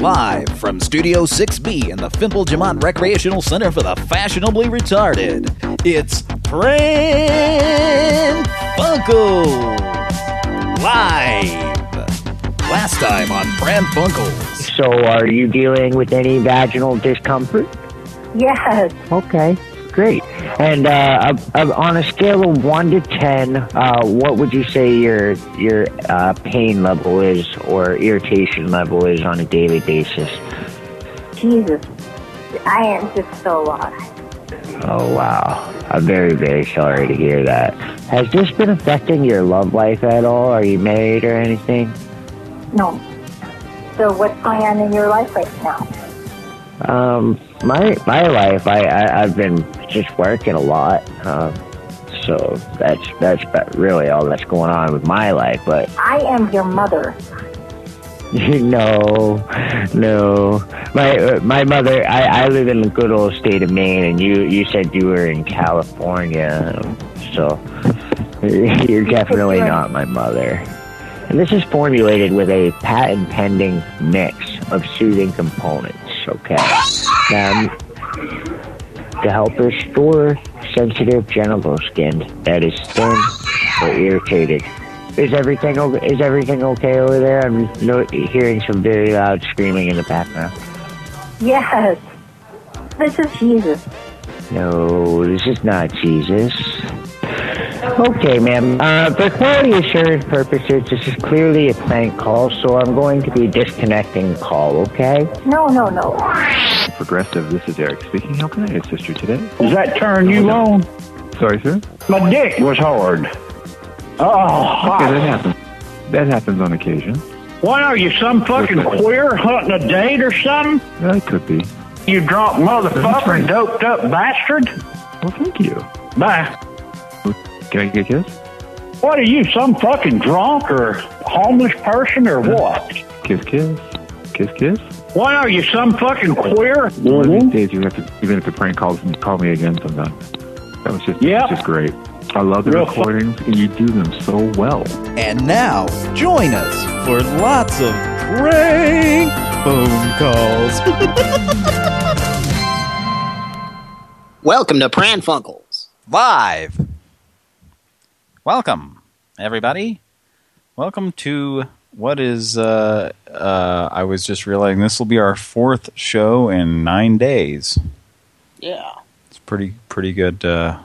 Live from Studio 6B in the Fimple Jamont Recreational Center for the Fashionably Retarded, it's Pran Funkels Live. Last time on Pran Funkels. So, are you dealing with any vaginal discomfort? Yes. Okay, great. And uh, on a scale of one to ten, uh, what would you say your your uh, pain level is or irritation level is on a daily basis? Jesus. I am just so lost. Oh wow, I'm very very sorry to hear that. Has this been affecting your love life at all? Are you married or anything? No. So what's going on in your life right now? Um, my my life, I, I I've been just working a lot. Um, so that's that's really all that's going on with my life. But I am your mother. no, no, my uh, my mother. I, I live in the good old state of Maine, and you you said you were in California, so you're definitely not my mother. And this is formulated with a patent pending mix of soothing components. Okay, now um, to help restore sensitive genital skin that is thin or irritated. Is everything okay? Is everything okay over there? I'm no, hearing some very loud screaming in the background. Yes. This is Jesus. No, this is not Jesus. Okay, ma'am. Uh, for quality assurance purposes, this is clearly a prank call, so I'm going to be disconnecting the call, okay? No, no, no. Progressive, this is Eric speaking. How can I assist you today? Does that turn you on? Sorry, sir? My dick was hard. Oh, Okay, that happens. That happens on occasion. what are you, some fucking Listen. queer hunting a date or something? That could be. You drunk motherfucker, doped up bastard? Well, thank you. Bye. Can I get a kiss? What are you, some fucking drunk or homeless person or what? Kiss, kiss. Kiss, kiss. What are you, some fucking queer? One of these days, you have to, even if it's a prank calls, you call me again sometime. That was just, Yep. that's just great. I love the Real fu- recordings, and you do them so well. And now, join us for lots of prank phone calls. Welcome to Pran Funkels. Live. Welcome, everybody. Welcome to what is, uh, uh, I was just realizing this will be our fourth show in nine days. Yeah. It's pretty, pretty good, uh,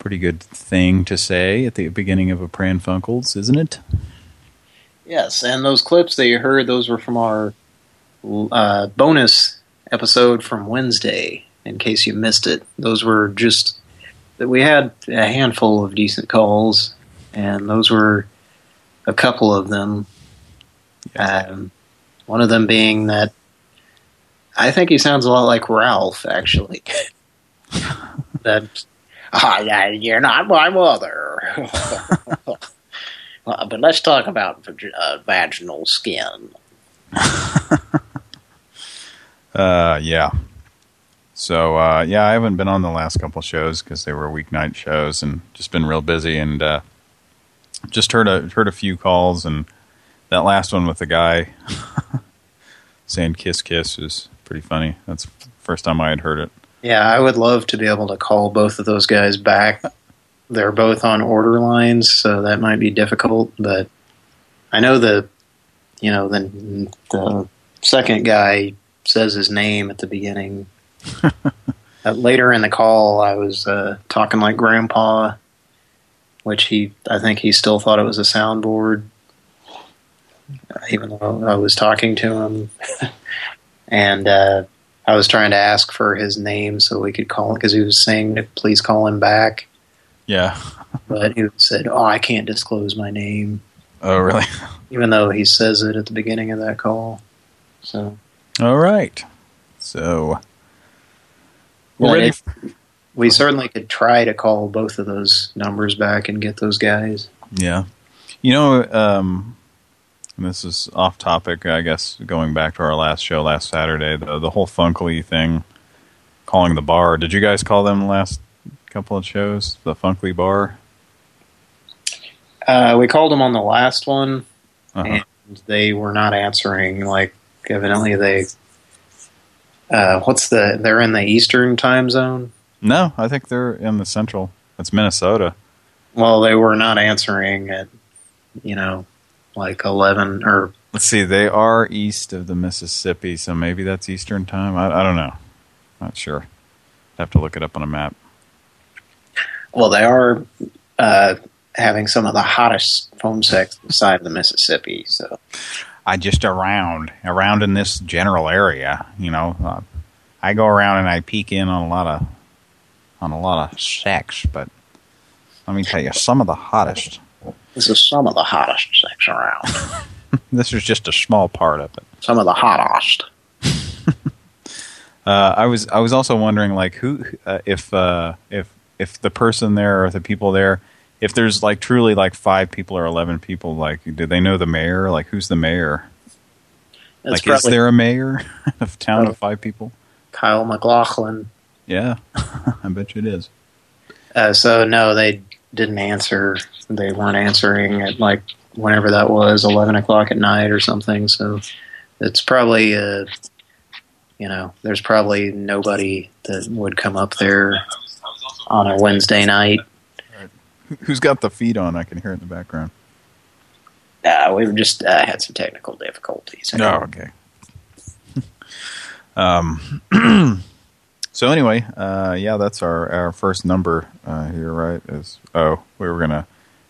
pretty good thing to say at the beginning of a Pran Funkels, isn't it? Yes, and those clips that you heard, those were from our uh, bonus episode from Wednesday, in case you missed it. Those were just we had a handful of decent calls, and those were a couple of them. Um, one of them being that I think he sounds a lot like Ralph, actually. that "Ah, yeah, you're not my mother. Uh, but let's talk about uh, vaginal skin. Uh, yeah. So, uh, yeah, I haven't been on the last couple shows because they were weeknight shows and just been real busy and, uh, just heard a, heard a few calls and that last one with the guy saying kiss kiss was pretty funny. That's the first time I had heard it. Yeah, I would love to be able to call both of those guys back. They're both on order lines, so that might be difficult. But I know the, you know, the the second guy says his name at the beginning. uh, later in the call, I was uh, talking like Grandpa, which he, I think he still thought it was a soundboard, even though I was talking to him. and uh, I was trying to ask for his name so we could call him because he was saying please call him back. Yeah. But he said, "Oh, I can't disclose my name," Oh, really? even though he says it at the beginning of that call. So All right. So, we're ready. if- we certainly could try to call both of those numbers back and get those guys. Yeah. You know, um, this is off topic, I guess, going back to our last show last Saturday, the, the whole Funkley thing, calling the bar. Did you guys call them the last couple of shows, the Funkley bar? Uh, we called them on the last one, Uh-huh. and they were not answering. Like evidently they. Uh, what's the? They're in the Eastern time zone. No, I think they're in the central. It's Minnesota. Well, they were not answering at, you know, like eleven or. Let's see, they are east of the Mississippi, so maybe that's Eastern time. I, I don't know. Not sure. have to look it up on a map. Well, they are uh, having some of the hottest phone sex side of the Mississippi. So I just around around in this general area, you know. Uh, I go around and I peek in on a lot of on a lot of sex, but let me tell you, some of the hottest. This is some of the hottest sex around. this is just a small part of it. Some of the hottest. uh, I was I was also wondering, like, who uh, if uh, if if the person there or the people there, if there's like truly like five people or eleven people, like, do they know the mayor? Like, who's the mayor? Like, is there a mayor of town of five people? Kyle MacLachlan. Yeah, I bet you it is. Uh, so no, they didn't answer. They weren't answering at like whenever that was, eleven o'clock at night or something. So it's probably, uh, you know, there's probably nobody that would come up there on a Wednesday night. Who's got the feed on? I can hear it in the background. Uh, we've just uh, had some technical difficulties. Oh, okay. um, so anyway, uh, yeah, that's our, our first number uh, here, right? Is Oh, we were going to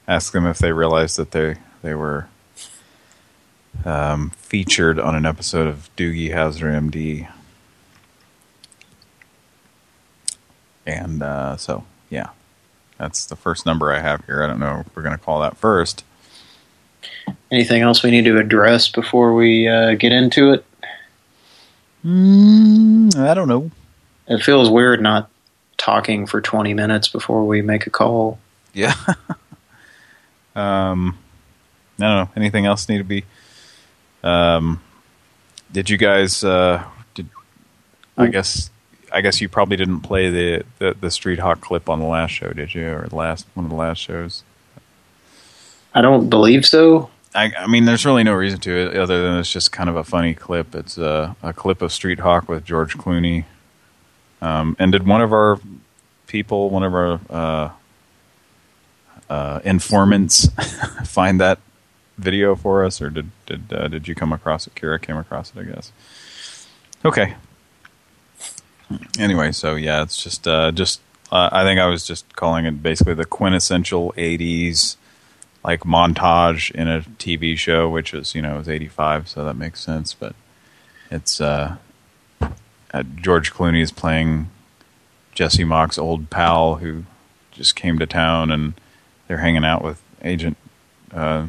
ask them if they realized that they, they were um, featured on an episode of Doogie Howser MD. And uh, so, yeah, that's the first number I have here. I don't know if we're going to call that first. Anything else we need to address before we uh, get into it? Mm, I don't know. It feels weird not talking for 20 minutes before we make a call. Yeah. um, I don't know. Anything else need to be... Um, did you guys... Uh, did I guess... I guess you probably didn't play the, the, the Street Hawk clip on the last show, did you? Or the last one of the last shows? I don't believe so. I, I, mean, there's really no reason to it other than it's just kind of a funny clip. It's a, a clip of Street Hawk with George Clooney. Um, and did one of our people, one of our uh, uh, informants, find that video for us, or did did uh, did you come across it? Kira came across it, I guess. Okay. Anyway, so yeah, it's just uh, just uh, I think I was just calling it basically the quintessential '80s like montage in a TV show, which is you know is '85, so that makes sense. But it's uh, George Clooney is playing Jesse Mach's old pal who just came to town, and they're hanging out with Agent uh,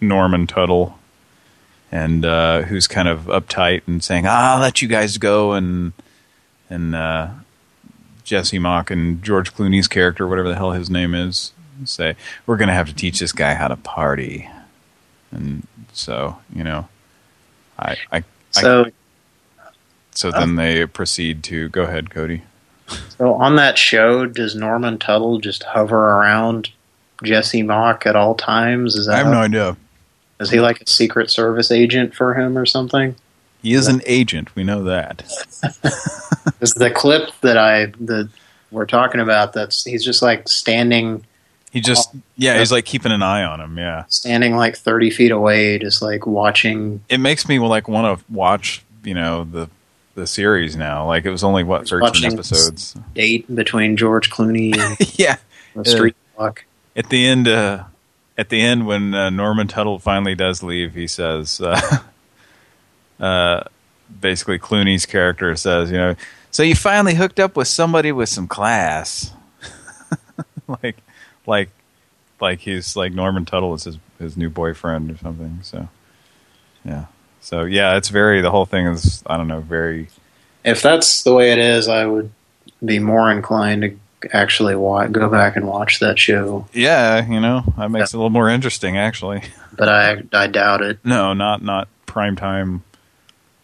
Norman Tuttle, and uh, who's kind of uptight and saying, ah, "I'll let you guys go," and and uh, Jesse Mach and George Clooney's character, whatever the hell his name is, say, we're going to have to teach this guy how to party. And so, you know, I... I so, I, so then they proceed to... Go ahead, Cody. So on that show, does Norman Tuttle just hover around Jesse Mach at all times? Is that I have no idea. Is he like a Secret Service agent for him or something? He is an agent. We know that. is the clip that I that we're talking about? That's he's just like standing he just, yeah, he's like keeping an eye on him, yeah. Standing like 30 feet away, just like watching. It makes me like want to watch, you know, the the series now. Like it was only, what, 13 episodes? Date between George Clooney and yeah. the Street Walk. At the end, uh, at the end when uh, Norman Tuttle finally does leave, he says, uh, uh, basically Clooney's character says, you know, so you finally hooked up with somebody with some class. like, like like he's like Norman Tuttle is his his new boyfriend or something. So yeah, so yeah, it's very the whole thing is I don't know very. If that's the way it is, I would be more inclined to actually watch, go back and watch that show. Yeah, you know that makes yeah. it a little more interesting actually. But I I doubt it. No, not not prime time.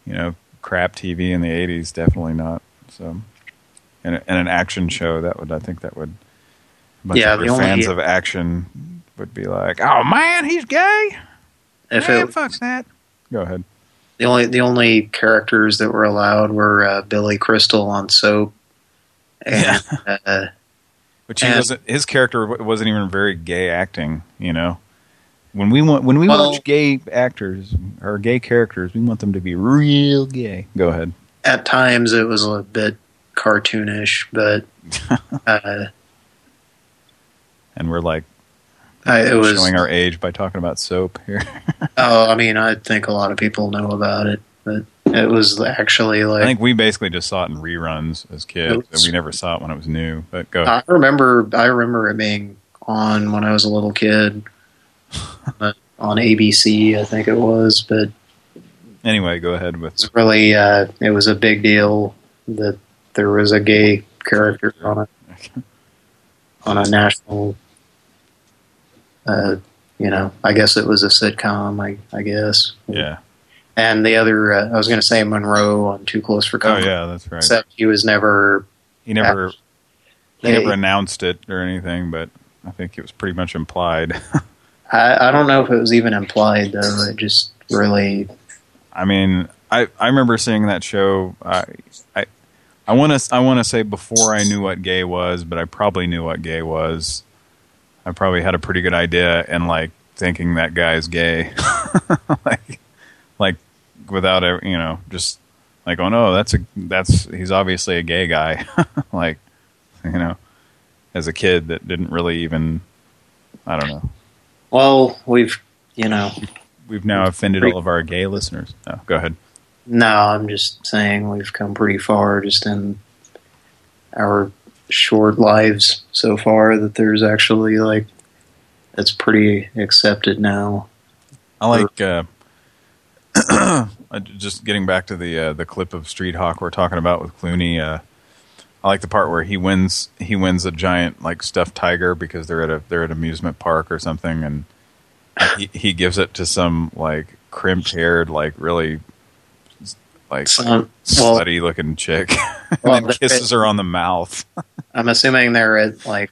You know, crap TV in the '80s. Definitely not. So, and, and an action show that would I think that would bunch yeah, of your fans of action would be like, "Oh man, he's gay." If man, it, fuck that. Go ahead. The only the only characters that were allowed were uh, Billy Crystal on Soap, and uh, Which he And- wasn't. His character wasn't even very gay acting. You know, when we want when we Well- watch gay actors or gay characters, we want them to be real gay. Go ahead. at times it was a bit cartoonish, but uh, And we're like I, it was. showing our age by talking about soap here. Oh, I mean, I think a lot of people know about it, but it was actually like... I think we basically just saw it in reruns as kids, was- we never saw it when it was new. But go. I remember. I remember it being on when I was a little kid on ABC, I think it was, but Anyway, go ahead with. it's really uh, it was a big deal that there was a gay character on a on a national. Uh, you know, I guess it was a sitcom. I I guess. Yeah. And the other, uh, I was going to say Monroe on Too Close for Comfort. Oh yeah, that's right. Except he was never. He never. He They- never announced it or anything, but I think it was pretty much implied. I, I don't know if it was even implied though. It just really. I mean, I I remember seeing that show. I I I want to I want to say before I knew what gay was, but I probably knew what gay was. I probably had a pretty good idea and like thinking that guy's gay, like without a you know just like oh no that's a that's he's obviously a gay guy, like you know as a kid that didn't really even I don't know. Well, we've you know. We've now offended all of our gay listeners. No, go ahead. No, I'm just saying we've come pretty far just in our short lives so far that there's actually like it's pretty accepted now. I like uh, just getting back to the uh, the clip of Street Hawk we're talking about with Clooney. Uh, I like the part where he wins he wins a giant like stuffed tiger because they're at a they're at an amusement park or something, and he he gives it to some like crimped haired like really like well- slutty looking chick, and Well, then kisses her on the mouth. I'm assuming they're at like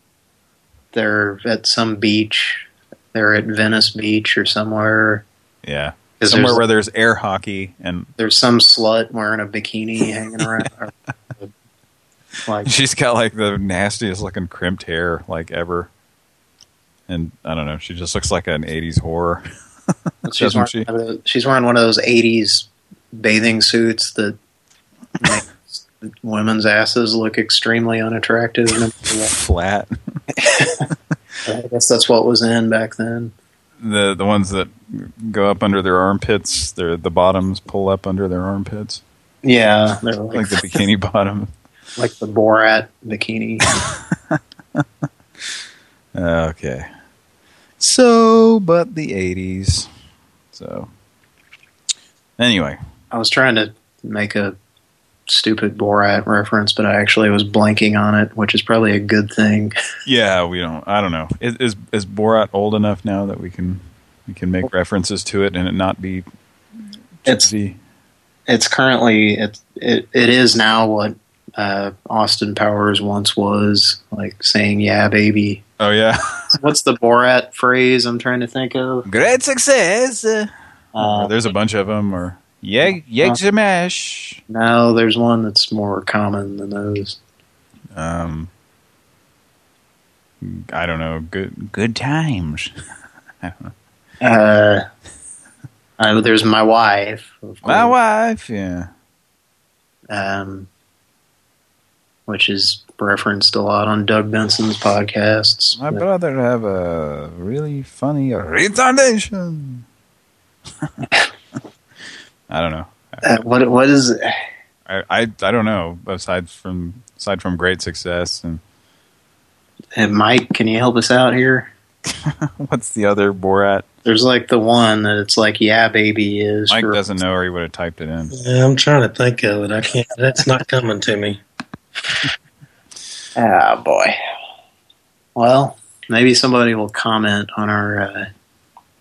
they're at some beach. They're at Venice Beach or somewhere. yeah, somewhere there's- where there's air hockey and There's some slut wearing a bikini hanging around. like She's got like the nastiest looking crimped hair like ever. And I don't know, she just looks like an 80s horror. she's wearing, she? one of those- she's wearing one of those '80s bathing suits that makes women's asses look extremely unattractive. Flat. I guess that's what was in back then. The the ones that go up under their armpits, their the bottoms pull up under their armpits. Yeah, they're like, Like the bikini bottom. like the Borat bikini. Okay. So, but the 80s. So, anyway. I was trying to make a stupid Borat reference, but I actually was blanking on it, which is probably a good thing. Yeah, we don't. I don't know. Is is, is Borat old enough now that we can we can make references to it and it not be? It's cheesy? it's currently it it, it is now what uh, Austin Powers once was, like saying "Yeah, baby." Oh yeah. What's the Borat phrase I'm trying to think of? Great success. Uh, There's a bunch of them. Or yeg yeg mash. no, there's one that's more common than those. Um, I don't know. Good good times. I don't know. Uh, uh, there's my wife. Of My wife. Yeah. um, which is referenced a lot on Doug Benson's podcasts. My brother have a really funny retardation. I don't know. Uh, what what is I, I I don't know. Aside from aside from great success and uh, Mike? Can you help us out here? what's the other Borat? There's like the one that it's like yeah, baby is. Mike for- doesn't know, or he would have typed it in. Yeah, I'm trying to think of it. I can't. That's not coming to me. Ah, boy. Well, maybe somebody will comment on our uh,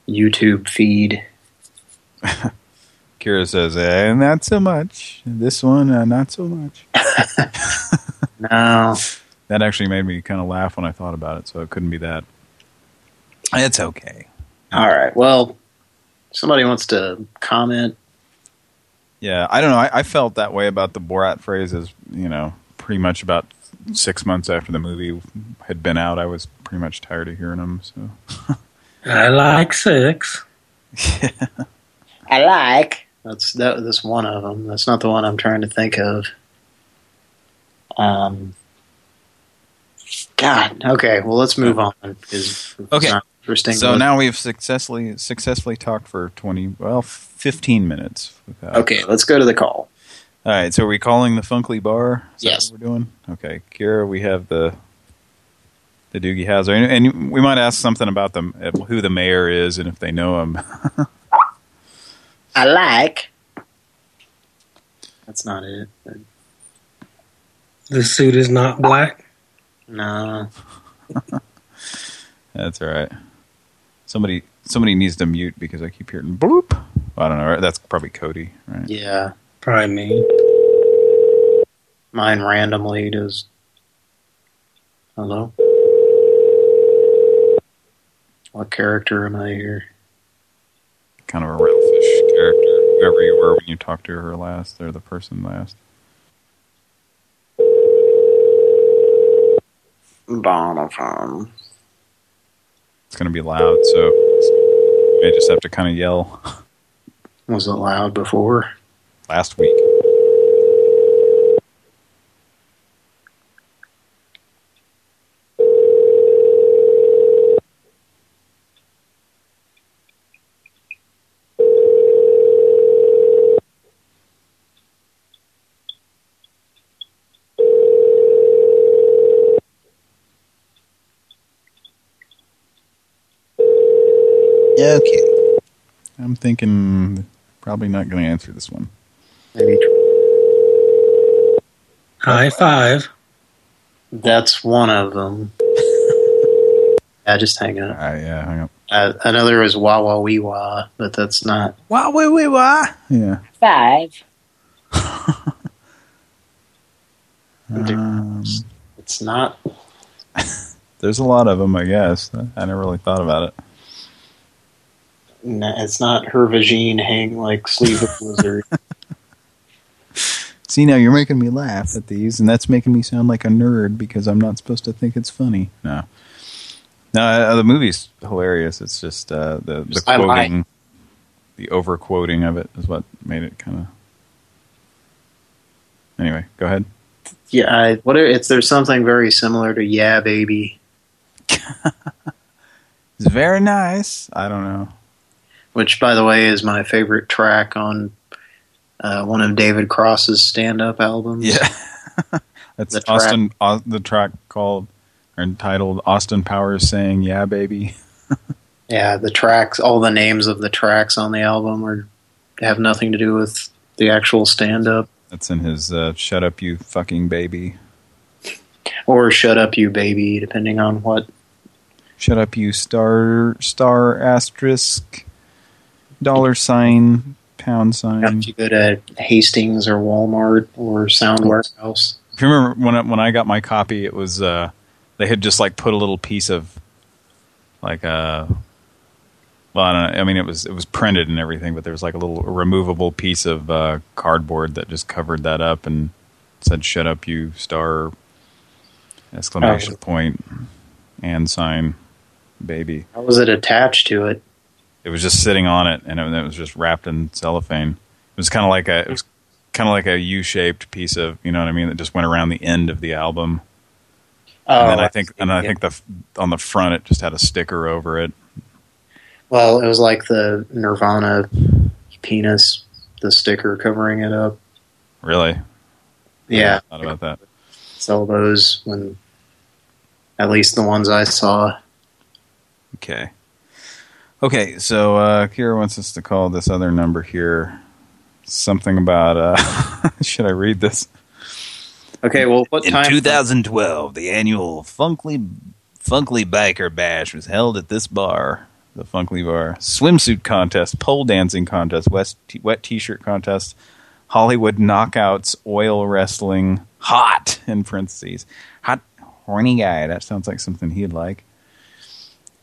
YouTube feed. Kira says, eh, "Not so much. This one, uh, not so much." No, That actually made me kind of laugh when I thought about it, so it couldn't be that. It's okay. all right. Well, somebody wants to comment Yeah, I don't know. I, I felt that way about the Borat phrase as, you know, pretty much about six months after the movie had been out. I was pretty much tired of hearing them. So I like sex. I like. That's that. That's one of them. That's not the one I'm trying to think of. Um. God. Okay. Well, let's move on Okay. interesting. So now we've successfully successfully talked for 20, well, 15 minutes. without- Okay. Let's go to the call. All right, so are we calling the Funkley Bar? Is that Yes. we're doing? Okay, Kira, we have the the Doogie Howser, and, and we might ask something about them, who the mayor is, and if they know him. I like. That's not it. The suit is not black. No. That's all right. Somebody somebody needs to mute because I keep hearing bloop. I don't know. That's probably Cody, right? Yeah. Probably me. Mine randomly does. Hello. What character am I here? Kind of a railfish character, whoever you were when you talked to her last, or the person last. Donovan. It's going to be loud, so you may just have to kind of yell. Was it loud before? Last week. Okay. I'm thinking probably not going to answer this one. Maybe. High five. That's one of them. yeah, just hang up. Uh, yeah, hang up. Uh, another is wah wah wee wah, but that's not. Wah, wee, wee, wah. Yeah. Five. Um, It's not. there's a lot of them, I guess. I never really thought about it. No, It's not her vagine hang like sleeve of lizard. See, now you're making me laugh at these, and that's making me sound like a nerd because I'm not supposed to think it's funny. No. No, uh, the movie's hilarious. It's just uh, the, the I quoting, the over-quoting of it is what made it kind of... Anyway, go ahead. yeah, I, what are, it's there's something very similar to yeah baby, It's very nice. I don't know. Which by the way is my favorite track on uh, one of David Cross's stand-up albums. Yeah. That's The track- Austin, Au- the track called, or entitled Austin Powers saying, yeah, baby. Yeah, the tracks, all the names of the tracks on the album are have nothing to do with the actual stand-up. That's in his uh, Shut Up You Fucking Baby. Or Shut Up You Baby, depending on what. Shut Up You Star, star asterisk, dollar sign, pound sign. If you go to Hastings or Walmart or Sound Warehouse. If you remember when I, when I got my copy, it was, uh, they had just like put a little piece of, like a, well, I don't know. I mean, it was it was printed and everything, but there was like a little removable piece of uh, cardboard that just covered that up and said "Shut up, you star!" exclamation Oh. point and sign, baby. How was it attached to it? It was just sitting on it, and it, it was just wrapped in cellophane. It was kind of like a it was kind of like a U-shaped piece of you know what I mean that just went around the end of the album. Oh, and then I think, and I think the on the front it just had a sticker over it. Well, it was like the Nirvana penis, the sticker covering it up. Really? Yeah, I thought about that. sell those when, at least the ones I saw. Okay. Okay, so uh, Kira wants us to call this other number here. Something about, uh, should I read this? Okay, well, what In time? 2012, the annual Funkley Funkley Biker Bash was held at this bar, the Funkley Bar. Swimsuit contest, pole dancing contest, west wet t-shirt contest, Hollywood knockouts, oil wrestling, hot in parentheses, hot horny guy. That sounds like something he'd like.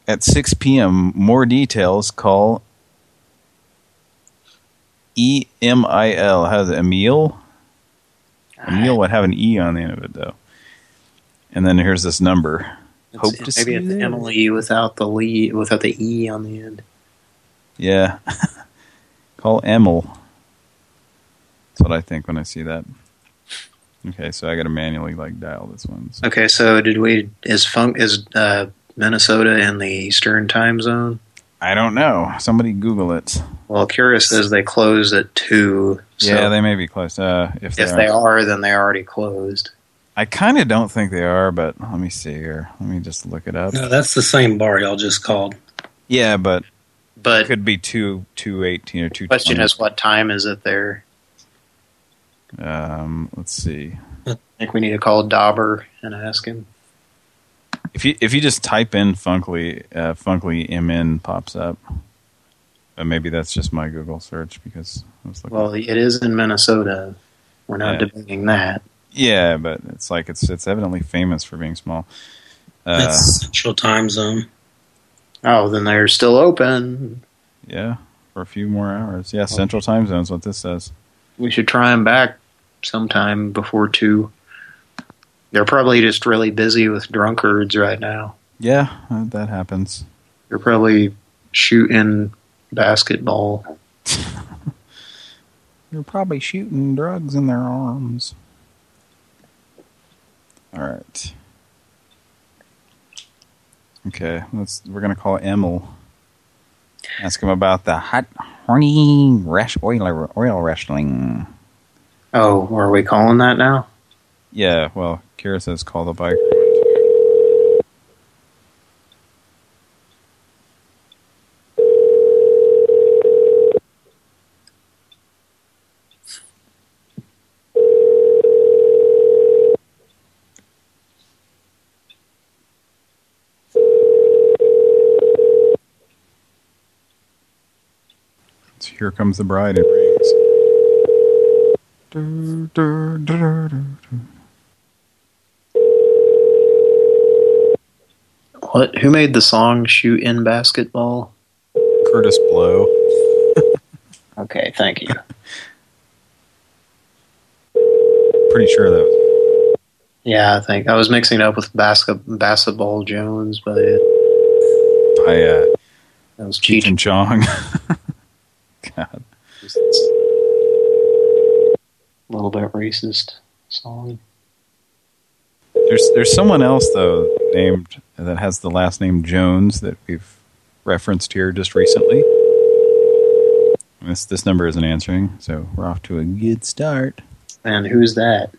At 6 p.m., more details. Call E M I L. How's it? Emil? Emil would have an E on the end of it though. And then here's this number. Hope to maybe it's there. Emily without the Lee, without the E on the end. Yeah. Call Emil. That's what I think when I see that. Okay, so I got to manually like dial this one. So- Okay, so did we? Is funk is uh, Minnesota in the Eastern Time Zone? I don't know. Somebody Google it. Well, Curious says they close at two. So yeah, they may be closed. Uh, if they, if are. they are, then they're already closed. I kind of don't think they are, but let me see here. Let me just look it up. No, that's the same bar y'all just called. Yeah, but it But could be two two eighteen or two. question is, what time is it there? Um, let's see. I think we need to call Dauber and ask him. If you if you just type in Funkley, uh, Funkley MN pops up. Uh, maybe that's just my Google search because I was looking. Well, it is in Minnesota. We're not Yeah. debating that. yeah, but it's like it's it's evidently famous for being small. Uh, That's Central Time Zone. Oh, then they're still open. yeah, for a few more hours. Yeah, Central Time Zone's what this says. We should try them back sometime before two. They're probably just really busy with drunkards right now. Yeah, uh, that happens. They're probably shooting basketball. They're probably shooting drugs in their arms. All right. Okay, let's. We're gonna call Emil. Ask him about the hot, horny, rash oil oil wrestling. Oh, are we calling that now? Yeah, well, Kira says call the bike. So here comes the bride. It rings. What? Who made the song "Shoot in Basketball"? Kurtis Blow. Okay, thank you. Pretty sure that was. yeah, I think I was mixing it up with basket basketball Jones, but it, by uh, that was Cheech. and Chong. God. A little bit racist song. There's there's someone else though named that has the last name Jones that we've referenced here just recently. This this number isn't answering, so we're off to a good start. And who's that?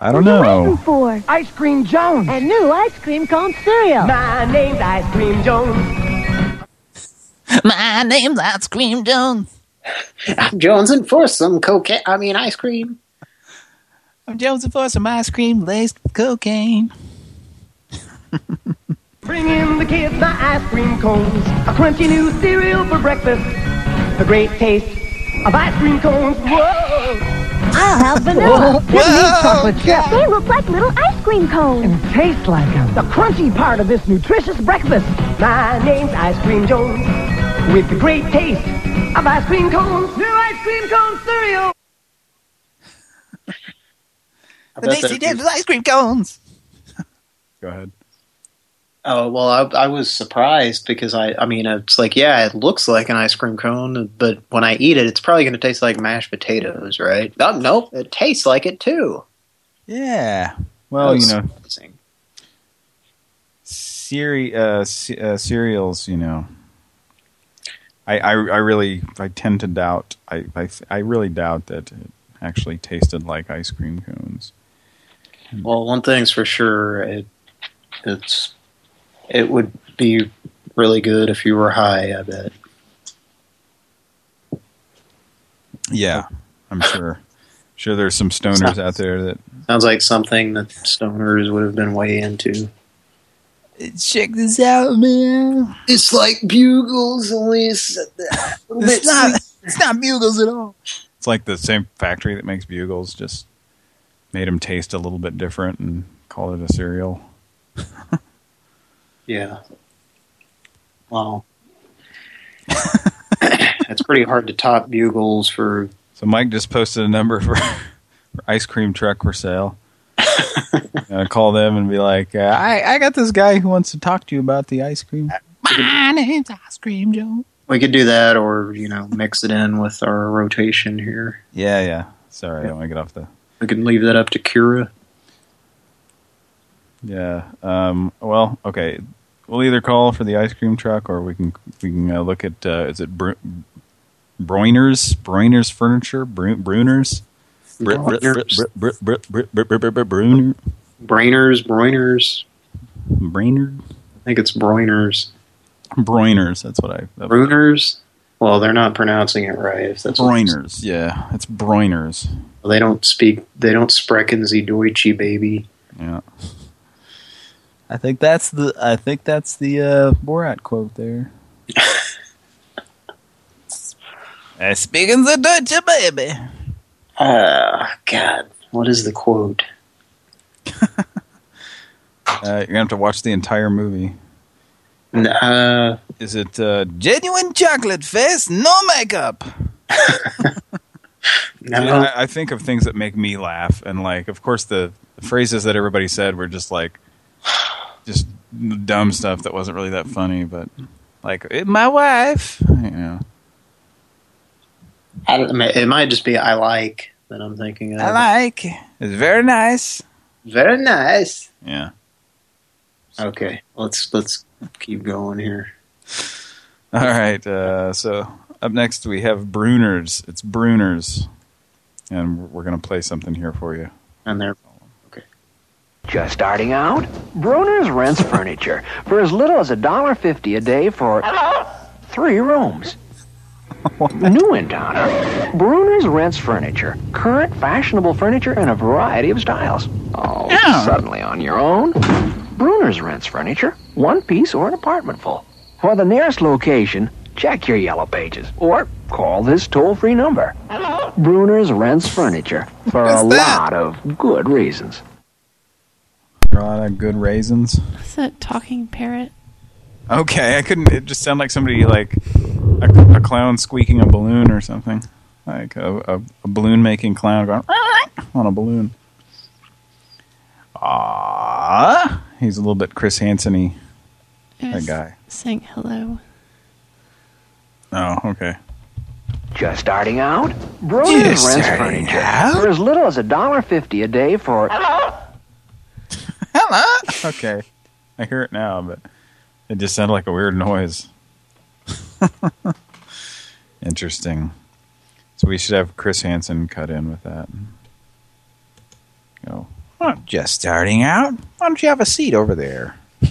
I don't know. for? Ice Cream Jones. And new ice cream cone cereal. My name's Ice Cream Jones. My name's Ice Cream Jones. I'm Jones and for some cocaine. I mean ice cream. I'm Jones for some ice cream laced with cocaine. Bring in the kids my ice cream cones. A crunchy new cereal for breakfast. The great taste of ice cream cones. Whoa! I'll have vanilla. Give me chocolate chip. They look like little ice cream cones. And taste like them. The crunchy part of this nutritious breakfast. My name's Ice Cream Jones. With the great taste of ice cream cones. New ice cream cone cereal. The bet tasty that- dip ice cream cones. Go ahead. Oh well, I, I was surprised because I, I mean, it's like yeah, it looks like an ice cream cone, but when I eat it, it's probably going to taste like mashed potatoes, right? Oh, nope, it tastes like it too. Yeah. Well, you know, amazing. cere uh, uh, cereals. You know, I, I I really I tend to doubt. I I I really doubt that it actually tasted like ice cream cones. Well, one thing's for sure, it it's it would be really good if you were high. I bet. Yeah, I'm sure. Sure, there's some stoners out there that Sounds like something that stoners would have been way into. Check this out, man. It's like bugles, only it's a little bit It's not, it's not bugles at all. it's like the same factory that makes bugles just made them taste a little bit different and called it a cereal. Yeah. Wow. it's pretty hard to top bugles for. So Mike just posted a number for, for ice cream truck for sale. uh, call them and be like, uh, I I got this guy who wants to talk to you about the ice cream. My name's Ice Cream Joe. We could do that, or you know, mix it in with our rotation here. Yeah, yeah. Sorry, I don't want to get off the. We can leave that up to Kira. Yeah. Um. Well, okay. We'll either call for the ice cream truck, or we can we can uh, look at uh, is it Bru Broiners Broiners Furniture Bru Bruners Br- br- Broiners. br- br- br- br- br- br- br- Bruner Brainers, Broiners. Brainerd I think it's Broiners. Broiners. That's what I. that- Bruners. Well, they're not pronouncing it right. If that's what- Broiners. Yeah, it's Broiners. They don't speak. They don't sprechen sie Deutsche, baby. Yeah. I think that's the I think that's the uh, Borat quote there. I speak in the Deutsche baby. Ah, God. What is the quote? Uh, you're gonna have to watch the entire movie. Uh, Is it uh, genuine chocolate face, no makeup? no. Yeah, I, I think of things that make me laugh, and like, of course, the, the phrases that everybody said were just like, just dumb stuff that wasn't really that funny. But like, "Eh, my wife, you know, I don't, it might just be I like that I'm thinking of. I like. It's very nice. Very nice. yeah. Okay, let's let's keep going here. All right. Uh, so up next we have Bruners. It's Bruners, and we're gonna play something here for you. And they're Just starting out? Bruner's rents furniture for as little as a dollar fifty a day for three rooms. New in town, huh? Bruner's rents furniture. Current fashionable furniture in a variety of styles. Oh, suddenly on your own? Bruner's rents furniture. One piece or an apartment full. For the nearest location, check your yellow pages or call this toll-free number. Bruner's rents furniture for a that? lot of good reasons. A lot of good raisins. Is that talking parrot? Okay, I couldn't. It just sounded like somebody like a, a clown squeaking a balloon or something, like a, a, a balloon making clown going on a balloon. Ah, he's a little bit Chris Hansen-y, that guy. saying hello. Oh, okay. Just starting out? Bruner's Just rents starting furniture out? for as little as a dollar fifty a day for Hello. Okay, I hear it now, but it just sounded like a weird noise. Interesting. So we should have Chris Hansen cut in with that. Go. Oh, just starting out. Why don't you have a seat over there? Why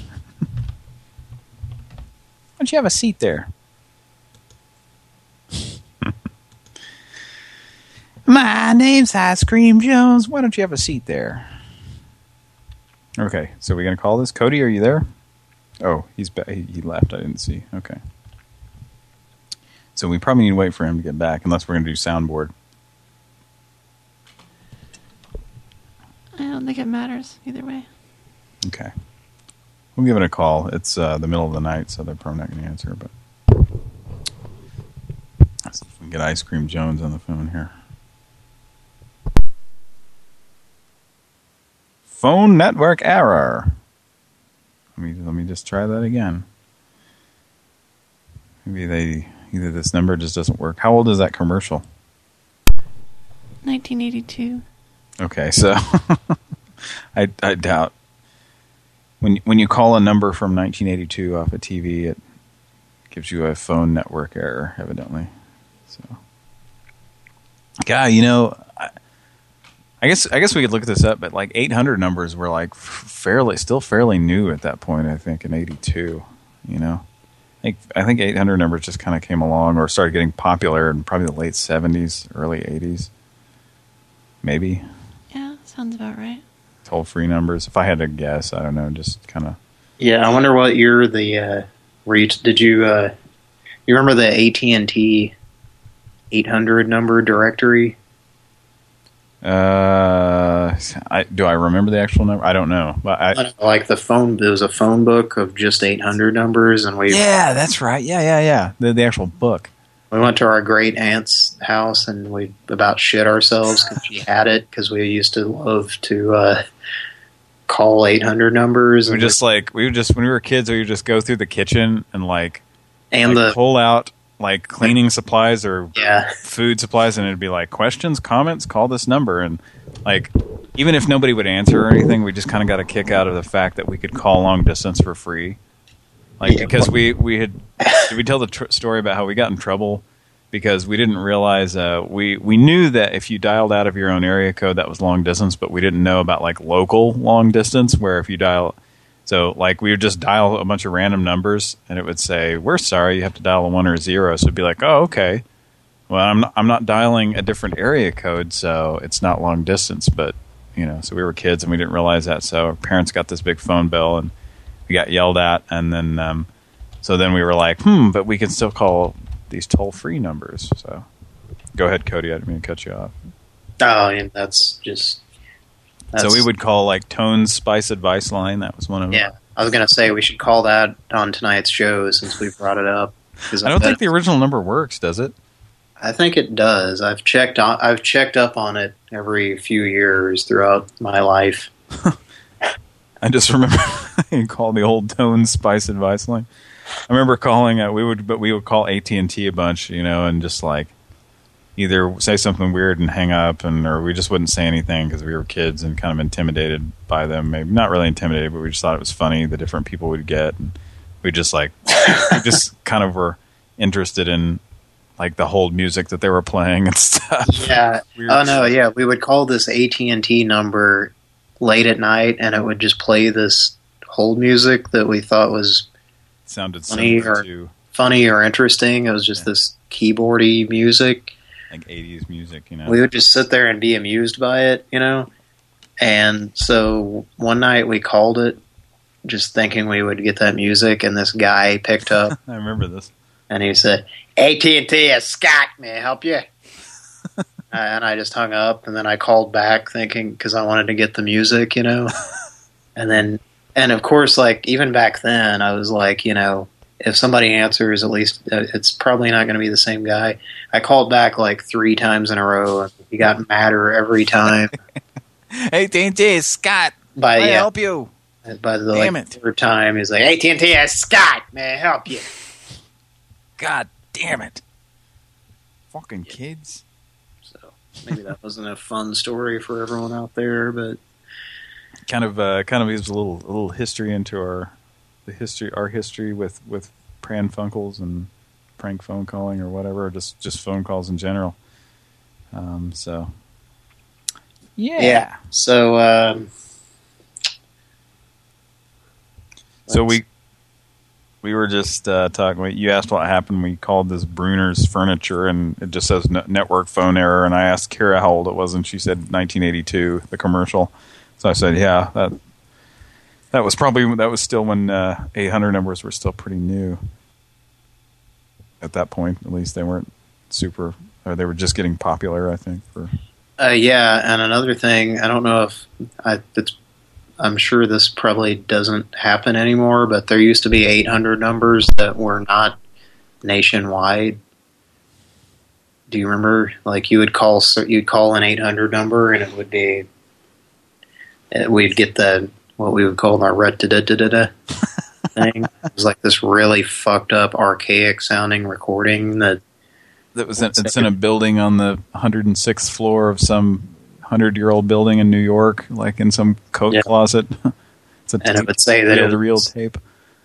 don't you have a seat there? My name's Ice Cream Jones. Why don't you have a seat there? Okay, so we're gonna call this Cody. Are you there? Oh, he's ba- he he left. I didn't see. Okay. So we probably need to wait for him to get back, unless we're gonna do soundboard. I don't think it matters either way. Okay. We'll give it a call. It's uh, the middle of the night, so they're probably not going to answer. But let's see if we can get Ice Cream Jones on the phone here. Phone network error. Let me let me just try that again. Maybe they either this number just doesn't work. How old is that commercial? 1982. Okay, so I I doubt when when you call a number from 1982 off a TV, it gives you a phone network error, evidently. So, God, you know, I, I guess I guess we could look this up, but like 800 numbers were like fairly still fairly new at that point. I think in '82, you know. I think, I think 800 numbers just kind of came along or started getting popular in probably the late 70s, early 80s. Maybe Yeah, sounds about right. toll free numbers. If I had to guess, I don't know, just kind of. Yeah, I wonder what year the uh, were you did you uh, you remember the AT and T 800 number directory? Uh, I do I remember the actual number? I don't know, but I, I don't know, like the phone. There was a phone book of just 800 numbers, and we yeah, that's right. Yeah, yeah, yeah. The the actual book. We went to our great aunt's house and we about shit ourselves because she had it because we used to love to uh, call 800 numbers. We just like we would just when we were kids, we would just go through the kitchen and like And like, the- pull out like cleaning supplies or Yeah. food supplies, and it'd be like questions, comments, call this number, and like even if nobody would answer or anything, we just kind of got a kick out of the fact that we could call long distance for free. Like because we we had did we tell the tr- story about how we got in trouble because we didn't realize uh, we we knew that if you dialed out of your own area code that was long distance, but we didn't know about like local long distance where if you dial so like we would just dial a bunch of random numbers and it would say we're sorry you have to dial a one or a zero. So it'd be like oh okay. Well I'm not, I'm not dialing a different area code so it's not long distance but you know so we were kids and we didn't realize that. So our parents got this big phone bill and we got yelled at and then um, so then we were like hmm but we can still call these toll free numbers. So go ahead Cody I didn't mean to cut you off. Oh, and that's just. So we would call like Tone's Spice Advice line that was one of them Yeah, I was gonna say we should call that on tonight's show since we brought it up. I don't think the original number works does it I think it does. I've checked on. I've checked up on it every few years throughout my life. I just remember you call the old Tone Spice Advice line. I remember calling it. We would, but we would call AT and T a bunch, you know, and just like either say something weird and hang up, and or we just wouldn't say anything because we were kids and kind of intimidated by them. Maybe not really intimidated, but we just thought it was funny the different people we'd get, and we just like we just kind of were interested in like the whole music that they were playing and stuff. Yeah. Weird Oh no. Yeah, we would call this AT and T number late at night, and it would just play this hold music that we thought was sounded funny or to funny or interesting. It was just this keyboardy music. Like '80s music, you know. we would just sit there and be amused by it, you know. And so one night we called it, just thinking we would get that music, and this guy picked up I remember this. and he said, "AT and T is Scott. May I help you?" Uh, and I just hung up, and then I called back thinking because I wanted to get the music, you know. and then, and of course, like even back then, I was like, you know, if somebody answers, at least uh, it's probably not going to be the same guy. I called back like three times in a row, and he got madder every time. AT&T, Scott. By May I yeah, help you? by the Damn like, it. third time, he's like, "AT and T Scott. May I help you?" God damn it. Fucking kids. So maybe that wasn't a fun story for everyone out there, but kind of uh, kind of gives a little a little history into our the history our history with with Pran Funkels and prank phone calling or whatever, or just just phone calls in general. Um, so yeah. So um, so we we were just uh, talking. You asked what happened. We called this Bruner's Furniture, and it just says network phone error. And I asked Kira how old it was, and she said 1982, the commercial. So I said, yeah, that that was probably that was still when uh, 800 numbers were still pretty new. At that point, at least they weren't super, or they were just getting popular. I think for Uh, yeah, and another thing, I don't know if I, it's. I'm sure this probably doesn't happen anymore, but there used to be 800 numbers that were not nationwide. Do you remember? Like you would call, you'd call an 800 number, and it would be. We'd get the what we would call our red da da da da da thing. It was like this really fucked up, archaic sounding recording that that was in, it's in a building on the 106th floor of some hundred year old building in New York, like in some coat Yeah. closet. it's a And it tape, would say that it reel-to-reel was- tape.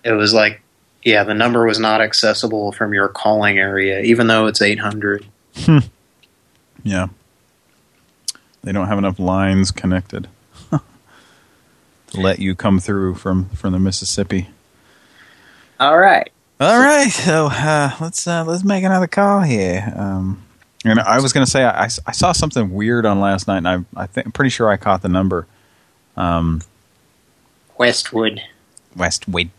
it was like, yeah, the number was not accessible from your calling area, even though it's 800. Yeah. They don't have enough lines connected to let you come through from, from the Mississippi. All right. All right, so uh, let's uh, let's make another call here. Um, and I was going to say, I, I saw something weird on last night, and I, I think, I'm pretty sure I caught the number. Um, Westwood Westwood.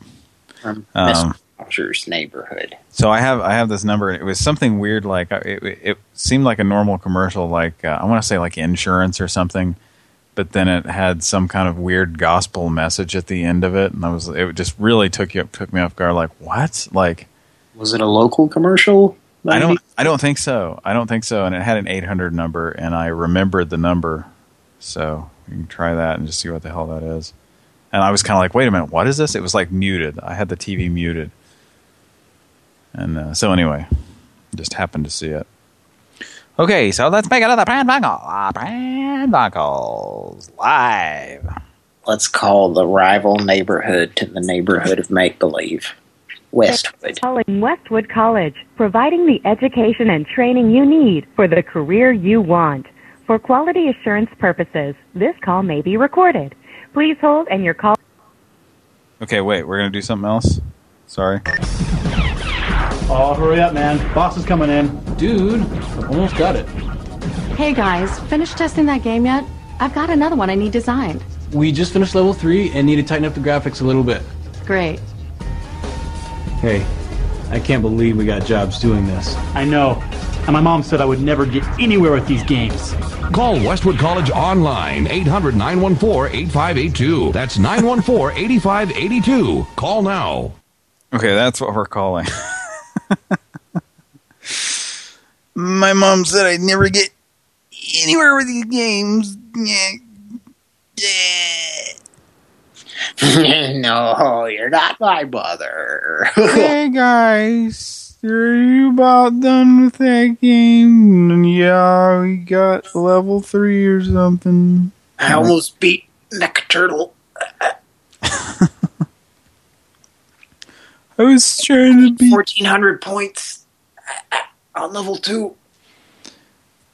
from Um. Rogers' neighborhood. So I have I have this number. and It was something weird. Like uh, it, it, it seemed like a normal commercial. Like uh, I want to say like insurance or something, but then it had some kind of weird gospel message at the end of it, and I was it just really took you took me off guard. Like what? Like Was it a local commercial? I don't. I don't think so. I don't think so. And it had an 800 number, and I remembered the number, so you can try that and just see what the hell that is. And I was kind of like, wait a minute, what is this? It was like muted. I had the TV muted, and uh, so anyway, just happened to see it. Okay, so let's make another Pran Funkle. Uh, Pran Funkels live. Let's call the rival neighborhood to the neighborhood of make-believe. Westwood. Calling Westwood College, providing the education and training you need for the career you want. For quality assurance purposes, this call may be recorded. Please hold and your call. Okay, wait, we're gonna do something else. Sorry. Oh, hurry up, man. Boss is coming in. Dude, I've almost got it. Hey guys, finished testing that game yet? I've got another one I need designed. We just finished level 3 and need to tighten up the graphics a little bit. Great. Hey, I can't believe we got jobs doing this. I know. And my mom said I would never get anywhere with these games. Call Westwood College online 800 914 8582. That's 914 8582. Call now. Okay, that's what we're calling. My mom said I'd never get anywhere with these games. no, you're not my mother. hey guys, are you about done with that game? Yeah, we got level three or something. I almost beat Neck Turtle. I was trying to beat. 1,400 points on level two.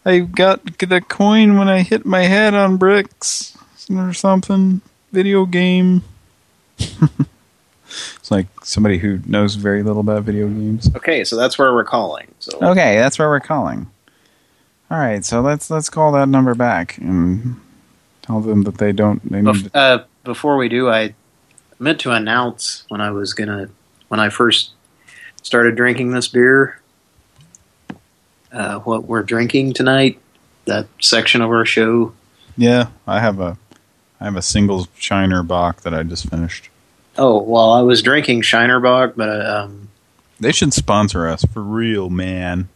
I got the coin when I hit my head on bricks or something. Video game. it's like somebody who knows very little about video games. Okay, so that's where we're calling. So Okay, that's where we're calling. All right, so let's let's call that number back and tell them that they don't. They need Bef- uh, before we do, I meant to announce when I was gonna when I first started drinking this beer, uh, what we're drinking tonight. That section of our show. Yeah, I have a I have a single Shiner Bock that I just finished. Oh well, I was drinking Shiner Bock, but um, They should sponsor us for real, man.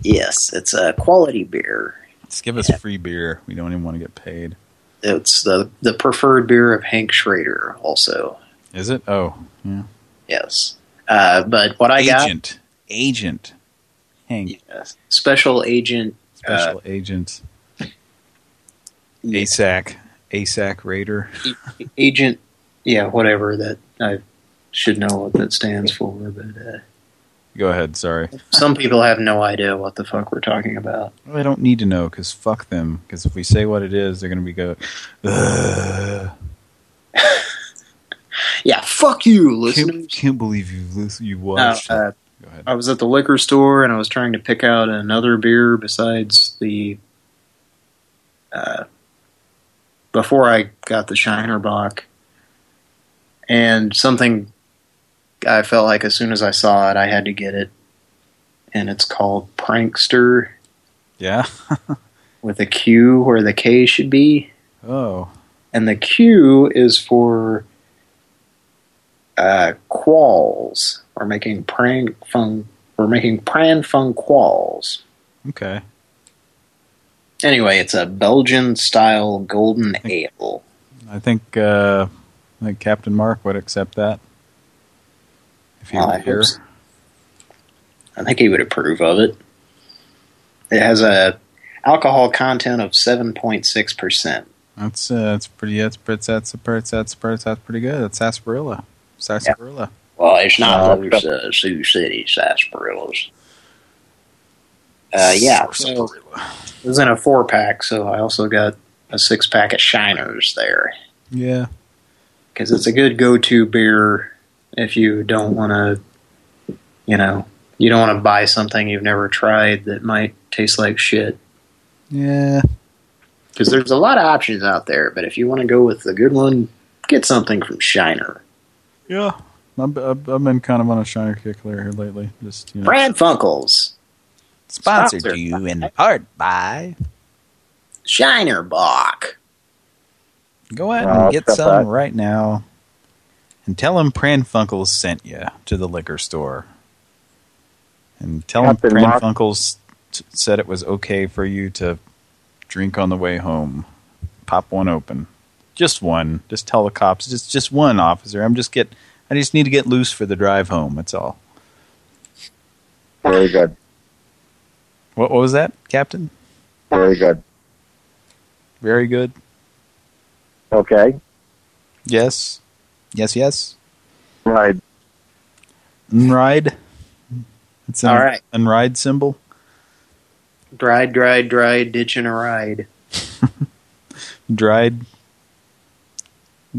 yes, it's a quality beer. Just give us free beer. We don't even want to get paid. It's the the preferred beer of Hank Schrader. Also, Is it? Oh, yeah. yes. Uh, but what I got Agent. Agent. Hank. got, special agent, Special uh, agent. ASAC. ASAC Schrader. agent, yeah, whatever that I should know what that stands for. But uh, Go ahead, sorry. some people have no idea what the fuck we're talking about. They don't need to know, because fuck them. Because if we say what it is, they're going to be go, Ugh. Yeah, fuck you, Can't, listeners. can't believe you listen, you watched. uh, ahead. I was at the liquor store and I was trying to pick out another beer besides the. Uh, before I got the Shiner Bock, and something I felt like as soon as I saw it, I had to get it, and it's called PranQster Yeah? with a Q where the K should be. Oh. and the Q is for uh, qualls. We're making pran fun. We're making pran fun qualls. Okay. Anyway, it's a Belgian style golden ale. I think, uh, I think Captain Mark would accept that. If he I were hope here. so. I think he would approve of it. It has a alcohol content of seven point six percent. That's uh, that's pretty. That's that's that's that's, that's pretty good. That's sarsaparilla. Sarsaparilla. Well, it's not Uh, those uh, Sioux City sarsaparillas. Uh, yeah, so it was in a four pack, so I also got a six pack of Shiners there Yeah. because it's a good go to beer if you don't want to, you know, you don't want to buy something you've never tried that might taste like shit. Yeah. Because there's a lot of options out there, but if you want to go with the good one, get something from Shiner. Yeah. I've, I've I've been kind of on a shiner kick here lately. Just you know. Pran Funkels. Sponsored Sponsor. to you in part by. Shiner Bock. Go ahead Well, and get some back. right now, and tell them Pran Funkels sent you to the liquor store. And tell Captain him Mark- Pranfunkels said it was okay for you to drink on the way home. Pop one open. Just one. Just tell the cops. Just just one, officer. I'm just get. I just need to get loose for the drive home. That's all. Very good. What, what was that, Captain? Very good. Very good. Okay. Yes. Yes, yes. Right. Unride. It's an All right. unride symbol. Dried, dried, dried, ditching a ride. Dried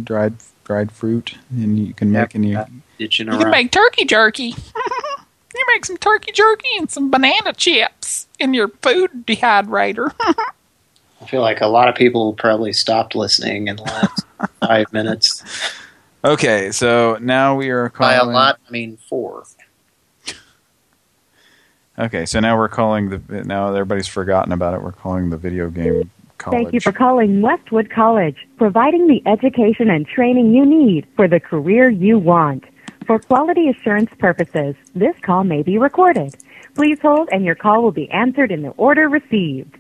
dried dried fruit and you can make any Ditching a You can make turkey jerky. you make some turkey jerky and some banana chips in your food dehydrator. I feel like a lot of people probably stopped listening in the last five minutes. Okay, so now we are calling... By a lot, I mean four. Okay, so now we're calling the now everybody's forgotten about it. We're calling the video game college. Thank you for calling Westwood College, providing the education and training you need for the career you want. For quality assurance purposes, this call may be recorded. Please hold and your call will be answered in the order received.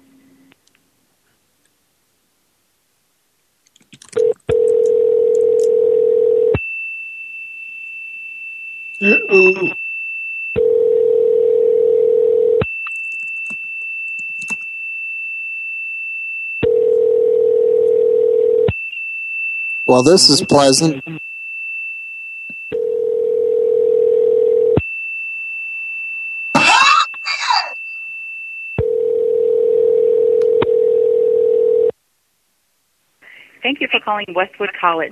Well, this is pleasant. Thank you for calling Westwood College.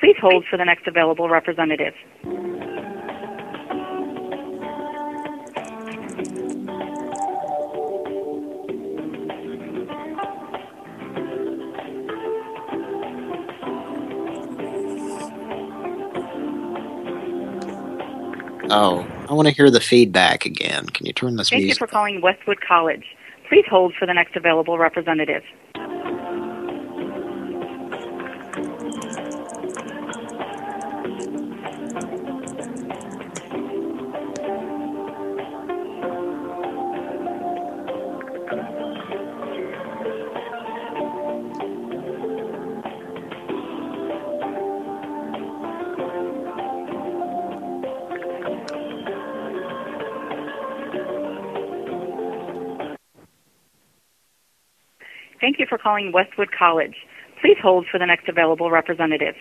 Please hold for the next available representative. Oh, I want to hear the feedback again. Can you turn this Thank you music? for calling Westwood College. Please hold for the next available representative. For calling Westwood College. Please hold for the next available representative.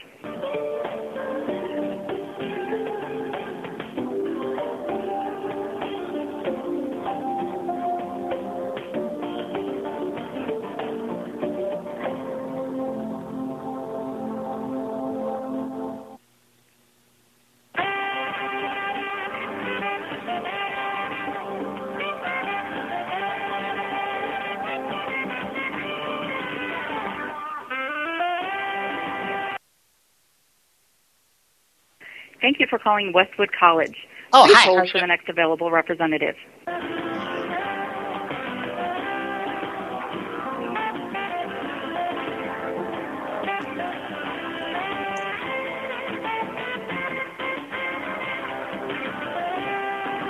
Calling Westwood College. Oh, Please hi. hold for the next available representative.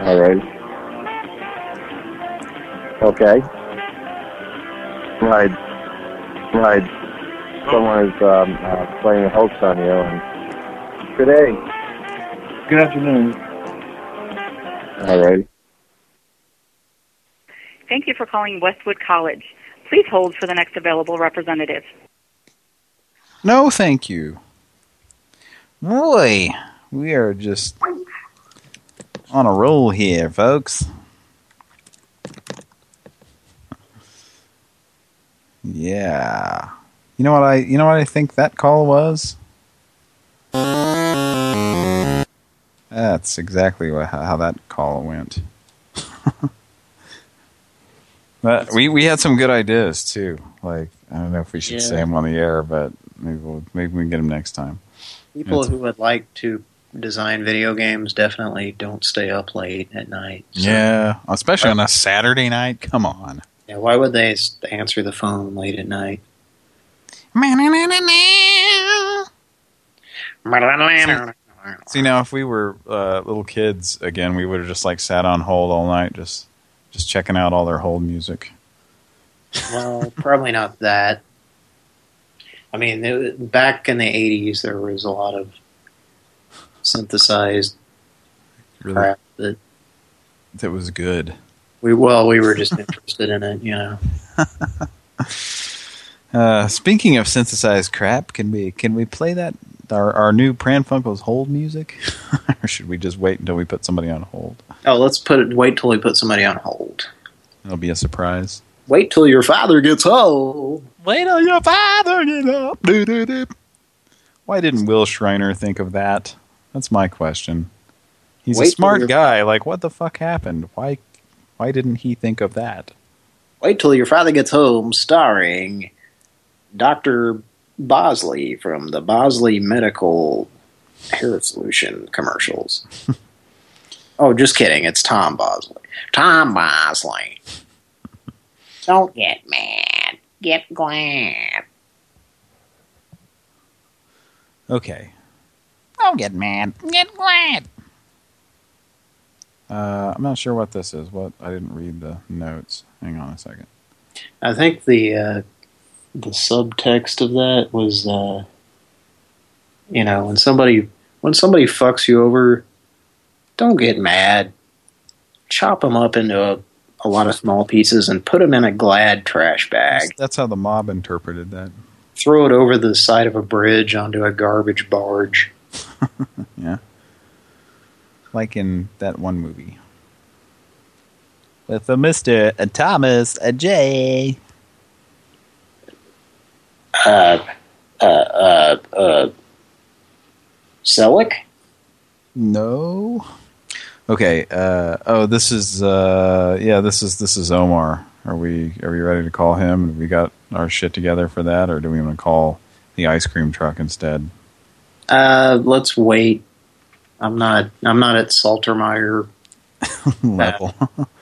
All right. Okay. Right. Right. Someone is um, uh, playing a hoax on you. And good day. Good afternoon. All right. Thank you for calling Westwood College. Please hold for the next available representative. No, thank you. Boy, we are just on a roll here, folks. Yeah. You know what I you know what I think that call was? That's exactly how that call went. but we we had some good ideas too. Like I don't know if we should Yeah. say them on the air, but maybe we'll maybe we can get them next time. People That's- who would like to design video games definitely don't stay up late at night. So, Yeah, especially on a Saturday night. Come on. yeah, why would they answer the phone late at night? See now, if we were uh, little kids again, we would have just like sat on hold all night, just just checking out all their hold music. Well, probably not that. I mean, it, back in the 80s, there was a lot of synthesized Really? crap that That was good. we, well, we were just interested in it, you know. Uh, speaking of synthesized crap, can we can we play that our our new Pran Funkels hold music, or should we just wait until we put somebody on hold? Oh, let's put it, wait till we put somebody on hold. It'll be a surprise. Wait till your father gets home. Wait till your father get up. Doo-doo-doo. Why didn't Will Schreiner think of that? That's my question. He's Wait a smart guy. Like, what the fuck happened? Why why didn't he think of that? Wait till your father gets home, starring Dr. Bosley from the Bosley Medical Hair Solution commercials. oh, just kidding. It's Tom Bosley. Tom Bosley. Don't get mad. Get glad. Okay. Don't get mad. Get glad. Uh, I'm not sure what this is. What I didn't read the notes. Hang on a second. I think the uh, the subtext of that was, uh, you know, when somebody when somebody fucks you over, don't get mad. Chop them up into a, a lot of small pieces and put them in a Glad trash bag. That's how the mob interpreted that. Throw it over the side of a bridge onto a garbage barge. Yeah. Like in that one movie. With a Mr. Thomas J. Uh, uh, uh, uh, Selleck? No. Okay. Uh, oh, this is uh, yeah. This is this is Omar. Are we are we ready to call him? Have we got our shit together for that, or do we want to call the ice cream truck instead? Uh, let's wait. I'm not. I'm not at Saltermeyer Level.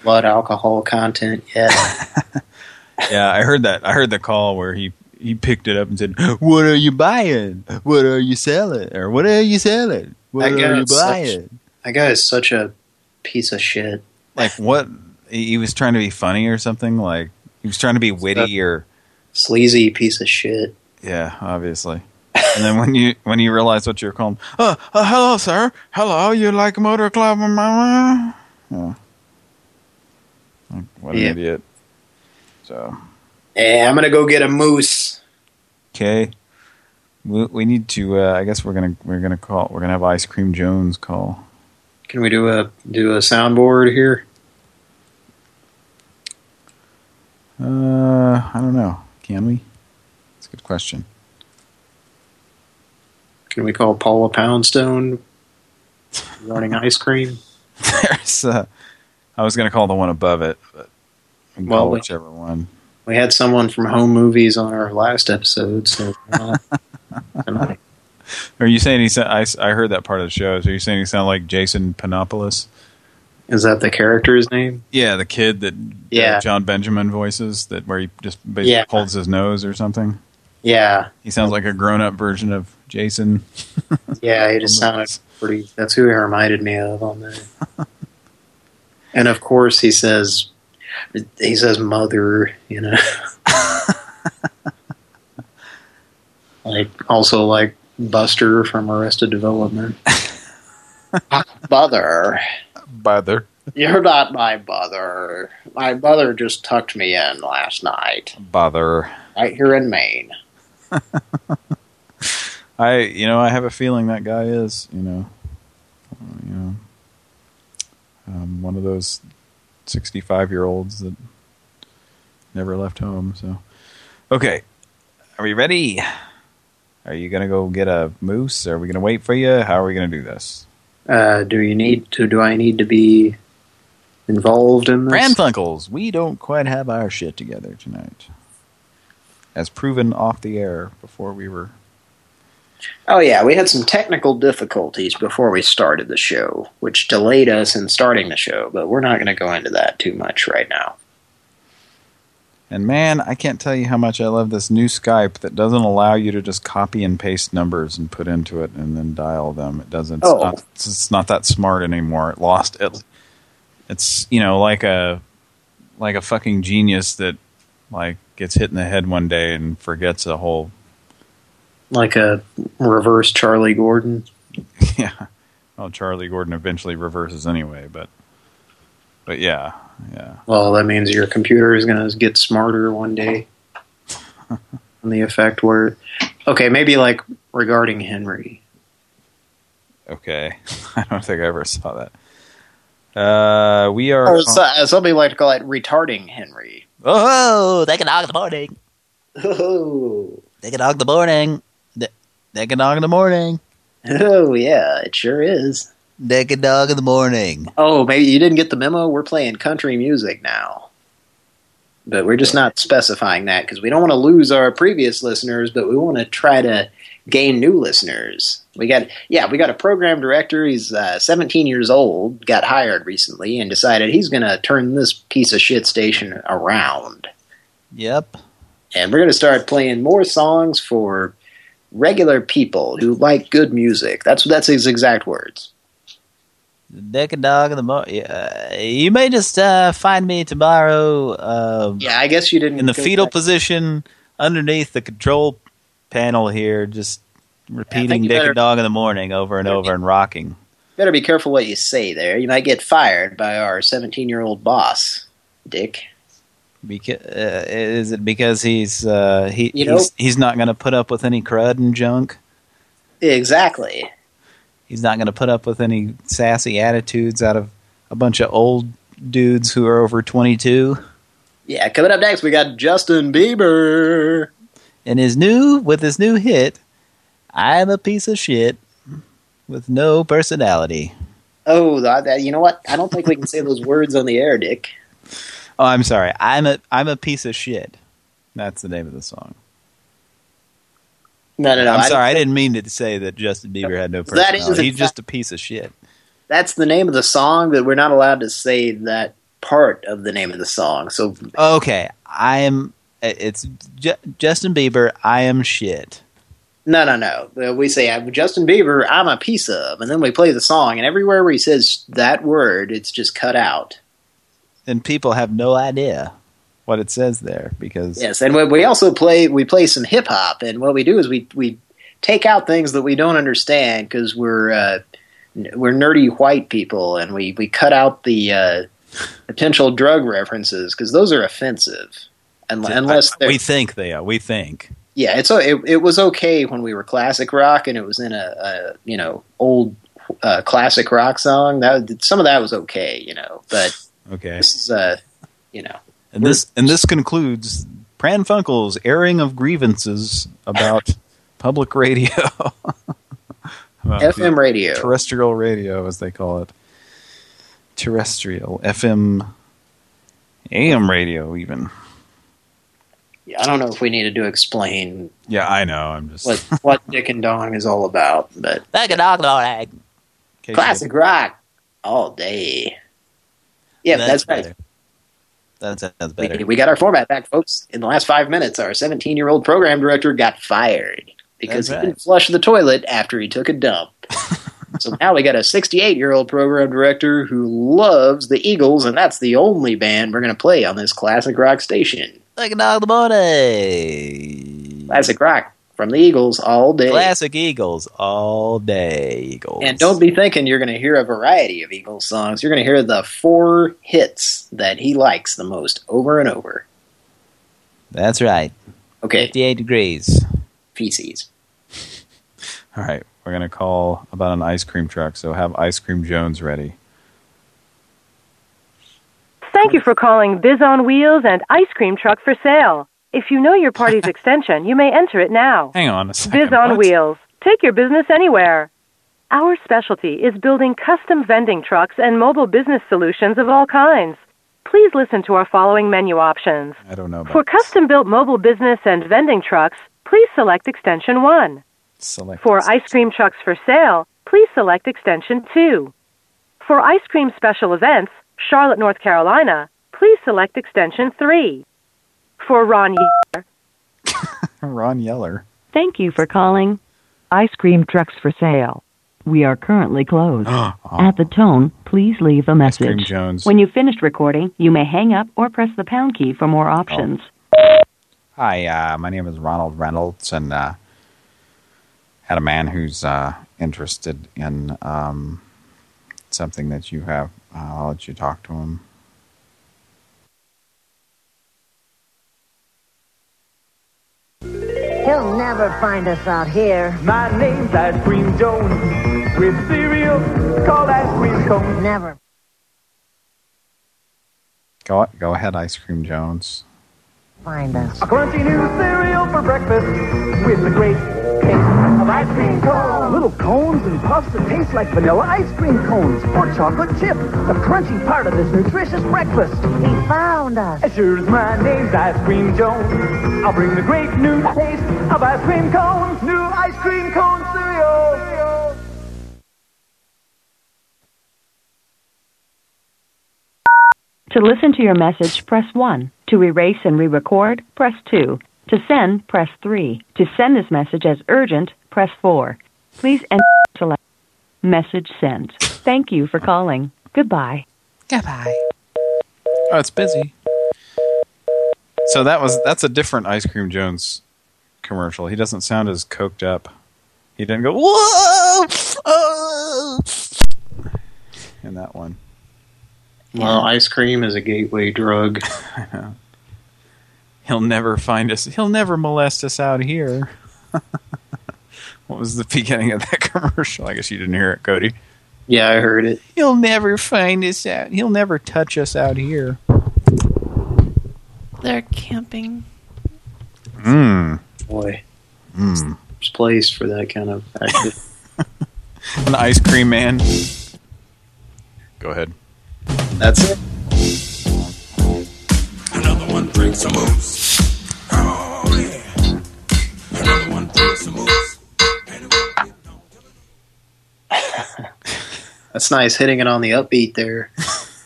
blood alcohol content yet. yeah, I heard that. I heard the call where he he picked it up and said, "What are you buying? What are you selling? Or what are you selling? What That are you guy's such- buying?" That guy is such a piece of shit. Like what? He was trying to be funny or something. Like he was trying to be witty or Sleazy piece of shit. yeah, obviously. And then when you when you realize what you're calling, uh, uh hello, sir. Hello, you like motor club, mama? Yeah. What an Yeah. idiot. So Hey, I'm gonna go get a moose. okay, we, we need to. Uh, I guess we're gonna we're gonna call. We're gonna have Ice Cream Jones call. Can we do a do a soundboard here? Uh, I don't know. Can we? That's a good question. Can we call Paula Poundstone running ice cream? There's. Uh, I was gonna call the one above it, but we Well, call whichever one. We had someone from Home Movies on our last episode, so uh. Are you saying he said? I, I heard that part of the show. So are you're saying he sounded like Jason Penopolis? is that the character's name? Yeah, the kid that Yeah. uh, Jon Benjamin voices, that where he just basically Yeah. holds his nose or something. Yeah, He sounds like a grown-up version of Jason. yeah, he just sounded pretty. That's who he reminded me of on there. and of course, he says, he says "mother," you know. like also like Buster from Arrested Development. Mother. Bother. You're not my mother. My mother just tucked me in last night, Bother. right here in Maine. I, you know, I have a feeling that guy is, you know, you know, um, one of those 65-year-olds that never left home. So, okay, are we ready? Are you gonna go get a moose? Are we gonna wait for you? How are we gonna do this? Uh, do you need to? Do I need to be involved in this? Pran Funkels, we don't quite have our shit together tonight. As proven off the air before we were... Oh yeah, we had some technical difficulties before we started the show, which delayed us in starting the show. But we're not going to go into that too much right now. And man, I can't tell you how much I love this new Skype that doesn't allow you to just copy and paste numbers and put into it and then dial them. It doesn't. It's, Oh. not, it's, it's not that smart anymore. It lost it. It's you know like a like a fucking genius that like gets hit in the head one day and forgets a whole Like a reverse Charlie Gordon. yeah. Well, Charlie Gordon eventually reverses anyway, but but yeah, yeah. Well, that means your computer is going to get smarter one day. On the effect where, okay, maybe like regarding Henry. Okay, I don't think I ever saw that. Uh, we are. Or so, uh, somebody like to call it retarding Henry. Oh, they can dog the morning. Oh, They can dog the morning. Can dog in the morning. oh yeah, it sure is. Can dog in the morning. Oh, maybe you didn't get the memo. We're playing country music now. But we're just not specifying that because we don't want to lose our previous listeners, but we want to try to gain new listeners. We got, yeah, we got a program director. He's uh, 17 years old, got hired recently, and decided he's going to turn this piece of shit station around. Yep. And we're going to start playing more songs for regular people who like good music. That's that's his exact words. They can dog in the morning. Uh, you may just uh, find me tomorrow. Uh, Yeah, I guess you didn't in the fetal back- position underneath the control panel here, just repeating you "Dick and Dog in the Morning" over and over and rocking. Better be careful what you say there. You might get fired by our 17-year-old boss, Dick. Because uh, is it because he's uh, he You know- he's, he's not going to put up with any crud and junk? Exactly. He's not going to put up with any sassy attitudes out of a bunch of old dudes who are over 22. Yeah, coming up next, we got Justin Bieber. And his new with his new hit, "I'm a piece of shit with no personality." Oh, that, you know what? I don't think we can say those words on the air, Dick. Oh, I'm sorry. I'm a I'm a piece of shit. That's the name of the song. No, no, no. I'm I- sorry. I didn't mean to say that Justin Bieber had no That is personality. He's just a piece of shit. That's the name of the song, but we're not allowed to say that part of the name of the song. So, Okay, I am. It's Ju- Justin Bieber. I am shit. no, no, no. We say, Justin Bieber, I'm a piece of, and then we play the song, and everywhere where he says that word, it's just cut out. And people have no idea what it says there because Yes, and we- we also play we play some hip hop, and what we do is we we take out things that we don't understand because we're uh, we're nerdy white people, and we we cut out the uh, potential drug references because those are offensive. Un- unless they're we think they are. We think. yeah, it's o- it, it was okay when we were classic rock and it was in a, a you know old uh, classic rock song. That some of that was okay, you know, but Okay. this is uh, you know. And this and this concludes Pran Funkel's airing of grievances about public radio. About FM radio. Terrestrial radio, as they call it. Terrestrial. FM. AM radio, even. Yeah, I don't know if we needed to explain Yeah, I know. I'm just what what Dick and Dong is all about, but They can dog in the classic rock all day. Yeah, that's, right. better. That sounds We, better. we got our format back, folks. In the last five minutes, our 17-year-old program director got fired because That's he didn't flush the toilet after he took a dump. so now we got a 68-year-old program director who loves the Eagles, and that's the only band we're going to play on this classic rock station. Can dog in the morning. Classic rock from the Eagles all day. Classic Eagles all day. Eagles. And don't be thinking you're going to hear a variety of Eagles songs. You're going to hear the four hits that he likes the most over and over. That's right. Okay. 58 degrees. Feces. All right, we're going to call about an ice cream truck, so have Ice Cream Jones ready. Thank you for calling Biz on Wheels and Ice Cream Truck for sale. If you know your party's extension, you may enter it now. Hang on a second. Biz on what? Wheels. Take your business anywhere. Our specialty is building custom vending trucks and mobile business solutions of all kinds. Please listen to our following menu options. I don't know about For custom built mobile business and vending trucks, please select extension 1. select. For ice cream trucks for sale, please select extension 2. For ice cream special events, Charlotte, North Carolina, please select extension 3. For Ron Yeller. Ron Yeller. Thank you for calling Ice Cream Trucks for Sale. We are currently closed. At the tone, please leave a Cream message. Jones. When you've finished recording, you may hang up or press the pound key for more options. Hi, uh, my name is Ronald Reynolds, and uh, had a man who's uh, interested in um, something that you have. Uh, I'll let you talk to him. He'll never find us out here. My name's Ice Cream Jones. With cereal called Ice Cream Cone. Never. Go, go ahead, Ice Cream Jones. Find us. A crunchy new cereal for breakfast with the great taste of ice cream cones. Little cones and puffs that taste like vanilla ice cream cones or chocolate chip. The crunchy part of this nutritious breakfast. He found us. As sure as my name's Ice Cream Jones, I'll bring the great new taste of ice cream cones. New ice cream cone cereal. To listen to your message, press 1. To erase and re-record, press 2. To send, press 3. To send this message as urgent, press 4. Please enter select message sent. Thank you for calling. Goodbye. Goodbye. Oh, it's busy. So that was that's a different Ice Cream Jones commercial. He doesn't sound as coked up. He didn't go whoa oh," in that one. Well, ice cream is a gateway drug. He'll never find us. He'll never molest us out here. what was the beginning of that commercial? I guess you didn't hear it, Cody. Yeah, I heard it. He'll never find us out. He'll never touch us out here. They're camping. Mmm. Boy, Mmm. there's place for that kind of activity. An ice cream man. Go ahead. That's it. Another one drinks some moose. Oh, yeah. Another one drinks some moose. That's nice hitting it on the upbeat there.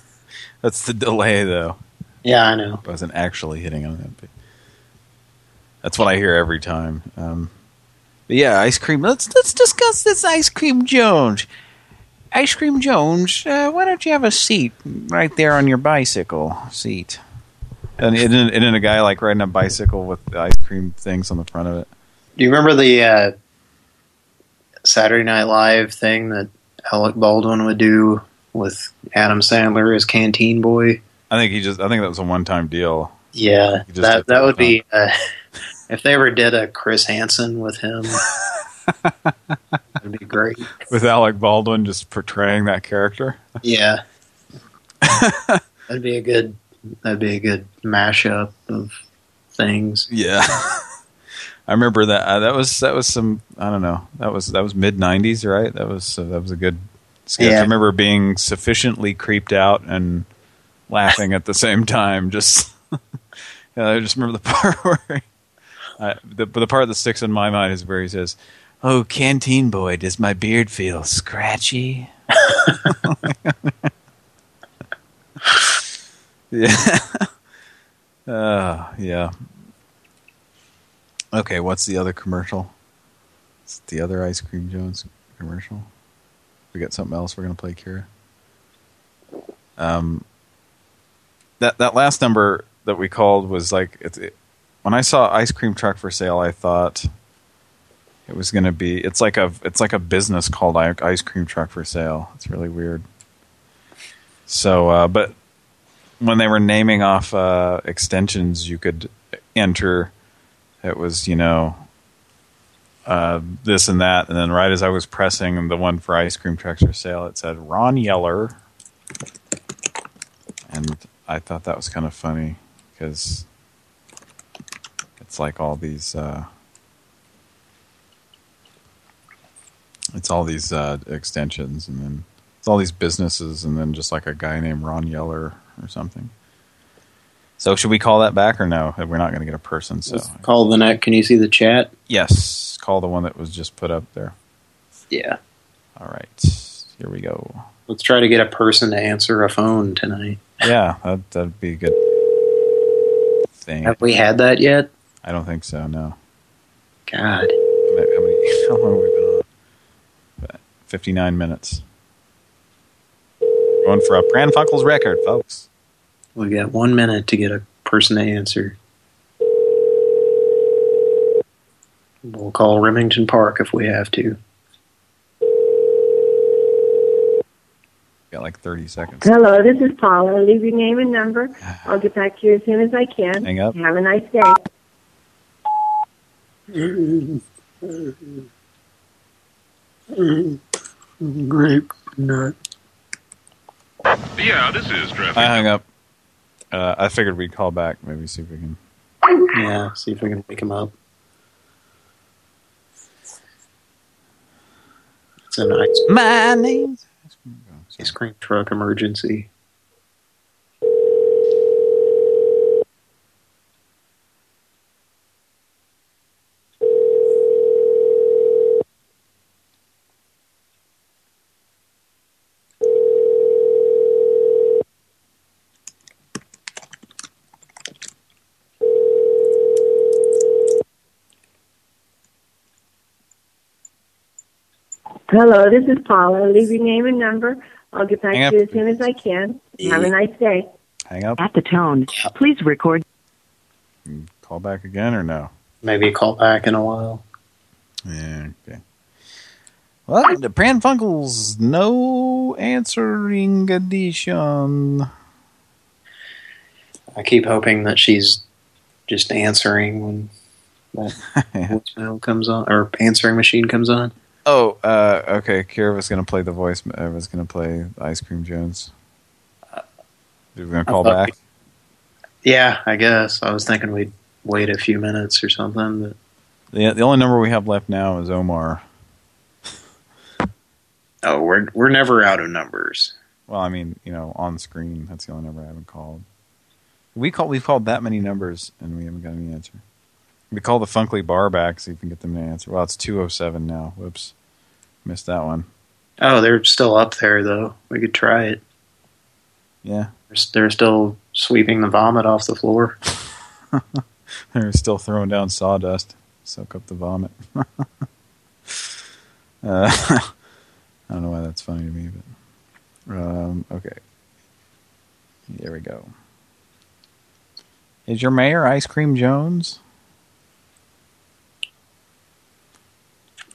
That's the delay, though. Yeah, I know. I wasn't actually hitting on that. But that's what I hear every time. Um, but yeah, ice cream. Let's let's discuss this ice cream Jones. Ice cream Jones, uh, why don't you have a seat right there on your bicycle seat? And isn't, isn't a guy like riding a bicycle with ice cream things on the front of it? Do you remember the uh, Saturday Night Live thing that Alec Baldwin would do with Adam Sandler as Canteen Boy? I think he just. I think that was a one-time deal. Yeah, that that would be uh, if they ever did a Chris Hansen with him. that'd be great. With Alec Baldwin just portraying that character. Yeah, that'd be a good. That'd be a good mashup of things. Yeah. I remember that. Uh, that was that was some. I don't know. That was that was mid '90s, right? That was uh, that was a good sketch. Yeah. I remember being sufficiently creeped out and laughing at the same time. Just yeah, I just remember the part where uh, the the part that sticks in my mind is where he says, "Oh, canteen boy, does my beard feel scratchy?" Yeah. Uh, yeah. Okay, what's the other commercial? It's the other Ice Cream Jones commercial. We got something else we're going to play, Kira? Um, that that last number that we called was like it's it, when I saw ice cream truck for sale, I thought it was going to be it's like a it's like a business called ice cream truck for sale. It's really weird. So, uh, but when they were naming off uh, extensions, you could enter. It was you know uh, this and that, and then right as I was pressing the one for ice cream trucks for sale, it said Ron Yeller, and I thought that was kind of funny because it's like all these. Uh, it's all these uh, extensions, and then it's all these businesses, and then just like a guy named Ron Yeller or something. So should we call that back or no? We're not going to get a person. So Call the net. Can you see the chat? yes, call the one that was just put up there. Yeah. All right, here we go. Let's try to get a person to answer a phone tonight. Yeah, that that'd be a good. thing. Have we had that yet? I don't think so. No. God. How many? How long have we been on? About Fifty-nine minutes. Going for a Pran Funkels record, folks. We got one minute to get a person to answer. We'll call Remington Park if we have to. Got like thirty seconds. Hello, this is Paula. Leave your name and number. I'll get back to you as soon as I can. Hang up. Have a nice day. Grape nut. Yeah, this is traffic. I hung up. Uh, I figured we'd call back. Maybe see if we can. Yeah, see if we can wake him up. It's a nice My name's ice cream truck emergency. Hello, this is Paula. Leave your name and number. I'll get back Hang to you as soon as I can. Have a nice day. Hang up. At the tone, please record. Mm, call back again or no? Maybe call back in a while. Yeah. Okay. Well, the Pran Funkels no answering edition. I keep hoping that she's just answering when that voicemail comes on, or answering machine comes on. Oh, uh, okay. Kira was going to play the voice. I was going to play Ice Cream Jones. We're going to call thought back. Yeah, I guess. I was thinking we'd wait a few minutes or something, but The the only number we have left now is Omar. oh, we're we're never out of numbers. Well, I mean, you know, on screen. That's the only number I haven't called. We call we've called that many numbers and we haven't got any answer. We call the Funkley Bar back see if we can get them to answer. Well, it's two oh seven now. Whoops, missed that one. Oh, they're still up there though. We could try it. Yeah, They're, they're still sweeping the vomit off the floor. they're still throwing down sawdust, soak up the vomit. uh, I don't know why that's funny to me, but um, okay. There we go. Is your mayor Ice Cream Jones?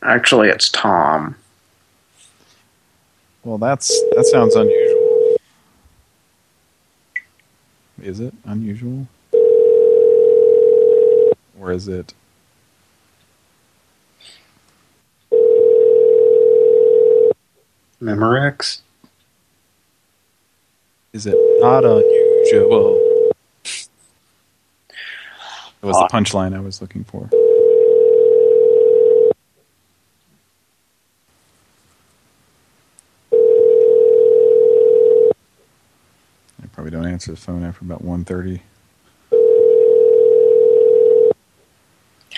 Actually, it's Tom. Well, that's that sounds unusual. Is it unusual? Or is it? Memorex? Is it not unusual? It was the uh, punchline I was looking for. I probably don't answer the phone after about 1.30.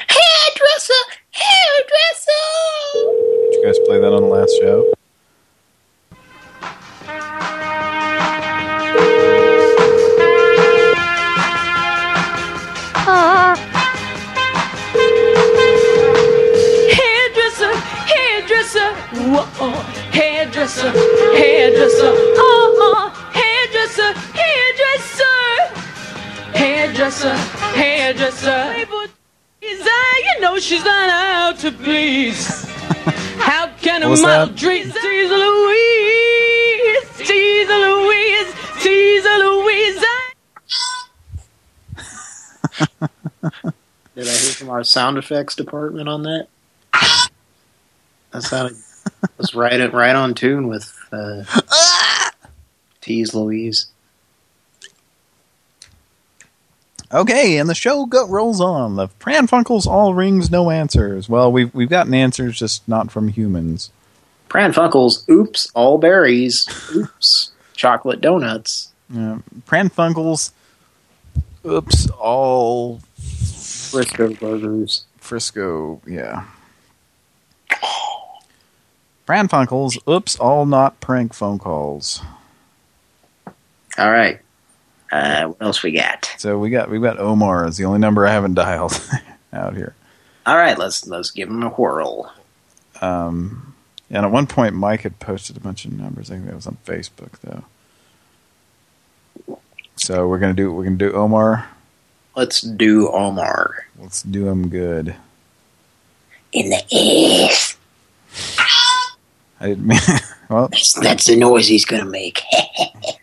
Hairdresser! Hairdresser! Did you guys play that on the last show? Was model that? treat Louise, Caesar Louise, Caesar Louise? Did I hear from our sound effects department on that? That sounded was right right on tune with uh, Tease Louise. Okay, and the show go rolls on. The Pran Funkels all rings, no answers. Well, we've we've gotten answers, just not from humans. Pran Funkels, oops, all berries, oops, chocolate donuts. Yeah, Pran Funkels oops, all Frisco burgers. Frisco, yeah. Pran Funkels, oops, all not prank phone calls. All right. Uh, what else we got? So we got we got Omar is the only number I haven't dialed out here. All right, let's let's give him a whirl. Um, and at one point, Mike had posted a bunch of numbers. I think that was on Facebook, though. So we're gonna do we're gonna do Omar. Let's do Omar. Let's do him good. In the ass. I didn't mean. well, That's, that's the noise he's gonna make.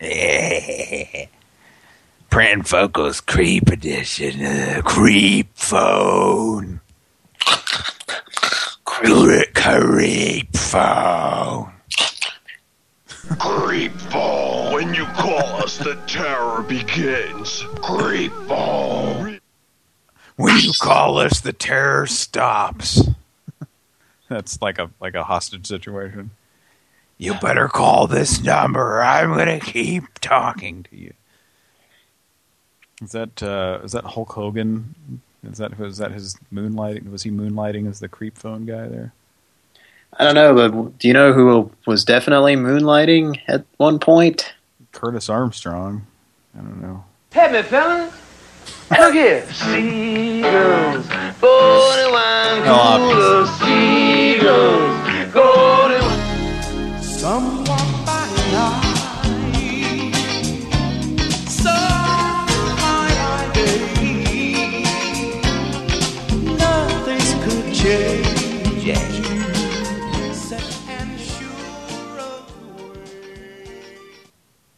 Pran Funkels Creep Edition. Uh, creep phone. Creep, creep phone. When you call us, the terror begins. Creep phone. When you call us, the terror stops. that's like a like a hostage situation. You better call this number. I'm gonna keep talking to you. Is that uh, is that Hulk Hogan? Is that was that his moonlighting? Was he moonlighting as the creep phone guy there? I don't know, but do you know who was definitely moonlighting at one point? Curtis Armstrong. I don't know. Hey, me fellas. Look here. Seagulls. Forty-one cooler seagulls. Golden.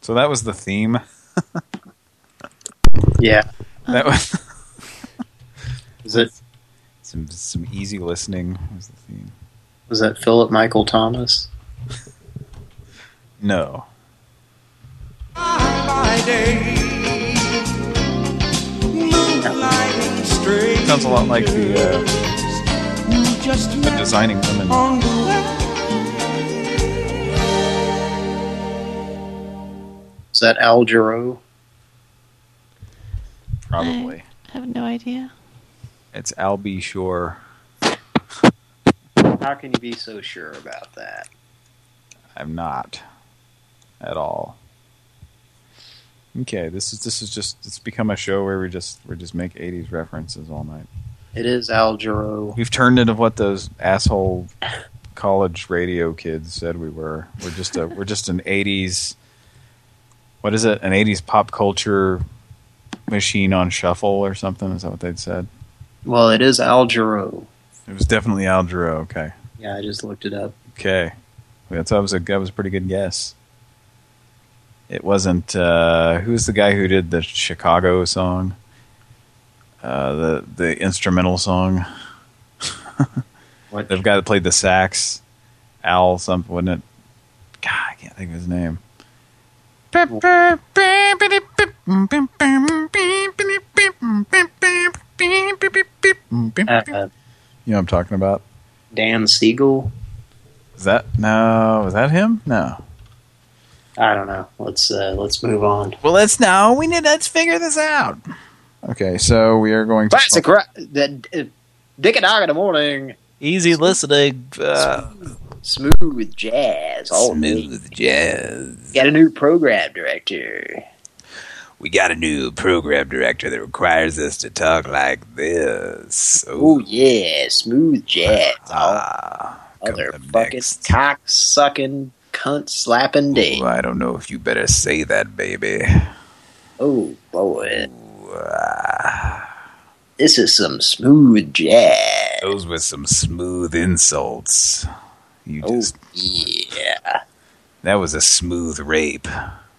So that was the theme. Yeah. That was. Is it? Some some easy listening was the theme. Was that Philip Michael Thomas? No. Sounds a lot like the uh, the designing women. Is that Al Jarreau? Probably. I have no idea. It's Al Albie Shore. How can you be so sure about that? I'm not at all. Okay, this is this is just it's become a show where we just we just make 80s references all night. It is Al Jarreau. We've turned into what those asshole college radio kids said we were. We're just a we're just an 80s what is it? An 80s pop culture machine on shuffle or something? Is that what they'd said? Well, it is Al Jarreau. It was definitely Al Jarreau. Okay. Yeah, I just looked it up. Okay. That's that was a that was a pretty good guess. It wasn't uh who's the guy who did the Chicago song? Uh the the instrumental song. What? The guy that played the sax. Al something, wasn't it? God, I can't think of his name. Uh, You know what I'm talking about? Dan Siegel? Is that no? Is that him? No. I don't know. Let's uh, let's move on. Well, let's now. We need. Let's figure this out. Okay, so we are going to Classic rock. That uh, Dick and Dog in the morning. easy listening. Uh, Smooth jazz. All Smooth jazz. Got a new program director. We got a new program director that requires us to talk like this. Oh yeah, smooth jazz. Ah, Motherfucking cock sucking, cunt slapping day. I don't know if you better say that, baby. Oh boy. This is some smooth jazz. Those were some smooth insults. You Oh just yeah. that was a smooth rape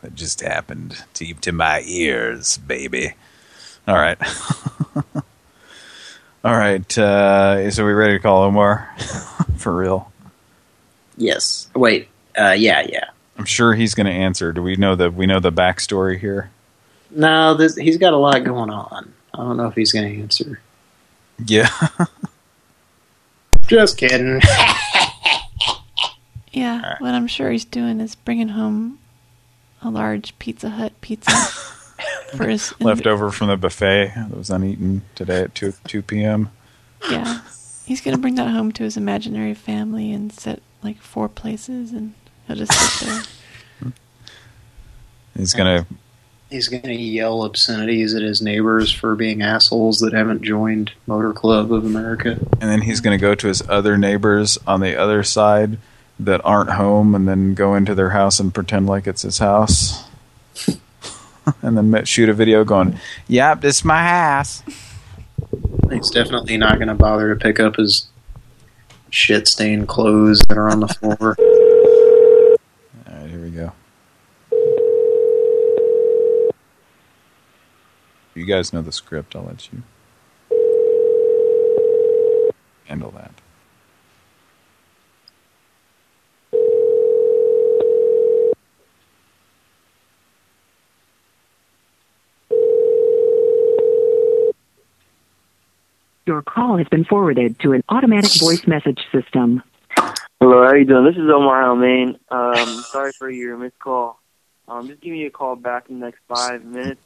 that just happened to to my ears, baby. All right. All right. Uh, so we ready to call Omar for real? Yes. Wait. Uh, yeah, yeah. I'm sure he's going to answer. Do we know the we know the backstory here? No, this, he's got a lot going on. I don't know if he's going to answer. Yeah. Just kidding. Yeah, what I'm sure he's doing is bringing home a large Pizza Hut pizza for his Left over from the buffet that was uneaten today at 2 2 p.m. Yeah, he's gonna bring that home to his imaginary family and set like four places, and he'll just sit there. He's gonna He's going to yell obscenities at his neighbors for being assholes that haven't joined Motor Club of America. And then he's going to go to his other neighbors on the other side that aren't home and then go into their house and pretend like it's his house. and then shoot a video going, yep, this is my house. He's definitely not going to bother to pick up his shit-stained clothes that are on the floor. All right, here we go. You guys know the script. I'll let you handle that. Your call has been forwarded to an automatic voice message system. Hello, how are you doing? This is Omar Almain. Um, sorry for your missed call. Um, just giving you a call back in the next five minutes.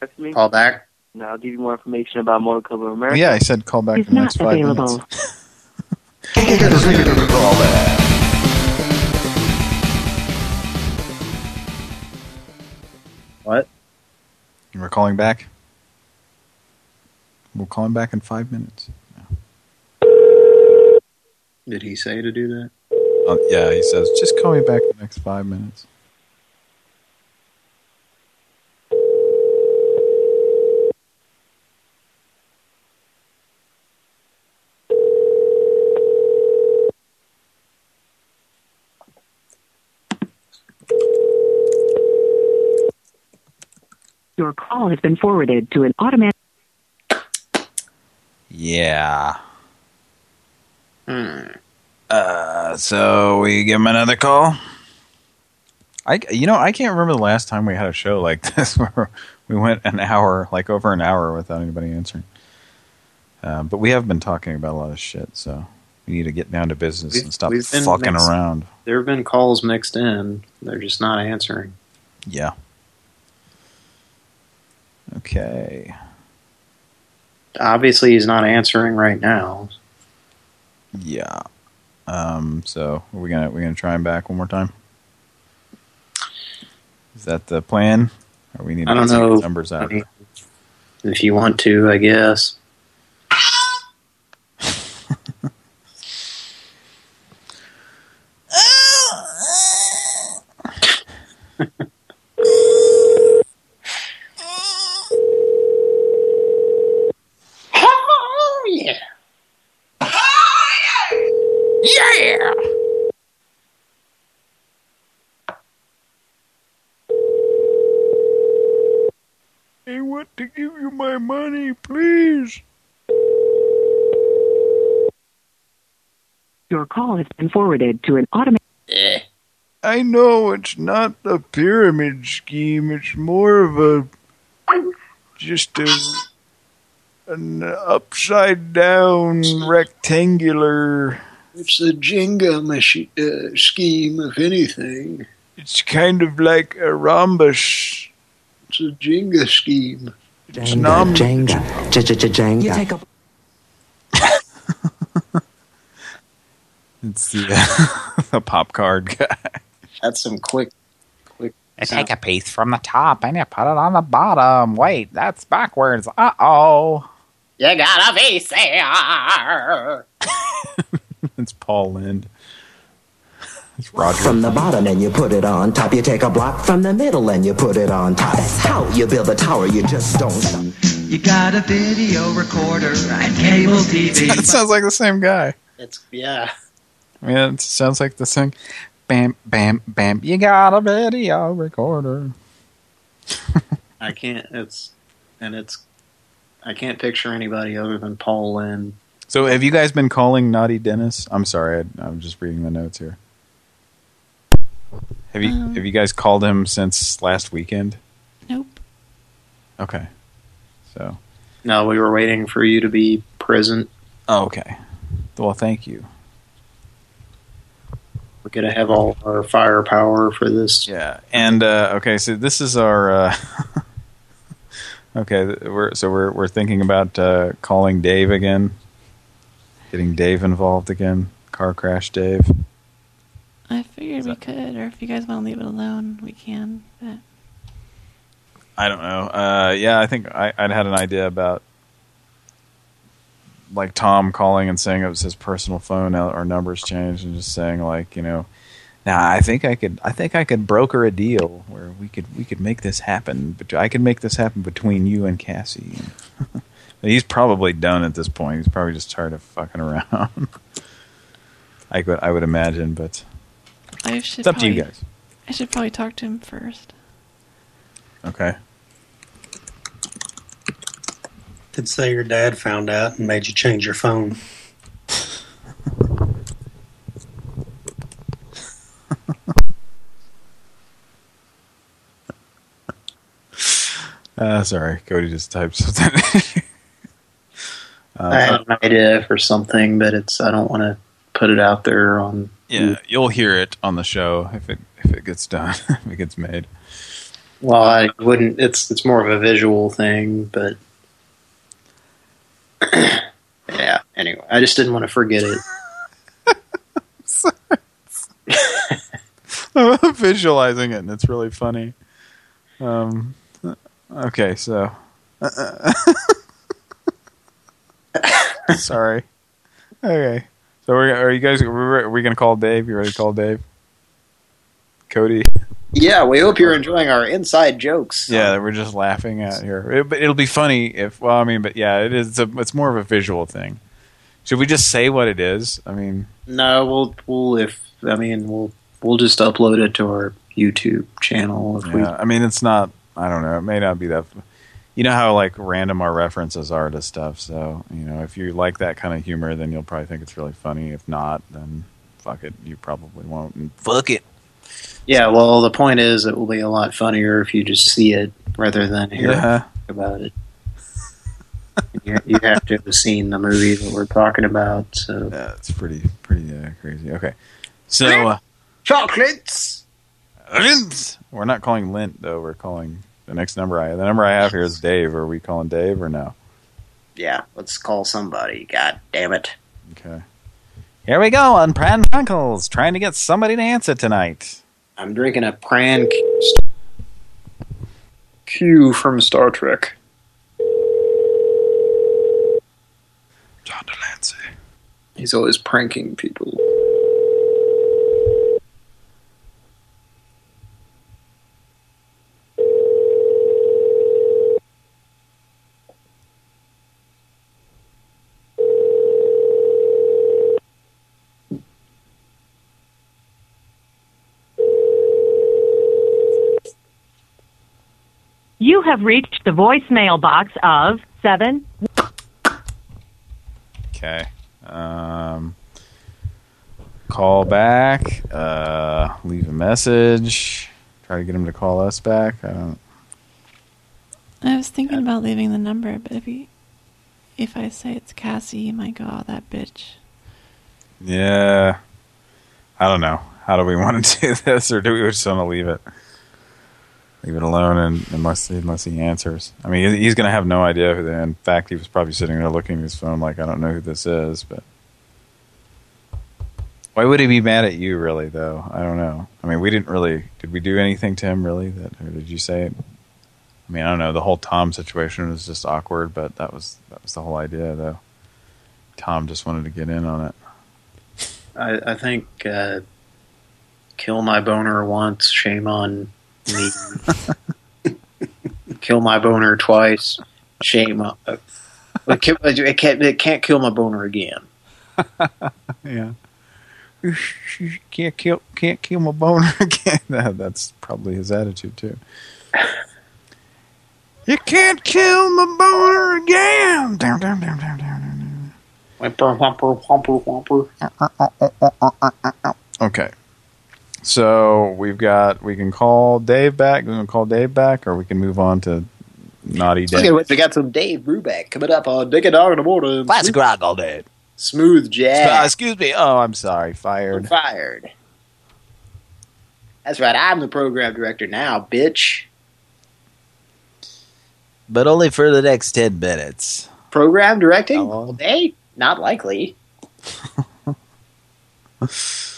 Text me. Call back. And I'll give you more information about Motor Club of America. Yeah, I said call back Is in the next not five available. minutes. What? We're calling back? We'll call him back in five minutes. Did he say to do that? Uh, yeah, he says, just call me back in the next five minutes. Your call has been forwarded to an automatic. Yeah. Uh, so we give him another call. I, you know, I can't remember the last time we had a show like this where we went an hour, like over an hour, without anybody answering. Uh, but we have been talking about a lot of shit, so we need to get down to business and stop we've fucking mixed- around. There have been calls mixed in. They're just not answering. Yeah. Okay. Obviously, he's not answering right now. Yeah. Um. So are we gonna we're gonna try him back one more time? Is that the plan? Or we need to I don't get some know. numbers out? If you want to, I guess. Oh, yeah. Yeah. I want to give you my money, please. Your call has been forwarded to an automatic. I know it's not a pyramid scheme. It's more of a just a an upside down rectangular. It's a Jenga machine uh, scheme, if anything. It's kind of like a rhombus. It's a Jenga scheme. It's nom- Jenga. Jenga. You take a It's the the pop card guy. That's some quick, quick. You take a piece from the top and you put it on the bottom. Wait, that's backwards. Uh-oh. You got a VCR. it's Paul Lynde. It's Roger. From the bottom and you put it on top. You take a block from the middle and you put it on top. That's how you build a tower. You just don't stop. You got a video recorder and cable TV. That sounds like the same guy. It's yeah. Yeah, it sounds like the same. Bam, bam, bam. You got a video recorder. I can't. It's and it's. I can't picture anybody other than Paul Lynde. So have you guys been calling Naughty Dennis? I'm sorry, I, I'm just reading the notes here. Have you Um. have you guys called him since last weekend? Nope. Okay. So. No, we were waiting for you to be present. Oh, okay. Well, thank you. We're gonna have all our firepower for this. Yeah, and uh, okay, so this is our. Uh, okay, we're so we're we're thinking about uh, calling Dave again, getting Dave involved again. Car crash, Dave. I figured we could, or if you guys want to leave it alone, we can. But I don't know. Uh, yeah, I think I, I'd had an idea about like Tom calling and saying it was his personal phone, our numbers changed, and just saying like, you know, now I think I could, I think I could broker a deal where we could, we could make this happen. But I could make this happen between you and Cassie. He's probably done at this point. He's probably just tired of fucking around. I could, I would imagine, but I should it's up to you probably- guys. I should probably talk to him first. Okay. Did say your dad found out and made you change your phone. Uh, sorry, Cody just typed something. I had uh, an idea for something, but it's I don't want to put it out there on. Yeah, you'll hear it on the show if it if it gets done, if it gets made. Well, I wouldn't. It's it's more of a visual thing, but yeah. Anyway, I just didn't want to forget it. I'm visualizing it, and it's really funny. Um, okay, so sorry. Okay, so we're are you guys are we gonna call Dave? You ready to call Dave? Cody. Yeah, we hope you're enjoying our inside jokes. Yeah, that we're just laughing at here. It, but it'll be funny if. Well, I mean, but yeah, it is. A, it's more of a visual thing. Should we just say what it is? I mean, No, we'll we'll if I mean we'll we'll just upload it to our YouTube channel if we. yeah. I mean, it's not. I don't know. It may not be that. You know how like random our references are to stuff. So you know, if you like that kind of humor, then you'll probably think it's really funny. If not, then fuck it. You probably won't. And fuck it. Yeah, well, the point is, it will be a lot funnier if you just see it rather than hear Yeah. about it. you, you have to have seen the movie that we're talking about. So yeah, it's pretty pretty uh, crazy. Okay, so uh, chocolates. Lint. We're not calling Lint though. We're calling the next number I the number I have here is Dave. Are we calling Dave or no? Yeah, let's call somebody. God damn it! Okay. Here we go on Pran Funkels, trying to get somebody to answer tonight. I'm drinking a Pran Q from Star Trek. John de Lancie. He's always pranking people. You have reached the voicemail box of seven. Okay. Um, call back. Uh, leave a message. Try to get him to call us back. I don't. I was thinking about leaving the number, but if he, if I say it's Cassie, he might go, "Oh, that bitch." Yeah. I don't know. How do we want to do this, or do we just want to leave it? Leave it alone, and unless unless he answers. I mean, he's going to have no idea who. They, in fact, he was probably sitting there looking at his phone, like, I don't know who this is. But why would he be mad at you, really? Though I don't know. I mean, we didn't really. Did we do anything to him, really? That or did you say it? I mean, I don't know. The whole Tom situation was just awkward, but that was that was the whole idea, though. Tom just wanted to get in on it. I, I think uh, kill my boner once, shame on. Kill my boner twice, shame on. Uh, it, can't, it, can't, kill my boner again. yeah. Can't kill, can't kill my boner again. That's probably his attitude too. You can't kill my boner again. Down, down, down, down, down. Whimper, whimper, whimper, whimper. Uh, uh, uh, okay. So we've got. We can call Dave back. We can call Dave back, or we can move on to Naughty Dave. Okay, we got some Dave Brubeck coming up on Dick and Dog in the Morning. Classic rock all day. Smooth Uh, jazz. excuse me. Oh, I'm sorry. Fired. Fired. That's right. I'm the program director now, bitch. But only for the next 10 minutes. Program directing all day? Not likely.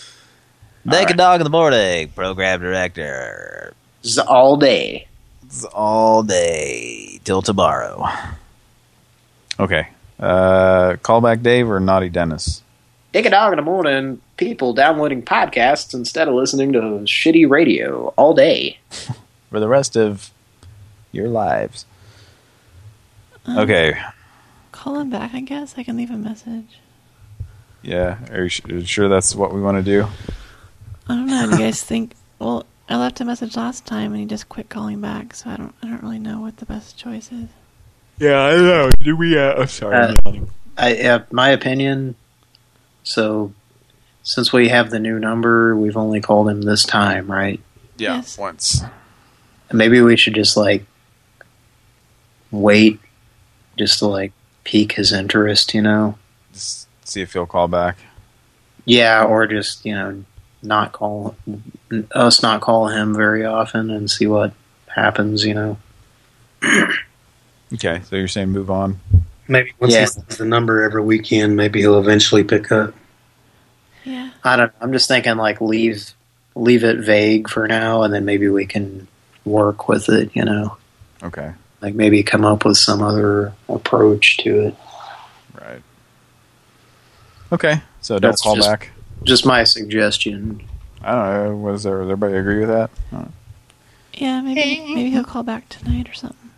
Naked Dog in the Morning, program director. This is all day. all day till tomorrow. Okay. Uh, callback Dave or Naughty Dennis? Dick a dog in the morning, people downloading podcasts instead of listening to shitty radio all day. For the rest of your lives. Um, Okay. Call him back, I guess. I can leave a message. Yeah. Are you su- sure that's what we want to do? I don't know. Do you guys think? Well, I left a message last time and he just quit calling back, so I don't. I don't really know what the best choice is. Yeah, I know. Do we? Uh, I'm sorry. Uh, I, uh, my opinion. So, since we have the new number, we've only called him this time, right? Yeah, once. Maybe we should just like wait, just to like pique his interest, you know? Just see if he'll call back. Yeah, or just you know, not call us, not call him very often, and see what happens, you know? Okay, so you're saying move on? Maybe once Yeah. he sees the number every weekend, maybe he'll eventually pick up. Yeah. I don't. I'm just thinking like leave leave it vague for now, and then maybe we can work with it. You know, Okay. like maybe come up with some other approach to it. Right. Okay, so don't That's call just- back. Just my suggestion. I don't know. Was there? Does everybody agree with that? I don't know. Yeah, maybe maybe he'll call back tonight or something.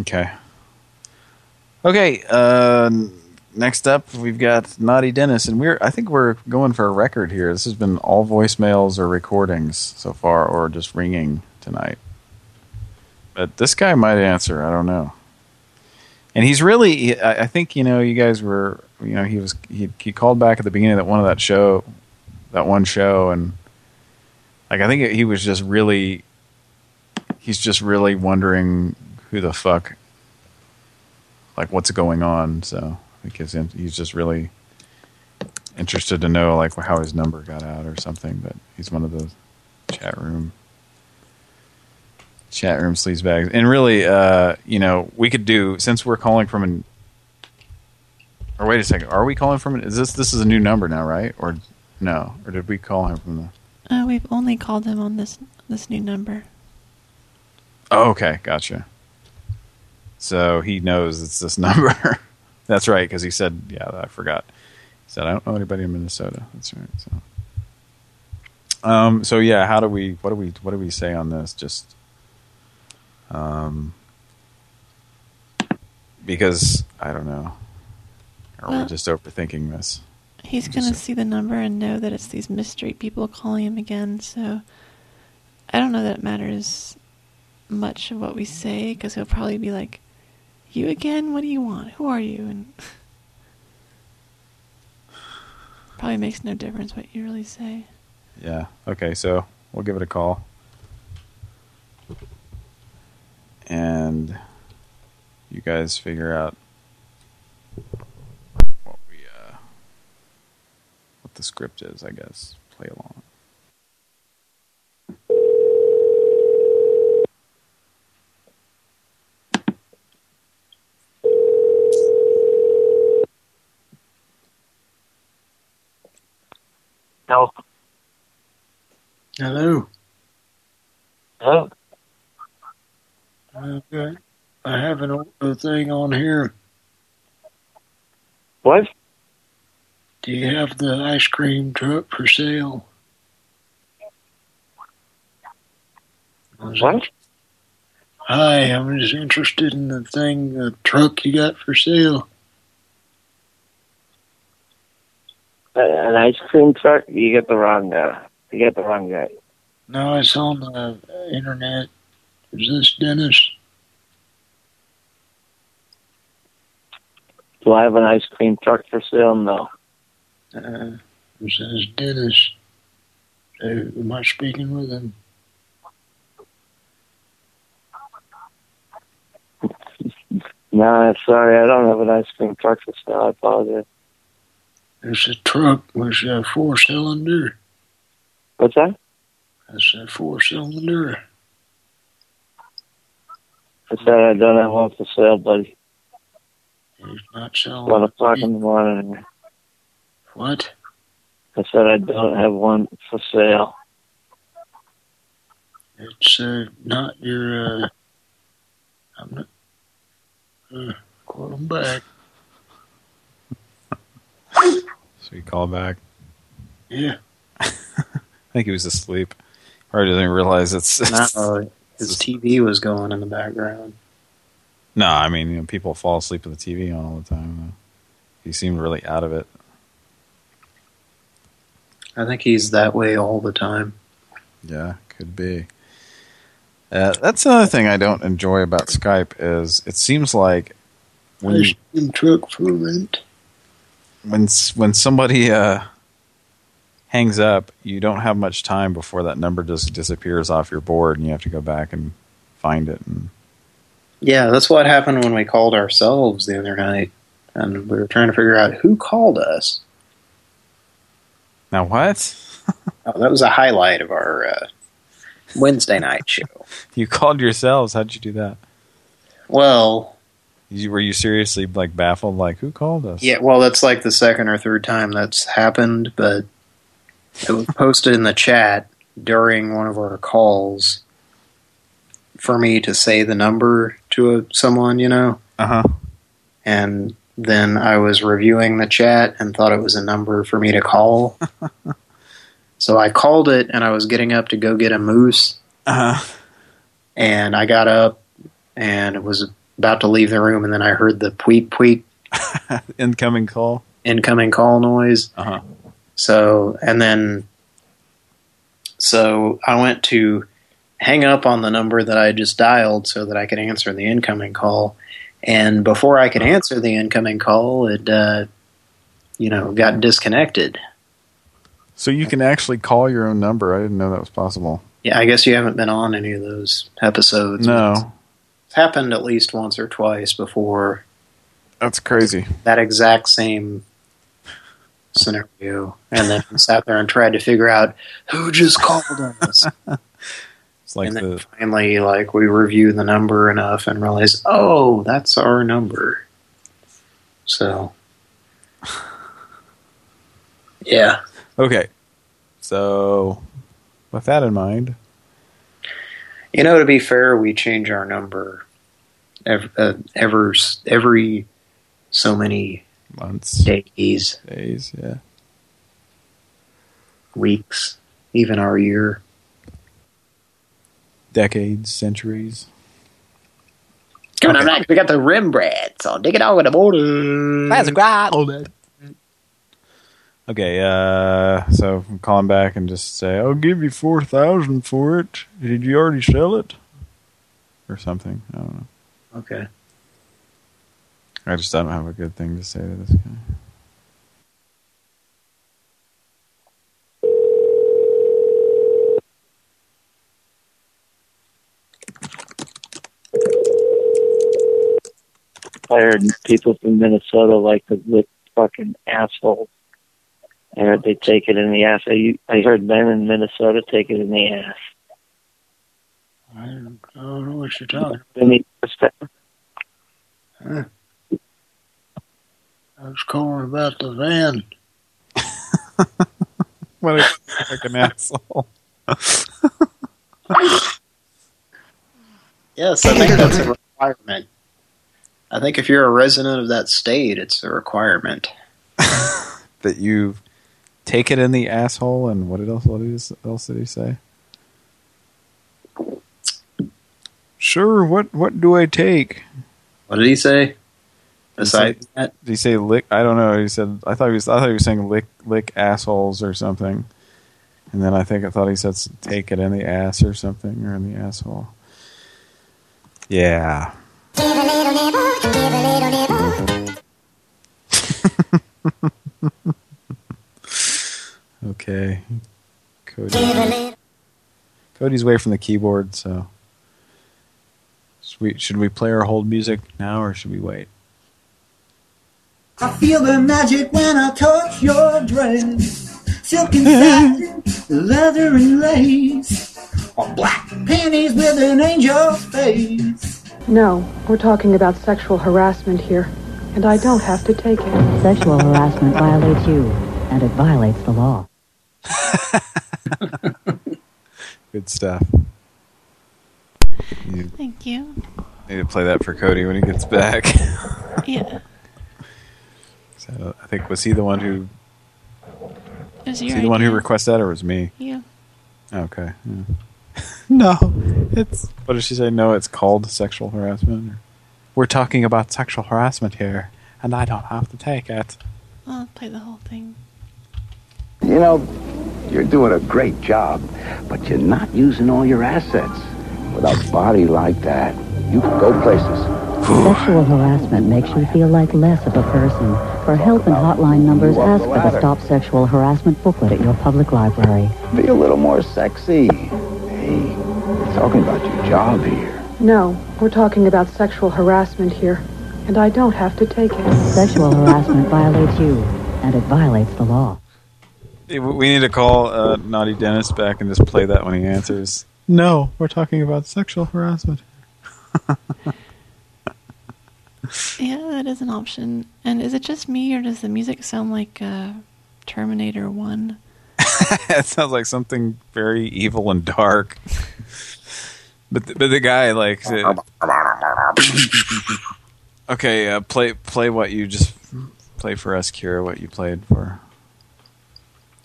Okay. Okay. Uh, next up, we've got Naughty Dennis, and we're. I think we're going for a record here. This has been all voicemails or recordings so far, or just ringing tonight. But this guy might answer. I don't know. And he's really. I I think you know. You guys were. You know. He was. He he called back at the beginning of that one of that show, that one show, and like I think he was just really. He's just really wondering who the fuck, like what's going on. So think he's, just really interested to know like how his number got out or something. But he's one of those chat room chat room sleazebags. And really, uh, you know, we could do since we're calling from an. Or wait a second, are we calling from? Is this this is a new number now, right? Or no? Or did we call him from the? Uh, we've only called him on this this new number. Oh, okay, gotcha. So he knows it's this number. That's right, because he said, yeah, I forgot. He said, I don't know anybody in Minnesota. That's right. So, um, so yeah, how do we? What do we? What do we say on this? Just, um, because I don't know. Or Well- we're oh. just overthinking this. He's gonna see the number and know that it's these mystery people calling him again. So I don't know that it matters much of what we say because he'll probably be like, "You again? What do you want? Who are you?" And probably makes no difference what you really say. Yeah. Okay. So we'll give it a call, and you guys figure out the script is. I guess play along. No. Hello. Oh. Okay. I have an a thing on here. What? Do you have the ice cream truck for sale? What? Hi, I'm just interested in the thing, the truck you got for sale. Uh, an ice cream truck? You get the wrong guy. You get the wrong guy. No, it's on the internet. Is this Dennis? Do I have an ice cream truck for sale? No. Uh, it says Dennis. So, am I speaking with him? No, sorry, I don't have an ice cream truck for sale. I apologize. It's a truck with a four-cylinder. What's that? It's a four-cylinder. I said I don't have one for sale, buddy. He's not selling. One o'clock in the morning. What? I said I don't have one for sale. It's uh, not your. Uh, I'm not. Uh, call him back. So you call back. Yeah. I think he was asleep. Or didn't realize it's... it's No, his TV was going in the background. no, I mean, you know, people fall asleep with the TV on all the time. He seemed really out of it. I think he's that way all the time. Yeah, could be. Uh, that's another thing I don't enjoy about Skype is it seems like when you, truck for rent. when when somebody uh, hangs up, you don't have much time before that number just disappears off your board, and you have to go back and find it. And Yeah, that's what happened when we called ourselves the other night. And we were trying to figure out who called us. Now what? Oh, that was a highlight of our uh, Wednesday night show. You called yourselves? How'd you do that? Well, You, were you seriously like baffled? Like who called us? yeah, well, that's like the second or third time that's happened, but it was posted in the chat during one of our calls for me to say the number to a, someone, you know? Uh huh. And then I was reviewing the chat and thought it was a number for me to call. so I called it and I was getting up to go get a moose. Uh-huh. And I got up and was about to leave the room and then I heard the tweet tweet Incoming call. incoming call noise. Uh huh. So, and then, so I went to hang up on the number that I just dialed so that I could answer the incoming call. And before I could answer the incoming call, it, uh, you know, got disconnected. So you can actually call your own number. I didn't know that was possible. Yeah, I guess you haven't been on any of those episodes. No, It's happened at least once or twice before. that's crazy. That exact same scenario. And then sat there and tried to figure out who just called us. It's like and then the finally, like, we review the number enough and realize, oh, that's our number. So, yeah. okay. So with that in mind, You know, to be fair, we change our number every, uh, ever, every so many months, days, days, yeah, weeks, even our year. Decades, centuries. Coming up next, we got the Rembrandt. So dig it out with the morning. That's great. Okay, uh, so I'm calling back and just say, I'll give you 4000 for it. Did you already sell it? Or something. I don't know. Okay. I just don't have a good thing to say to this guy. I heard people from Minnesota like to lick fucking assholes. I heard they take it in the ass. I, I heard men in Minnesota take it in the ass. I don't, I don't know what you're talking about. Huh? I was calling about the van. What a like an asshole. Yes, I think that's a requirement. I think if you're a resident of that state, it's a requirement. that you take it in the asshole and what else what is, else did he say? Sure, what what do I take? What did he say? Besides that? Did he say lick I don't know, he said I thought he was I thought he was saying lick lick assholes or something. And then I think I thought he said take it in the ass or something or in the asshole. Yeah. Okay. Cody. Cody's away from the keyboard, so should we, should we play our hold music now or should we wait? I feel the magic when I touch your dress. Silk and satin, leather and lace. Or black panties with an angel face. No, we're talking about sexual harassment here, and I don't have to take it. Sexual harassment violates you, and it violates the law. Good stuff. You Thank you. need to play that for Cody when he gets back. Yeah. so I think was he the one who was was he the one who requested that, or was me? Yeah. Okay. yeah. no, it's. What did she say? No, it's called sexual harassment. We're talking about sexual harassment here, and I don't have to take it. I'll play the whole thing. You know, you're doing a great job, but you're not using all your assets. With a body like that, you can go places. Sexual harassment makes you feel like less of a person. For help and hotline numbers, ask for the Stop Sexual Harassment booklet at your public library. Be a little more sexy. Hey, we're talking about your job here. No, we're talking about sexual harassment here, and I don't have to take it. Sexual harassment violates you, and it violates the law. Hey, We we need to call uh, Naughty Dennis back and just play that when he answers. No, we're talking about sexual harassment. Yeah, that is an option. And is it just me, or does the music sound like uh, Terminator 1? it sounds like something very evil and dark. But the, but the guy like okay, uh, play play what you just play for us, Kira. What you played for,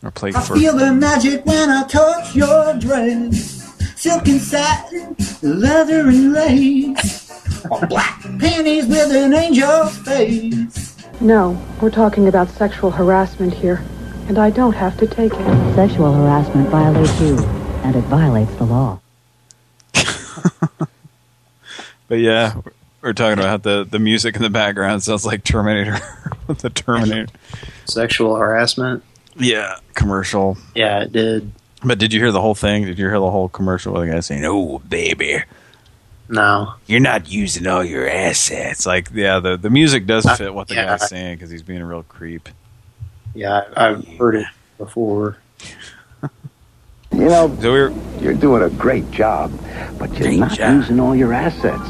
or play I for. feel the magic when I touch your dress. Silk and satin, leather and lace. Or black panties with an angel face. No, we're talking about sexual harassment here, and I don't have to take it. Sexual harassment violates you, and it violates the law. But yeah, we're talking about the the music in the background sounds like Terminator, the Terminator. Sexual harassment. Yeah, commercial. Yeah, it did. But did you hear the whole thing? Did you hear the whole commercial with the guy saying, "Oh, baby, no, you're not using all your assets"? Like, yeah, the the music does Uh, fit what the yeah. guy's saying because he's being a real creep. Yeah, I- I've heard it before. You know, so we're, you're doing a great job, but you're Great not job. using all your assets.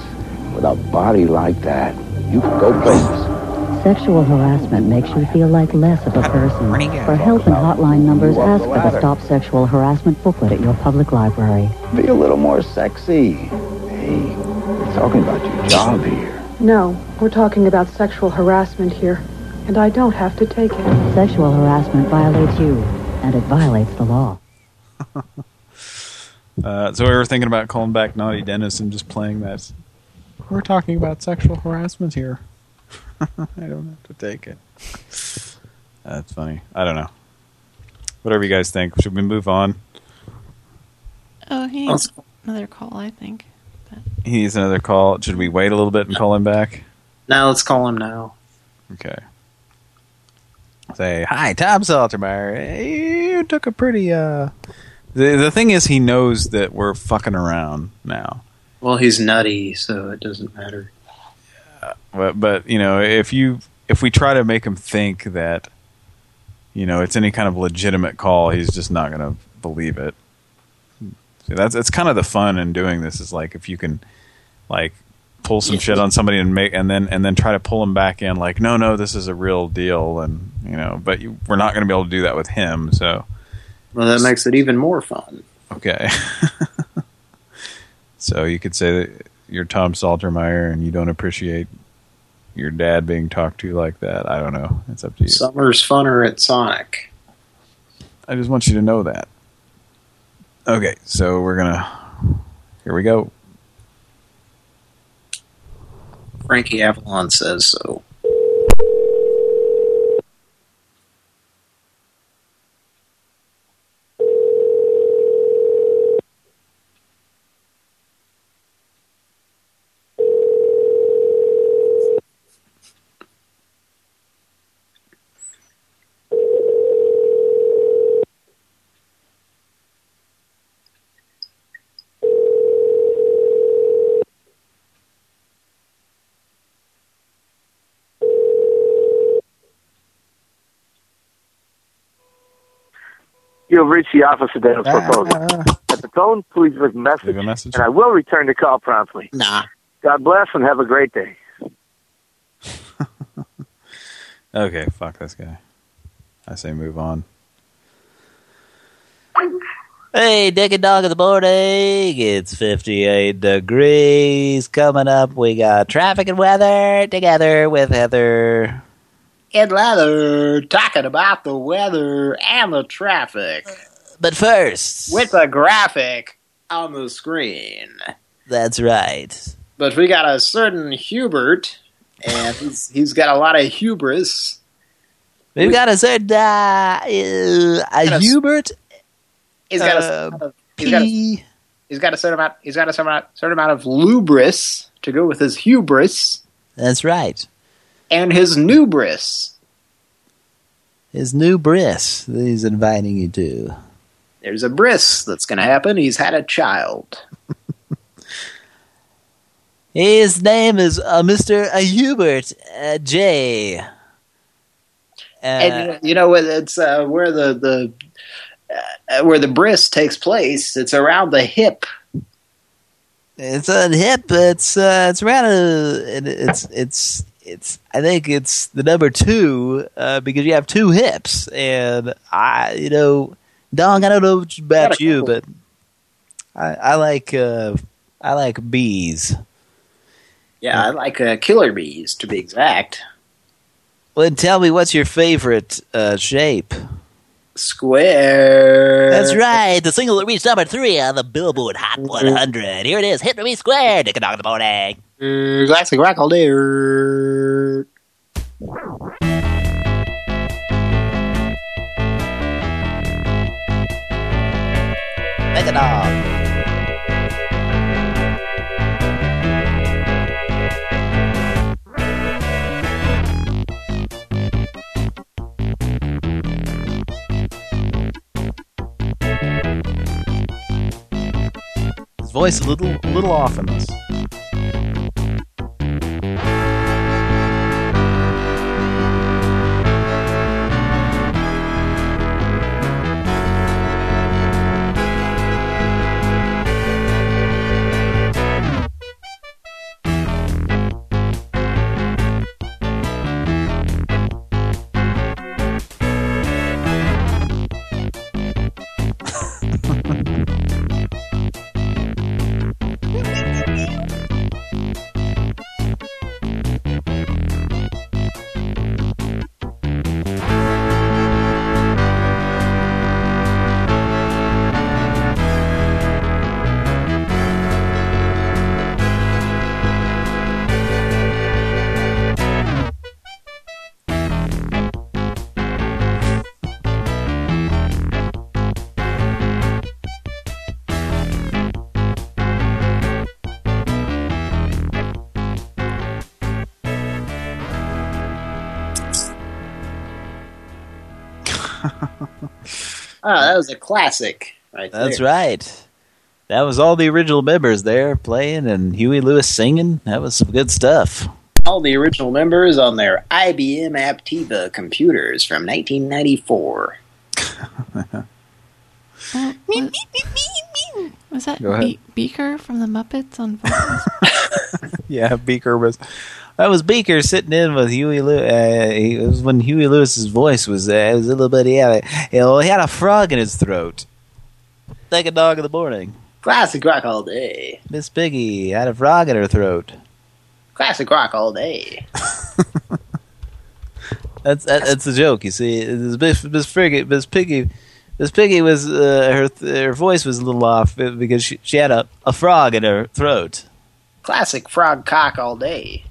With a body like that, you could go places. Sexual harassment makes you feel like less of a person. For help and hotline numbers, ask for the Stop Sexual Harassment booklet at your public library. Be a little more sexy. Hey, we're talking about your job here. No, we're talking about sexual harassment here, and I don't have to take it. Sexual harassment violates you, and it violates the law. Uh, so we were thinking about calling back Naughty Dennis and just playing that. We're talking about sexual harassment here. I don't have to take it. That's funny. I don't know. Whatever you guys think. Should we move on? Oh, he needs another call, I think. He needs another call. Should we wait a little bit and call him back? Now let's call him now. Okay. Say, hi, Tom Saltermeyer. You took a pretty, uh... The, the thing is, he knows that we're fucking around now. Well, he's nutty, so it doesn't matter. But but you know, if you if we try to make him think that you know it's any kind of legitimate call, he's just not going to believe it. So that's it's kind of the fun in doing this is like if you can like pull some shit on somebody and make and then and then try to pull them back in like no no this is a real deal and you know but you, we're not going to be able to do that with him so Well, that makes it even more fun. okay so you could say that you're Tom Saltermeyer and you don't appreciate your dad being talked to like that. I don't know. It's up to you. Summer's funner at Sonic. I just want you to know that. Okay, so we're gonna. Here we go. Frankie Avalon says so. You've reached the office of Dennis ah, Proposal. Ah, ah. At the tone, please leave a message, Leave a message. and I will return the call promptly. Nah. God bless and have a great day. Okay, fuck this guy. I say move on. Hey, Dick and Dog of the morning. It's 58 degrees. Coming up, we got traffic and weather together with Heather. Ed Leather talking about the weather and the traffic. But first, With a graphic on the screen. that's right. But we got a certain Hubert, and he's, he's got a lot of hubris. We've got a certain uh, uh, a Hubert. He's got Uh, a he's got a, he's got a certain amount he's got a certain amount, certain amount of lubris to go with his hubris. That's right. And his nubris. His new bris that he's inviting you to. There's a bris that's going to happen. He's had a child. His name is uh, Mr. Uh, Hubert uh, J. Uh, and you know it's uh, where the the uh, where the bris takes place. It's around the hip. It's a hip. It's uh, it's around a. it- It's it's it's. I think it's the number two uh, because you have two hips, and I, you know, Dong. I don't know about you, but I, I like uh, I like bees. Yeah, I like uh, killer bees to be exact. Well, then tell me what's your favorite uh, shape? Square. That's right. The single that reached number three on the Billboard Hot 100. Here it is. Hit me square. Dick and dog in the morning. Classic rock all day. Dick and dog. His voice a little, a little off in this. Oh, that was a classic. Right That's there. right. That was all the original members there playing and Huey Lewis singing. That was some good stuff. All the original members on their IBM Aptiva computers from 1994. Oh, was, was that Go ahead. Be- Beaker from the Muppets on vocals? Yeah, Beaker was. That was Beaker sitting in with Huey Lewis. Uh, it was when Huey Lewis's voice was uh, it was a little bit yeah. You know, he had a frog in his throat. Like a dog in the morning. Classic rock all day. Miss Piggy had a frog in her throat. Classic rock all day. That's that, that's the joke. You see, Miss Miss Piggy, Miss Piggy, Miss Piggy was uh, her her voice was a little off because she she had a, a frog in her throat. Classic frog cock all day.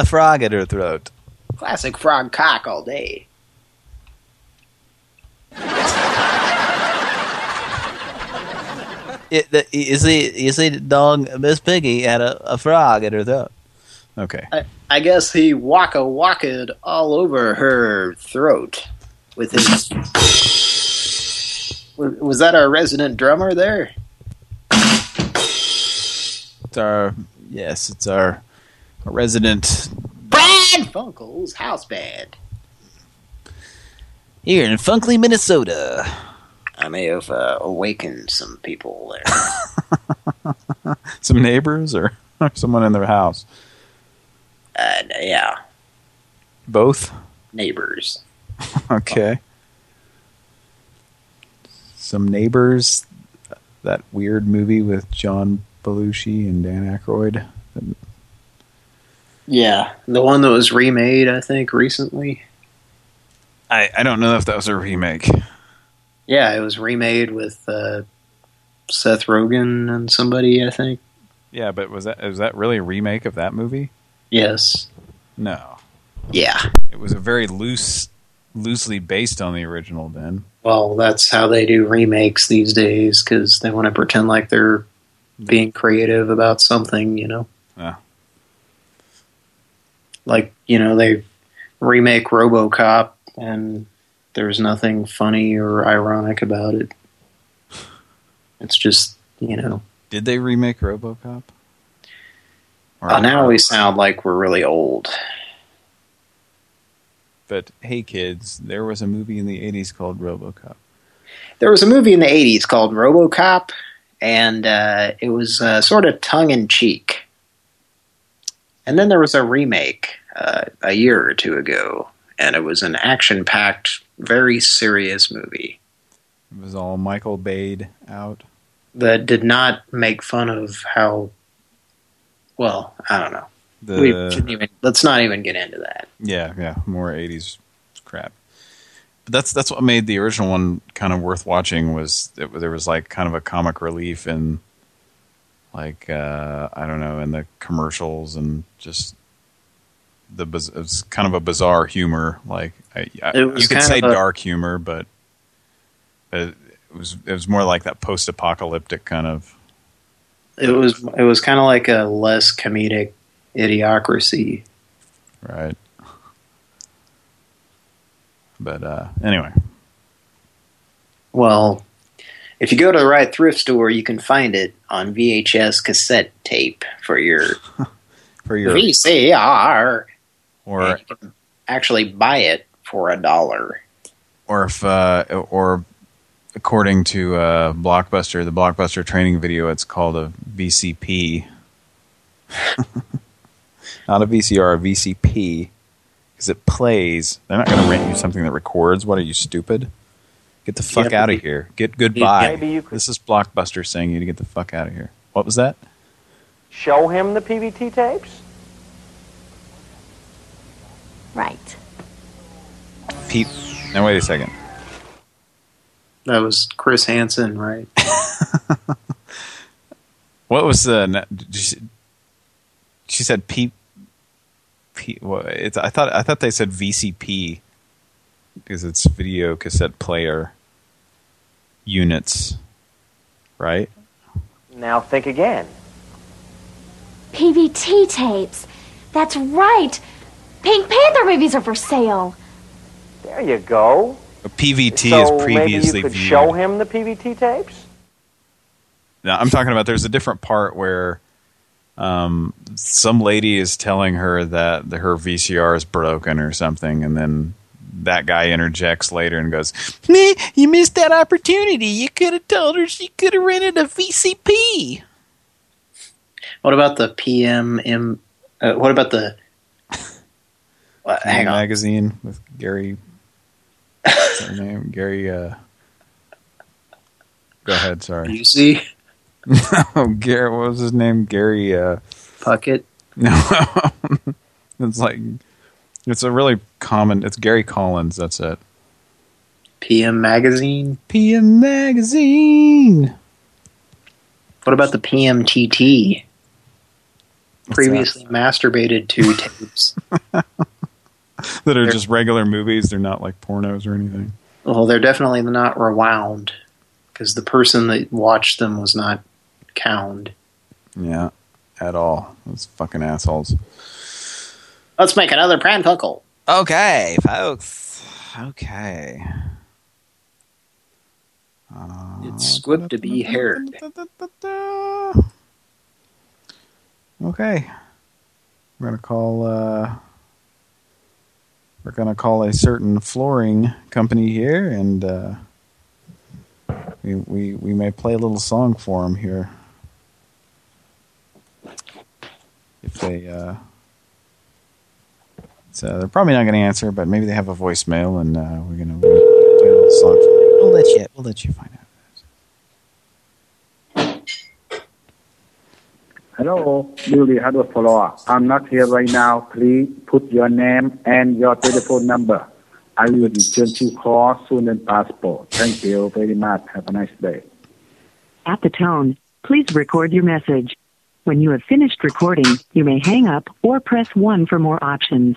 A frog at her throat. Classic frog cock all day. It, the, you see, you see, dog Miss Piggy had a, a frog at her throat. Okay. I, I guess he waka waka'd all over her throat with his. Was was that our resident drummer there? It's our yes, it's our resident. Pran Funkel's house band. Here in Funkley, Minnesota. I may have uh, awakened some people there. Some neighbors or someone in their house. Uh, yeah, Both. neighbors. Okay. some neighbors, that weird movie with John Belushi and Dan Aykroyd. Yeah, the one that was remade, I think, recently. I I don't know if that was a remake. Yeah, it was remade with uh, Seth Rogen and somebody, I think. Yeah, but was that was that really a remake of that movie? Yes. No. Yeah. It was a very loose, loosely based on the original. Then. Well, that's how they do remakes these days because they want to pretend like they're being creative about something, you know. Yeah. Like, you know, they remake RoboCop and there's nothing funny or ironic about it. It's just, you know. Did they remake RoboCop? Uh, now we sound like we're really old. But hey, kids, there was a movie in the '80s called RoboCop. There was a movie in the 80s called RoboCop, and uh, it was uh, sort of tongue-in-cheek. And then there was a remake uh, a year or two ago, and it was an action-packed, very serious movie It was all Michael Bayed out. that did not make fun of how, well, I don't know. The- we shouldn't even, let's not even get into that. Yeah, yeah, more '80s crap. But that's that's what made the original one kind of worth watching. Was it, there was like kind of a comic relief in, like uh, I don't know, in the commercials and just the biz- it was kind of a bizarre humor. Like I, I, you could say a- dark humor, but it, it was it was more like that post-apocalyptic kind of. It was it was kind of like a less comedic idiocracy. Right. But uh, anyway, Well, if you go to the right thrift store, you can find it on VHS cassette tape for your for your VCR. or You can actually buy it for a dollar. or if uh, or according to uh, Blockbuster, the Blockbuster training video, it's called a VCP, not a VCR, a VCP, because it plays. They're not going to rent you something that records. What are you stupid? Get the fuck Yeah, out of here. Get goodbye. Maybe you This is Blockbuster saying you to get the fuck out of here. What was that? Show him the PVT tapes? Right. Pete. Now wait a second. That was Chris Hansen, right? What was the? na- did you s- She said Pete. P. What? It's. I thought. I thought they said VCP because it's video cassette player units, right? Now think again. PVT tapes. That's right. Pink Panther movies are for sale. There you go. A PVT so is maybe previously you could viewed. show him the PVT tapes? No, I'm talking about. There's a different part where. Um, some lady is telling her that the, her VCR is broken or something, and then that guy interjects later and goes, "Me, you missed that opportunity. You could have told her she could have rented a VCP." What about the PMM? Uh, what about the? Uh, hang on. magazine with Gary. What's her name? Gary. Uh, go ahead. Sorry. You see, no, Gary. What was his name? Gary. Uh, Puckett. No, it's like it's a really common. It's Gary Collins. That's it. PM Magazine. PM Magazine. What about the PMTT? Previously masturbated to tapes. That are just regular movies. They're not like pornos or anything. Well, they're definitely not rewound because the person that watched them was not cowned. Yeah, at all. Those fucking assholes. Let's make another pranfuckle. Okay, folks. Okay. It's good to be heard. Okay. We're gonna call. uh We're gonna call a certain flooring company here, and uh we we we may play a little song for them here. If they. uh uh, they're probably not going to answer, but maybe they have a voicemail, and uh, we're going to play a little song. We'll let you, we'll let you find out. Hello, newly Hardware follower. I'm not here right now. Please put your name and your telephone number. I will return to call soon as possible. Thank you very much. Have a nice day. At the tone, please record your message. When you have finished recording, you may hang up or press 1 for more options.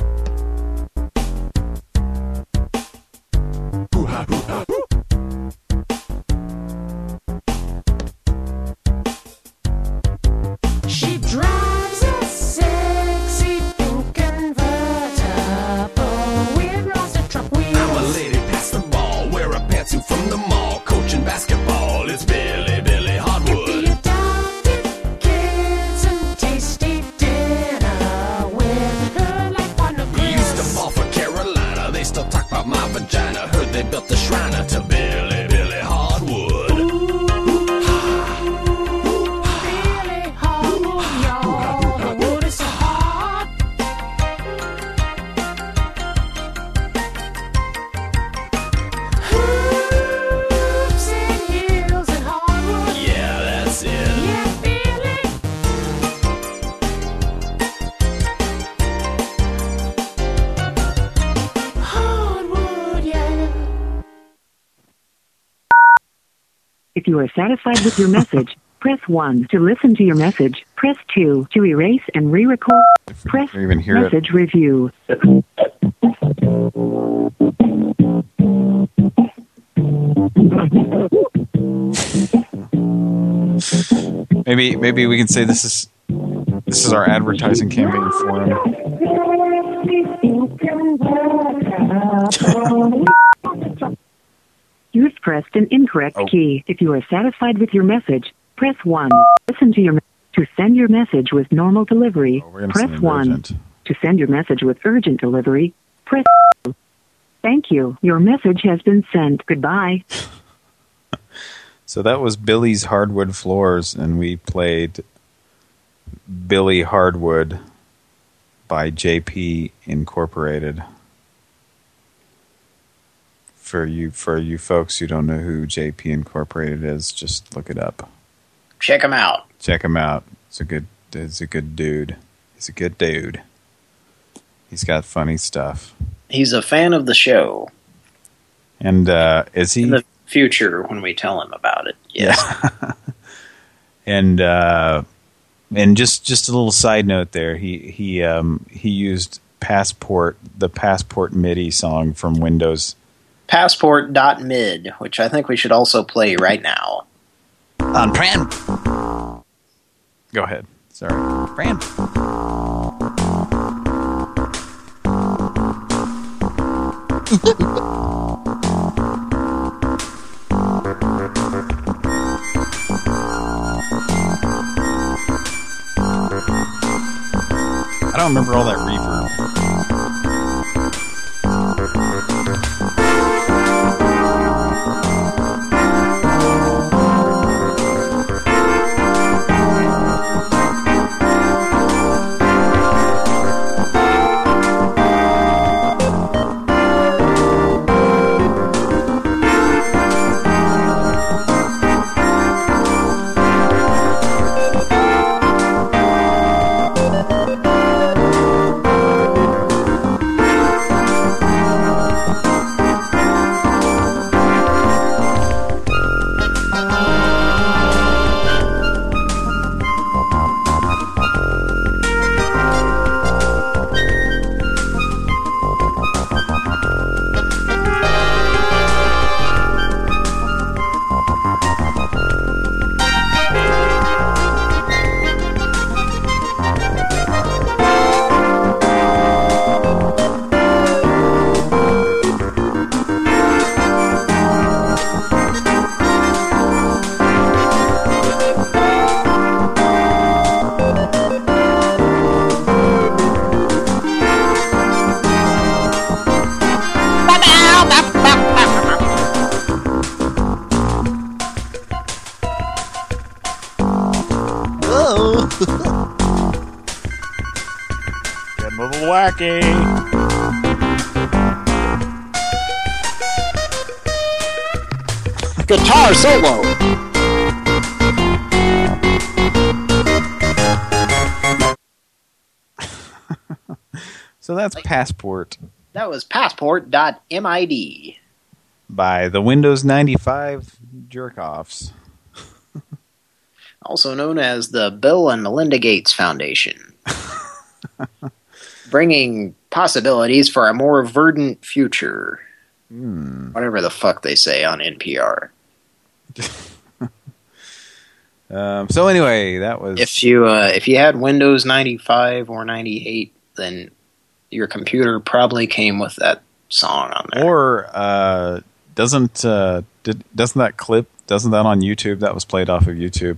they built the shrine to If you are satisfied with your message, press 1 to listen to your message. Press 2 to erase and re-record. Press even hear it. message review. Maybe maybe we can say this is this is our advertising campaign for him. You have pressed an incorrect Oh. key. If you are satisfied with your message, press 1. Listen to your to send your message with normal delivery. Oh, press send 1. urgent. To send your message with urgent delivery, press 2. Thank you. Your message has been sent. Goodbye. So that was Billy's Hardwood Floors, and we played Billy Hardwood by JP Incorporated. For you, for you folks who don't know who JP Incorporated is, just look it up. Check him out. Check him out. It's a good, he's a good dude. He's a good dude. He's got funny stuff. He's a fan of the show. And uh, is he? In the future, when we tell him about it, yes. and uh, and just just a little side note there. He he um, he used passport the passport MIDI song from Windows. Passport.mid, which I think we should also play right now. On Pran. Go ahead. Sorry. Pran. I don't remember all that reverb. Passport That was passport.mid. by the Windows 95 jerk-offs. Also known as the Bill and Melinda Gates Foundation. Bringing possibilities for a more verdant future. Hmm. Whatever the fuck they say on NPR. Um, so anyway, that was If you uh, if you had Windows 95 or 98, then your computer probably came with that song on there. Or uh, doesn't uh, did, doesn't that clip doesn't that on YouTube that was played off of YouTube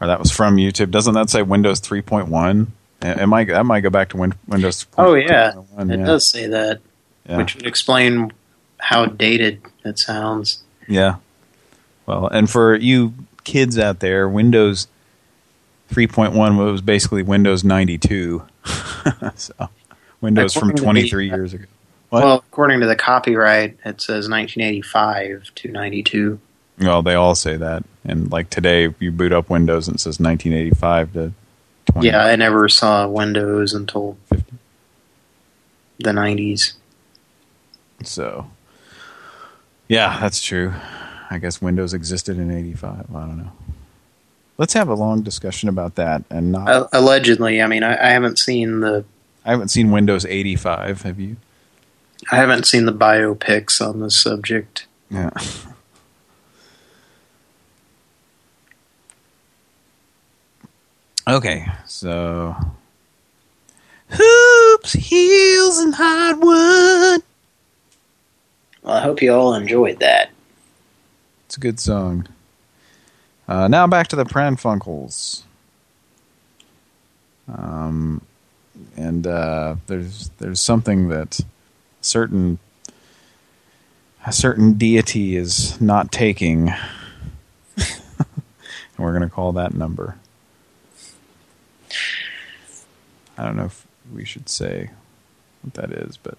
or that was from YouTube? Doesn't that say Windows 3.1? It might that might go back to win, Windows. Oh yeah, 3.1, it yeah. does say that, Yeah. which would explain how dated it sounds. Yeah. Well, and for you kids out there, Windows 3.1 was basically Windows 92. so Windows from According the, 23 uh, years ago. What? Well, according to the copyright, it says 1985 to 92. Well, they all say that. And like today, you boot up Windows and it says 1985 to 20. Yeah, I never saw Windows until the 90s. So, yeah, that's true. I guess Windows existed in 85. I don't know. Let's have a long discussion about that and not... Uh, allegedly, I mean, I, I haven't seen the I haven't seen Windows 85. Have you? I haven't seen the biopics on this subject. Yeah. Okay, so hoops, heels, and hardwood. Well, I hope you all enjoyed that. It's a good song. Uh, now back to the Pran Funkels. Um, and uh, there's there's something that certain a certain deity is not taking, and we're going to call that number. I don't know if we should say what that is, but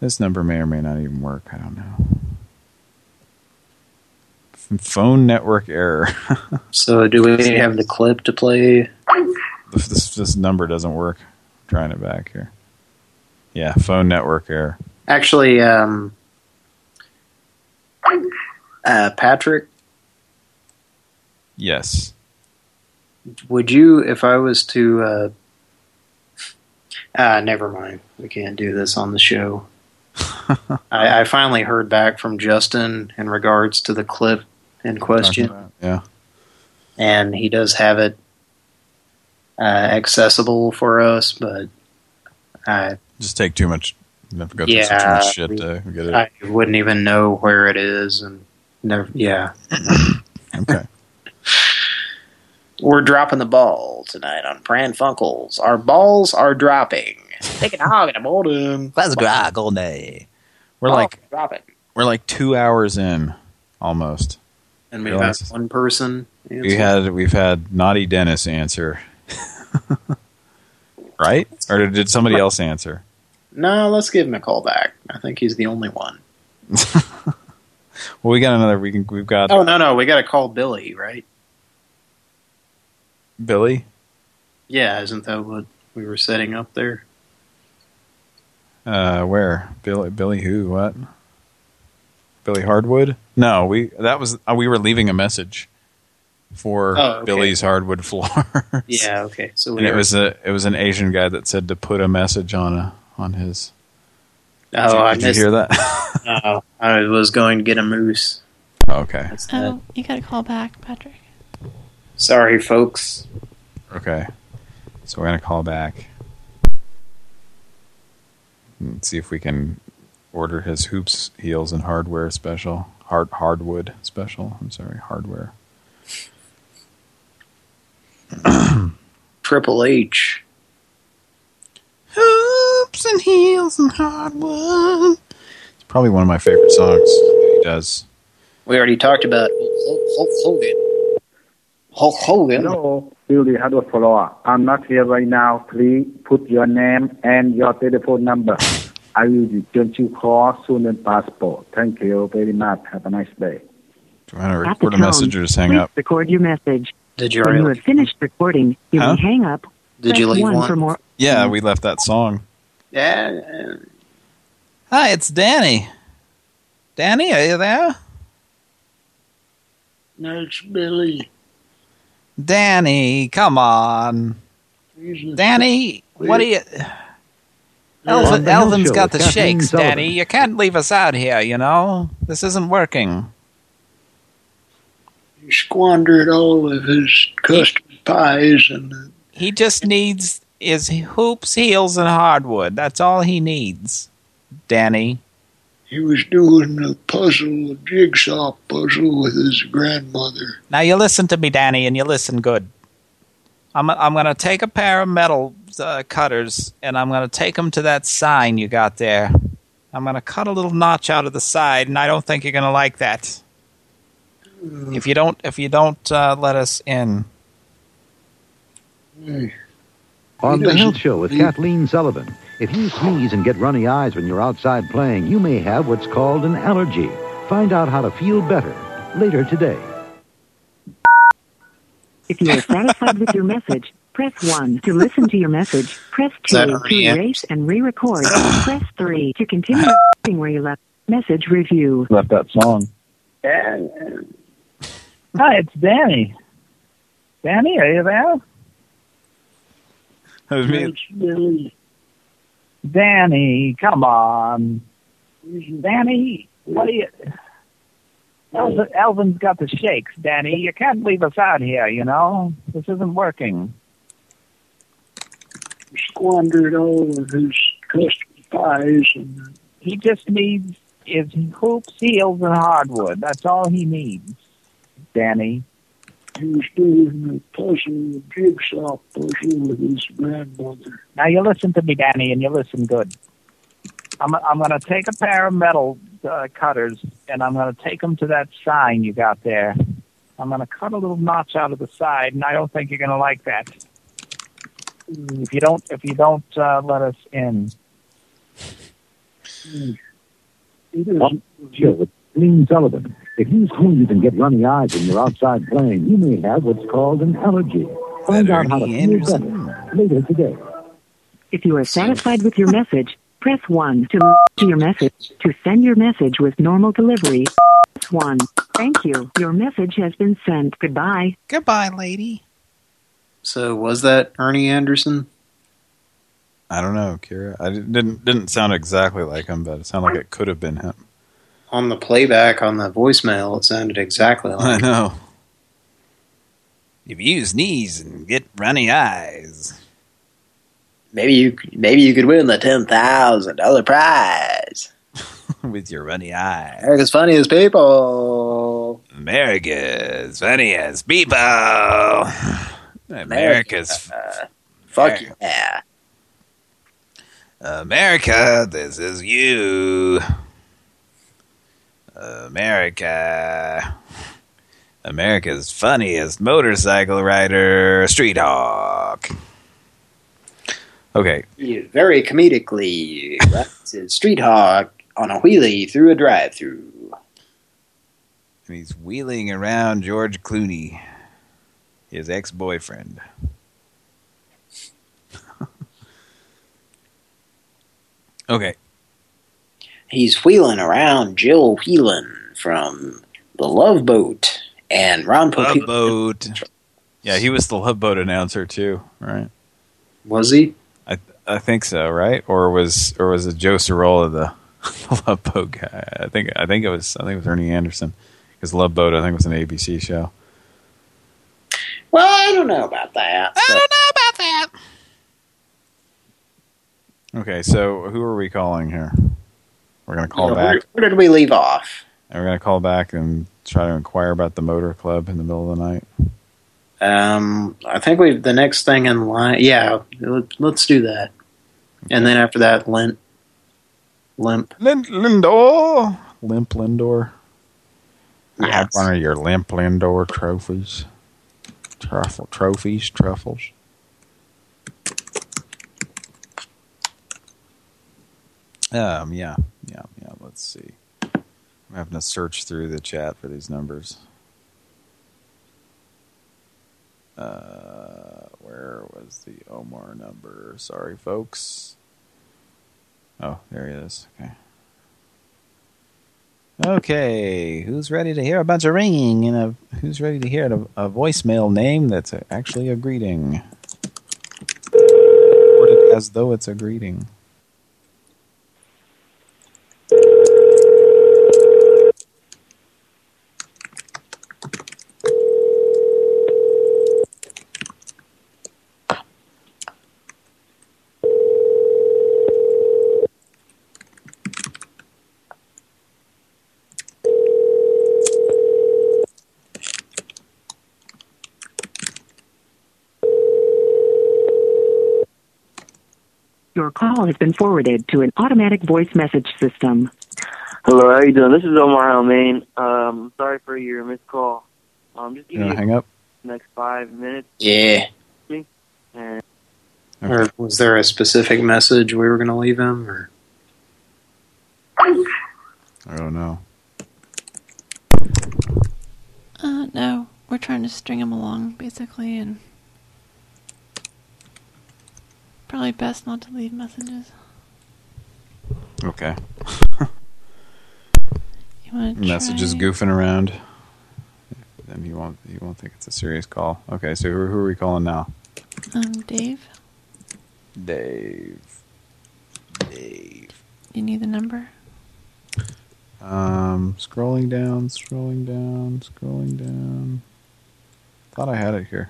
this number may or may not even work. I don't know. Phone network error. So, do we have the clip to play? This, this this number doesn't work. I'm trying it back here. Yeah, phone network error. Actually, um, uh, Patrick, Yes. would you, if I was to, uh, ah, never mind. We can't do this on the show. I, I finally heard back from Justin in regards to the clip in question, Yeah. and he does have it uh, accessible for us, but I Just take too much. Have to go through Yeah, so much shit to get it. I wouldn't even know where it is, and never. Yeah. okay. We're dropping the ball tonight on Pran Funkels. Our balls are dropping. Take a dog in the morning. Let's drag all day. We're like drop it. we're like two hours in, almost. And we've had one person. We had we've had naughty Dennis answer, right? Or did somebody else answer? No, let's give him a call back. I think he's the only one. Well, we got another. We can. We've got Oh no, no, we got to call Billy, right? Billy. Yeah, isn't that what we were setting up there? Uh, where Billy? Billy who? What? Billy Hardwood? No, we that was uh, we were leaving a message for Oh, okay. Billy's hardwood floor. Yeah, okay. So and it was a it was an Asian guy that said to put a message on a on his. Oh, did you, I did you missed- hear that? No, I was going to get a moose. okay. Oh, you got to call back, Patrick. Sorry, folks. Okay. So we're gonna call back. And see if we can order his hoops, heels, and hardware special. Hard hardwood special. I'm sorry, hardware. Triple H. Hoops and heels and hardwood. It's probably one of my favorite songs that he does. We already talked about Hulk Hogan. Hulk Hogan. Hello, Billy Hardware Follower. I'm not here right now. Please put your name and your telephone number. I will return your call soon as possible. Thank you very much. Have a nice day. Do you want to record a message or just hang please up? record your message. Did you when you already? have finished recording, you Huh? may hang up Did you leave one one? for more. Yeah, we left that song. Yeah. Hi, it's Danny. Danny, are you there? That's Billy. Danny, come on. He's a- Danny, what are you... On Elvin, the Hill Elvin's Show got the shakes, Danny. You can't leave us out here, you know? This isn't working. He squandered all of his custard pies and He just needs his hoops, heels, and hardwood. That's all he needs, Danny. he was doing a puzzle, a jigsaw puzzle with his grandmother. Now you listen to me, Danny, and you listen good. I'm I'm gonna take a pair of metal uh, cutters and I'm gonna take them to that sign you got there. I'm gonna cut a little notch out of the side, and I don't think you're gonna like that. If you don't, if you don't uh, let us in, On The Health Show with he- Kathleen Sullivan. If you sneeze and get runny eyes when you're outside playing, you may have what's called an allergy. Find out how to feel better later today. If you are satisfied with your message, press 1. To listen to your message, press 2. To erase and re-record, press 3. To continue where you left, message review. Left that song. Hi, it's Danny. Danny, are you there? That was me. That's Billy. Danny, come on. Danny, what are you... Elvin, Elvin's got the shakes, Danny. You can't leave us out here, you know? This isn't working. He squandered all of his custard pies and He just needs his hoops, heels, and hardwood. That's all he needs, Danny. he was doing a puzzle, a jigsaw puzzle with his grandmother. Now you listen to me, Danny, and you listen good. I'm I'm going to take a pair of metal uh, cutters and I'm going to take them to that sign you got there. I'm going to cut a little notch out of the side, and I don't think you're going to like that. If you don't, if you don't uh, let us in, He On doesn't The Show with Kathleen Sullivan. If you sneeze and get runny eyes when you're outside playing, you may have what's called an allergy. Find out how to feel better later today. If you are satisfied with your message, press 1. To to your message, to send your message with normal delivery, press 1. Thank you. Your message has been sent. Goodbye. Goodbye, lady. So was that Ernie Anderson? I don't know, Kira. I didn't didn't sound exactly like him, but it sounded like it could have been him. On the playback on the voicemail, it sounded exactly like I know. If you sneeze and get runny eyes, Maybe you maybe you could win the ten thousand dollar prize. with your runny eyes, America's funniest people. America's funniest people. America's Uh, fuck yeah. America, this is you. America. America's funniest motorcycle rider, Street Hawk. Okay. Very comedically street hawk on a wheelie through a drive-through. And he's wheeling around George Clooney, his ex-boyfriend. okay. He's wheeling around Jill Whelan from The Love Boat and Ron Love Popeil. Boat. Yeah, he was the Love Boat announcer too, right? Was he? I I think so, right? Or was or was it Joe Cirola the, the Love Boat guy? I think I think it was I think it was Ernie Anderson because Love Boat I think was an ABC show. Well, I don't know about that. I don't know about that. Okay, so who are we calling here? We're gonna call Where, back. where did we leave off? And we're gonna call back and try to inquire about the motor club in the middle of the night. Um, I think we the next thing in line. Yeah, let- let's do that. And then after that, Lint, Limp. Lind Lindor, Limp Lindor. I have one of your Limp Lindor trophies. Truffle trophies, truffles. Um, yeah, yeah, yeah. Let's see. I'm having to search through the chat for these numbers. Uh, where was the Omar number. Sorry, folks. Oh, there he is. Okay. Okay, who's ready to hear a bunch of ringing and a who's ready to hear a, a voicemail name that's a, actually a greeting? Worded as though it's a greeting. Call has been forwarded to an automatic voice message system. Hello, how you doing? This is Omar Almain. Um, sorry for your missed call. Um, just give You me wanna hang up? next five minutes. Yeah. And Or was there a specific message we were going to leave him? Or I don't know. Uh, no. We're trying to string him along, basically, and probably best not to leave messages. Okay. You want to try- goofing around. Then he won't. He won't think it's a serious call. Okay, so who, who are we calling now? Um, Dave, Dave. Dave. you need the number? Um, scrolling down, scrolling down, scrolling down. Thought I had it here.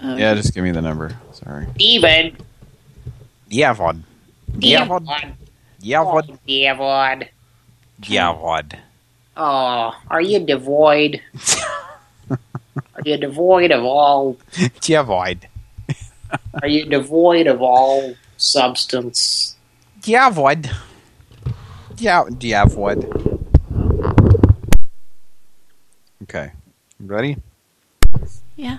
Oh, Yeah, just give me the number. Sorry. Steven. Diavod. Diavod. Diavod. Diavod. Oh, Diavod. Oh, are you devoid? are you devoid of all? Diavoid. Are you devoid of all substance? Diavod. Dia Diavod. Okay. Ready? Yeah.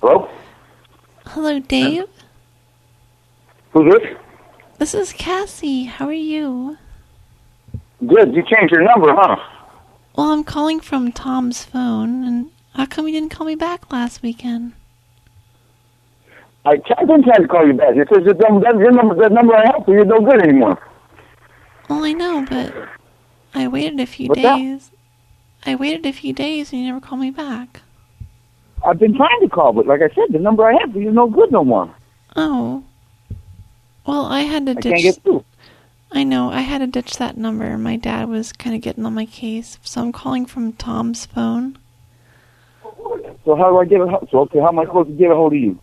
Hello? Hello, Dave. Who's this? This is Cassie. How are you? Good. You changed your number, huh? Well, I'm calling from Tom's phone, and how come you didn't call me back last weekend? I, been trying to call you back. It says that that, that, your number, that number I have for you is no good anymore. Well, I know, but I waited a few What's that? days. I waited a few days, and you never called me back. I've been trying to call, but like I said, the number I have for you is no good no more. Oh. Well, I had to I ditch. can't get through. I know. I had to ditch that number. My dad was kind of getting on my case, so I'm calling from Tom's phone. So how do I get a hold? So okay, how am I supposed to get a hold of you?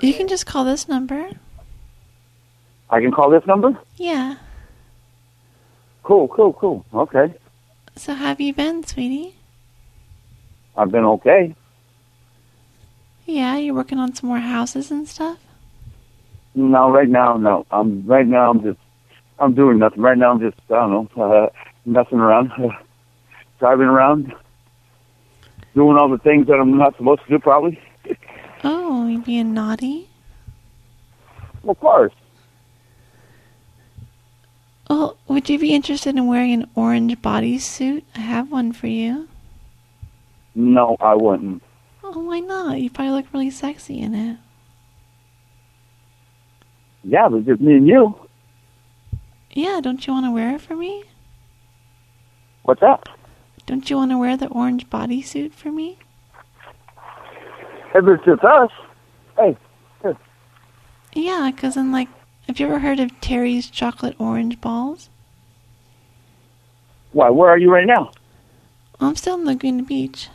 You can just call this number. I can call this number. Yeah. Cool, cool, cool. Okay, So how have you been, sweetie? I've been okay. Yeah, you're working on some more houses and stuff. No, right now, no. I'm right now. I'm just, I'm doing nothing. Right now, I'm just, I don't know, uh, messing around, driving around, doing all the things that I'm not supposed to do. Probably, Oh, you being naughty? of course. Well, would you be interested in wearing an orange bodysuit? I have one for you. No, I wouldn't. Oh, why not? You probably look really sexy in it. Yeah, but just me and you. Yeah, don't you want to wear it for me? What's that? Don't you want to wear the orange bodysuit for me? If it's just us, hey, here. Yeah, 'cause then, like, have you ever heard of Terry's chocolate orange balls? Why? Where are you right now? I'm still in Laguna Beach.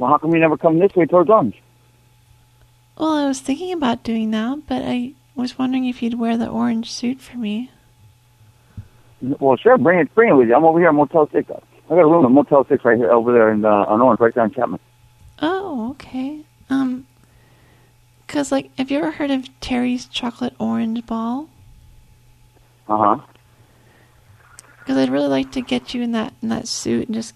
Well, how come you never come this way towards Orange? Well, I was thinking about doing that, but I was wondering if you'd wear the orange suit for me. Well, sure, bring it, bring it with you. I'm over here at Motel Six. I got a room at Motel Six right here, over there in uh, on Orange, right down Chapman. Oh, okay. Um, cause like, have you ever heard of Terry's chocolate orange ball? Uh huh. Because I'd really like to get you in that in that suit and just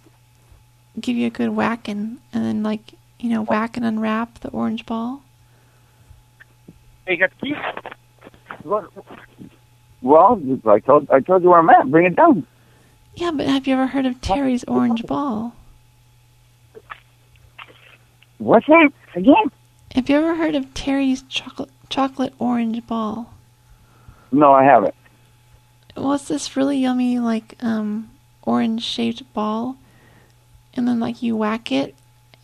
give you a good whacking, and then like you know whack and unwrap the orange ball. Hey, you got the keys? What? Well, I told I told you where I'm at. Bring it down. Yeah, but have you ever heard of Terry's orange ball? What's that again? Have you ever heard of Terry's chocolate chocolate orange ball? No, I haven't. Well, it's this really yummy like um orange shaped ball, and then like you whack it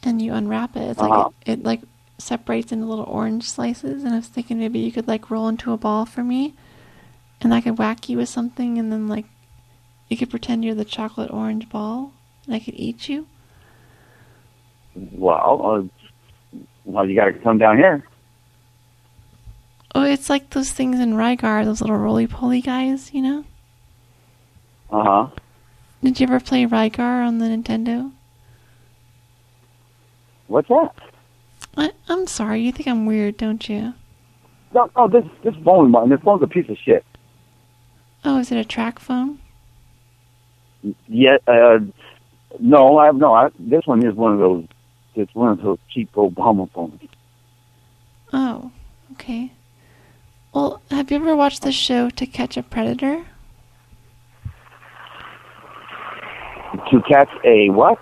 and you unwrap it. It's Uh-huh. like it, it like separates into little orange slices. And I was thinking maybe you could like roll into a ball for me, and I could whack you with something, and then like you could pretend you're the chocolate orange ball, and I could eat you. Well, uh, well, you got to come down here. Oh, it's like those things in Rygar, those little roly poly guys, you know? Uh huh. Did you ever play Rygar on the Nintendo? What's that? I, I'm sorry, you think I'm weird, don't you? No, no. This this phone, man. This phone's a piece of shit. Oh, is it a TracFone? Yeah. Uh, no, I no. I, this one is one of those. It's one of those cheap Obama phones. Oh, okay. Well, have you ever watched the show To Catch a Predator? To catch a what?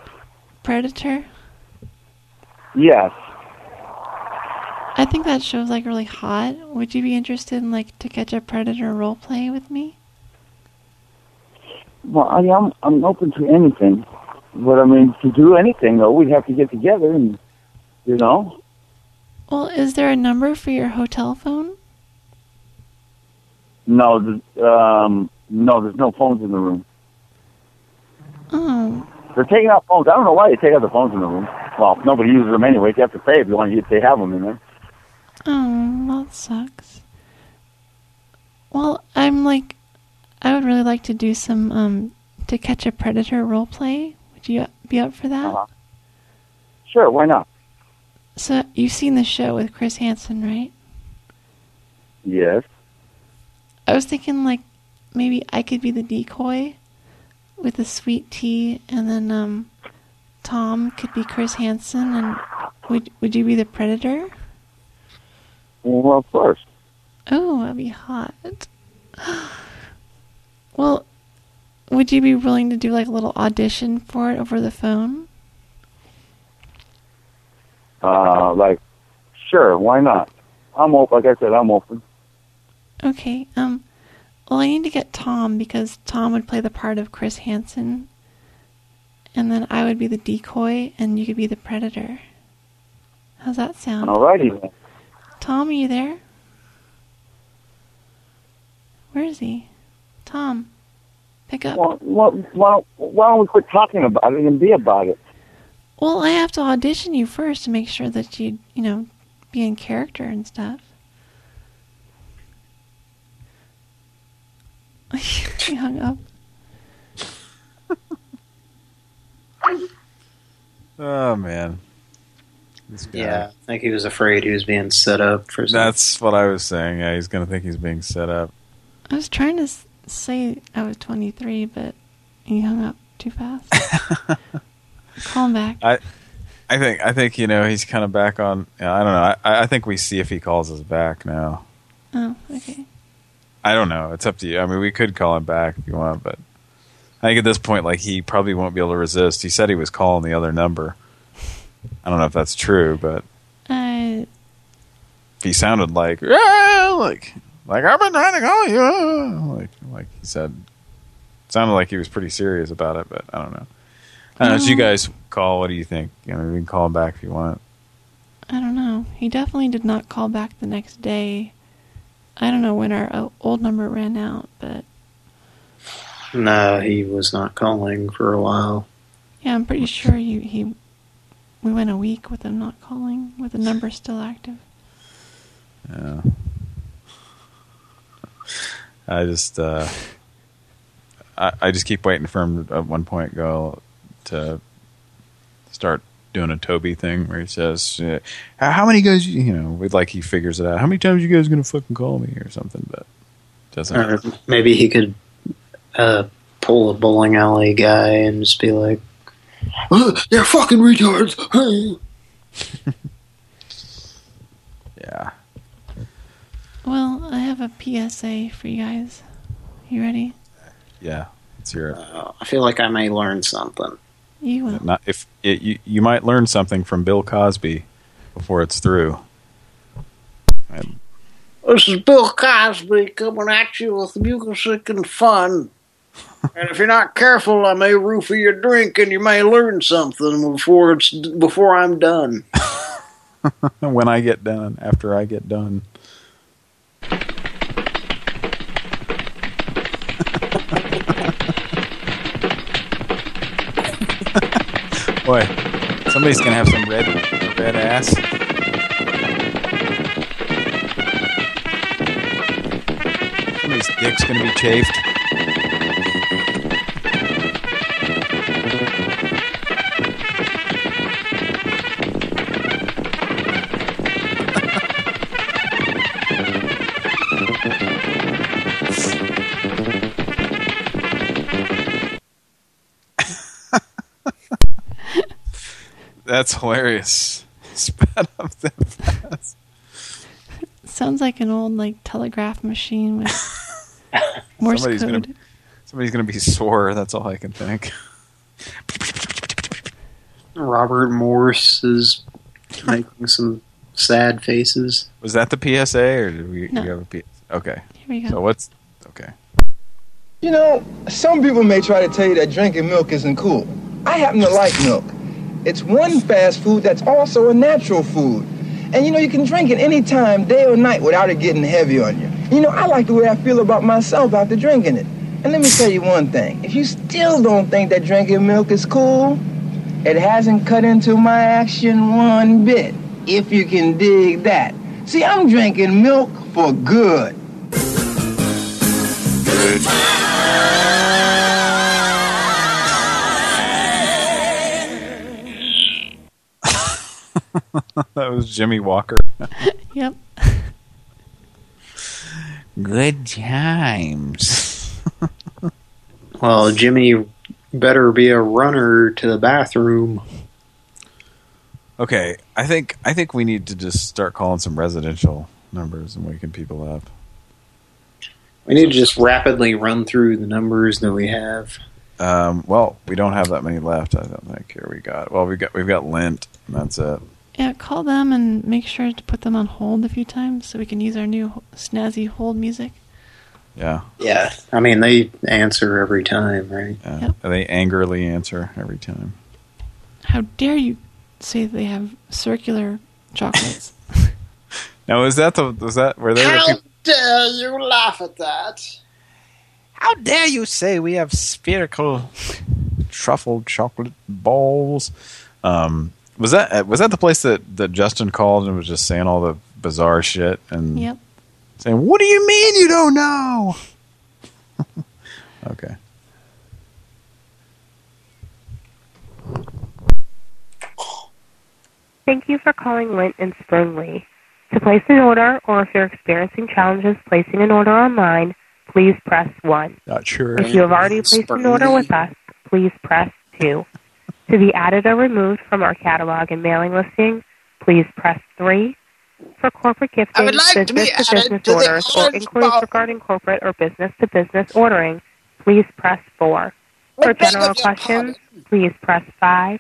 Predator? Yes. I think that show's like really hot. Would you be interested in like To Catch a Predator role play with me? Well, I, I'm I'm open to anything, but I mean to do anything though, we'd have to get together and you know. Well, is there a number for your hotel phone? No, th- um, no, there's no phones in the room. Oh, They're taking out phones. I don't know why they take out the phones in the room. Well, nobody uses them anyway. You have to pay if you want to. They have them in there. oh, well, that sucks. Well, I'm like, I would really like to do some um To Catch a Predator role play. Would you be up for that? Uh-huh. Sure, why not? So you've seen the show with Chris Hansen, right? Yes. I was thinking like maybe I could be the decoy with the sweet tea, and then um, Tom could be Chris Hansen, and would would you be the predator? Well, of course. Oh, that'd be hot. Well, would you be willing to do like a little audition for it over the phone? Uh, like, sure, why not? I'm open. Like I said, I'm open. Okay. Um. Well, I need to get Tom because Tom would play the part of Chris Hansen, and then I would be the decoy, and you could be the predator. How's that sound? Alrighty then. Tom, are you there? Where is he? Tom, pick up. Well, well, why, don't, why don't we quit talking about it and be about it? Well, I have to audition you first to make sure that you, you know, be in character and stuff. he hung up. Oh man. This guy. Yeah, I think he was afraid he was being set up for something. That's what I was saying. Yeah, he's gonna think he's being set up. I was trying to say I was 23, but he hung up too fast. Call him back. I, I think I think you know he's kind of back on. I don't know. I, I think we see if he calls us back now. Oh, okay. I don't know. It's up to you. I mean, we could call him back if you want, but I think at this point, like he probably won't be able to resist. He said he was calling the other number. I don't know if that's true, but Uh, he sounded like "Yeah," like like I've been trying to call you. Like like he said, sounded like he was pretty serious about it, but I don't know. I don't know. So you guys call. What do you think? You know, we can call him back if you want. I don't know. He definitely did not call back the next day. I don't know when our uh, old number ran out, but No, he was not calling for a while. yeah, I'm pretty sure you, he. We went a week with him not calling, with the number still active. Yeah. I just uh I, I just keep waiting for him to, at one point go to start doing a Toby thing where he says, uh, "How how many guys, you you know, with like he figures it out. How many times you guys gonna fucking call me or something?" But doesn't. Or maybe he could uh, pull a bowling alley guy and just be like, "Uh, "You're fucking retards." yeah. Well, I have a PSA for you guys. You ready? Yeah, let's hear it. I feel like I may learn something. You will. Not if it, you you might learn something from Bill Cosby before it's through. And This is Bill Cosby coming at you with music and fun. And if you're not careful, I may roofie your drink, and you may learn something before it's before I'm done. when I get done, after I get done. Boy, somebody's gonna have some red red ass. Somebody's dick's gonna be chafed. That's hilarious. Sped up that fast. Sounds like an old like telegraph machine with Morse somebody's code. gonna somebody's gonna be sore. That's all I can think. Robert Morse is making some sad faces. Was that the PSA or did we, No. we have a PSA? Okay. Here we go. So what's okay? You know, some people may try to tell you that drinking milk isn't cool. I happen to like milk. It's one fast food that's also a natural food. And you know, you can drink it any time, day or night, without it getting heavy on you. You know, I like the way I feel about myself after drinking it. And let me tell you one thing if you still don't think that drinking milk is cool, it hasn't cut into my action one bit, if you can dig that. See, I'm drinking milk for good. that was Jimmie Walker. Yep. Good times. Well, Jimmy better be a runner to the bathroom. Okay, I think I think we need to just start calling some residential numbers and waking people up. We need to just rapidly run through the numbers that we have. Um, well, we don't have that many left. I don't think. Here we got. Well, we got we've got Lindt, and that's it. Yeah, call them and make sure to put them on hold a few times so we can use our new snazzy hold music. Yeah. Yeah, I mean they answer every time, right? Yeah. And They angrily answer every time. How dare you say they have circular chocolates? Now, is that the was that were there? the How people- dare you laugh at that? How dare you say we have spherical truffle chocolate balls. Um, was that uh, was that the place that, that Justin called and was just saying all the bizarre shit and Yep. saying, "What do you mean you don't know?" okay. Thank you for calling Lindt and Sprüngli. To place an order, or if you're experiencing challenges placing an order online, please press 1. Not sure. If you have already placed an order with us, please press 2. To be added or removed from our catalog and mailing listing, please press 3. For corporate gifting, like business to business to orders, or inquiries box. regarding corporate or business to business ordering, please press 4. For general questions, please press 5.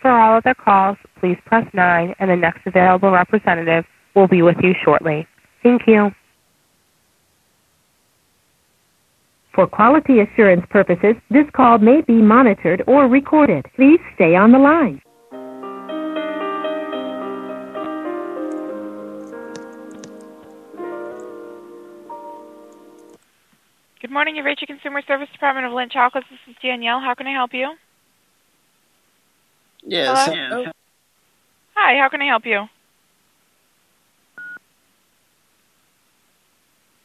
For all other calls, please press 9, and the next available representative will be with you shortly. Thank you. For quality assurance purposes, this call may be monitored or recorded. Please stay on the line. Good morning. You've reached the Consumer Service Department of Lindt Chocolates. This is Danielle. How can I help you? Yes. Hello? Oh. Hi. How can I help you?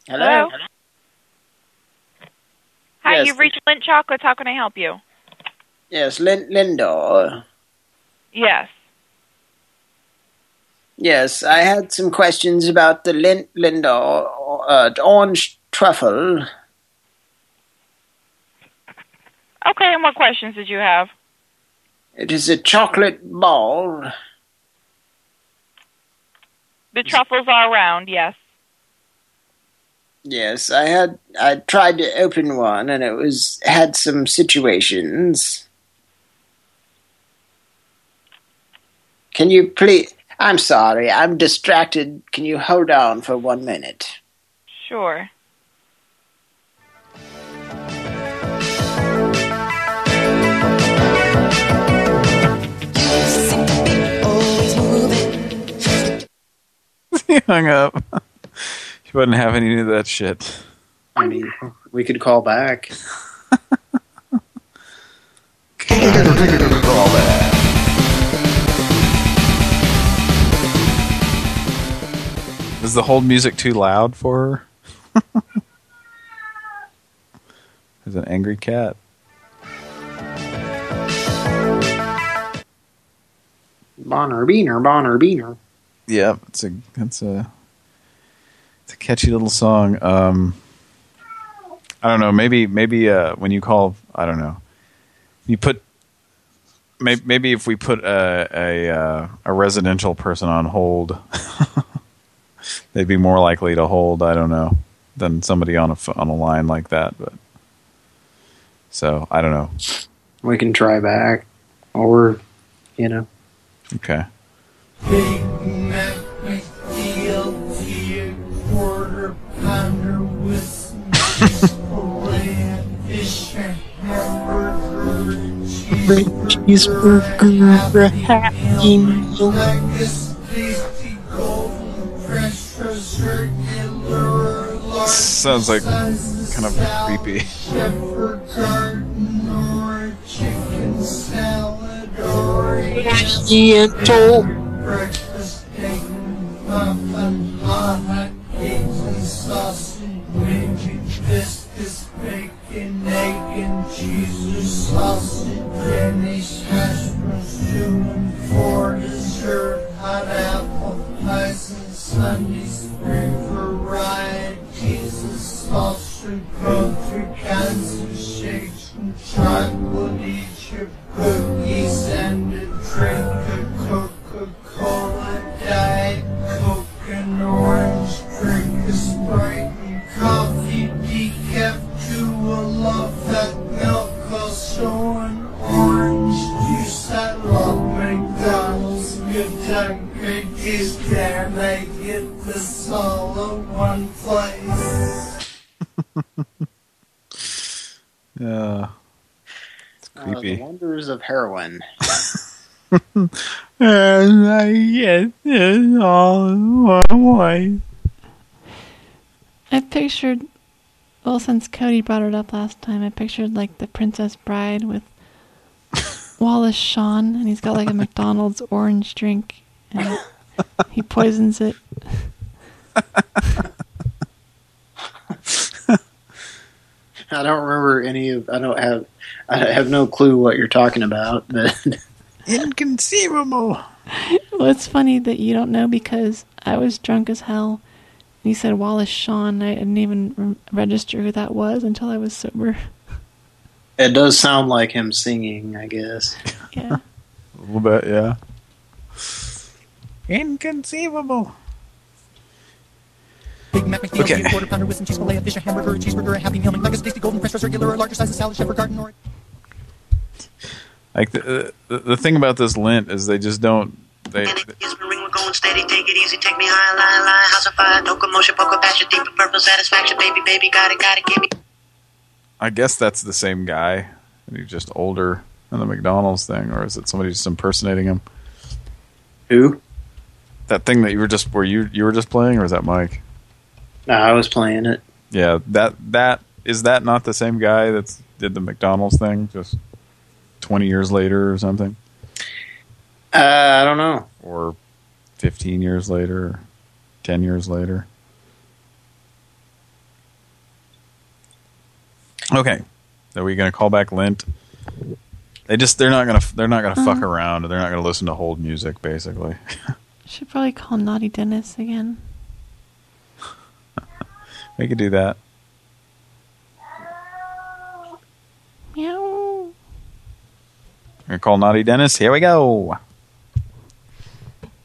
Hello. Hi. Yes. You've reached Lindt Chocolates. How can I help you? Yes, Lin- Lindor. Yes. Yes, I had some questions about the Lin- Lindor uh, orange truffle. Okay, and what questions did you have? It is a chocolate ball. The truffles are round, yes. Yes, I had I tried to open one and it was had some situations. Can you please I'm sorry, I'm distracted. Can you hold on for one minute? Sure. he hung up. He wasn't have any of that shit. I mean, we could call back. call back. Is the whole music too loud for her? There's an angry cat. Bonner Beaner, Bonner Beaner. Yeah, it's a it's a it's a catchy little song. Um, I don't know. Maybe maybe uh, when you call, I don't know. You put maybe, maybe if we put a a, uh, a residential person on hold, they'd be more likely to hold. I don't know than somebody on a on a line like that. But so I don't know. We can try back, or you know. Okay. Cheeseburger, happy meal, Sounds like kind of creepy. breakfast egg muffin, hot cakes and sausage, maybe is bacon, egg and cheese sausage, Danish hash brown, and for dessert, hot apple pies and Sunday spring varieties of saucer, place? Yeah. It's Uh, creepy. the wonders of heroin. And I get this all in one place. I pictured, well, since Cody brought it up last time, I pictured like the Princess Bride with Wallace Shawn, and he's got like a McDonald's orange drink, and he poisons it. I don't remember any of. I don't have. I have no clue what you're talking about. But Inconceivable. Well, it's funny that you don't know because I was drunk as hell. And you said Wallace Shawn. I didn't even re- register who that was until I was sober. it does sound like him singing. I guess. Yeah. A little bit, yeah. Inconceivable. Big Mac McDonald's, Okay. quarter pounder with some cheese fillet, a fish, a hamburger, a cheeseburger, a Happy Meal, McNuggets, tasty golden fresh toast, regular, a larger size of salad, shepherd garden, or Like the, the the thing about this Lindt is they just don't they We're going steady, take it easy, take me high, lie, lie, house of fire, no commotion, poker, passion, deep purple satisfaction, baby, baby, got it, got it, give me. I guess that's the same guy and he's just older than the McDonald's thing or is it somebody just impersonating him? Who? That thing that you were just were you you were just playing or was that Mike? No, I was playing it. Yeah, that that is that not the same guy that did the McDonald's thing just 20 years later or something Uh, I don't know. or 15 years later or 10 years later. Okay. Are we going to call back Lindt? They just they're not going to they're not going to fuck Uh-huh. around. They're not going to listen to hold music basically. Should probably call Naughty Dennis again. We could do that. Meow. We're gonna call Naughty Dennis. Here we go.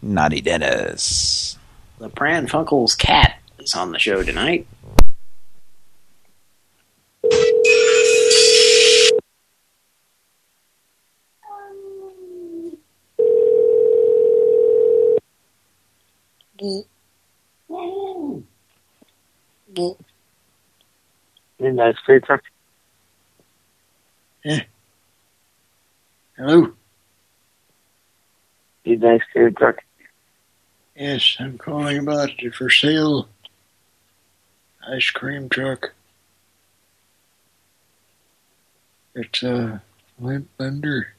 Naughty Dennis. The Pran Funkels cat is on the show tonight. Midnight Street Truck. Yeah. Hello? Midnight Street Truck. Yes, I'm calling about the for sale ice cream truck. It's a limp bender.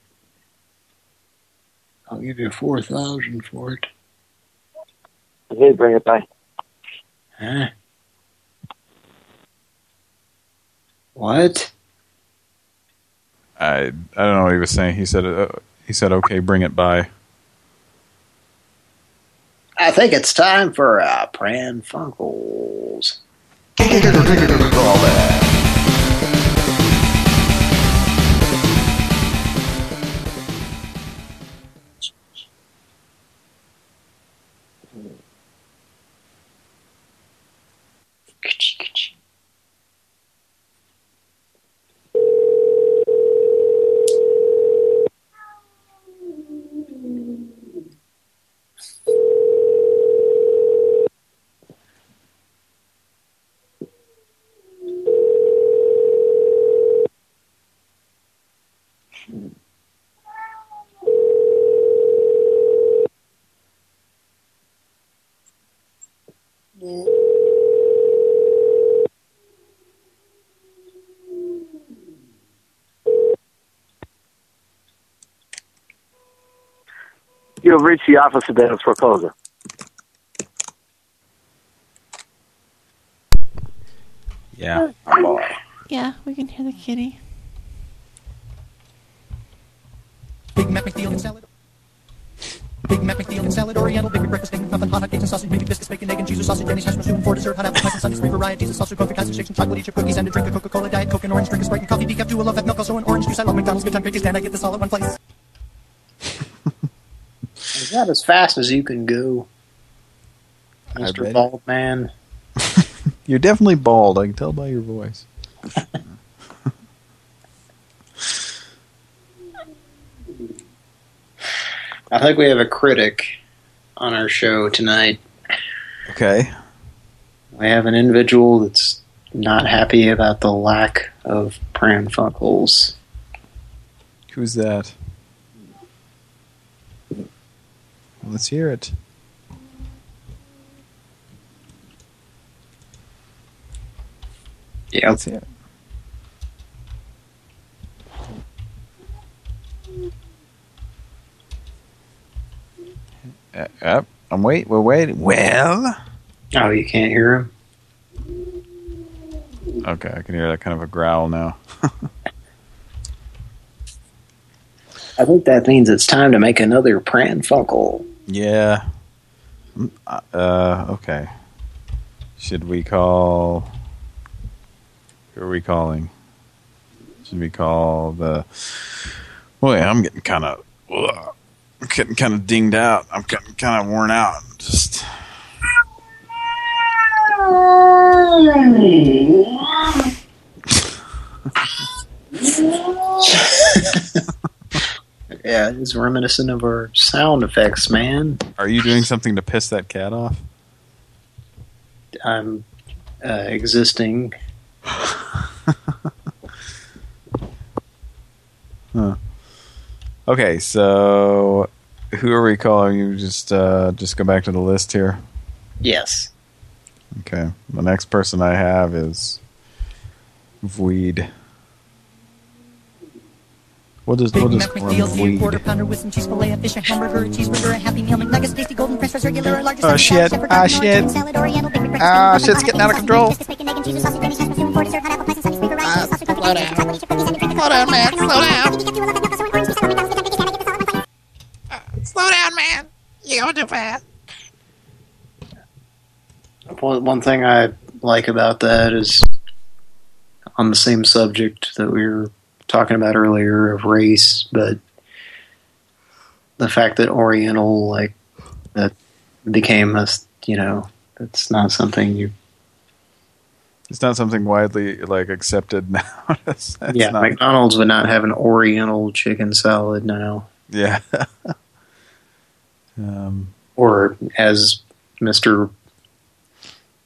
I'll give you four thousand for it. Okay, bring it by. Huh? What? I I don't know what he was saying. He said uh, he said okay, bring it by. I think it's time for uh, Pran Funkels. You have reached the office of Dennis Foreclosure. Yeah. Uh, yeah, we can hear the kitty. Big Mac McNeil and salad. Big Mac McNeil and salad, Oriental, big breakfast, egg, muffin, hot, hot cakes and sausage, maybe biscuits, bacon, egg and cheese or sausage, Denny's hash mushroom for dessert, hot apple pies and sundaes, three varieties of sausage, coffee, cottage shakes and chocolate, chip cookies, and a drink of Coca-Cola, Diet Coke, and orange drink, a Sprite and coffee, decaf, do a love that milk, also an orange juice. I love McDonald's, good time cookies, and I get this all at one place. Is that as fast as you can go, Mr. Bald Man? You're definitely bald. I can tell by your voice. I think we have a critic on our show tonight. Okay. We have an individual that's not happy about the lack of Pran Funkels. Who's that? Let's hear it. Yeah. Let's hear it. Uh. I'm wait. We're waiting. Well. Oh, you can't hear him? Okay, I can hear that kind of a growl now. I think that means it's time to make another Pran Funkel. Yeah. Mm, Uh, okay. Should we call... Who are we calling? Should we call the... Boy, I'm getting kind of... I'm getting kind of dinged out. I'm getting kind of worn out. Just... Yeah, it's reminiscent of our sound effects, man. Are you doing something to piss that cat off? I'm uh, existing. Huh. Okay, so who are we calling? You just uh, just go back to the list here. Yes. Okay, the next person I have is Void. We'll Big we'll Mac just run quarter pounder with some cheese fillet, a fish, a hamburger, a cheeseburger, a Happy Meal, McNuggets, tasty golden french fries, regular, a Oh shit! Ah shit! Ah shit's getting out of control. Slow down. Slow down, man. Slow down. Slow down, man. You going too fast. One, one thing I like about that is on the same subject that we were talking about earlier of race, but the fact that Oriental, like, that became a, you know, it's not something you, It's not something widely like accepted now. Yeah, not- McDonald's would not have an Oriental chicken salad now. Yeah. um, Or as Mr.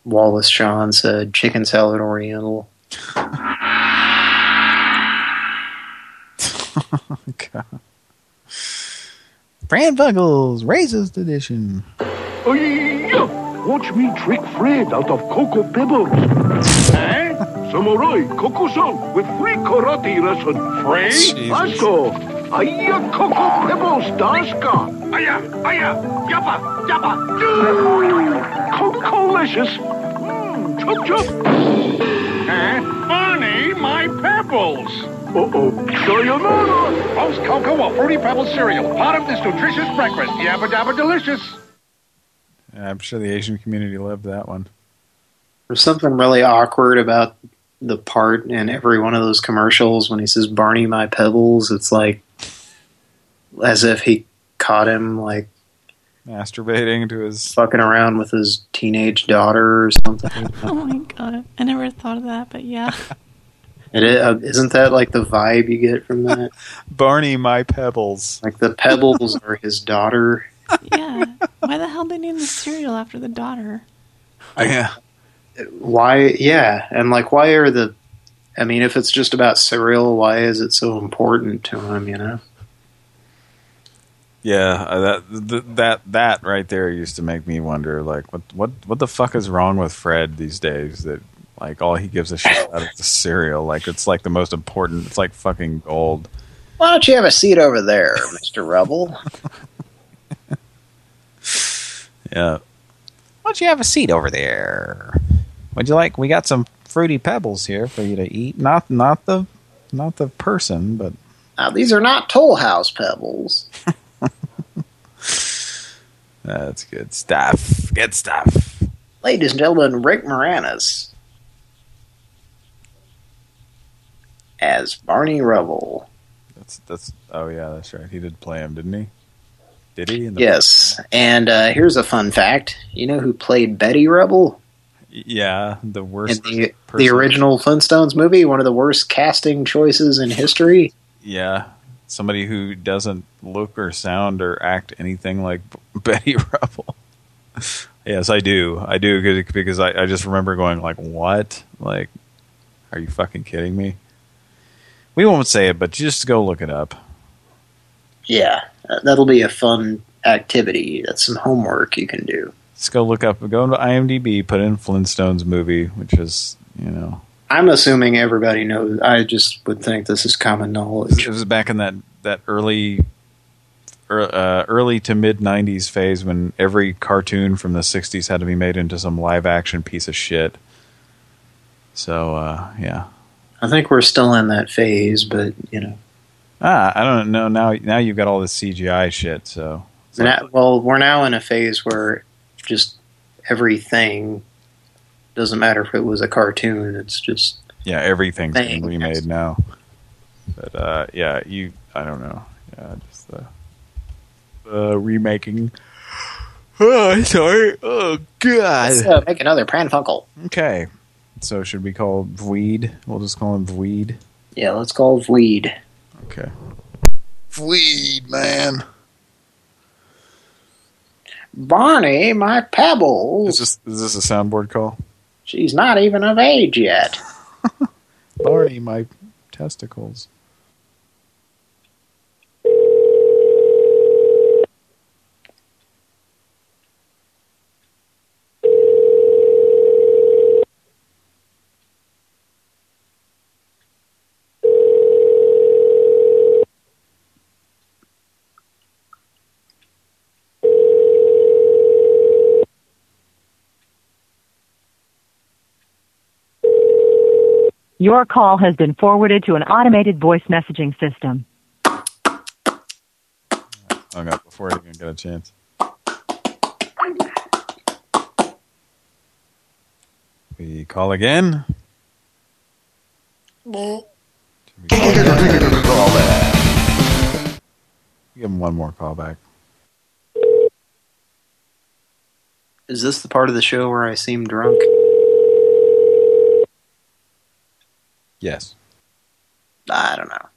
Wallace Shawn said, chicken salad Oriental. God. Fran Buggles, Racist Edition. Oh, yeah. Watch me trick Fred out of Cocoa Pebbles. eh? Samurai Coco Song with free karate lesson. Fred, Jesus. let's go. Aya Cocoa Pebbles, Daska. Aya, aya, yappa, yappa. Coco-licious. Mmm, chop, chop. Eh? Barney, my pebbles. Uh-oh. Sayonara. Post cocoa or fruity pebble cereal. Part of this nutritious breakfast. Yabba dabba delicious. I'm sure the Asian community loved that one. There's something really awkward about the part in every one of those commercials when he says Barney my pebbles. It's like as if he caught him like Masturbating to his fucking around with his teenage daughter or something. Oh my god. I never thought of that, but yeah. It is, uh, isn't that like the vibe you get from that? Barney my pebbles. Like the pebbles are his daughter. Yeah. Why the hell they name the cereal after the daughter? Yeah. Why? Yeah, and like why are the? I mean, if it's just about cereal, why is it so important to him? You know. Yeah, uh, that th- that that right there used to make me wonder, like, what what what the fuck is wrong with Fred these days? That like all he gives a shit about is the cereal. Like it's like the most important. It's like fucking gold. Why don't you have a seat over there, Mr. Rebel? Yeah. Why don't you have a seat over there? Would you like? We got some fruity pebbles here for you to eat. Not not the not the person, but Now, these are not Toll House pebbles. that's good stuff. Good stuff. Ladies and gentlemen, Rick Moranis as Barney Rubble. That's that's. Oh yeah, that's right. He did play him, didn't he? Did he? In the Yes, and uh, here's a fun fact. You know who played Betty Rubble? Yeah, the In worst. the, the person. original Flintstones movie, one of the worst casting choices in history. Yeah, somebody who doesn't look or sound or act anything like Betty Rubble. yes, I do. I do 'cause- because I, I just remember going like, "What? Like, are you fucking kidding me?" We won't say it, but just go look it up. Yeah, that'll be a fun activity. That's some homework you can do. Let's go look up. Go to IMDb, put in Flintstones movie, which is you know I'm assuming everybody knows. I just would think this is common knowledge. it was back in that that early uh, early to mid 90s phase when every cartoon from the 60s had to be made into some live action piece of shit so uh, yeah I think we're still in that phase, but you know, ah i don't know. Now now you've got all this cgi shit so. Now, well, we're now in a phase where just everything doesn't matter if it was a cartoon. It's just yeah everything's being remade now. But uh, yeah you i don't know. Yeah just the uh, remaking. Oh sorry. Oh god. Let's uh, make another Pran Funkel. Okay. So should we call Vweed? We'll just call him Vweed. Yeah, let's call Vweed. Okay. Vweed, man. Barney, my pebbles. Is this is this a soundboard call? She's not even of age yet. Barney, my testicles. Your call has been forwarded to an automated voice messaging system. Oh, Hung up before I even got a chance. We call again. Give him one more call back. Is this the part of the show where I seem drunk? Yes. I don't know.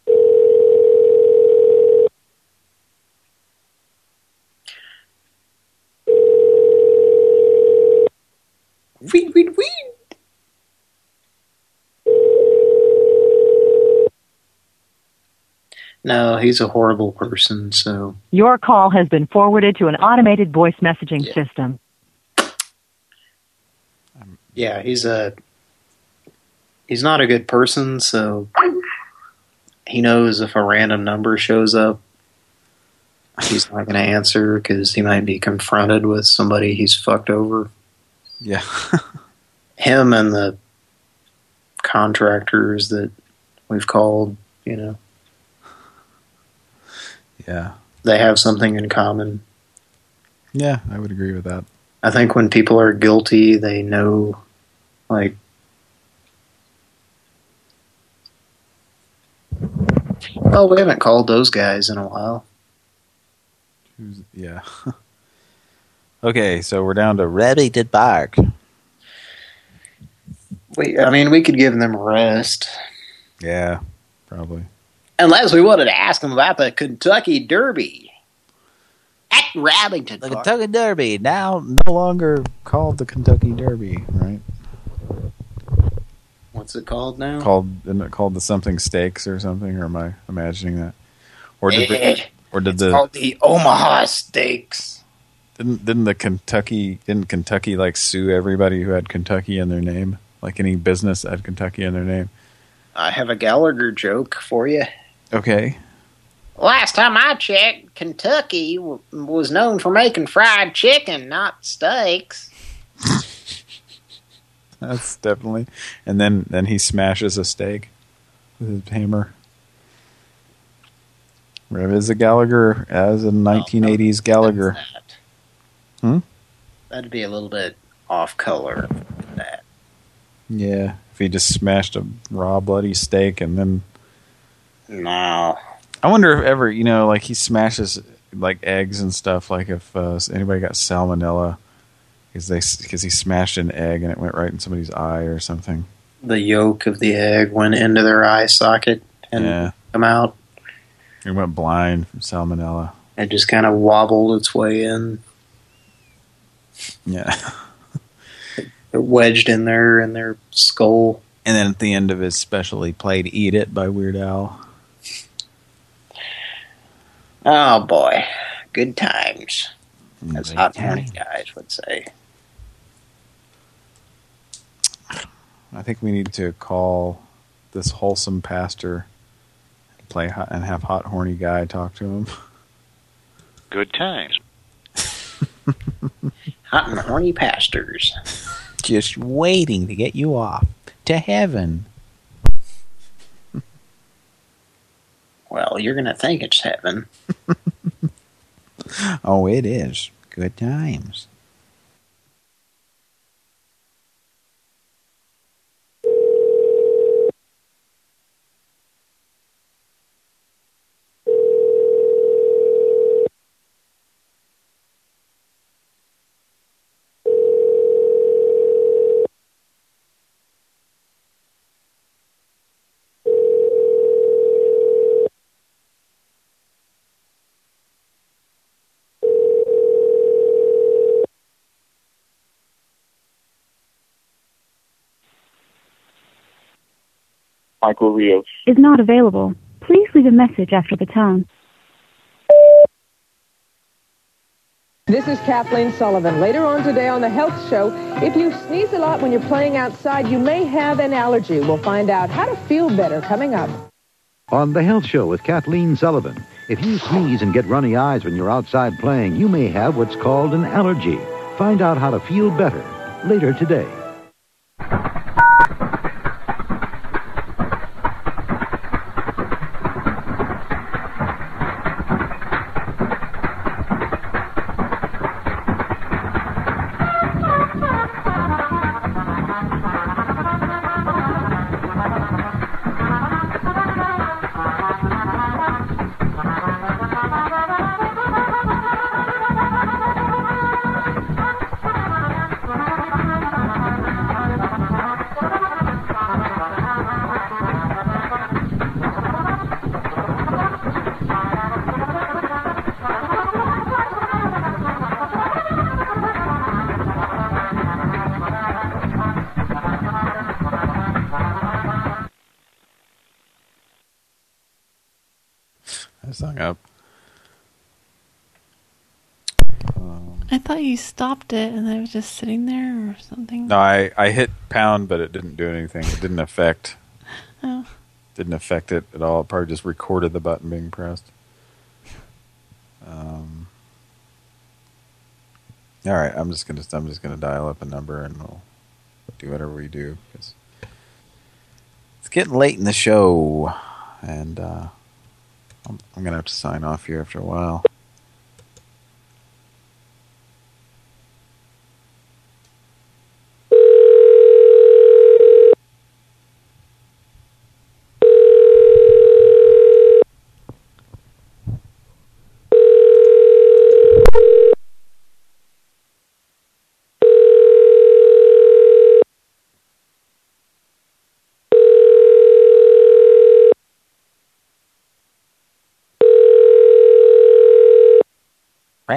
Weed, weed, weed. No, he's a horrible person, so... Your call has been forwarded to an automated voice messaging system. Yeah, he's a... He's not a good person, so... He knows if a random number shows up, he's not going to answer because he might be confronted with somebody he's fucked over. Yeah. Him and the contractors that we've called, you know, Yeah. they have something in common. Yeah, I would agree with that. I think when people are guilty, they know, like, well, we haven't called those guys in a while. Who's, yeah. okay, so we're down to Ready to Bark. We, I mean, we could give them a rest. Yeah, probably. Unless we wanted to ask them about the Kentucky Derby. At Rabington The Park. Kentucky Derby, now no longer called the Kentucky Derby, right? What's it called now? Called isn't it called the something stakes or something? Or am I imagining that? Or did the, Eh, or did it's the called the Omaha Steaks. didn't didn't the Kentucky didn't Kentucky like sue everybody who had Kentucky in their name? Like any business that had Kentucky in their name. I have a Gallagher joke for you. Okay. Last time I checked, Kentucky w- was known for making fried chicken, not steaks. That's definitely. And then then he smashes a steak with his hammer. Rev is a Gallagher as a 1980s Gallagher. Hmm? That'd be a little bit off color. That. Yeah. If he just smashed a raw bloody steak and then No. I wonder if ever, you know, like he smashes like eggs and stuff. Like if uh, anybody got salmonella, because they because he smashed an egg and it went right in somebody's eye or something. The yolk of the egg went into their eye socket and Yeah. come out. He went blind from salmonella. It just kind of wobbled its way in. Yeah. It wedged in there in their skull. And then at the end of his special, he played "Eat It" by Weird Al. Oh boy, good times. Mm, As hot horny guys would say. I think we need to call this wholesome pastor and play hot, and have hot horny guy talk to him. Good times. Hot and horny pastors. Just waiting to get you off to heaven. Well, you're gonna think it's heaven. Oh, it is. Good times. Michael Rios. is not available. Please leave a message after the tone. This is Kathleen Sullivan. Later on today on the Health Show, if you sneeze a lot when you're playing outside, you may have an allergy. We'll find out how to feel better coming up. On The Health Show with Kathleen Sullivan. If you sneeze and get runny eyes when you're outside playing, you may have what's called an allergy. Find out how to feel better later today. Stopped it and it was just sitting there or something. No, I, I hit pound, but it didn't do anything. It didn't affect. Oh. Didn't affect it at all. It probably just recorded the button being pressed. Um, all right, I'm just gonna I'm just gonna dial up a number and we'll do whatever we do. 'cause it's getting late in the show, and uh, I'm, I'm gonna have to sign off here after a while.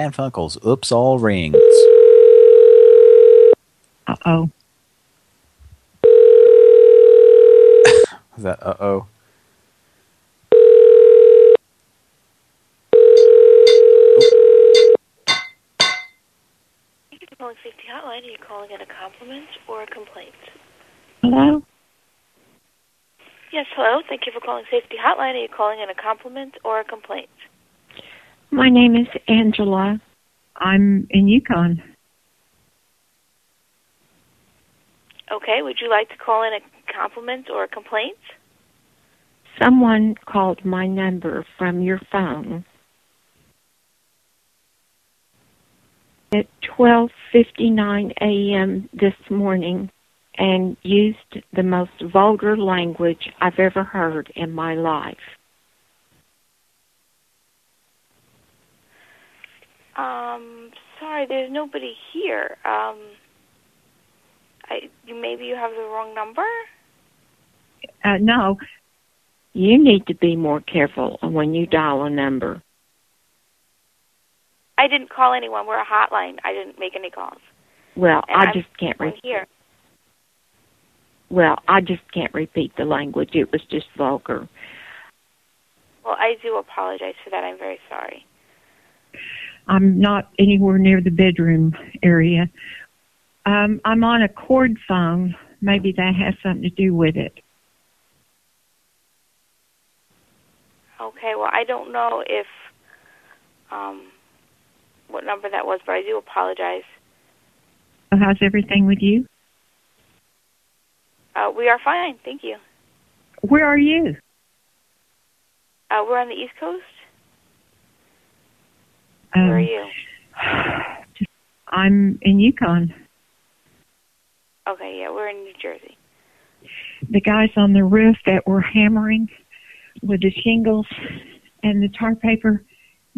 Pran Funkels, oops, all rings. Uh oh. Is that uh oh? Thank you for calling Safety Hotline. Are you calling in a compliment or a complaint? Hello? Yes, hello. Thank you for calling Safety Hotline. Are you calling in a compliment or a complaint? My name is Angela. I'm in Yukon. Okay, would you like to call in a compliment or a complaint? Someone called my number from your phone at 12:59 a.m. this morning and used the most vulgar language I've ever heard in my life. Um, sorry, there's nobody here. Um, I you maybe you have the wrong number. Uh, no, you need to be more careful when you dial a number. I didn't call anyone. We're a hotline. I didn't make any calls. Well, And I I'm just can't. on Re- here. well, I just can't repeat the language. It was just vulgar. Well, I do apologize for that. I'm very sorry. I'm not anywhere near the bedroom area. Um, I'm on a cord phone. Maybe that has something to do with it. Okay. Well, I don't know if um what number that was, but I do apologize. How's everything with you? Uh, we are fine. Thank you. Where are you? Uh, we're on the East Coast. Um, Where are you? I'm in Yukon. Okay. Yeah, we're in New Jersey. The guys on the roof that were hammering with the shingles and the tar paper,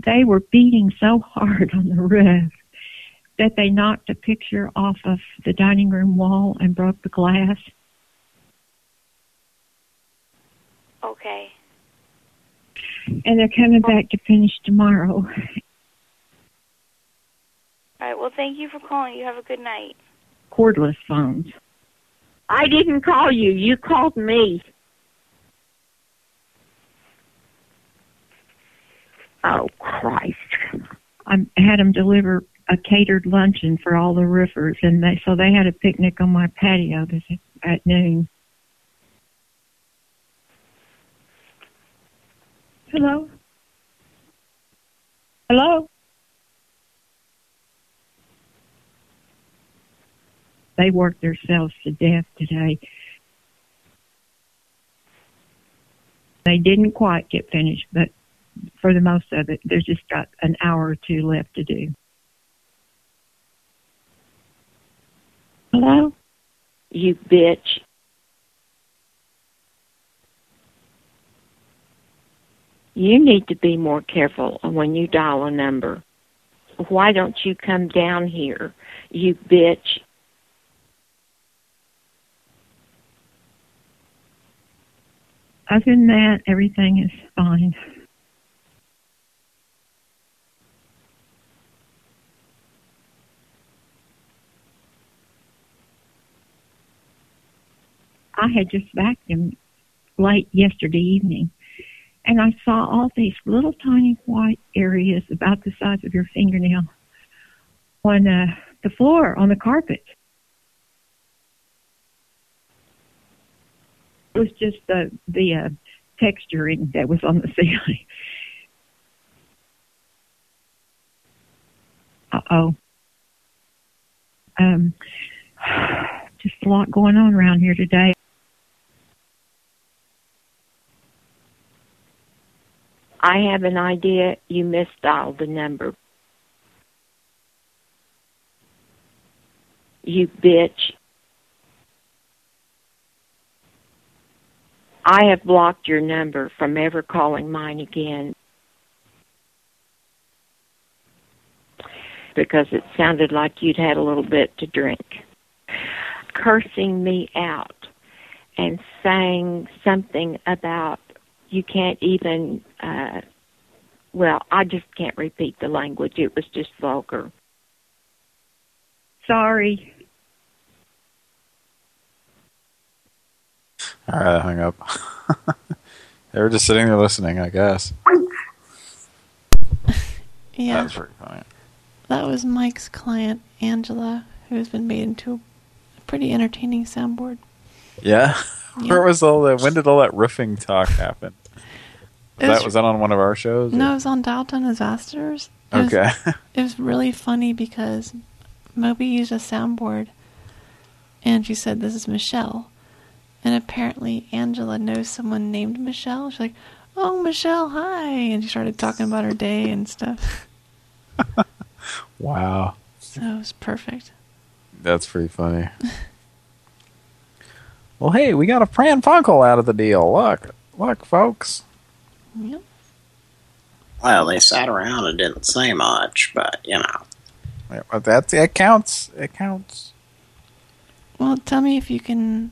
they were beating so hard on the roof that they knocked a picture off of the dining room wall and broke the glass. Okay. And they're coming back to finish tomorrow. All right. Well, thank you for calling. You have a good night. Cordless phones. I didn't call you. You called me. Oh, Christ. I had them deliver a catered luncheon for all the roofers, and they so they had a picnic on my patio this at noon. Hello? Hello? They worked themselves to death today. They didn't quite get finished, but for the most of it, there's just got an hour or two left to do. Hello? You bitch. You need to be more careful when you dial a number. Why don't you come down here, you bitch? Other than that, everything is fine. I had just vacuumed late yesterday evening, and I saw all these little tiny white areas about the size of your fingernail on uh, the floor, on the carpet. It was just the the uh, texturing that was on the ceiling. Uh oh. Um, just a lot going on around here today. I have an idea you misdialed the number. You bitch. I have blocked your number from ever calling mine again because it sounded like you'd had a little bit to drink. Cursing me out and saying something about you can't even uh well, I just can't repeat the language. It was just vulgar. Sorry. All right, I hung up. they were just sitting there listening, I guess. Yeah. That's pretty funny. That was Mike's client, Angela, who has been made into a pretty entertaining soundboard. Yeah. Where was all that? When did all that roofing talk happen? Was was- that was that on one of our shows? or- No, it was on Dalton Disasters. It was- Okay. it was really funny because Moby used a soundboard and she said, This is Michelle. And apparently Angela knows someone named Michelle. She's like, Oh, Michelle, hi. And she started talking about her day and stuff. Wow. So it was perfect. That's pretty funny. well, hey, we got a Pran Funkel out of the deal. Look, look, folks. Yep. Well, they sat around and didn't say much, but, you know. Yeah, but That it counts. It counts. Well, tell me if you can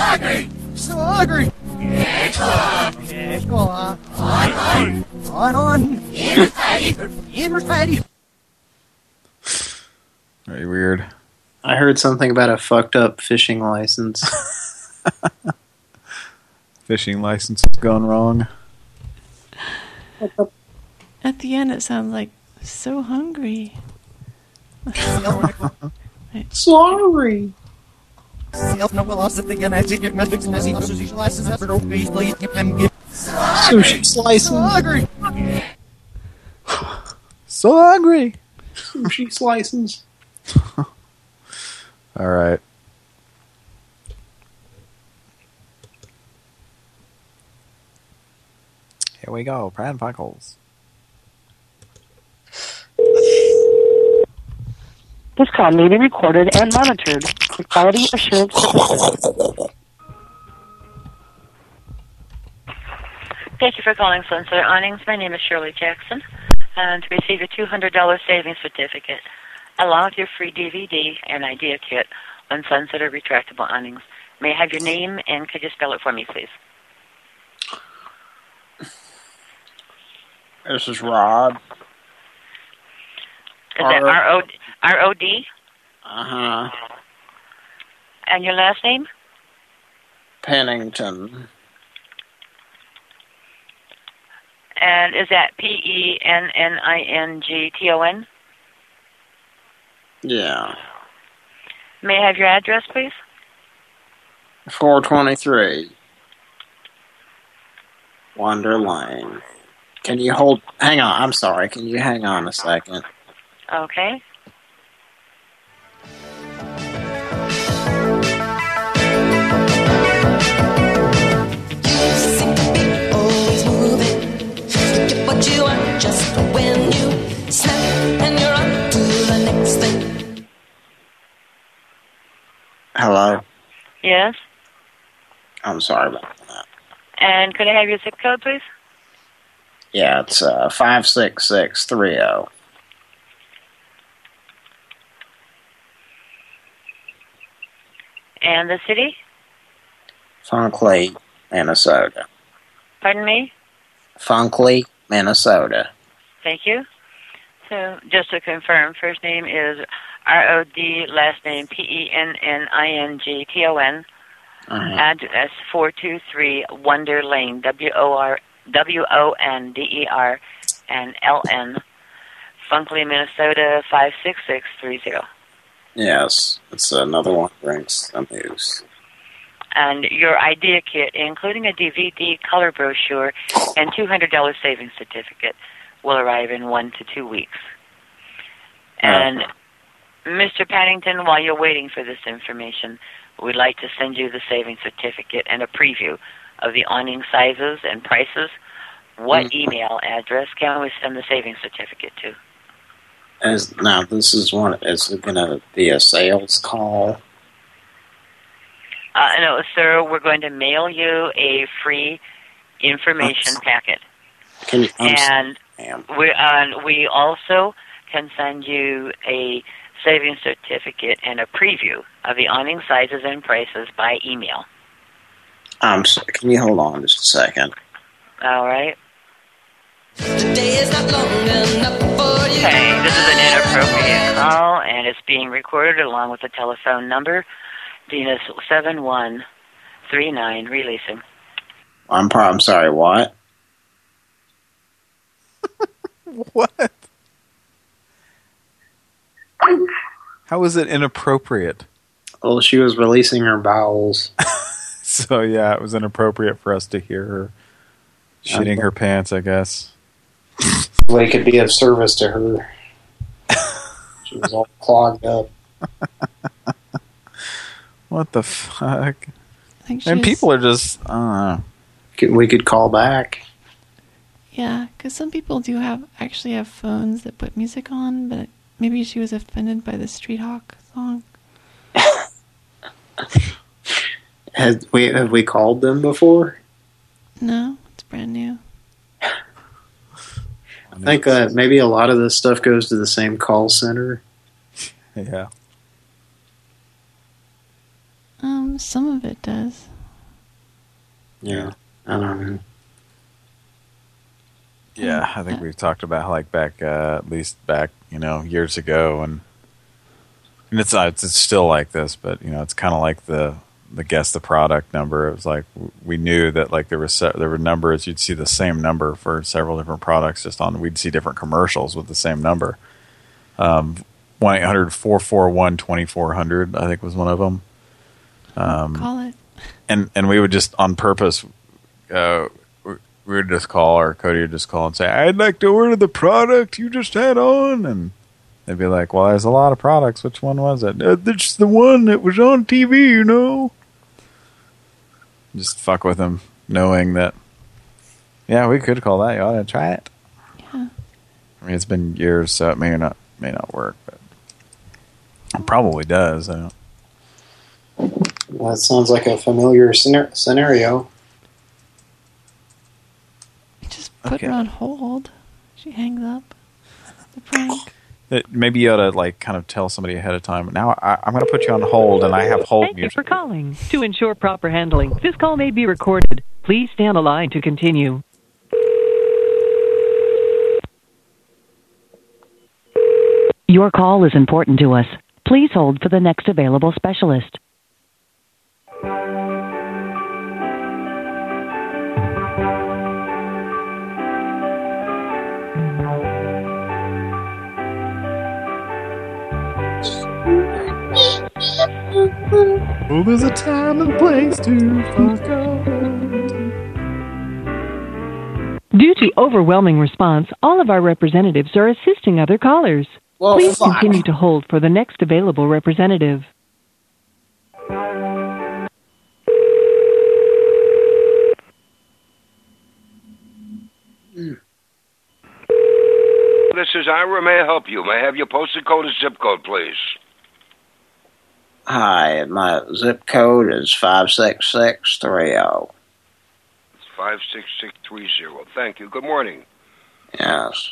so angry so angry Yes, go on. On, on, on. Inverse fatty. Inverse fatty. Very weird. I heard something about a fucked up fishing license. Fishing license has gone wrong. At the end, it sounds like so hungry. Sorry. Sushi slice. So hungry. So hungry. Sushi slices. All right. Here we go, Pran Funkels. This call may be recorded and monitored for quality assurance purposes. Thank you for calling Sunset Awnings. My name is Shirley Jackson. And to receive a $200 savings certificate, along with your free DVD and idea kit on Sunset or retractable awnings, may I have your name and could you spell it for me, please? This is Rod. Is that R- R-O- R-O-D? Uh-huh. And your last name? Pennington. And is that P-E-N-N-I-N-G-T-O-N? Yeah. May I have your address, please? 423. Wonder Lane. Can you hold... Hang on, I'm sorry. Can you hang on a second? Okay. What you want just when you snap, and you're on to the next thing. Hello? Yes? I'm sorry about that. And could I have your zip code, please? Yeah, it's uh, 56630. And the city? Funkley, Minnesota. Pardon me? Funkley, Minnesota. Thank you. So, just to confirm, first name is R-O-D, last name P-E-N-N-I-N-G-T-O-N. Uh-huh. Address 423 Wonder Lane, W-O-R, W-O-N-D-E-R, and L-N, Funkley, Minnesota 56630. Yes, it's another one drinks the moose. And your idea kit, including a DVD color brochure and $200 savings certificate, will arrive in one to two weeks. And Mr. Paddington, while you're waiting for this information, we'd like to send you the savings certificate and a preview of the awning sizes and prices. What mm-hmm. email address can we send the savings certificate to? As now, this is one. Is it going to be a sales call? Uh, no, sir, we're going to mail you a free information packet. Can you? And we uh, we also can send you a savings certificate and a preview of the awning sizes and prices by email. I'm. s- Can you hold on just a second? All right. The is not long enough for you. Okay, this is an inappropriate call, and it's being recorded along with the telephone number, Venus seven one three nine releasing. I'm. Pro I'm sorry. What? What? How is it inappropriate? Well, she was releasing her bowels. So yeah, it was inappropriate for us to hear her shitting her pants, I guess. We could be of service to her. She was all clogged up. What the fuck? And she's- people are just, I don't know. We could call back. Yeah, because some people do have actually have phones that put music on, but maybe she was offended by the Street Hawk song. Has we have we called them before? No, it's brand new. I think uh, maybe a lot of this stuff goes to the same call center. Yeah. Um, some of it does. Yeah, I don't know. Yeah, I think we've talked about like back, uh, at least back, you know, years ago, and and it's not, it's, it's still like this, but you know, it's kind of like the the guess the product number. It was like we knew that like there was there were numbers. You'd see the same number for several different products. Just on we'd see different commercials with the same number. Um, one 2400 I think was one of them. Um, Call it. and and we would just on purpose uh we would just call or Cody would just call and say I'd like to order the product you just had on. And they'd be like well there's a lot of products. Which one was it? Uh, it's the one that was on TV you know. Just fuck with them knowing that yeah we could call that. You ought to try it? Yeah. I mean it's been years so it may or not may not work but it probably does I don't That sounds like a familiar scenar- scenario. Just put Okay. her on hold. She hangs up. The prank. That maybe you ought to like kind of tell somebody ahead of time. Now I, I'm going to put you on hold, and I have hold Thank you for calling. To ensure proper handling, this call may be recorded. Please stay on the line to continue. Your call is important to us. Please hold for the next available specialist. Well, there's a time and place to fuck up. Due to overwhelming response, all of our representatives are assisting other callers. Well, Please fuck. continue to hold for the next available representative. This is Ira. May I help you? May I have your postal code and zip code, please? Hi, my zip code is five six six three zero. 56630. Thank you. Good morning. Yes.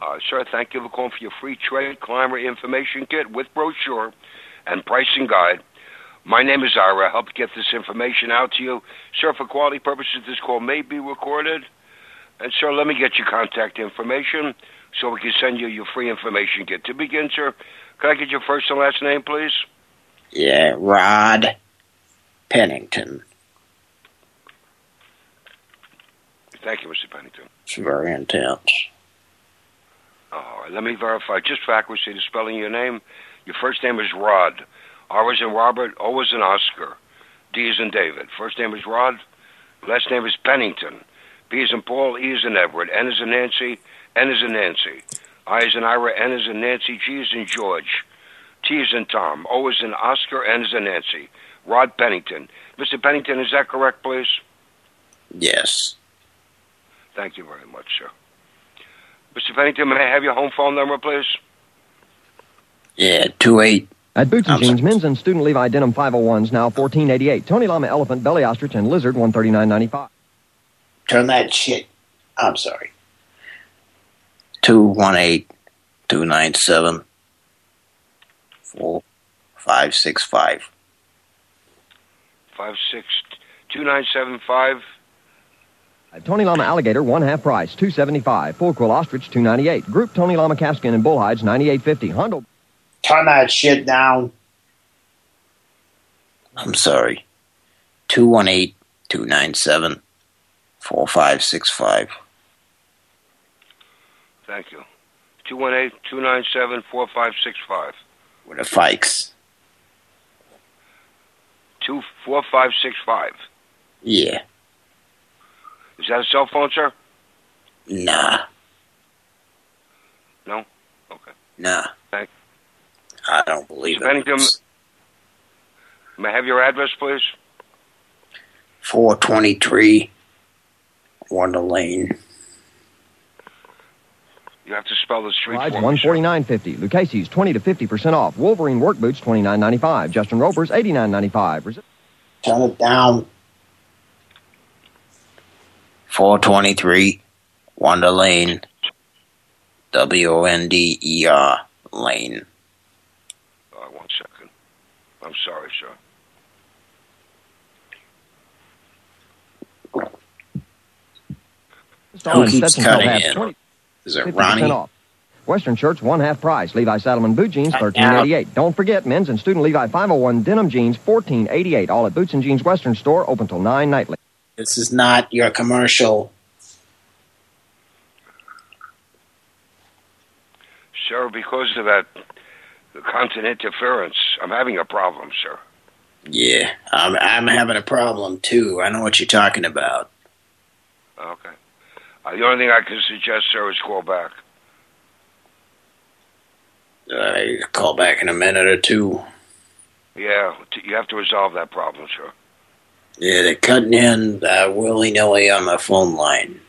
Uh, sir, thank you for calling for your free trade climber information kit with brochure and pricing guide. My name is Ira. I help get this information out to you. Sir, for quality purposes, this call may be recorded. And, sir, let me get your contact information so we can send you your free information kit. To begin, sir, can I get your first and last name, please? Yeah, Rod Pennington. Thank you, Mr. Pennington. It's very intense. All right, let me verify, just for accuracy, the spelling of your name. Your first name is Rod. R is in Robert, O is in Oscar. D is in David. First name is Rod. Last name is Pennington. P is in Paul, E is in Edward, N is in Nancy, N is in Nancy. I is in Ira, N is in Nancy, G is in George. T is in Tom, O is in Oscar, N is in Nancy. Rod Pennington. Mr. Pennington, is that correct, please? Yes. Thank you very much, sir. Mr. Pennington, may I have your home phone number, please? Yeah, two eight. At Boots and Jeans, men's and student Levi denim 501s now 1488. Tony Lama elephant, belly ostrich, and lizard 139.95. Turn that shit. I'm sorry. Two one eight two nine seven four five six five. Five six two nine seven five. Tony Lama alligator one half price 275. Full quill ostrich 298. Group Tony Lama calfskin and bullhides 9850. Hondo. Turn that shit down. I'm sorry. Two one 4565. Thank you. 218-297-4565. With the Fikes. Two four five six five. Yeah. Is that a cell phone, sir? Nah. No? Okay. Nah. Thank I don't believe it. it. Is. May I have your address, please? 423 Wanda Lane. You have to spell the street. Rise one forty nine fifty. Lucchese's twenty to fifty percent off. Wolverine work boots twenty nine ninety five. Justin Roper's eighty nine ninety five. Shut it down. Four twenty three, Wanda Lane. W O N D E R Lane. Uh, one second. I'm sorry, sir. Install Who keeps cutting in? 20 Is it 50% Ronnie? off. Western shirts one half price. Levi Saddleman boot jeans 13.88. Don't forget men's and student Levi 501 denim jeans 14.88. All at Boots and Jeans Western store open till 9 nightly. This is not your commercial. Sir, because of that the constant interference, I'm having a problem, sir. Yeah, I'm I'm having a problem too. I know what you're talking about. Okay. Uh, the only thing I can suggest, sir, is call back. I call back in a minute or two. Yeah, t- you have to resolve that problem, sir. Yeah, they're cutting in uh, willy nilly on the phone line.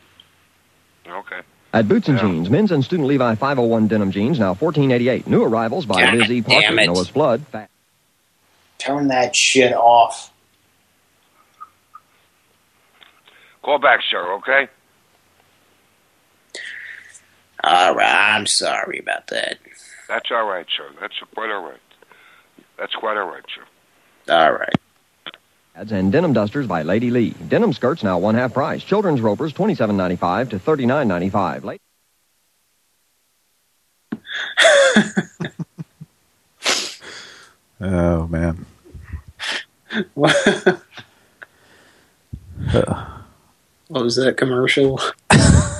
Okay. At Boots and Jeans, men's and student Levi 501 denim jeans now 14.88. New arrivals by God Liz E. Parker, damn it. Noah's Flood. Turn that shit off. Call back, sir, okay? All right, I'm sorry about that. That's all right, sir. That's quite all right. That's quite all right, sir. All right. Ads and denim dusters by Lady Lee. Denim skirts now one half price. Children's ropers 27.95 to 39.95. Late. Oh man. Uh. what was that commercial?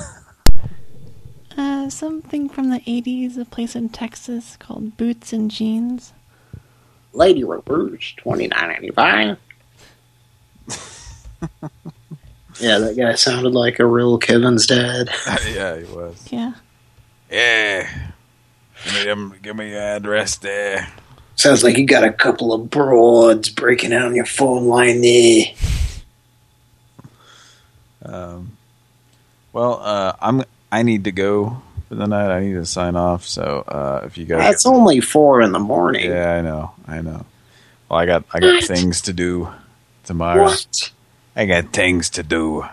Uh, something from the 80s, a place in Texas called Boots and Jeans. Lady Ropers, twenty nine ninety five. yeah, that guy sounded like a real Kevin's dad. yeah, he was. Yeah. Yeah. Give me, them, give me your address there. Sounds like you got a couple of broads breaking out on your phone line there. Um, well, uh, I'm. I need to go for the night. I need to sign off. So uh, if you guys, It's only four in the morning. yeah, I know, I know. Well, I got I got What? things to do tomorrow. What? I got things to do.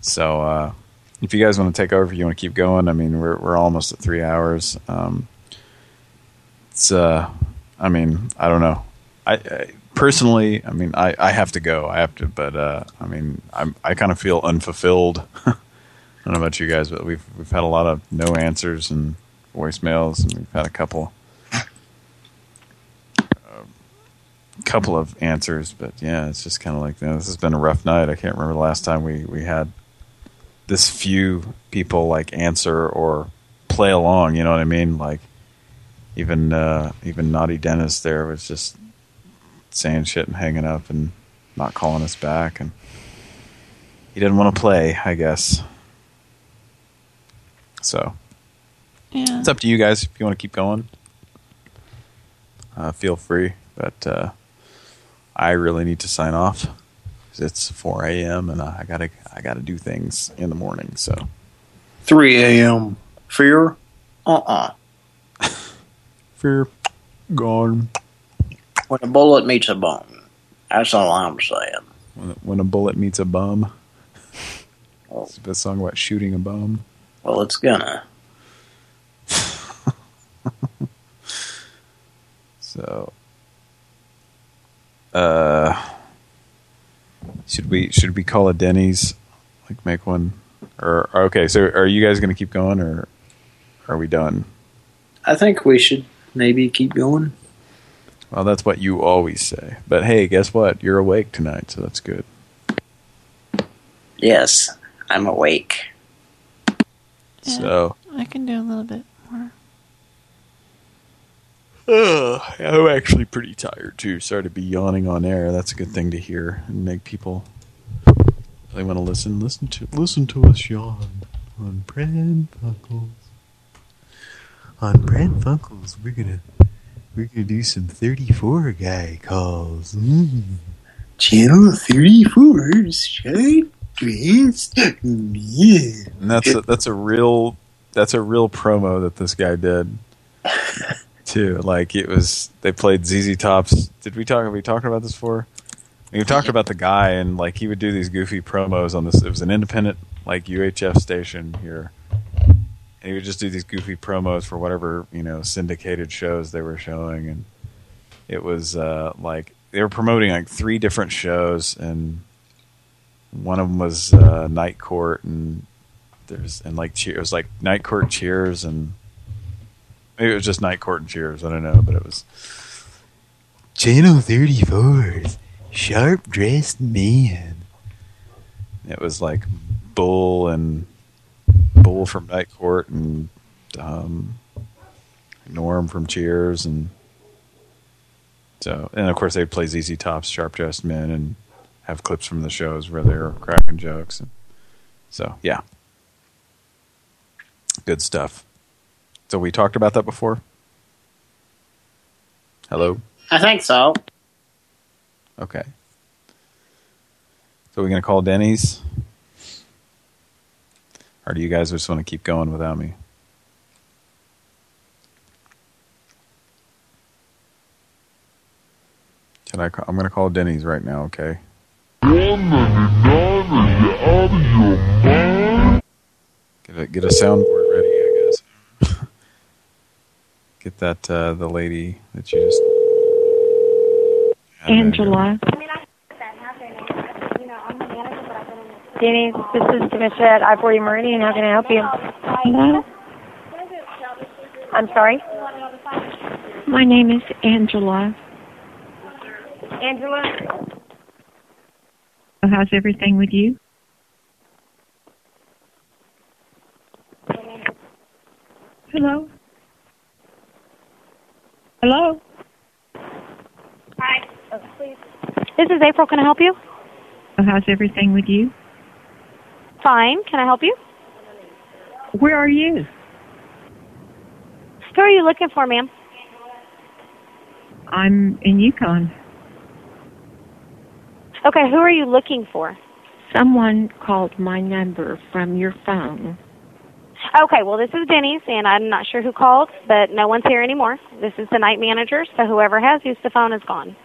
So, uh, if you guys want to take over, if you want to keep going, I mean, we're we're almost at three hours. Um, it's, uh, I mean, I don't know. I, I personally, I mean, I, I have to go. I have to, but uh, I mean, I'm I kind of feel unfulfilled. I don't know about you guys, but we've we've had a lot of no answers and voicemails, and we've had a couple couple of answers, but yeah, it's just kind of like you know, this has been a rough night. I can't remember the last time we we had this few people like answer or play along. You know what I mean? Like even uh, even Naughty Dennis there was just saying shit and hanging up and not calling us back, and he didn't want to play, I guess. So Yeah. it's up to you guys if you want to keep going. Uh, feel free, but uh, I really need to sign off. 'cause It's 4 a.m. and I gotta I gotta do things in the morning. So 3 a.m. Fear? Uh-uh. Fear gone. When a bullet meets a bone. That's all I'm saying. when, when a bullet meets a bum. It's a song about shooting a bum. Well, it's gonna. So, uh, should we should we call a Denny's? Like make one, or okay? So are you guys going to keep going, or are we done? I think we should maybe keep going. Well, that's what you always say. But hey, guess what? You're awake tonight, so that's good. Yes, I'm awake. Yeah, So, I can do a little bit more. uh, I'm actually pretty tired too. Sorry to be yawning on air. That's a good thing to hear and make people really want to listen. Listen to listen to us yawn on Pran Funkels. On Pran Funkels, we're gonna we're gonna do some 34 guy calls. Mm. Channel 34, sharp dressed man. And that's a, that's a real that's a real promo that this guy did too. Like it was they played ZZ Top's. Did we talk? Have we talked about this before? We talked about the guy and like he would do these goofy promos on this. It was an independent like UHF station here, and he would just do these goofy promos for whatever you know syndicated shows they were showing, and it was uh, like they were promoting like three different shows, and one of them was uh, Night Court, and there's and like cheer, it was like Night Court Cheers, and maybe it was just Night Court and Cheers. I don't know, but it was Channel 34's Sharp Dressed Man. It was like Bull and Bull from Night Court and um, Norm from Cheers and so and of course they'd play ZZ Top's Sharp Dressed Men and have clips from the shows where they're cracking jokes and so yeah. Good stuff. So we talked about that before? Hello? I think so. Okay. So we're going to call Denny's? Or do you guys just want to keep going without me? Can I call, I'm going to call Denny's right now, okay? Get a, get a soundboard ready, I guess. get that, uh, the lady that you just... Angela. Denny, this is Demisha at I-40 Meridian. How can I help you? Hello? I'm sorry? My name is Angela. Angela? How's everything with you? Hello? Hello? Hi. please. This is April. Can I help you? So How's everything with you? Fine. Can I help you? Where are you? Who are you looking for, ma'am? I'm in Yukon. Okay, who are you looking for? Someone called my number from your phone. Okay, well, this is Denny's, and I'm not sure who called, but no one's here anymore. This is the night manager, so whoever has used the phone is gone.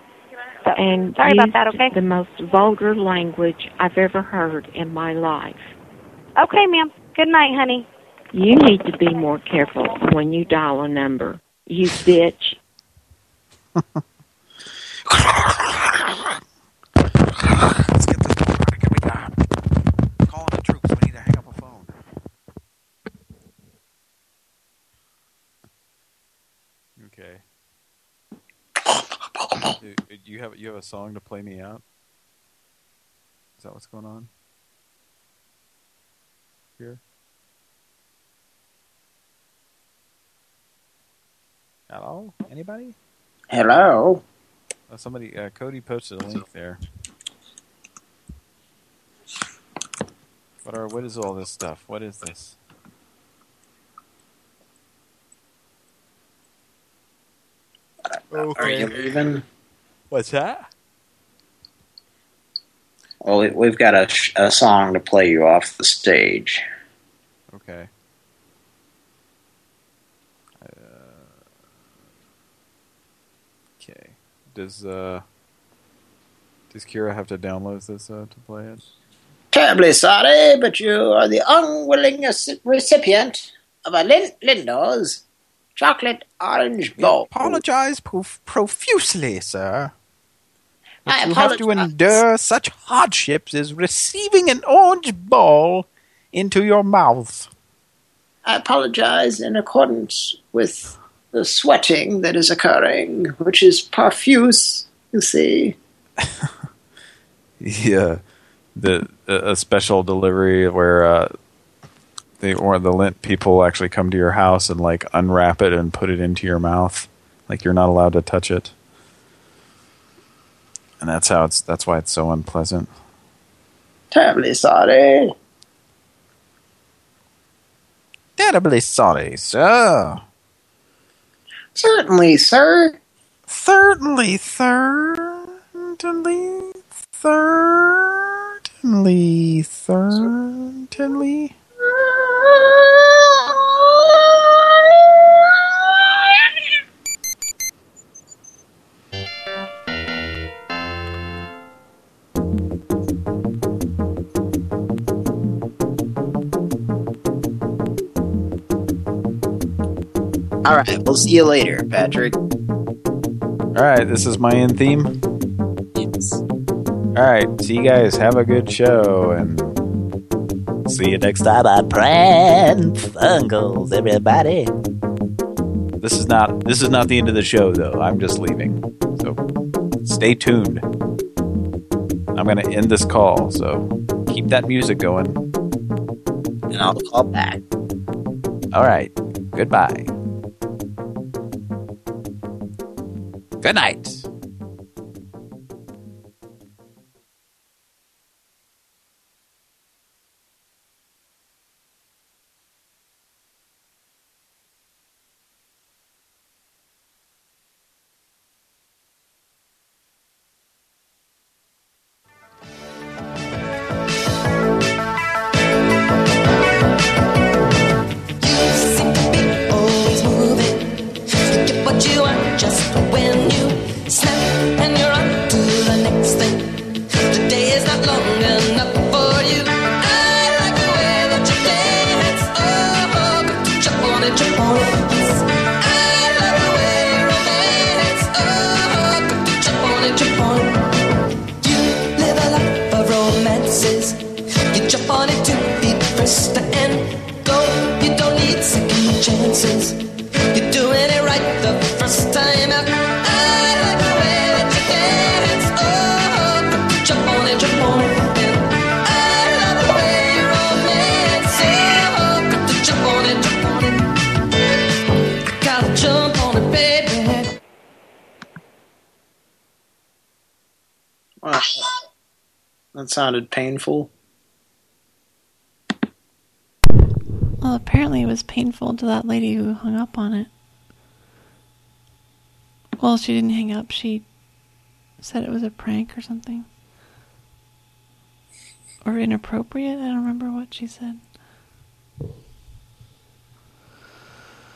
So and sorry about that. Okay. the most vulgar language I've ever heard in my life. Okay, ma'am. Good night, honey. You need to be more careful when you dial a number. You bitch. Let's get this going. Can we not? Calling the troops. We need to hang up a phone. Okay. Do, do you have you have a song to play me out? Is that what's going on? Here. Hello? Anybody? Hello? Uh, somebody, uh, Cody posted a link there. What are, what is all this stuff? What is this? Are you leaving? What's that? Well, we- we've got a, sh- a song to play you off the stage. Okay. Uh, okay. Does uh does Kira have to download this uh, to play it? Terribly sorry, but you are the unwilling recipient of a Lin- Lindor's chocolate orange bowl. apologize prof- profusely, sir. What I you have to endure such hardships as receiving an orange ball into your mouth. I apologize in accordance with the sweating that is occurring, which is profuse, you see. Yeah, the a special delivery where uh, they or the Lindt people actually come to your house and like unwrap it and put it into your mouth, like you're not allowed to touch it, and that's how it's that's why it's so unpleasant. Terribly sorry. Terribly sorry, sir. Certainly, sir. Certainly, sir. certainly, certainly, certainly. All right, we'll see you later, Patrick. All right, this is my end theme. All right, see you guys. Have a good show and see you next time on Pran Funkels, everybody. This is not this is not the end of the show though. I'm just leaving. So stay tuned. I'm gonna end this call, so keep that music going. And I'll call back. All right. Goodbye. Good night. Sounded painful. Well, apparently it was painful to that lady who hung up on it. Well, she didn't hang up. She said it was a prank or something. Or inappropriate. I don't remember what she said.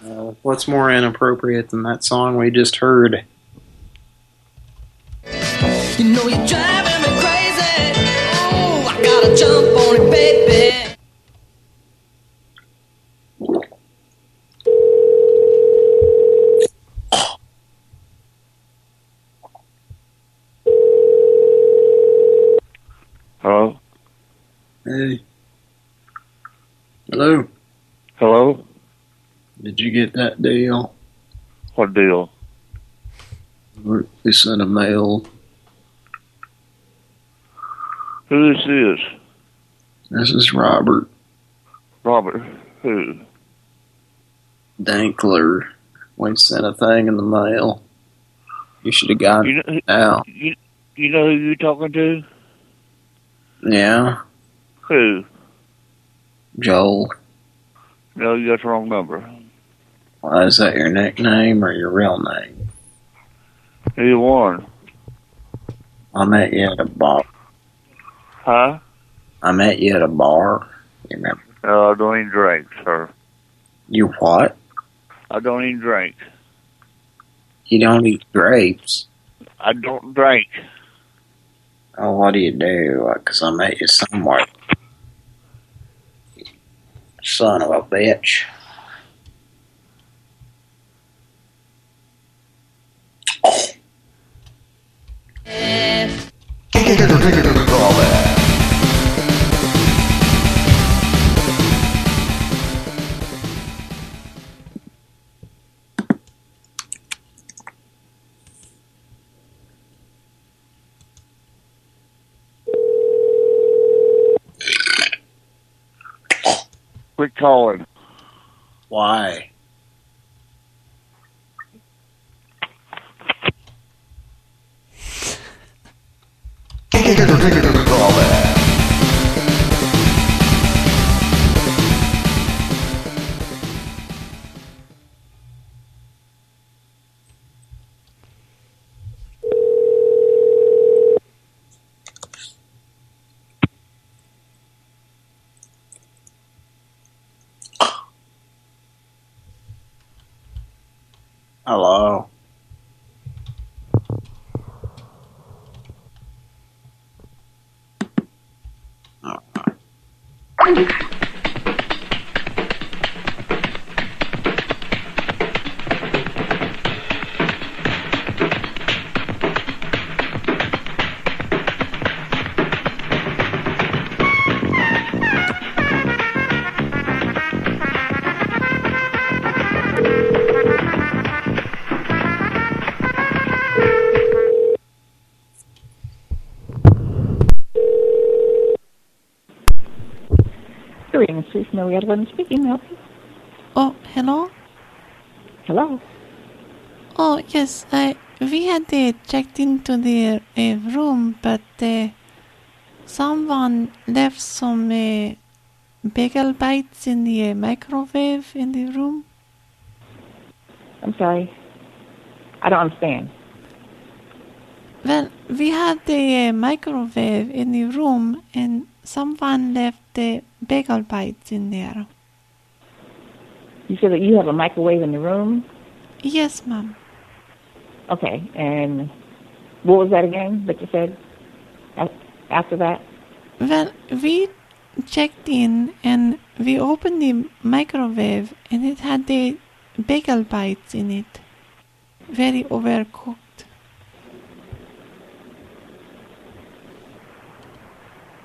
Well, what's more inappropriate than that song we just heard? You know you're driving gotta jump on it, baby. Hello? Hey. Hello. Hello? Did you get that deal? What deal? We sent a mail. Who this is? This is Robert Robert. Who? Dankler. We sent a thing in the mail. You should have gotten You know, it now. you, you know who you're talking to? Yeah, Who? Joel. No, you got the wrong number. Why is that your nickname or your real name? Either one. I met you at a bar. Huh? I met you at a bar. You remember? No, I don't even drink, sir. You what? I don't even drink. You don't eat grapes. I don't drink. Oh, what do you do? Because I met you somewhere. Son of a bitch. Quit calling. Why? Edwin speaking. May I help you? Oh, hello? Hello? Oh, yes, I, we had uh, checked into the uh, room, but uh, someone left some uh, bagel bites in the uh, microwave in the room. I'm sorry. I don't understand. Well, we had the uh, microwave in the room, and someone left the bagel bites in there. You said that you have a microwave in the room? Yes, ma'am. Okay, and what was that again that you said after that? Well, we checked in and we opened the microwave and it had the bagel bites in it. Very overcooked.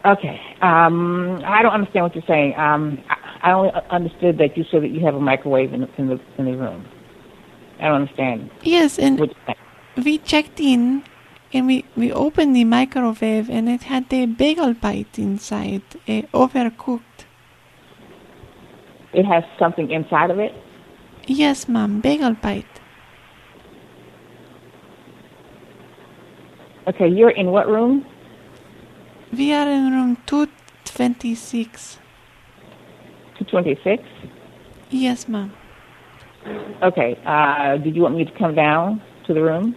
Okay, um, I don't understand what you're saying. Um, I, I only understood that you said that you have a microwave in the, in the, in the room. I don't understand. Yes, and we checked in and we, we opened the microwave and it had the bagel bite inside, uh, overcooked. It has something inside of it? Yes, ma'am, bagel bite. Okay, you're in what room? We are in room 226. 226? Yes, ma'am. Okay, uh, did you want me to come down to the room?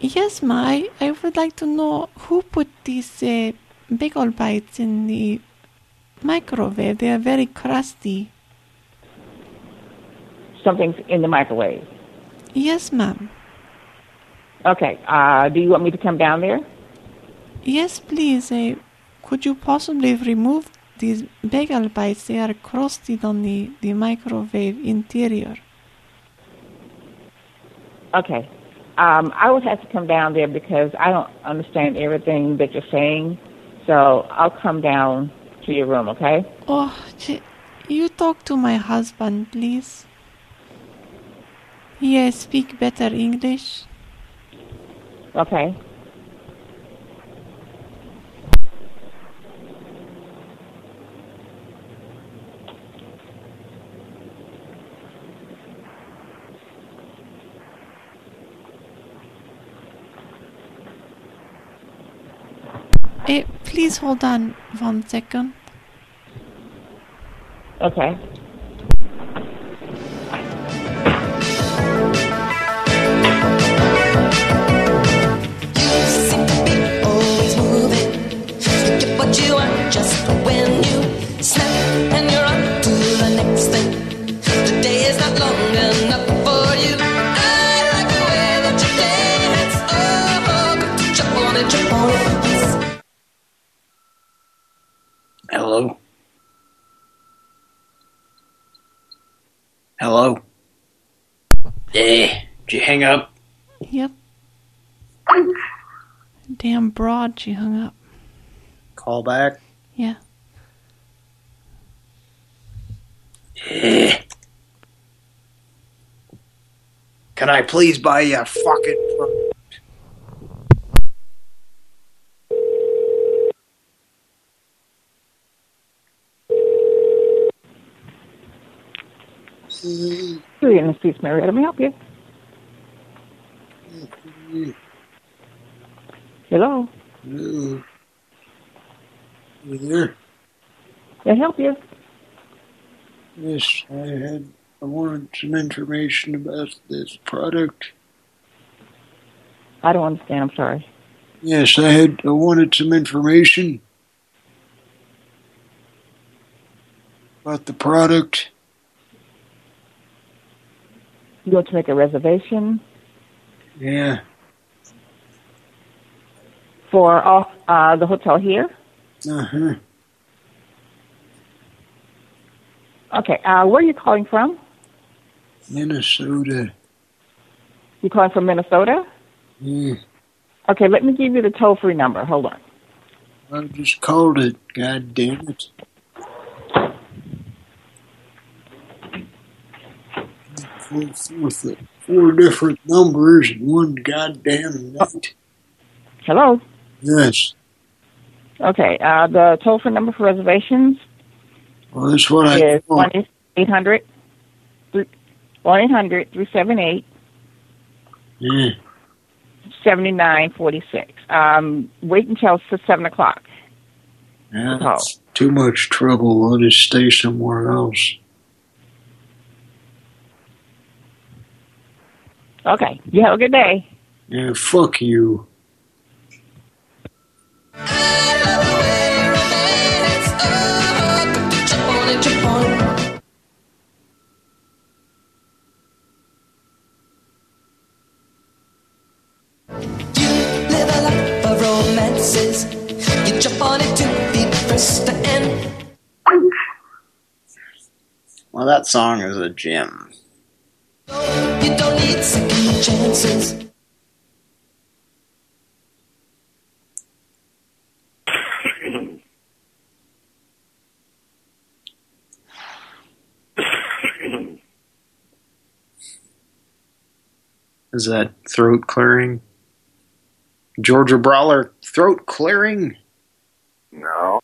Yes, ma'am. I, I would like to know who put these uh, bagel bites in the microwave. They are very crusty. Something's in the microwave. Yes, ma'am. Okay. Uh, do you want me to come down there? Yes, please. Uh, could you possibly remove these bagel bites? They are crusted on the, the microwave interior. Okay. Um, I would have to come down there because I don't understand everything that you're saying. So I'll come down to your room, okay? Oh, you talk to my husband, please. He uh, speak better English. Okay. Eh, please hold on one second. Okay. Eh, did you hang up? Yep. Damn broad, she hung up. Call back. Yeah. Eh. Can I please buy you a fucking... pro- In the Mary. Let me help you. Hello. Hello. You there? Can I help you? Yes, I had. I wanted some information about this product. I don't understand. I'm sorry. Yes, I had. I wanted some information about the product. You want to make a reservation Yeah. for off uh, the hotel here? Uh huh. Okay. Uh, where are you calling from? Minnesota. You calling from Minnesota? Yeah. Okay. Let me give you the toll free number. Hold on. I just called it. God damn it. Four, four, th- four different numbers in one goddamn night. Hello. Yes. Okay. Uh, the toll free number for reservations Well, that's what I is thought. one eight hundred one eight hundred three seven eight Yeah. seventy nine forty six. Um, wait until s- seven o'clock. Yeah, that's too much trouble. I'll just stay somewhere else. Okay. You have a good day. Yeah, fuck you. Jump on it, jump on it. You live a life of romances. You jump on it to be first to end. Well, that song is a gem. You don't need second chances. Is that throat clearing? Georgia Brawler, throat clearing? No.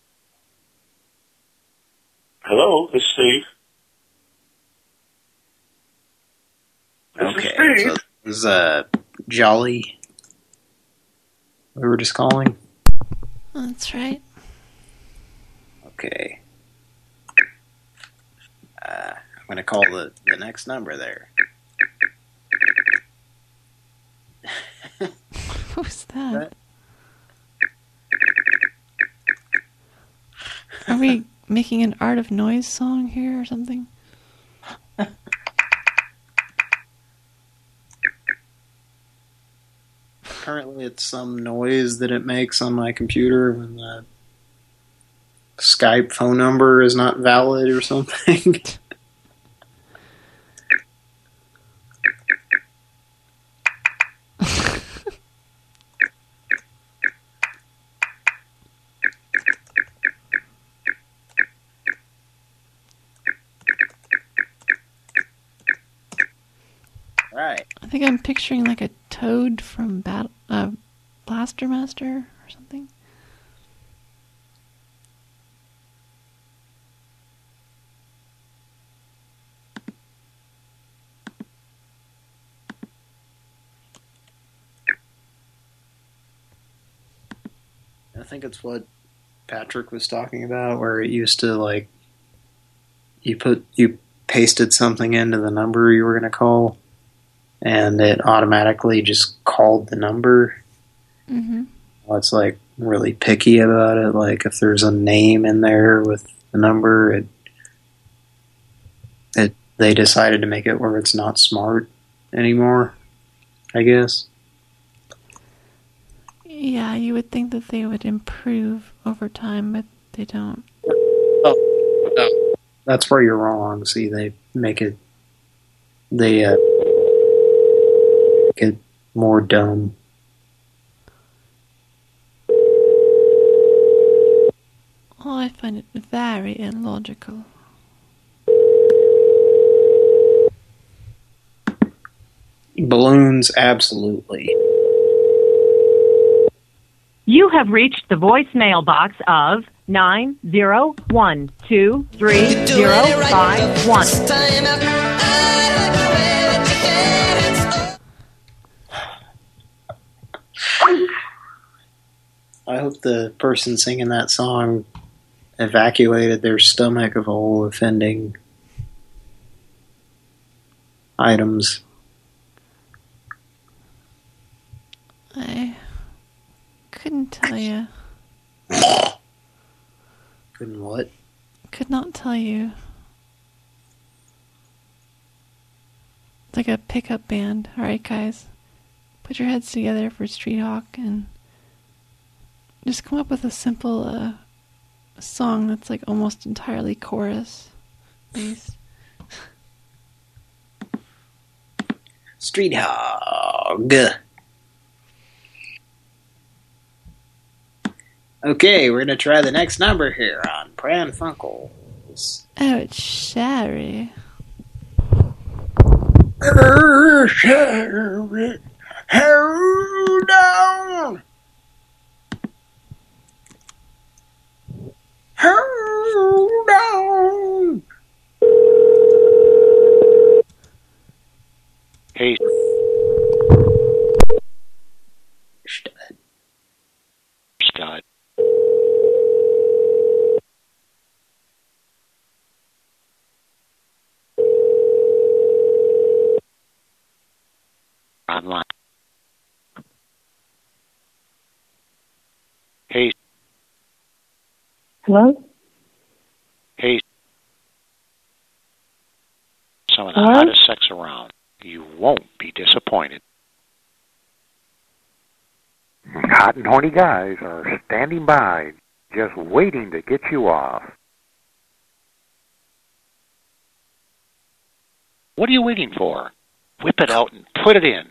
Hello, it's Steve. Okay, so this is uh, Jolly. We were just calling. That's right. Okay. Uh, I'm gonna call the the next number there. Who's that? Are we making an art of noise song here or something? Apparently it's some noise that it makes on my computer when the Skype phone number is not valid or something. right. I think I'm picturing like a toad from Battle, uh, Blaster Master or something. I think it's what Patrick was talking about, where it used to like you put you pasted something into the number you were going to call, and it automatically just called the number. Mm-hmm. Well, it's like really picky about it. Like if there's a name in there with the number, it it they decided to make it where it's not smart anymore. I guess. Yeah, you would think that they would improve over time, but they don't. No, That's where you're wrong. See, they make it they uh, make it more dumb. Oh, I find it very illogical. Balloons, absolutely. You have reached the voicemail box of nine zero one two three zero five one. I hope the person singing that song evacuated their stomach of all offending items. I couldn't tell you. Couldn't what? Could not tell you. It's like a pickup band. Alright, guys. Put your heads together for Street Hawk and just come up with a simple uh, song that's like almost entirely chorus based. Street Hog. Okay, we're gonna try the next number here on Pran Funkels. Oh, it's Sherry. Sherry, hold on. Hold on. Hey. Stud. Online. Hey, Hello? hey. Some of the Hello? hottest sex around. You won't be disappointed. Hot and horny guys are standing by, just waiting to get you off. What are you waiting for? Whip it out and put it in.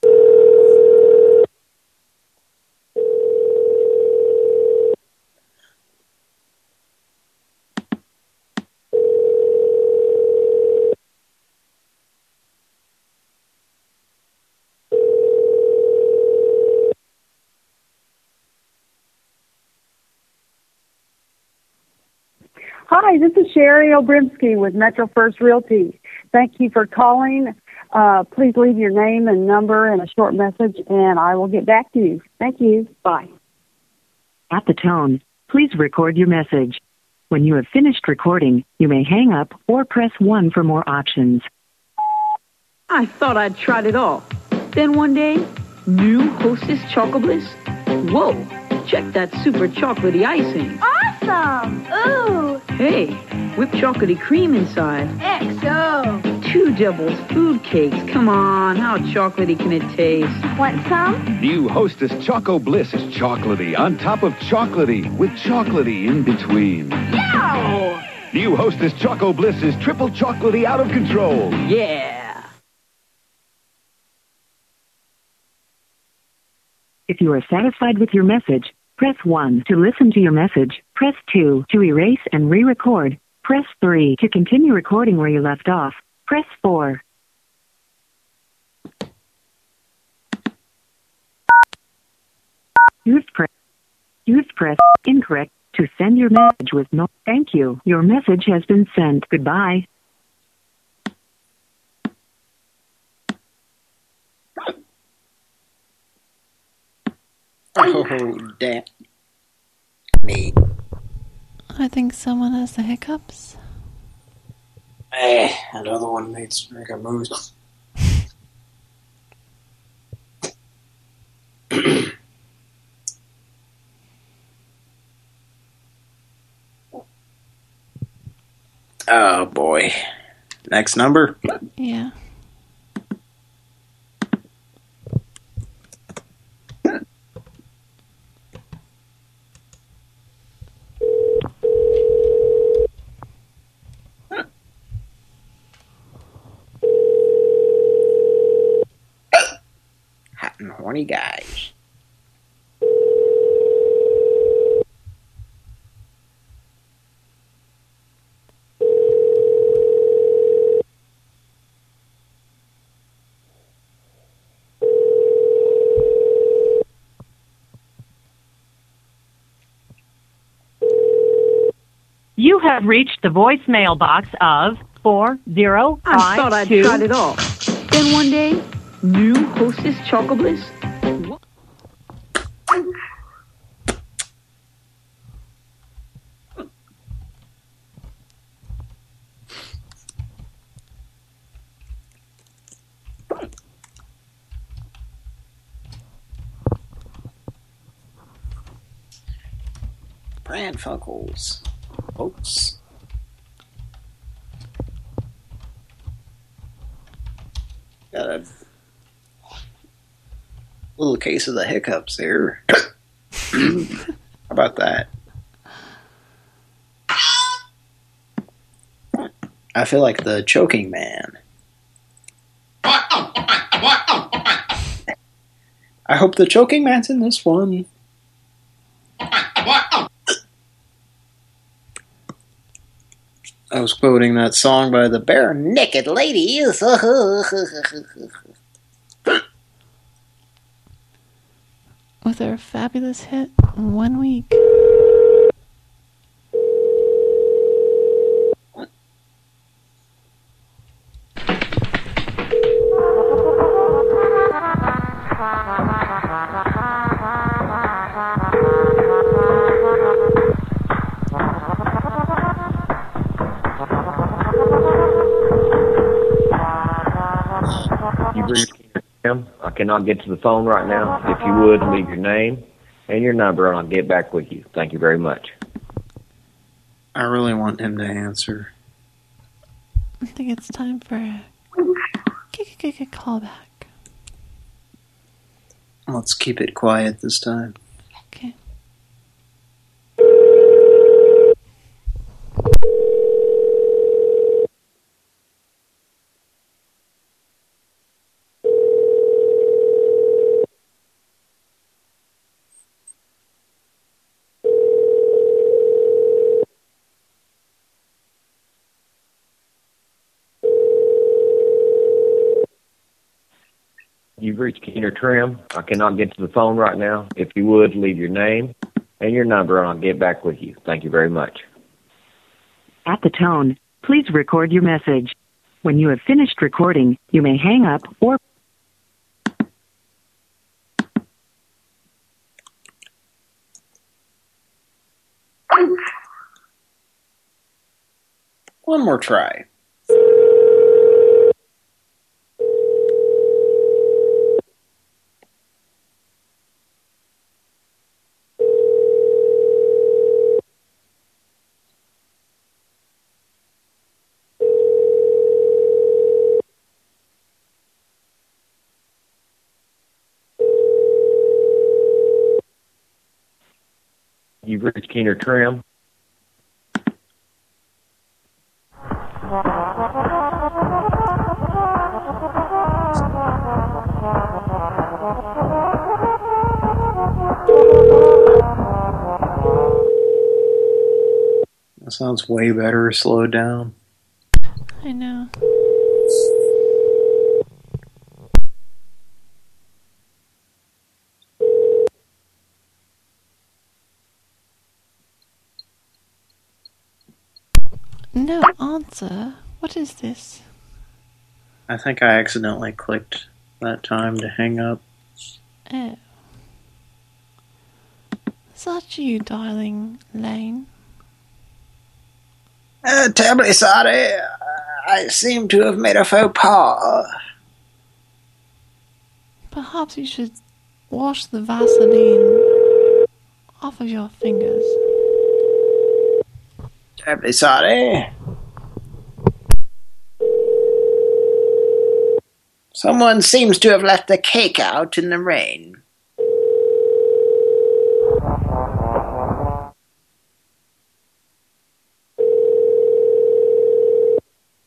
Hi, this is Obrimsky with Metro First Realty. Thank you for calling. Uh, please leave your name and number and a short message, and I will get back to you. Thank you. Bye. At the tone, please record your message. When you have finished recording, you may hang up or press 1 for more options. I thought I'd tried it all. Then one day, new Hostess Choco Bliss. Whoa, check that super chocolatey icing. I some. Ooh. Hey, whipped chocolatey cream inside. XO. Two devils food cakes. Come on, how chocolatey can it taste? Want some? New Hostess Choco Bliss is chocolatey on top of chocolatey with chocolatey in between. Yow! New Hostess Choco Bliss is triple chocolatey out of control. Yeah. If you are satisfied with your message, press 1 to listen to your message. Press 2 to erase and re-record. Press 3 to continue recording where you left off. Press 4. You've pressed You've pressed incorrect to send your message with no thank you. Your message has been sent. Goodbye. Oh, damn. Me. I think someone has the hiccups. Eh, another one needs to make a move. oh boy. Next number? Yeah. Hot and horny guys. You have reached the voicemail box of four zero I thought I'd two- tried it all. Then one day, new Hostess Choco Bliss. Pran Funkels. Oats. Got a little case of the hiccups here. How about that? I feel like the choking man. Oh, oh, oh, I hope the choking man's in this one. I was quoting that song by the Bare Naked ladies. With our fabulous hit, One Week. Cannot get to the phone right now. If you would, leave your name and your number, and I'll get back with you. Thank you very much. I really want him to answer. I think it's time for a kick kick kick callback. Let's keep it quiet this time. Okay. You've reached Keener Trim. I cannot get to the phone right now. If you would, leave your name and your number, and I'll get back with you. Thank you very much. At the tone, please record your message. When you have finished recording, you may hang up or One more try. You've Keener Trim. That sounds way better slowed down. I know. No answer. What is this? I think I accidentally clicked that time to hang up. Oh. Is that you, darling Lane? Uh, terribly sorry. I seem to have made a faux pas. Perhaps you should wash the Vaseline off of your fingers. Terribly sorry. Someone seems to have left the cake out in the rain.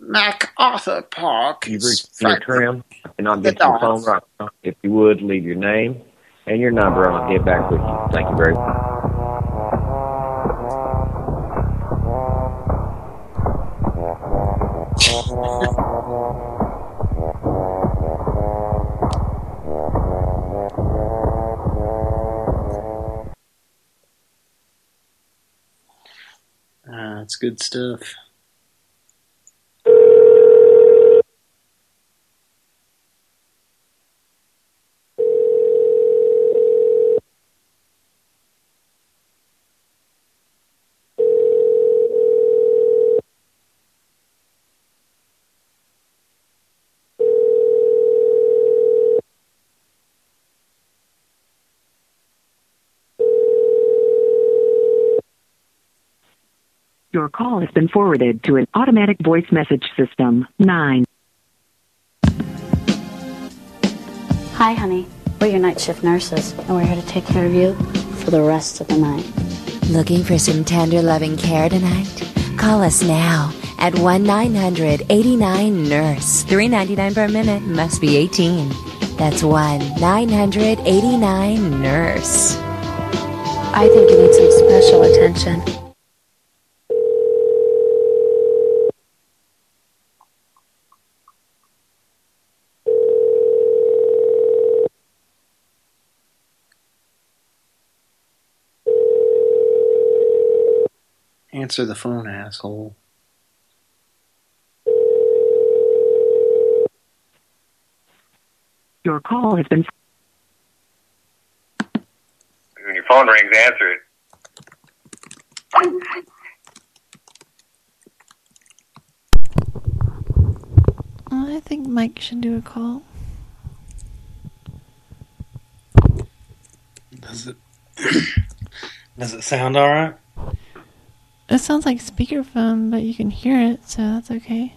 MacArthur Park. You've reached Keener Trim. I cannot get the phone right now. If you would, leave your name and your number, and I'll get back with you. Thank you very much. That's good stuff. Your call has been forwarded to an automatic voice message system. 9. Hi, honey. We're your night shift nurses, and we're here to take care of you for the rest of the night. Looking for some tender loving care tonight? Call us now at 1 900 89 Nurse. $3.99 per minute, must be 18. That's 1 900 89 Nurse. I think you need some special attention. Answer the phone, asshole. Your call has been. When your phone rings, answer it. I think Mike should do a call. Does it? Does it sound all right? It sounds like speakerphone, but you can hear it, so that's okay.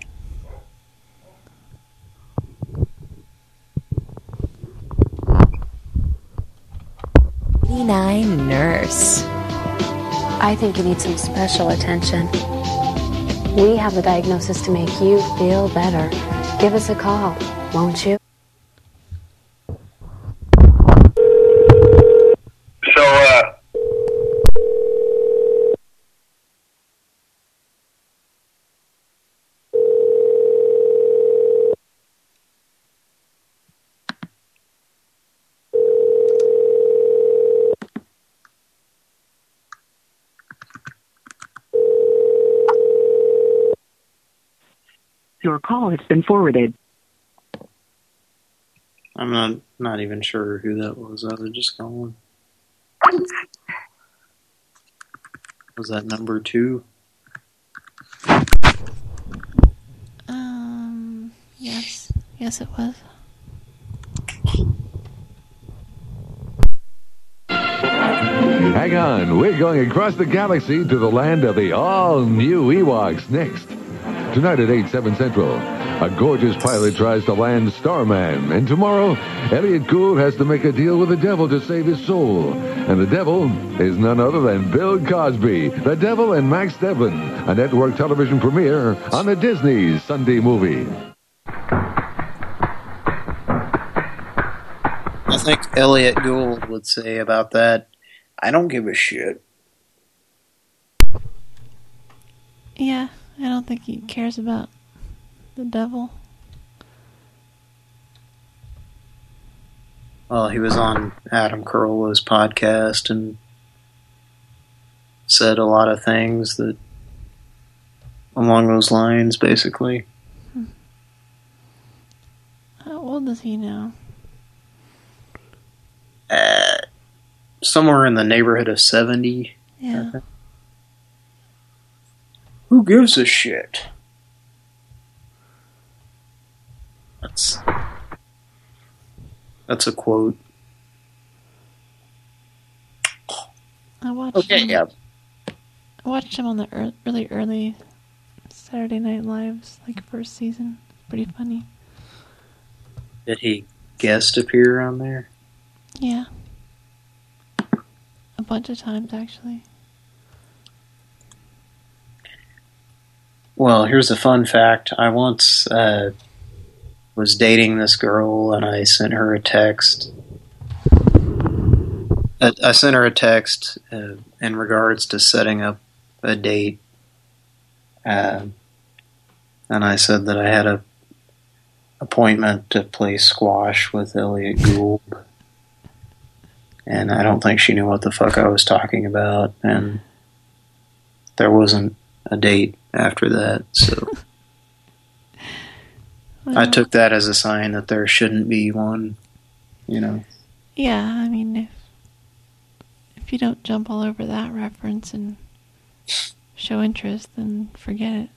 Eighty-nine Nurse. I think you need some special attention. We have the diagnosis to make you feel better. Give us a call, won't you? Call has been forwarded. I'm not not even sure who that was. I was just calling. Was that number two? Um, yes. Yes, it was. Hang on, we're going across the galaxy to the land of the all-new Ewoks next. Tonight at 8, 7 Central. A gorgeous pilot tries to land Starman. And tomorrow, Elliot Gould has to make a deal with the devil to save his soul. And the devil is none other than Bill Cosby. The Devil and Max Devlin. A network television premiere on the Disney Sunday movie. I think Elliot Gould would say about that, I don't give a shit. Yeah, I don't think he cares about the devil. Well, he was on Adam Carolla's podcast and said a lot of things that along those lines, basically. How old is he now? Uh, somewhere in the neighborhood of 70. Yeah. Who gives a shit? That's that's a quote. I watched Okay, him, yeah. I watched him on the ear really early Saturday Night Lives, like first season. Pretty funny. Did he guest appear on there? Yeah. A bunch of times, actually. Well, here's a fun fact. I once uh, was dating this girl, and I sent her a text. I, I sent her a text uh, in regards to setting up a date, uh, and I said that I had a appointment to play squash with Elliot Gould, and I don't think she knew what the fuck I was talking about, and there wasn't a date after that, so I took that as a sign that there shouldn't be one, you know. Yeah, I mean, if if you don't jump all over that reference and show interest, then forget it.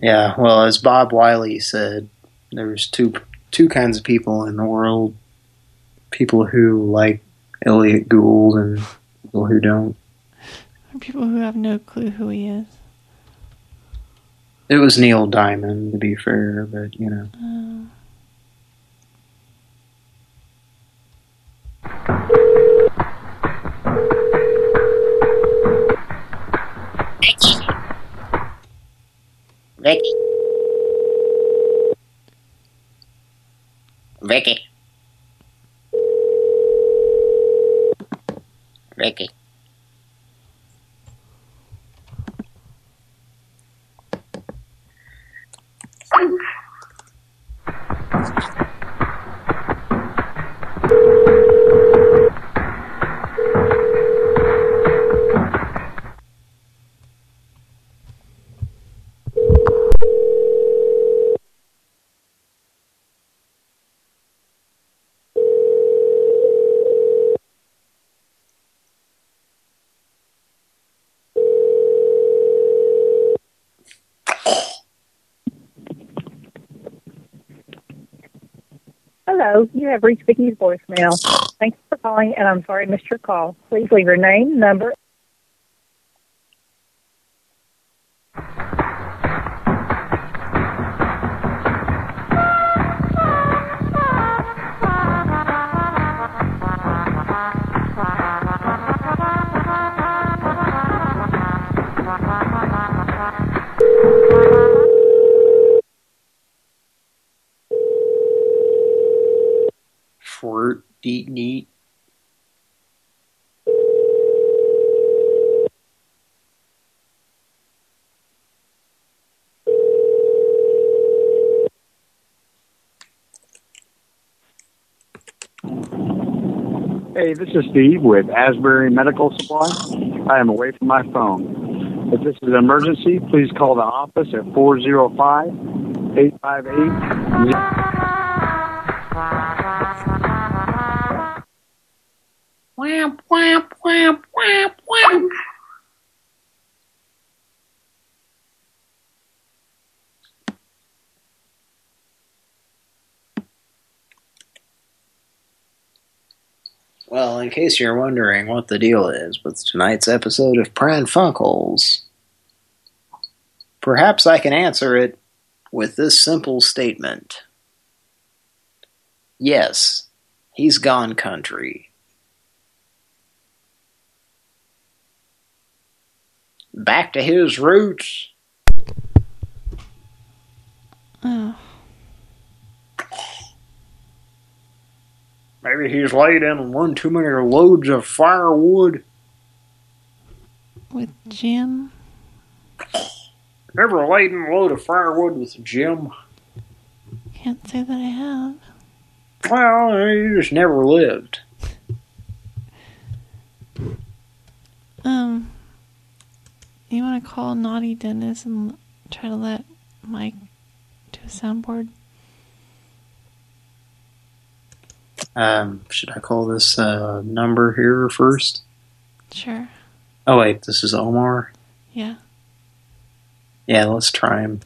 Yeah, well, as Bob Wiley said, there's two two kinds of people in the world: people who like Elliot Gould and people who don't. For people who have no clue who he is. It was Neil Diamond, to be fair, but you know. Uh, Vicky. Vicky. Vicky. Hello, Thank you. You have reached Vicky's voicemail. Thanks for calling, and I'm sorry I missed your call. Please leave your name, number. Hey, this is Steve with Asbury Medical Supply. I am away from my phone. If this is an emergency, please call the office at 405 858 Wham, wham, wham, wham, wham. Well, in case you're wondering what the deal is with tonight's episode of Pran Funkels, Perhaps I can answer it with this simple statement. Yes, he's gone country. Back to his roots. Oh. Maybe he's laid in one too many loads of firewood. With Jim? Never laid in a load of firewood with Jim. Can't say that I have. Well, you just never lived. Um, you want to call Naughty Dennis and try to let Mike do a soundboard? Um, should I call this uh, number here first? Sure. Oh wait, this is Omar. Yeah. Yeah, let's try him.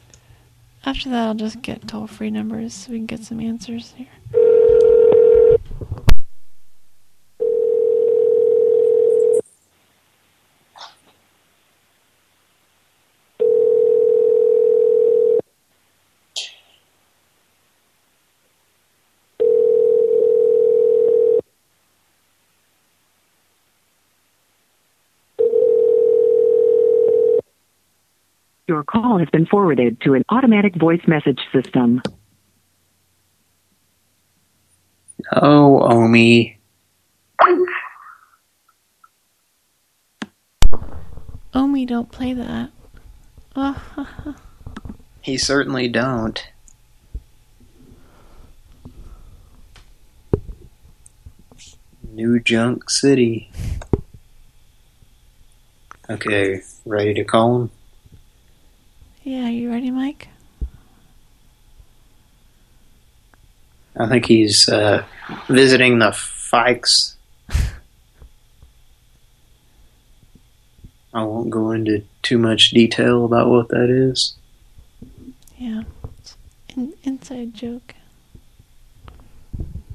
After that, I'll just get toll-free numbers so we can get some answers here. Your call has been forwarded to an automatic voice message system. Oh, Omi. Omi, don't play that. He certainly don't. New Junk City. Okay, ready to call him? Yeah, you ready, Mike? I think he's uh, visiting the Fikes. I won't go into too much detail about what that is. Yeah. it's an inside joke.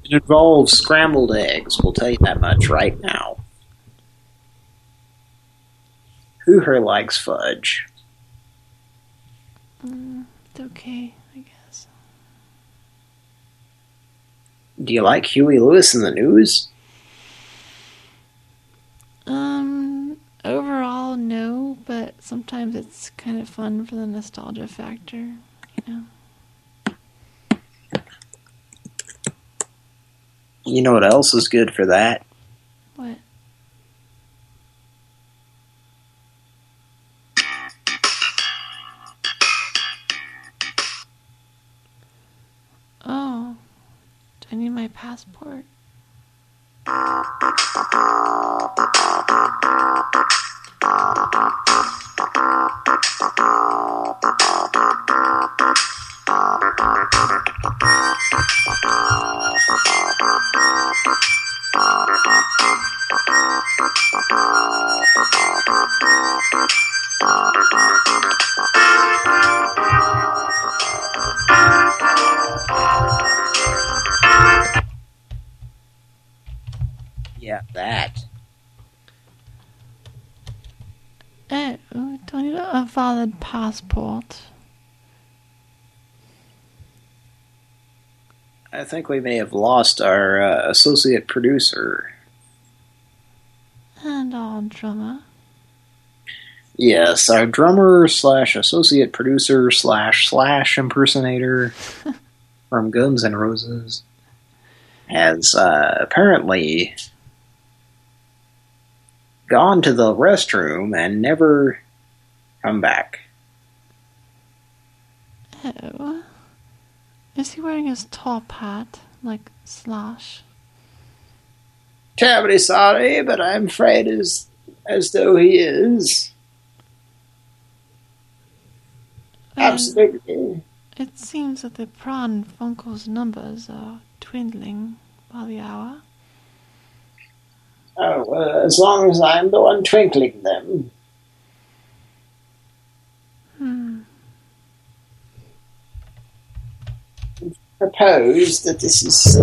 It involves scrambled eggs, we'll tell you that much right now. Who here likes fudge? Mm, it's okay, I guess. Do you like Huey Lewis and the News? Um, overall, no, but sometimes it's kind of fun for the nostalgia factor, you know. You know what else is good for that? My passport? Passport? I think we may have lost our uh, associate producer. And our drummer. Yes, our drummer slash associate producer slash slash impersonator from Guns N' Roses has uh, apparently gone to the restroom and never come back. Oh. Is he wearing his top hat, like Slash? Terribly sorry, but I'm afraid as as though he is. Absolutely. It seems that the Pran Funkel's numbers are dwindling by the hour. Oh, uh, as long as I'm the one twinkling them. Hmm. Propose that this is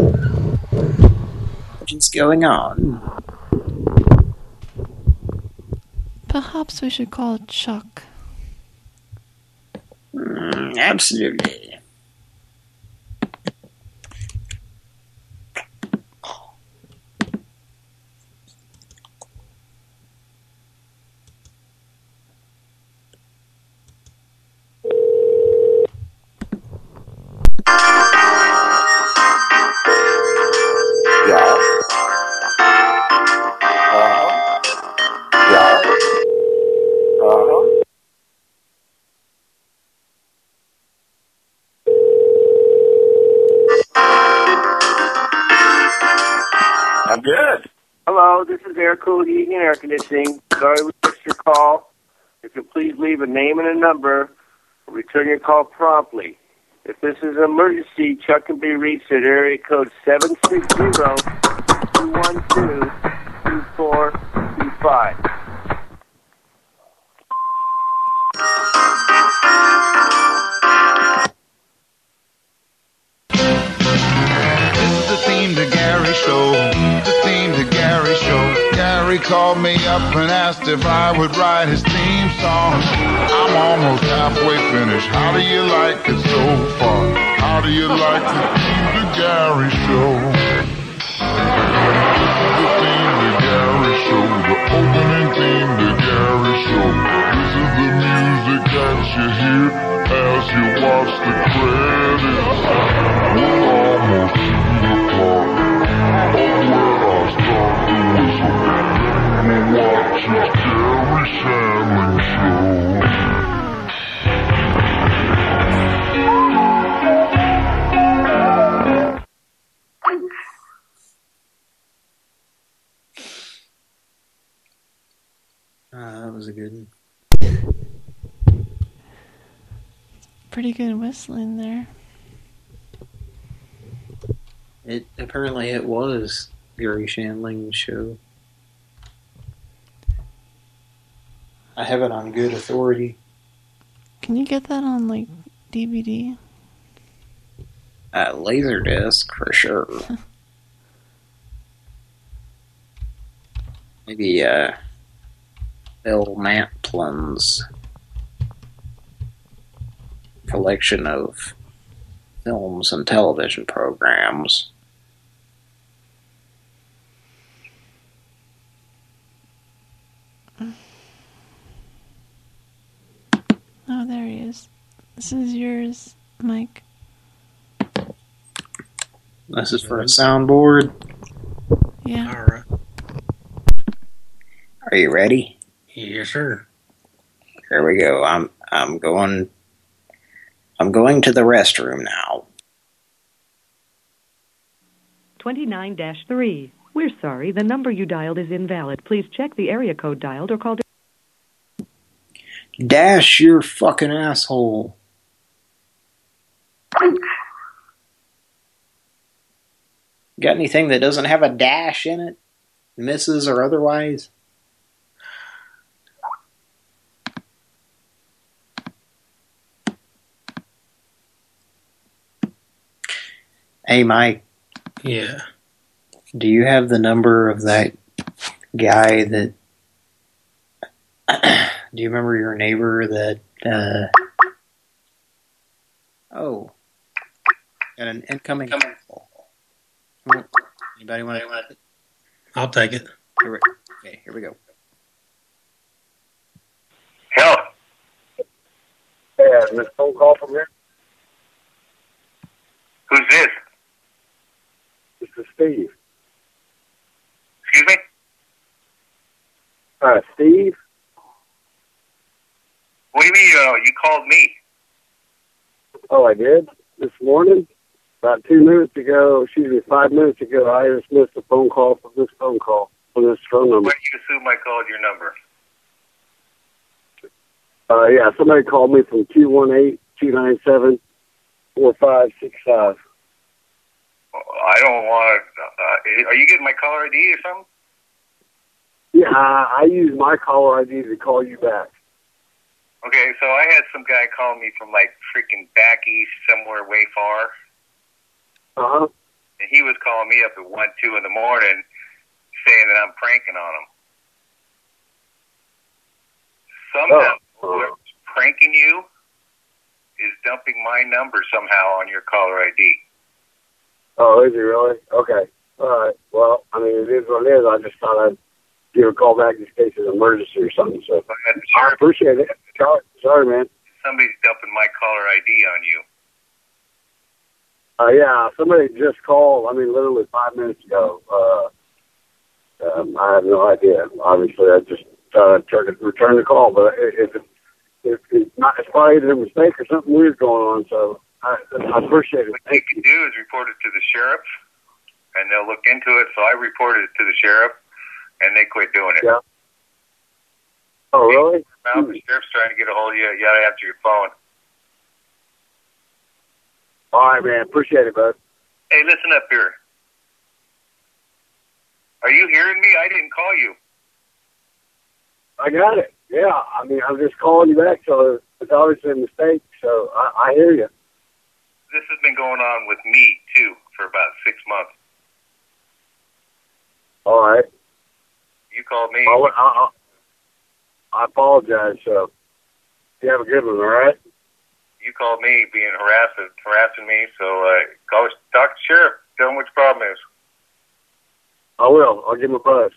what is going on. Perhaps we should call it Chuck. Mm, absolutely. Air Cool Heating and Air Conditioning. Sorry we missed your call. If you please leave a name and a number, we'll return your call promptly. If this is an emergency, Chuck can be reached at area code 760 212 2425. Gary called me up and asked if I would write his theme song. I'm almost halfway finished. How do you like it so far? How do you like the theme to Gary Show? The theme to Gary Show. The opening theme to Gary Show. This is the music that you hear as you watch the credits. We're almost We'll watch the Garry Shandling Show. Uh, that was a good one. Pretty good whistling there. It apparently it was Garry Shandling's show. I have it on good authority. Can you get that on like DVD? Uh, Laserdisc for sure. Maybe uh, Bill Mantlin's collection of films and television programs. Oh, there he is. This is yours, Mike. This is for a soundboard. Yeah. All right. Are you ready? Yes, sir. Here we go. I'm I'm going I'm going to the restroom now. 29-3. We're sorry, the number you dialed is invalid. Please check the area code dialed or call. Dash your fucking asshole. Got anything that doesn't have a dash in it? Misses or otherwise? Hey, Mike. Yeah. Do you have the number of that guy that... Do you remember your neighbor that... Uh... Oh. Got an incoming call. Anybody want to... I'll take it. Here we, okay, here we go. Hello. Yeah, this phone call from here. who's this? This is Steve. Excuse me? Uh, Steve? What do you mean uh, you called me? Oh, I did? This morning? About two minutes ago, excuse me, five minutes ago, I just missed a phone call from this phone call, from this phone number. When do you assume I called your number? Uh, yeah, somebody called me from 218-297-4565. I don't want to. Uh, are you getting my caller ID or something? Yeah, I, I use my caller ID to call you back. Okay, so I had some guy call me from like freaking back east, somewhere way far, Uh-huh. and he was calling me up at one, two in the morning, saying that I'm pranking on him. Somehow, Oh. whoever's pranking you is dumping my number somehow on your caller ID. Oh, is he really? Okay. All right. Well, I mean, it is what it is. I just thought I'd give a call back in case it's an emergency or something. So I appreciate it. Sorry, sorry, man. Somebody's dumping my caller ID on you. Uh, yeah, somebody just called. I mean, literally five minutes ago. Uh, um, I have no idea. Obviously, I just uh, tried to return the call, but if it, if it's not, it's probably either a mistake or something weird going on. So I, I appreciate it. What you can do is report it to the sheriff, and they'll look into it. So I reported it to the sheriff, and they quit doing it. Yeah. Oh, really? Now the sheriff's trying to get a hold of you. You gotta answer your phone. All right, man. Appreciate it, bud. Hey, listen up here. Are you hearing me? I didn't call you. I got it. Yeah. I mean, I'm just calling you back, so it's obviously a mistake. So I, I hear you. This has been going on with me too for about six months. All right. You called me. I'll, I'll, I apologize. So you have a good one, all right? You called me being harassing harassing me. So uh, go talk to the sheriff. Tell him what your problem is. I will. I'll give him a buzz.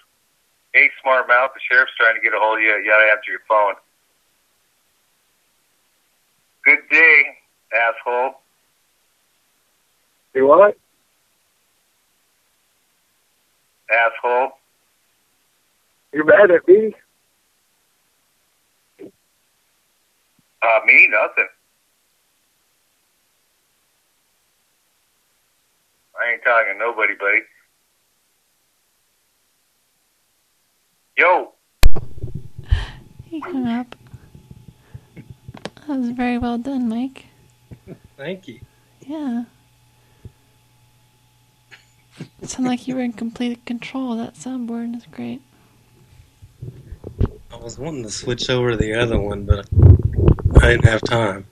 Hey, smart mouth. The sheriff's trying to get a hold of you. You gotta answer your phone. Good day, asshole. See what? Asshole. You're mad at me? Uh, me? Nothing. I ain't talking to nobody, buddy. Yo. He hung up. That was very well done, Mike. Thank you. Yeah. It sounded like you were in complete control of that soundboard. That's great. I was wanting to switch over to the other one, but I didn't have time.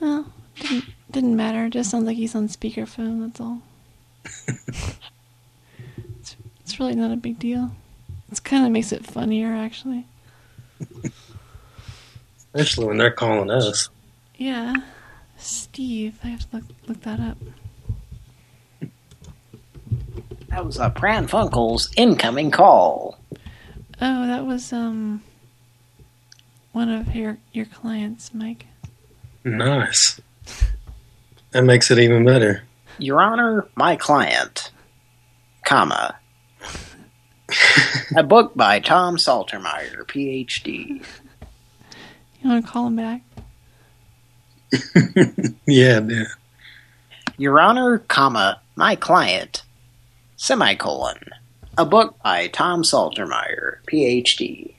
Well, didn't, didn't matter. It just sounds like he's on speakerphone, that's all. it's, it's really not a big deal. It kind of makes it funnier, actually. Especially when they're calling us. Yeah. Steve. I have to look, look that up. That was a Pran Funkels incoming call. Oh, that was, um... One of your, your clients, Mike. Nice. That makes it even better. Your Honor, my client, comma. a book by Tom Saltermeyer, Ph.D. You want to call him back? yeah, yeah. Your Honor, comma, my client, semicolon. A book by Tom Saltermeyer, Ph.D.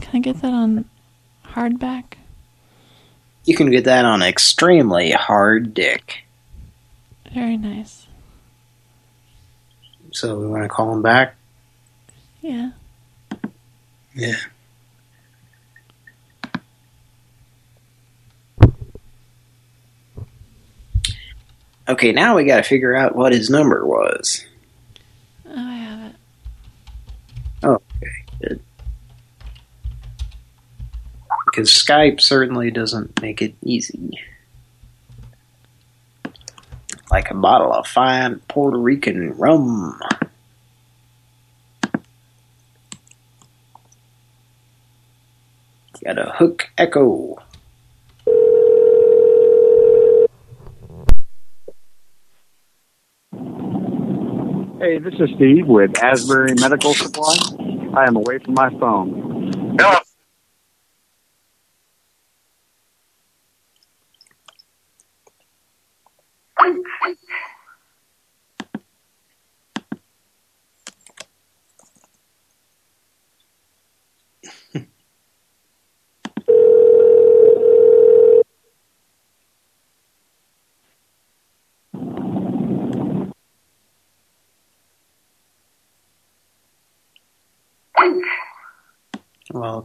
Can I get that on hardback? You can get that on extremely hard dick. Very nice. So we want to call him back? Yeah. Yeah. Okay, now we got to figure out what his number was. Oh, I have it. Oh, okay, good. Because Skype certainly doesn't make it easy. Like a bottle of fine Puerto Rican rum. Got a hook echo. Hey, this is Steve with Asbury Medical Supply. I am away from my phone. Hello.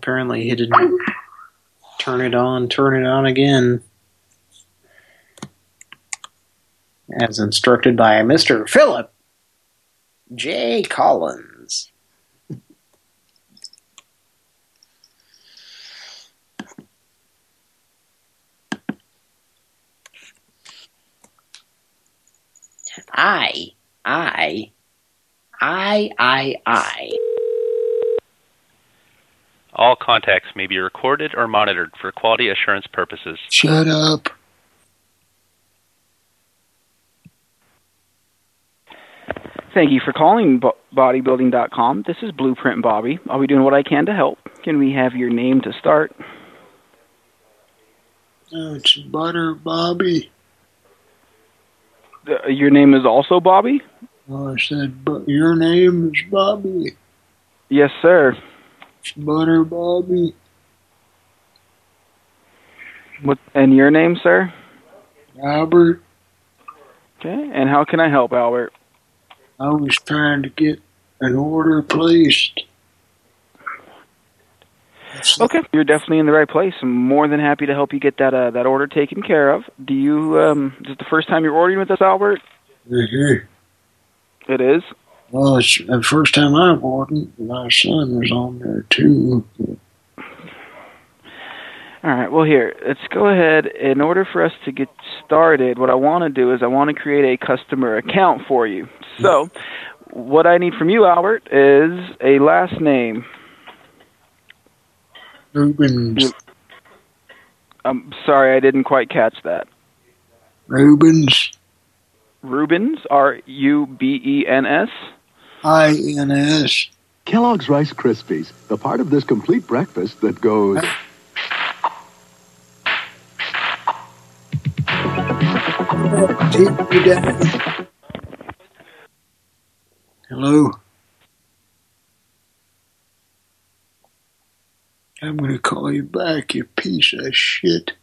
apparently he didn't turn it on, turn it on again. As instructed by Mr. Philip J. Collins. I, I, I, I, I. All contacts may be recorded or monitored for quality assurance purposes. Shut up. Thank you for calling bo- bodybuilding.com. This is Blueprint Bobby. I'll be doing what I can to help. Can we have your name to start? No, it's Butter Bobby. Uh, your name is also Bobby? Oh, I said, but your name is Bobby. Yes, sir. Butter Bobby. What and your name, sir? Albert. Okay. And how can I help, Albert? I was trying to get an order placed. Okay, you're definitely in the right place. I'm more than happy to help you get that uh, that order taken care of. Do you um is it the first time you're ordering with us, Albert? Mm-hmm. It is. Well, it's the first time I've ordered. My son was on there too. All right. Well, here, let's go ahead. In order for us to get started, what I want to do is I want to create a customer account for you. So, what I need from you, Albert, is a last name. Rubens. I'm sorry, I didn't quite catch that. Rubens. Rubens, R U B E N S. I N S. Kellogg's Rice Krispies, the part of this complete breakfast that goes. Take me down. Hello. I'm gonna call you back, you piece of shit.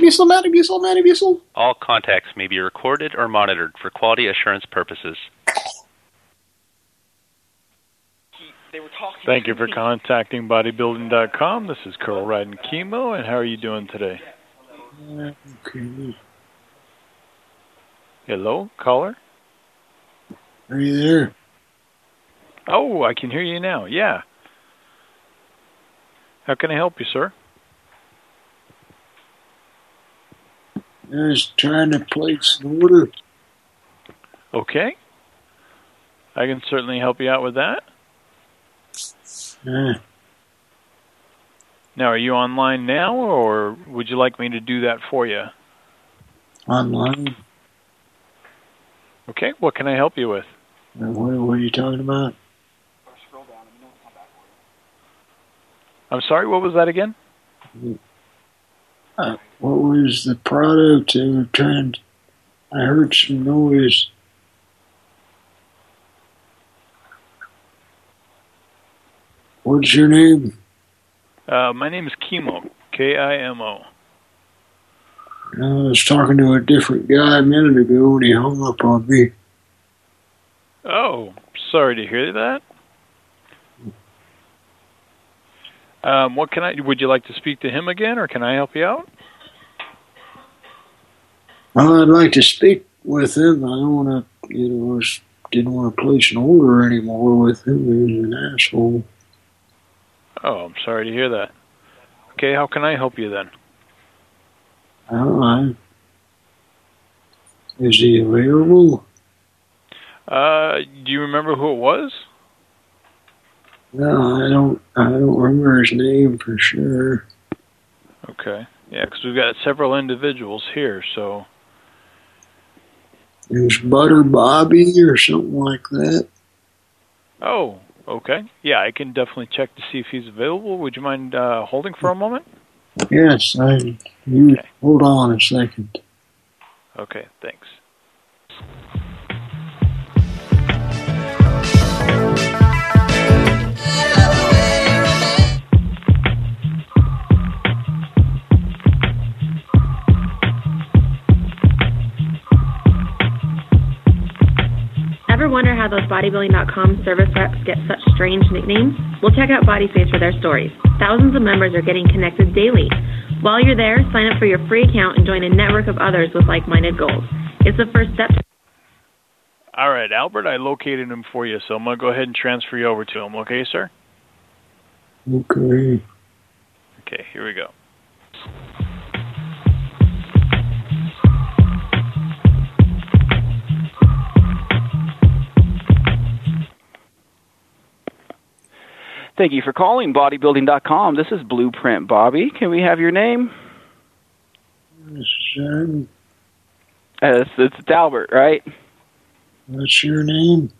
Missile, Matty Missile, Matty Missile. All contacts may be recorded or monitored for quality assurance purposes. Thank you for contacting bodybuilding.com. This is Carl Riding Chemo, and how are you doing today? Okay. Hello, caller? Are you there? Oh, I can hear you now. Yeah. How can I help you, sir? I was trying to place an order. Okay. I can certainly help you out with that. Uh, Now, are you online now, or would you like me to do that for you? online. Okay, what can I help you with? What, what are you talking about? I'm sorry, what was that again? Uh, what was the product they were trying? I heard some noise. What's your name? Uh, my name is Kimo. K-I-M-O. I was talking to a different guy a minute ago and he hung up on me. Oh, sorry to hear that. Um, what can I? Would you like to speak to him again, or can I help you out? Well, I'd like to speak with him. I don't want to, you know, just didn't want to place an order anymore with him. He's an asshole. Oh, I'm sorry to hear that. Okay, how can I help you then? All right. Is he available? Uh, do you remember who it was? No, I don't. I don't remember his name for sure. Okay, yeah, because we've got several individuals here, so It was Butter Bobby or something like that. Oh, okay. Yeah, I can definitely check to see if he's available. Would you mind uh, holding for a moment? Yes, I. You hold on a second. Okay, thanks. Ever wonder how those bodybuilding.com service reps get such strange nicknames? Well, check out BodySpace for their stories. Thousands of members are getting connected daily. While you're there, sign up for your free account and join a network of others with like minded goals. It's the first step. All right, Albert, I located him for you, so I'm going to go ahead and transfer you over to him, okay, sir? Okay. Okay, here we go. Thank you for calling bodybuilding.com. This is Blueprint Bobby. Can we have your name? Uh, it's, it's Albert, right? what's your name?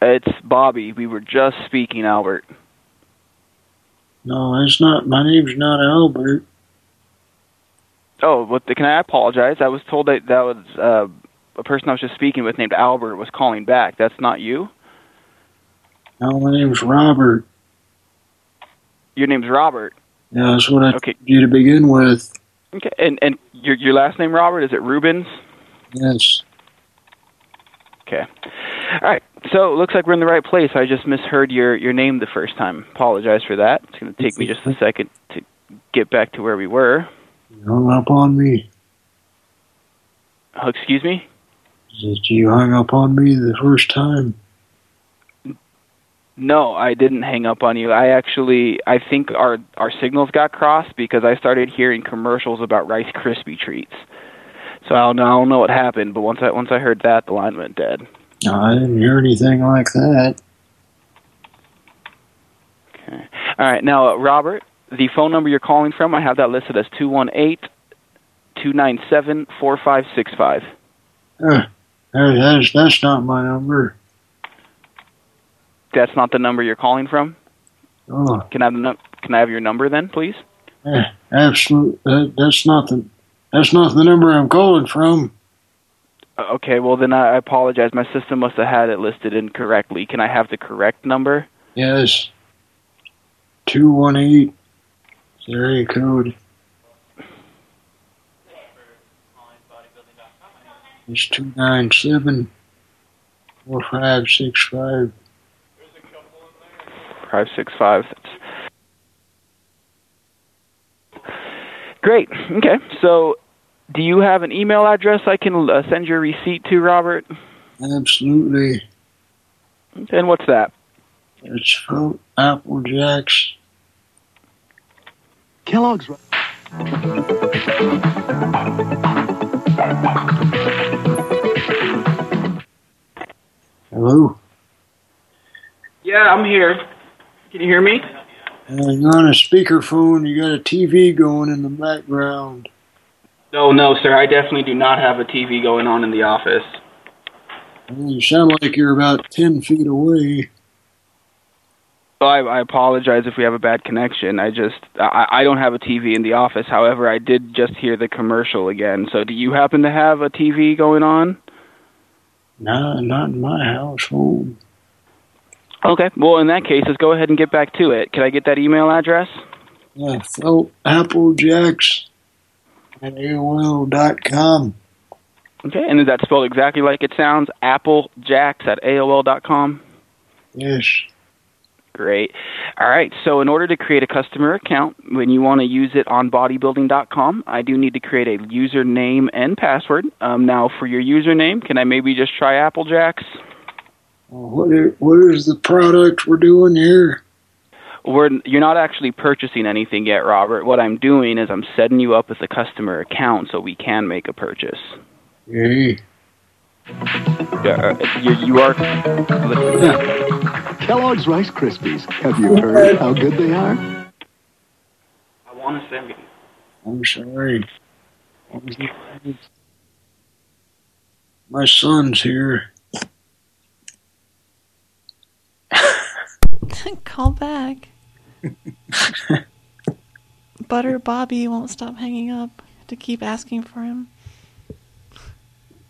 It's Bobby. We were just speaking, Albert. No, it's not. My name's not Albert. Oh, what the, can I apologize? I was told that that was uh, a person I was just speaking with named Albert was calling back. That's not you? No, my name's Robert. Your name's Robert. Yeah, that's what I Okay. you to begin with. Okay, and and your your last name Robert is it Rubens? Yes. Okay. All right. So it looks like we're in the right place. I just misheard your your name the first time. Apologize for that. It's going to take me just a second to get back to where we were. You hung up on me. Oh, excuse me. That you hung up on me the first time. No, I didn't hang up on you. I actually I think our our signals got crossed because I started hearing commercials about Rice Krispie treats. So I don't know, I don't know what happened, but once I once I heard that, the line went dead. I didn't hear anything like that. Okay. All right. Now, uh, Robert, the phone number you're calling from, I have that listed as two one eight two nine seven four five six five. That's, that's not my number. That's not the number you're calling from. Oh, Can I have the Can I have your number then, please? eh, absolute. That, that's not the. That's not the number I'm calling from. Uh, Okay. Well, then I I apologize. My system must have had it listed incorrectly. Can I have the correct number? Yes. Two one eight. Area code. It's two nine seven four five six five. Five six five. Great. Okay. So, do you have an email address I can uh, send your receipt to, Robert? Absolutely. And what's that? It's from Apple Jacks. Kellogg's. Hello. Yeah, I'm here. Can you hear me? Uh, you're on a speakerphone. You got a TV going in the background. No, no, sir. I definitely do not have a TV going on in the office. Well, You sound like you're about ten feet away. Well, I, I apologize if we have a bad connection. I just I, I don't have a TV in the office. However, I did just hear the commercial again. So, do you happen to have a TV going on? No, not in my household. Okay. Well, in that case, let's go ahead and get back to it. Can I get that email address? Yeah, Phil Applejacks at AOL dot com. Okay. And is that spelled exactly like it sounds? Applejacks at AOL dot com. Yes. Great. All right. So, in order to create a customer account, when you want to use it on bodybuilding.com, I do need to create a username and password. Um, now, for your username, can I maybe just try Applejacks? Well, what is, what is the product we're doing here? We're, you're not actually purchasing anything yet, Robert. What I'm doing is I'm setting you up with a customer account so we can make a purchase. Yay. Yeah, uh, you, you are. Kellogg's Rice Krispies. Have you heard how good they are? I want to send you. I'm sorry. My son's here. Call back. Butter Bobby won't stop hanging up. To keep asking for him.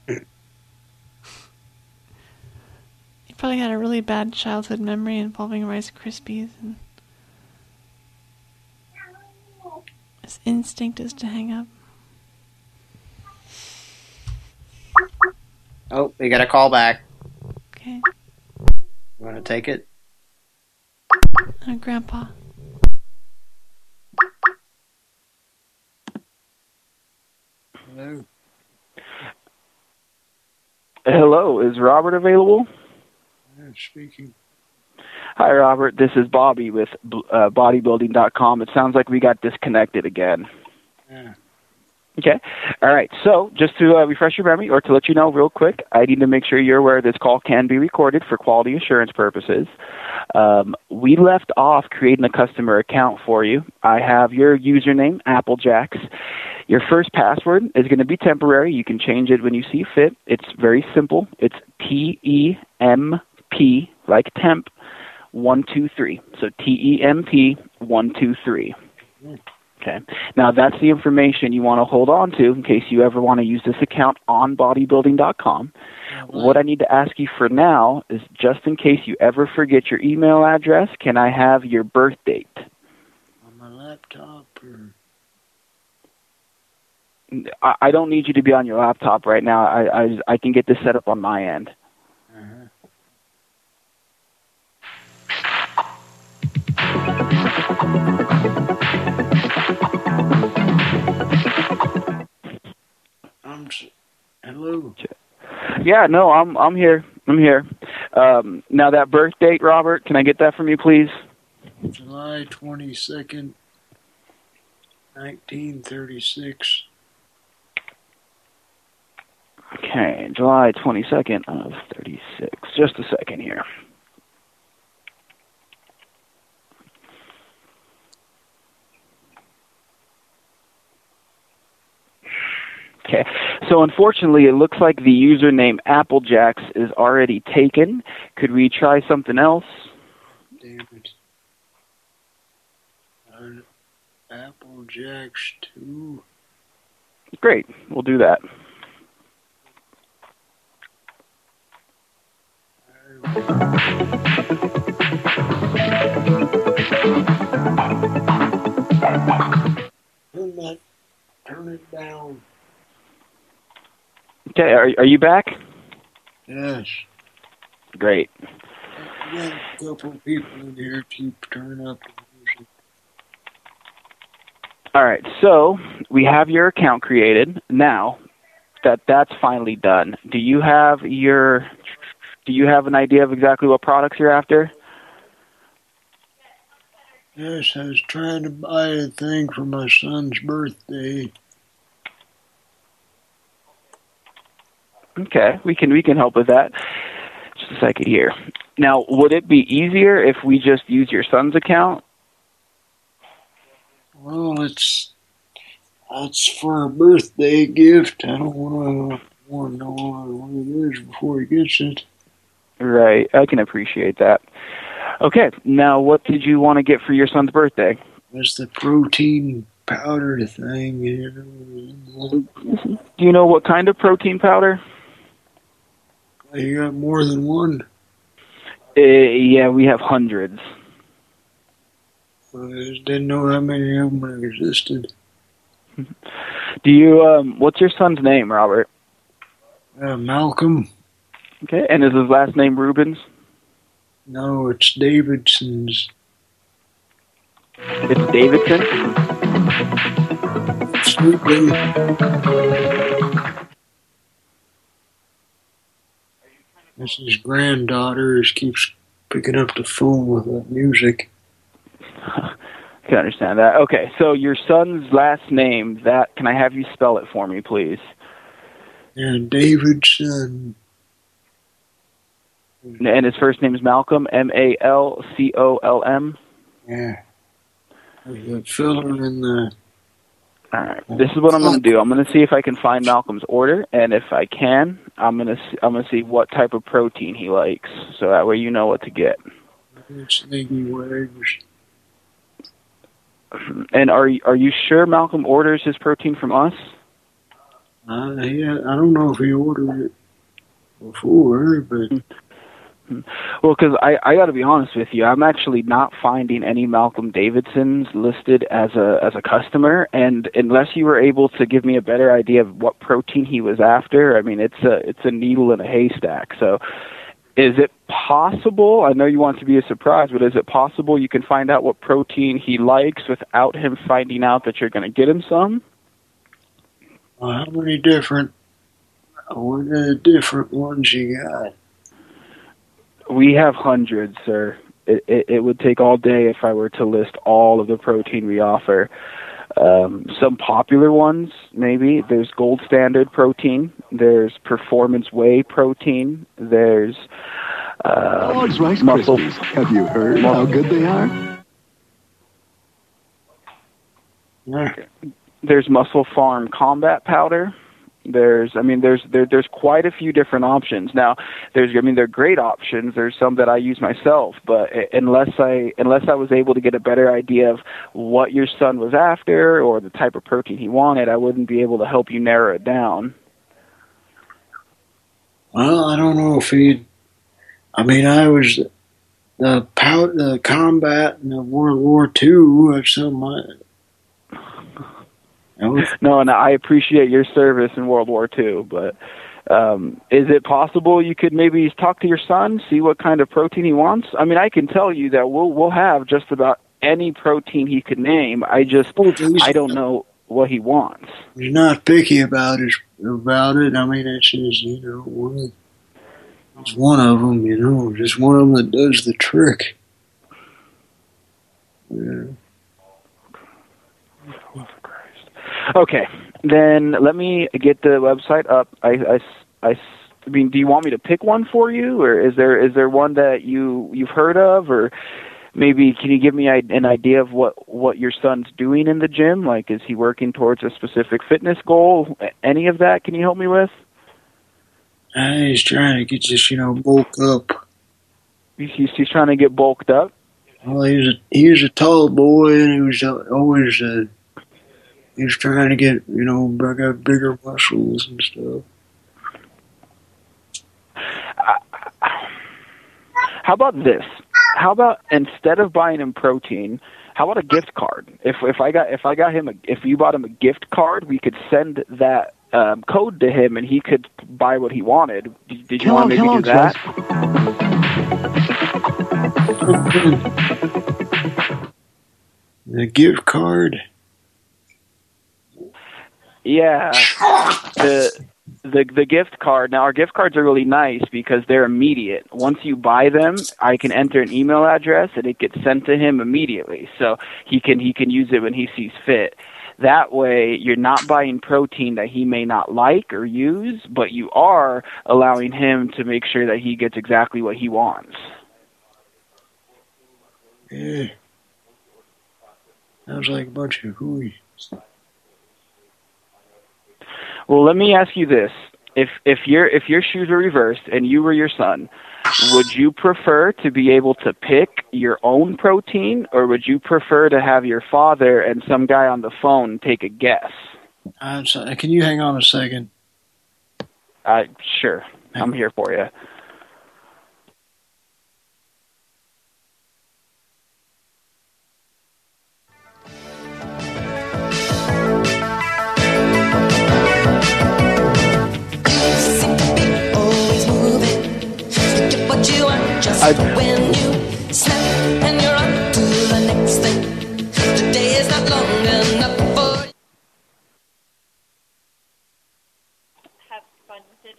He probably had a really bad childhood memory involving Rice Krispies, and his instinct is to hang up. Oh, we got a call back. Okay. You want to take it? Uh, Grandpa. Hello. Hello, is Robert available? Yeah, speaking. Hi, Robert. This is Bobby with uh, bodybuilding.com. It sounds like we got disconnected again. Yeah. Okay. All right. So, just to uh, refresh your memory or to let you know real quick, I need to make sure you're aware this call can be recorded for quality assurance purposes. Um, we left off creating a customer account for you. I have your username, Applejacks. Your first password is going to be temporary. You can change it when you see fit. It's very simple. It's T E M P, like temp, 123. So T E M P 123. Okay. Now that's the information you want to hold on to in case you ever want to use this account on bodybuilding.com. What I need to ask you for now is just in case you ever forget your email address, can I have your birth date? On my laptop or I, I don't need you to be on your laptop right now. I, I I can get this set up on my end. Uh-huh. I'm hello. Yeah, no, I'm I'm here. I'm here. Um, now that birth date, Robert, can I get that from you, please? July twenty second, nineteen thirty six. Okay, July 22nd of 36. Just a second here. Okay, so unfortunately, it looks like the username Applejacks is already taken. Could we try something else? It. Uh, two. Great, we'll do that. Turn that. Turn it down. Okay, are are you back? Yes. Great. We got a couple people in here keep turning up. All right, so we have your account created. Now that that's finally done, do you have your do you have an idea of exactly what products you're after? Yes, I was trying to buy a thing for my son's birthday. Okay, we can we can help with that. Just a second here. Now, would it be easier if we just use your son's account? Well, it's that's for a birthday gift. I don't want to want to know what it is before he gets it. Right, I can appreciate that. Okay, now what did you want to get for your son's birthday? It's the protein powder thing. You. Do you know what kind of protein powder? You got more than one. Uh, yeah, we have hundreds. I just didn't know how many of them existed. Do you um what's your son's name, Robert? Uh, Malcolm. Okay, and is his last name Rubens? No, it's Davidson's. It's Davidson. Is granddaughter who keeps picking up the phone with that music. I can understand that. Okay, so your son's last name, that can I have you spell it for me, please? And Davidson. And his first name is Malcolm, M A L C O L M. Yeah. A filler in the. All right. This is what I'm going to do. I'm going to see if I can find Malcolm's order, and if I can, I'm going to see, I'm going to see what type of protein he likes, so that way you know what to get. And are you- are you sure Malcolm orders his protein from us? Uh, yeah, I don't know if he ordered it before, but Well, because I I got to be honest with you, I'm actually not finding any Malcolm Davidsons listed as a as a customer, and unless you were able to give me a better idea of what protein he was after, I mean it's a it's a needle in a haystack. So, is it possible? I know you want to be a surprise, but is it possible you can find out what protein he likes without him finding out that you're going to get him some? uh, how many different what are the different ones you got? We have hundreds, sir. It, it, it would take all day if I were to list all of the protein we offer. Um, some popular ones, maybe. There's Gold Standard Protein. There's Performance Whey Protein. There's uh, Kellogg's Rice muscle. Krispies. Have you heard how good they are? There's MusclePharm Combat Powder. There's, I mean, there's there, there's quite a few different options. Now, there's, I mean, they're great options. There's some that I use myself, but unless I unless I was able to get a better idea of what your son was after or the type of protein he wanted, I wouldn't be able to help you narrow it down. Well, I don't know if he. I mean, I was the pow the combat in the World War II. That's something. I, that was, No, and I appreciate your service in World War II, but um, is it possible you could maybe talk to your son, see what kind of protein he wants? I mean, I can tell you that we'll we'll have just about any protein he could name. I just I don't know what he wants. he's not picky about it. About it. I mean, it's just you know one. It's one of them, you know, just one of them that does the trick. Yeah. Okay, then let me get the website up. I, I, I, I mean, do you want me to pick one for you, or is there is there one that you you've heard of, or maybe can you give me an idea of what what your son's doing in the gym? Like, is he working towards a specific fitness goal? Any of that? Can you help me with? Uh, he's trying to get just you know bulk up. He's he's, trying to get bulked up. Well, he was a he was a tall boy, and he was always uh, he was trying to get you know big- got bigger muscles and stuff. How about this? How about instead of buying him protein, how about a gift card? If if I got if I got him a if you bought him a gift card, we could send that um, code to him and he could buy what he wanted. Did, did you want to maybe do Kellogg's that? The gift card. Yeah. The the the gift card. Now our gift cards are really nice because they're immediate. Once you buy them, I can enter an email address and it gets sent to him immediately. So he can he can use it when he sees fit. That way you're not buying protein that he may not like or use, but you are allowing him to make sure that he gets exactly what he wants. Yeah. Sounds like a bunch of hooey. Well, let me ask you this: if if your if your shoes were reversed and you were your son, would you prefer to be able to pick your own protein, or would you prefer to have your father and some guy on the phone take a guess? I'm sorry, can you hang on a second? Uh, sure, I'm here for you. I- when you snap and you're on to the next thing. The day is not long enough for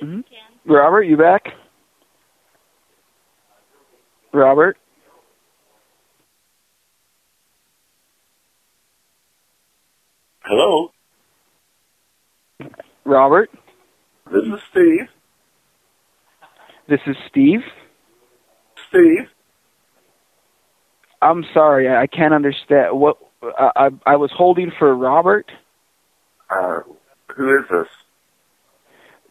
Mhm. Robert, you back? Robert? Hello, Robert? this is Steve. This is Steve. Steve, I'm sorry, I I can't understand. What I I, I was holding for Robert. uh, who is this?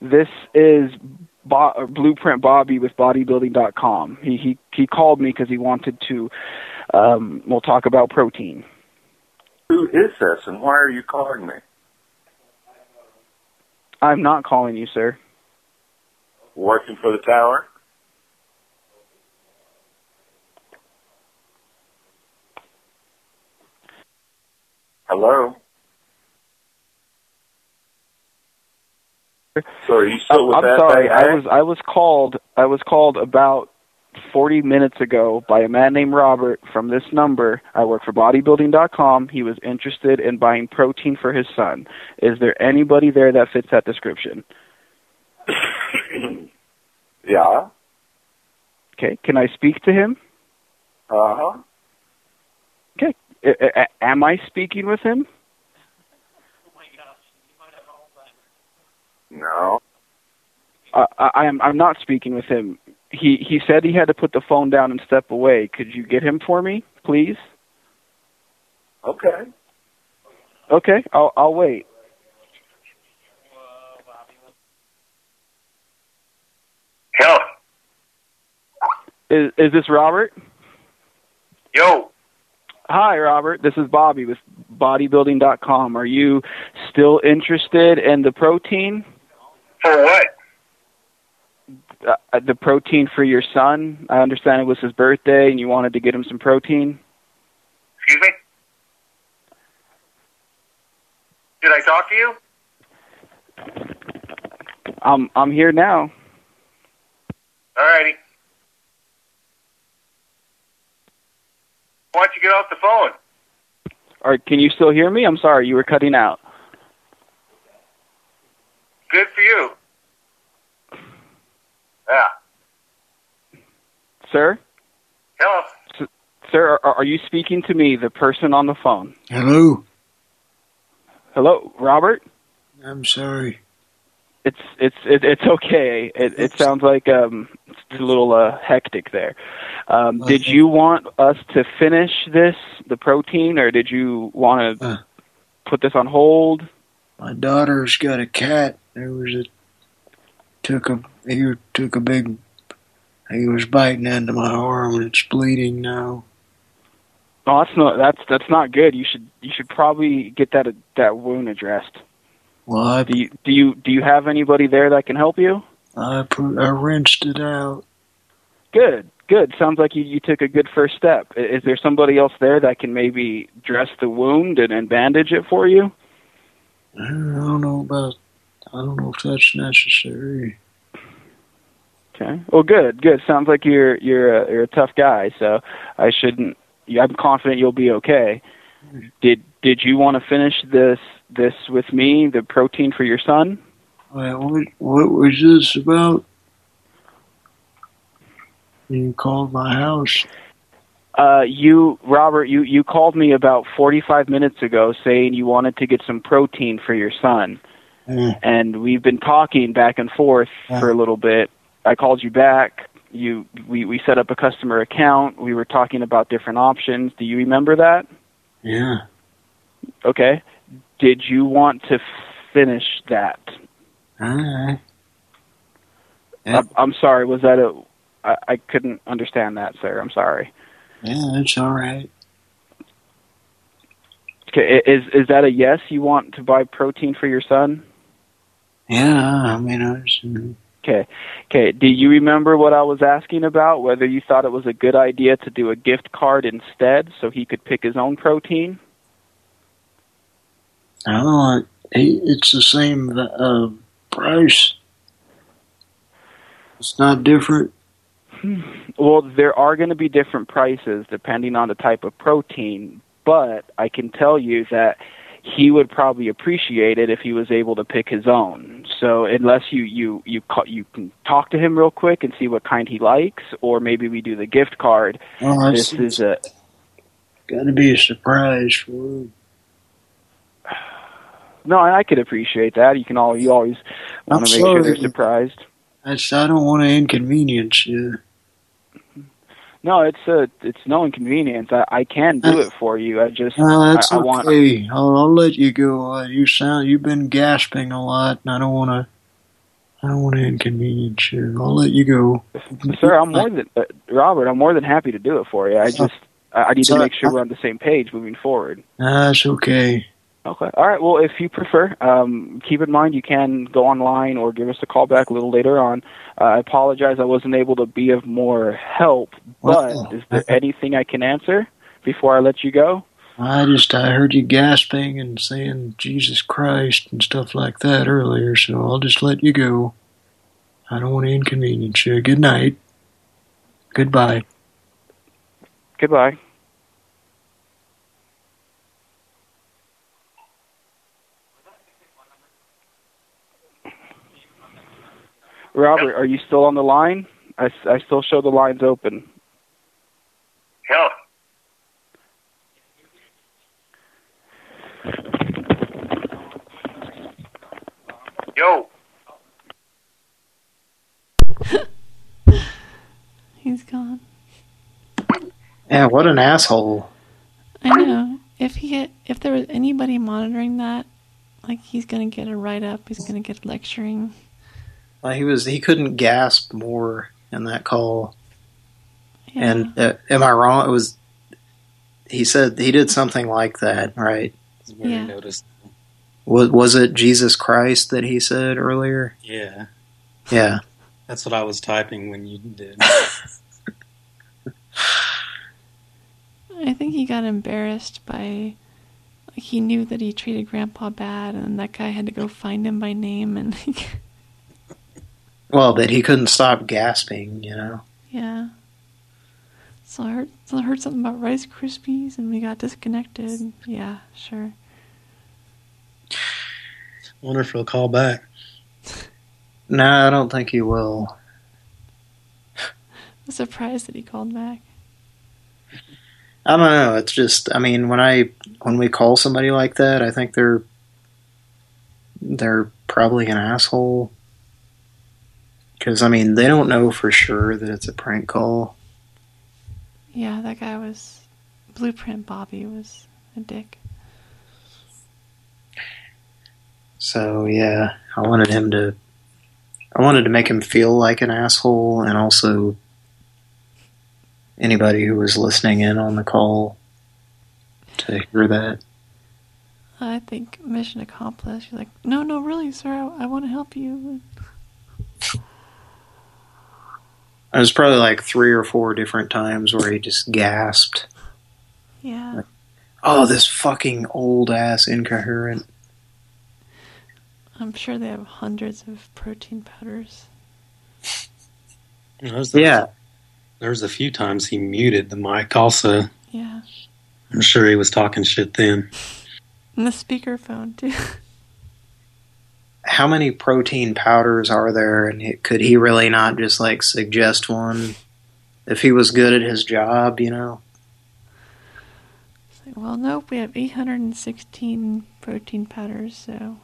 This is Bo- Blueprint Bobby with bodybuilding.com. He he he called me because he wanted to. Um, we'll talk about protein. Who is this, and why are you calling me? I'm not calling you, sir. Working for the tower? Hello. So are you still with I'm that sorry. I was I was called I was called about 40 minutes ago by a man named Robert from this number. I work for bodybuilding.com. He was interested in buying protein for his son. Is there anybody there that fits that description? Yeah. Okay. Can I speak to him? Uh huh. Okay. A- a- am I speaking with him? No. Uh, I I am. I'm not speaking with him. He he said he had to put the phone down and step away. Could you get him for me, please? Okay. Okay. I'll I'll wait. Hello. Is is this Robert? Yo. Hi, Robert. This is Bobby with bodybuilding.com. Are you still interested in the protein? For what? Uh, the protein for your son? I understand it was his birthday and you wanted to get him some protein. Excuse me? Did I talk to you? I'm I'm here now. Alrighty. Why don't you get off the phone? Or can you still hear me? I'm sorry, you were cutting out. Good for you. Yeah. Sir? Hello. S- sir, are, are you speaking to me, the person on the phone? Hello. Hello, Robert? I'm sorry. It's it's it, it's okay. It it sounds like um it's a little uh, hectic there. Um, did you want us to finish this the protein, or did you want to put this on hold? My daughter's got a cat. There was a took a he took a big. He was biting into my arm and it's bleeding now. No, that's not that's that's not good. You should you should probably get that that wound addressed. Well, I Do you do you do you have anybody there that can help you? I put I rinsed it out. Good, good. Sounds like you, you took a good first step. Is there somebody else there that can maybe dress the wound and, and bandage it for you? I don't know about. I don't know if that's necessary. Okay. Well, good, good. Sounds like you're you're a, you're a tough guy. So I shouldn't. I'm confident you'll be okay. Mm-hmm. Did did you want to finish this this with me? The protein for your son? What what was this about? You called my house. Uh, you, Robert, you, you called me about 45 minutes ago saying you wanted to get some protein for your son. Mm. And we've been talking back and forth for a little bit. I called you back. You, we, we set up a customer account. We were talking about different options. Do you remember that? Yeah. Okay. Did you want to finish that? Alright. I'm, I'm sorry. Was that a? I, I couldn't understand that, sir. I'm sorry. Yeah, it's all right. Okay. Is is that a yes? You want to buy protein for your son? Yeah, I mean, I Okay. Okay. Do you remember what I was asking about? Whether you thought it was a good idea to do a gift card instead, so he could pick his own protein? I don't know. it- It's the same uh, price. It's not different. Well, there are going to be different prices depending on the type of protein, but I can tell you that he would probably appreciate it if he was able to pick his own. So unless you you you you can talk to him real quick and see what kind he likes, or maybe we do the gift card. Oh, this is a Got to be a surprise for him. No, I could appreciate that. You can all you always want to make sure they're surprised. I don't want to inconvenience you. No, it's a it's no inconvenience. I, I can do it for you. I just No, that's I, I want okay. I'll, I'll let you go. Uh, you sound you've been gasping a lot, and I don't want to. I don't want to inconvenience you. I'll let you go. Sir, I'm more than uh, Robert. I'm more than happy to do it for you. I just I, I need to make sure we're on the same page moving forward. That's okay. Okay. All right. Well, if you prefer, um, keep in mind you can go online or give us a call back a little later on. Uh, I apologize I wasn't able to be of more help, but Well, is there anything I can answer before I let you go? I just I heard you gasping and saying Jesus Christ and stuff like that earlier, so I'll just let you go. I don't want to inconvenience you. Good night. Goodbye. Goodbye. Robert, are you still on the line? I, I still show the lines open. Hell, yo, He's gone. Yeah, what an asshole. I know. If he had, if there was anybody monitoring that, like he's gonna get a write up. He's gonna get lecturing. Like he was, he couldn't gasp more in that call. And uh, am I wrong? It was. He said he did something like that, right? Very Yeah. noticed. Was was it Jesus Christ that he said earlier? Yeah. Yeah. That's what I was typing when you did. I think he got embarrassed by. Like he knew that he treated Grandpa bad, and that guy had to go find him by name, and Well, that he couldn't stop gasping, you know. yeah. So I heard, so I heard something about Rice Krispies, and we got disconnected. Yeah, sure. Wonder if he'll call back. No, I don't think he will. I'm surprised that he called back. I don't know. It's just, I mean, when I when we call somebody like that, I think they're they're probably an asshole. Because I mean, they don't know for sure that it's a prank call. Yeah, that guy was Blueprint Bobby was a dick. So yeah, I wanted him to. I wanted to make him feel like an asshole, and also anybody who was listening in on the call to hear that. I think mission accomplished. You're like, no, no, really, sir, I, I want to help you. There's probably like three or four different times where he just gasped. Yeah. Oh, this fucking old ass incoherent. I'm sure they have hundreds of protein powders. There's yeah. There's a few times he muted the mic also. Yeah. I'm sure he was talking shit then. And the speakerphone, too. How many protein powders are there, and he- could he really not just like suggest one if he was good at his job? You know. Well, nope, we have 816 protein powders, so.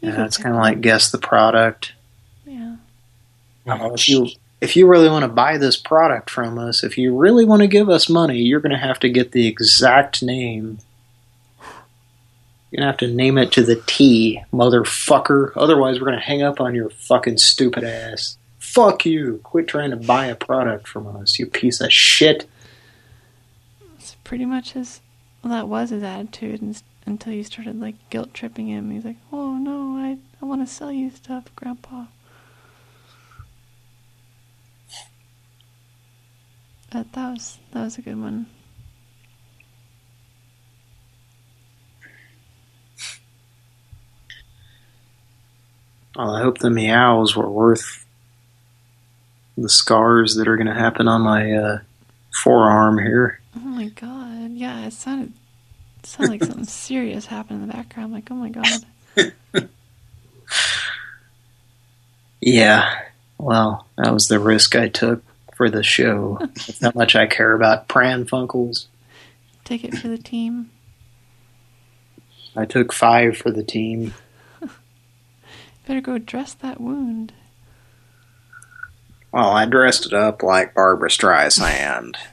Yeah, it's kind of like guess the product. Yeah. Oh, if you if you really want to buy this product from us, if you really want to give us money, you're going to have to get the exact name. You're going to have to name it to the T, motherfucker. Otherwise, we're going to hang up on your fucking stupid ass. Fuck you. Quit trying to buy a product from us, you piece of shit. It's pretty much his. Well, that was his attitude until you started, like, guilt tripping him. He's like, oh, no, I, I want to sell you stuff, Grandpa. That, that was that was a good one. Well, I hope the meows were worth the scars that are going to happen on my uh, forearm here. Oh my god! Yeah, it sounded it sounded like something serious happened in the background. Like, oh my god! Yeah, well, that was the risk I took for the show. That's how much I care about Pran Funkels. Take it for the team. I took five for the team. Better go dress that wound. Well, I dressed it up like Barbra Streisand.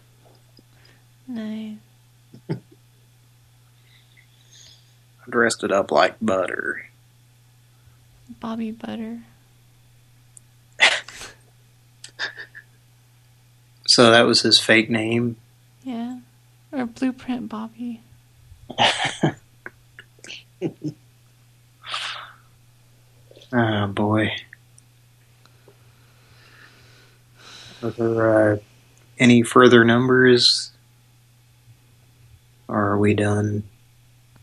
Nice. I dressed it up like butter. Bobby Butter. So that was his fake name. Yeah. Or Blueprint Bobby. Oh boy. Are there uh, any further numbers? Or are we done?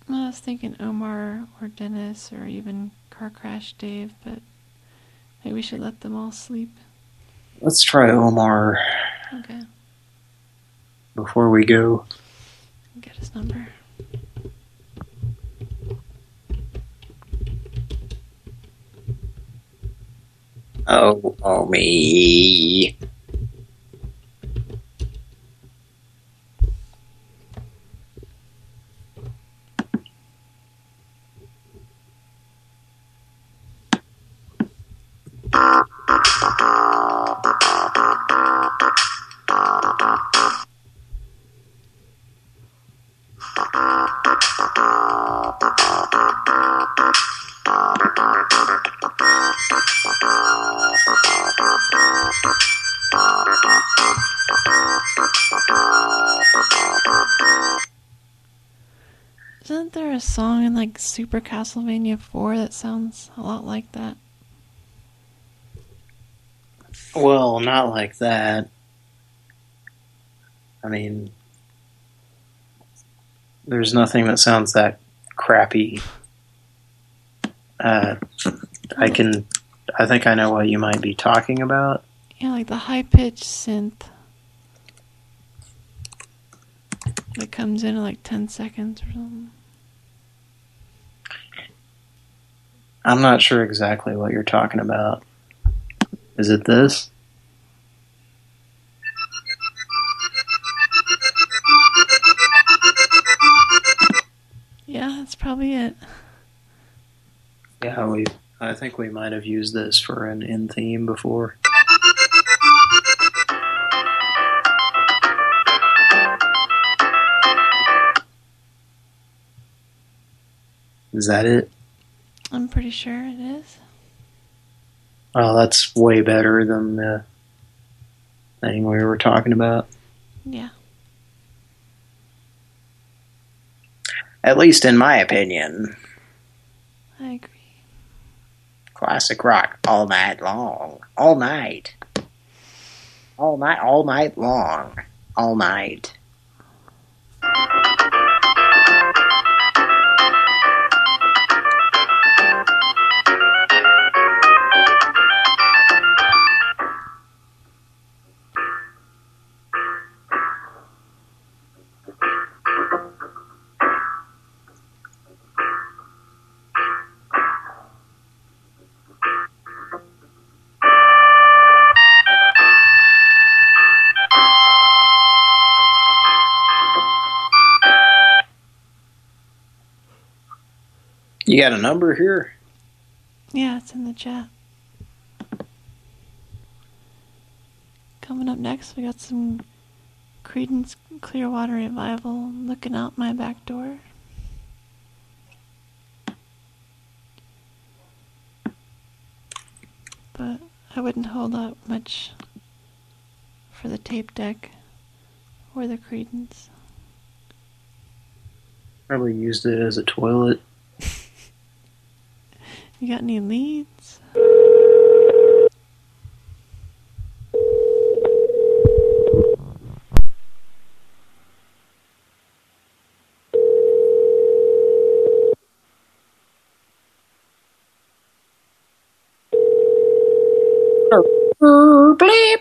I was thinking Omar or Dennis or even Car Crash Dave, but maybe we should let them all sleep. Let's try Omar Okay. before we go. Get his number. Oh, oh me. Isn't there a song in like Super Castlevania 4 that sounds a lot like that? Well, not like that. I mean, there's nothing that sounds that crappy. Uh, I can, I think I know what you might be talking about. Yeah, like the high pitched synth that comes in in like 10 seconds or something. I'm not sure exactly what you're talking about. Is it this? Yeah, that's probably it. Yeah, we. I think we might have used this for an in theme before. Is that it? I'm pretty sure it is. Oh, that's way better than the thing we were talking about. Yeah. At least in my opinion. I agree. Classic rock all night long. All night. All night, all night long. All night. You got a number here? Yeah, it's in the chat. Coming up next, we got some Creedence Clearwater Revival looking out my back door. But I wouldn't hold out much for the tape deck or the Creedence. Probably used it as a toilet. You got any leads? Bleep.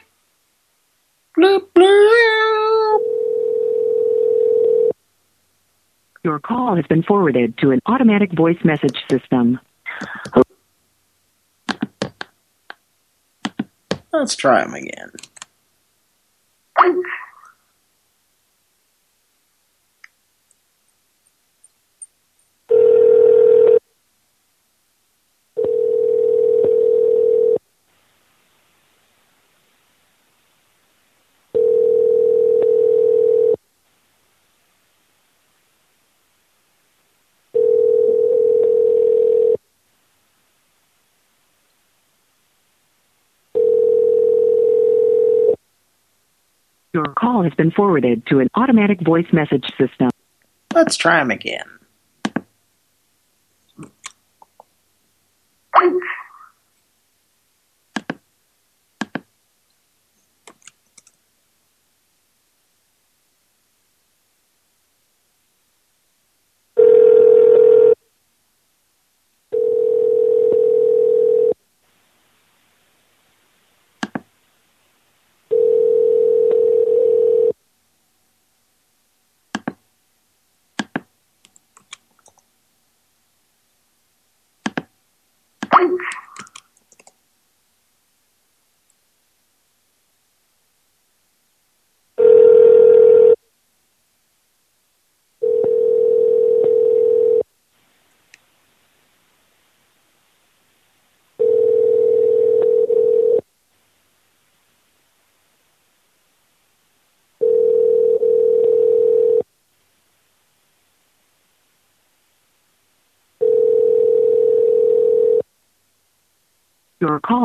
Bloop, bloop. Your call has been forwarded to an automatic voice message system. Let's try them again. Your call has been forwarded to an automatic voice message system. Let's try them again.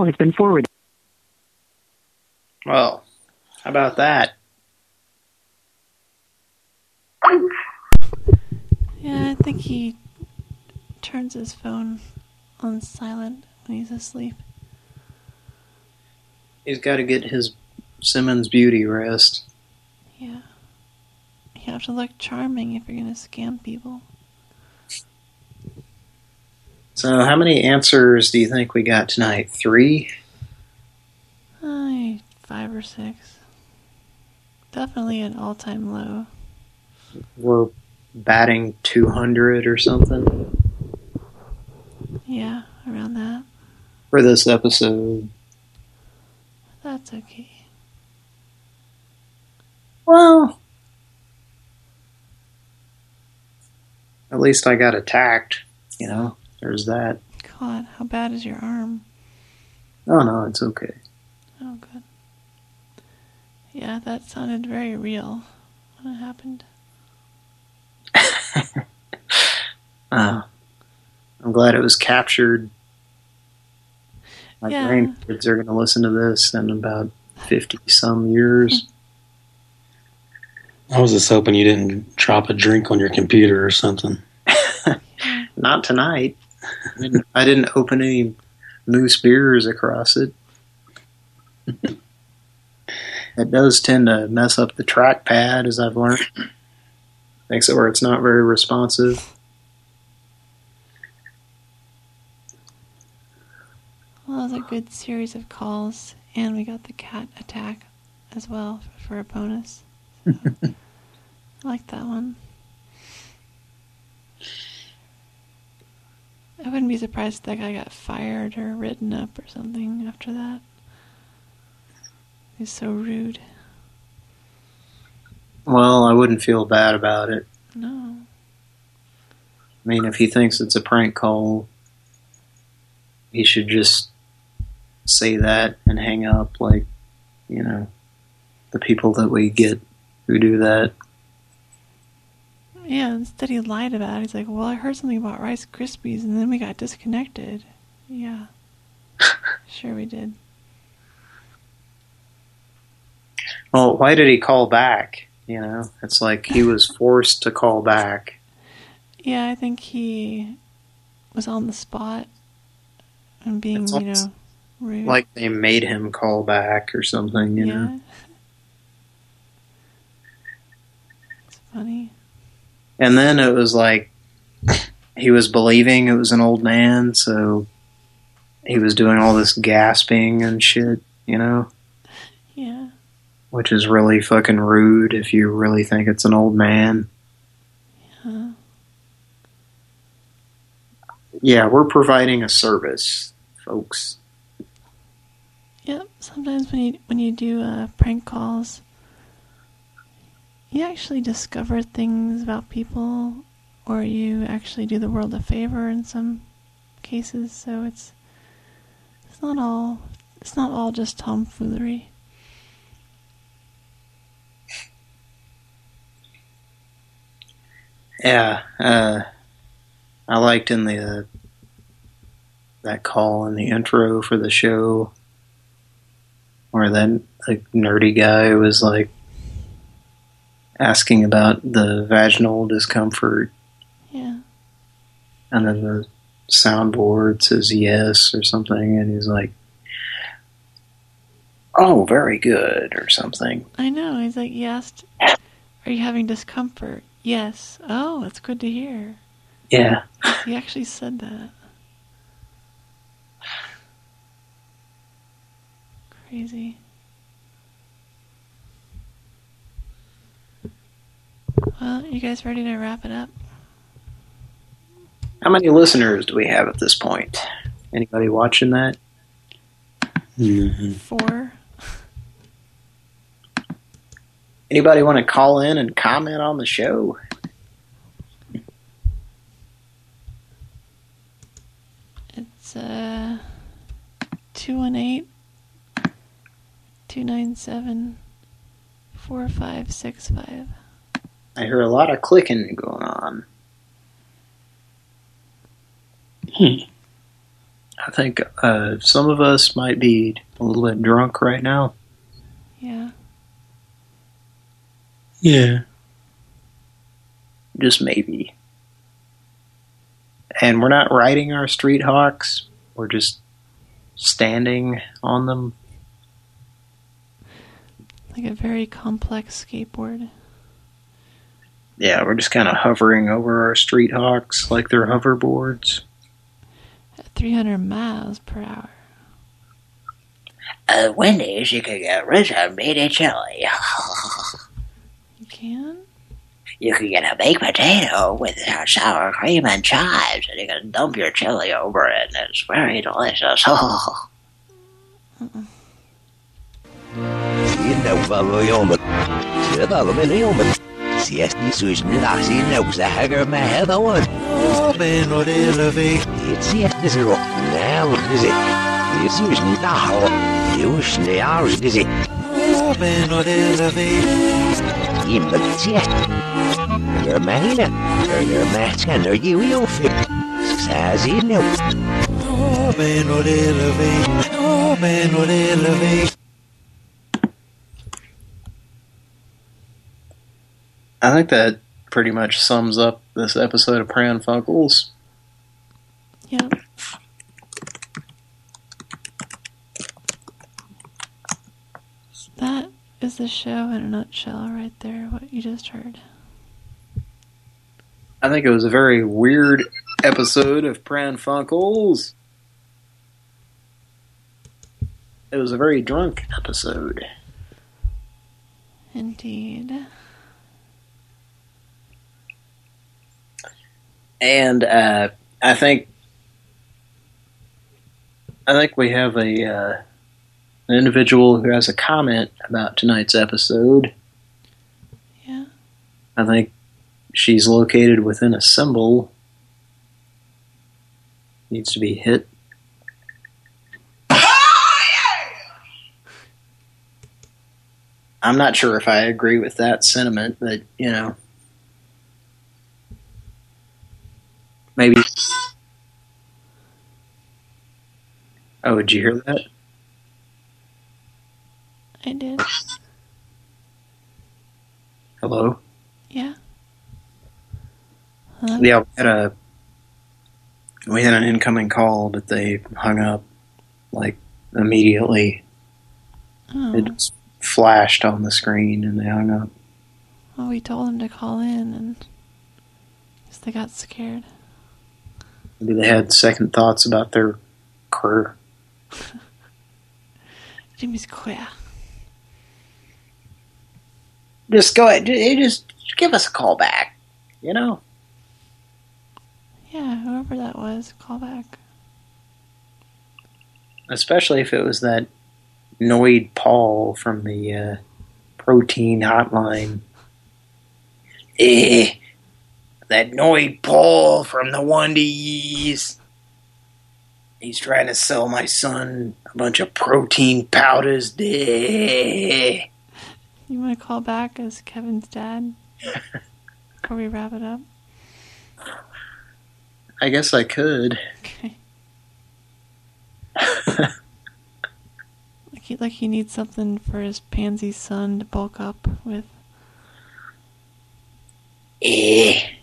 Call has been forwarded. Well, how about that? Yeah, I think he turns his phone on silent when he's asleep. He's got to get his Simmons beauty rest. Yeah. You have to look charming if you're going to scam people. So how many answers do you think we got tonight? Three? Uh, five or six. Definitely an all-time low. We're batting 200 or something Yeah, around that. for this episode. That's okay. Well, at least I got attacked, you know? There's that. God, how bad is your arm? Oh, no, it's okay. Oh, good. Yeah, that sounded very real when it happened. Uh, I'm glad it was captured. My Yeah. grandkids are going to listen to this in about 50 some years. I was just hoping you didn't drop a drink on your computer or something. Not tonight. I didn't, I didn't open any moose beers across it. it does tend to mess up the trackpad, as I've learned. Makes it where it's not very responsive. Well, it was a good series of calls, and we got the cat attack as well for a bonus. I like that one. I wouldn't be surprised if that guy got fired or written up or something after that. He's so rude. Well, I wouldn't feel bad about it. No. I mean, if he thinks it's a prank call, he should just say that and hang up like, you know, the people that we get who do that. Yeah, instead he lied about it. He's like, well, I heard something about Rice Krispies, and then we got disconnected. Yeah. sure we did. Well, why did he call back? You know, it's like he was forced to call back. Yeah, I think he was on the spot and being, you know, rude. Like they made him call back or something, you yeah. know. It's funny. And then it was like he was believing it was an old man, so he was doing all this gasping and shit, you know, Yeah. which is really fucking rude if you really think it's an old man. Yeah. Yeah, we're providing a service, folks. Yep. Sometimes when you when you do uh, prank calls, you actually discover things about people, or you actually do the world a favor in some cases. So it's it's not all it's not all just tomfoolery. Yeah, uh, I liked in the that call in the intro for the show where that like nerdy guy was like asking about the vaginal discomfort, Yeah. and then the soundboard says yes or something, and he's like, "Oh, very good" or something. I know. He's like, he asked, "Are you having discomfort?" Yes. Oh, that's good to hear. Yeah. He actually said that. Crazy. Well, you guys ready to wrap it up? How many listeners do we have at this point? Anybody watching that? Four. Anybody want to call in and comment on the show? It's uh, 218 297 4565. I hear a lot of clicking going on. Hmm. I think uh, some of us might be a little bit drunk right now. Yeah. Yeah. Just maybe. And we're not riding our street hawks. We're just standing on them. Like a very complex skateboard. Yeah, we're just kind of hovering over our street hawks like they're hoverboards. At 300 miles per hour. Uh, Wendy's, you can get rich on meaty chili. You can? You can get a baked potato with uh, sour cream and chives, and you can dump your chili over it, and it's very delicious. Siesti suisnilasi neusahager mahedawad. Ben or elevate. It's yet this rock now, is it? This is now. You stay ours, is it? Ben or elevate. In the yet. Your mahina. Your matchen or you will fit. Sazi no. Ben or elevate. Ben or I think that pretty much sums up this episode of Pran Funkels. Yep. That is the show in a nutshell right there, what you just heard. I think it was a very weird episode of Pran Funkels. It was a very drunk episode. Indeed. And uh, I think I think we have a uh, an individual who has a comment about tonight's episode. Yeah. I think she's located within a symbol. Needs to be hit. I'm not sure if I agree with that sentiment, but, you know. Maybe. Oh, did you hear that? I did. Hello? Yeah. Hello? Yeah, we had a we had an incoming call, but they hung up like immediately. Oh. It just flashed on the screen and they hung up. Well, we told them to call in and guess they got scared. Maybe they had second thoughts about their career. Jimmy's queer. Just go ahead. Just give us a call back. You know? Yeah, whoever that was, call back. Especially if it was that Noid Paul from the uh, protein hotline. Eh, that Noid Paul from the Wondies. He's trying to sell my son a bunch of protein powders. You want to call back as Kevin's dad? Before we wrap it up? I guess I could. Okay. like, he, like he needs something for his pansy son to bulk up with. Eh.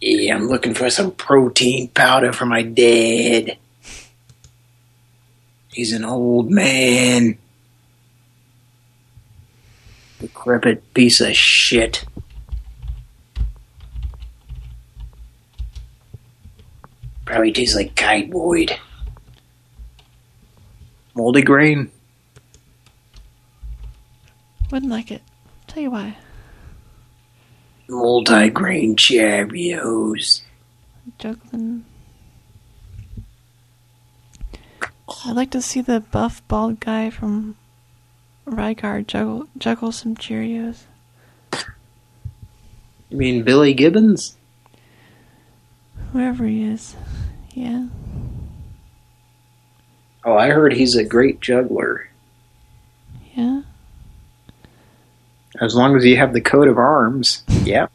Yeah, I'm looking for some protein powder for my dad. He's an old man. Decrepit piece of shit. Probably tastes like kiteboard. Moldy grain. Wouldn't like it. Tell you why. Multi-grain Cheerios. Juggling. I'd like to see the buff bald guy from Rygar juggle juggle some Cheerios. You mean Billy Gibbons? Whoever he is. Yeah. Oh, I heard he's a great juggler. Yeah. As long as you have the coat of arms. Yeah.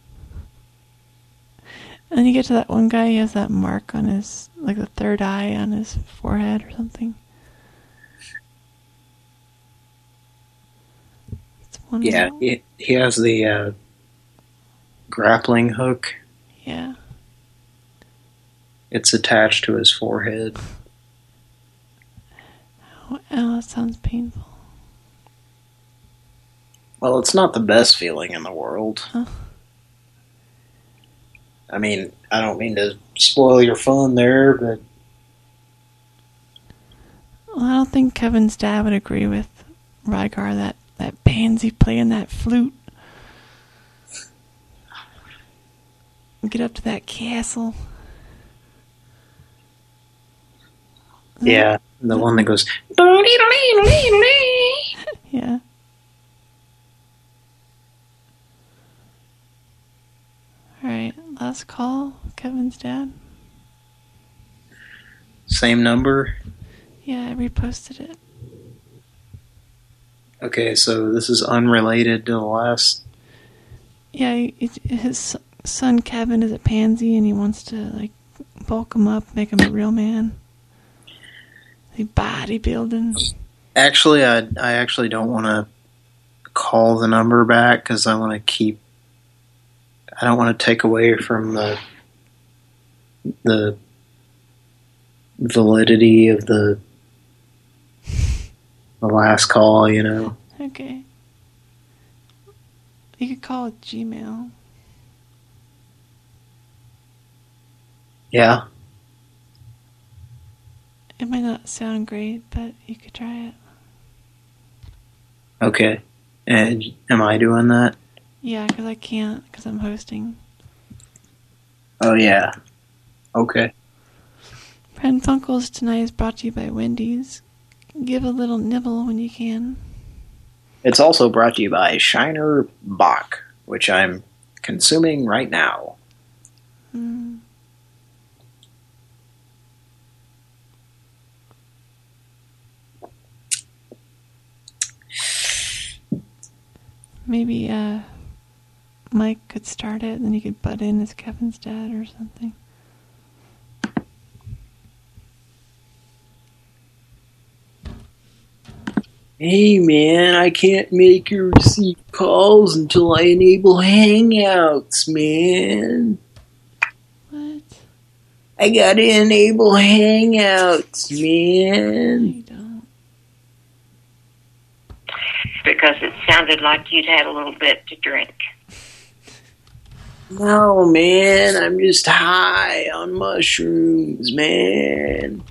And then you get to that one guy, he has that mark on his, like the third eye on his forehead or something. It's one Yeah, he, he has the uh, grappling hook. Yeah. It's attached to his forehead. Oh, oh, that sounds painful. Well, it's not the best feeling in the world. I mean, I don't mean to spoil your fun there, but Well, I don't think Kevin's dad would agree with Rygar that that pansy playing that flute. Get up to that castle. yeah, the one that goes, Yeah. All right, last call. Kevin's dad. same number. Yeah, I reposted it. Okay, so this is unrelated to the last. Yeah, it, his son Kevin is a pansy, and he wants to like bulk him up, make him a real man. Like bodybuilding. Actually, I I actually don't want to call the number back because I want to keep. I don't want to take away from the the validity of the the last call. You know. Okay. You could call it Gmail. Yeah. It might not sound great, but you could try it. Okay. And am I doing that? Yeah, because I can't, because I'm hosting. Oh yeah. Okay. Pran Funkels tonight is brought to you by Wendy's. Give a little nibble when you can. It's also brought to you by Shiner Bock, which I'm consuming right now. Mm. Maybe uh, Mike could start it, and then he could butt in as Kevin's dad or something. Hey man, I can't make or receive calls until I enable Hangouts, man. What? I gotta enable Hangouts, man. You don't. because it sounded like you'd had a little bit to drink. No, man, I'm just high on mushrooms, man.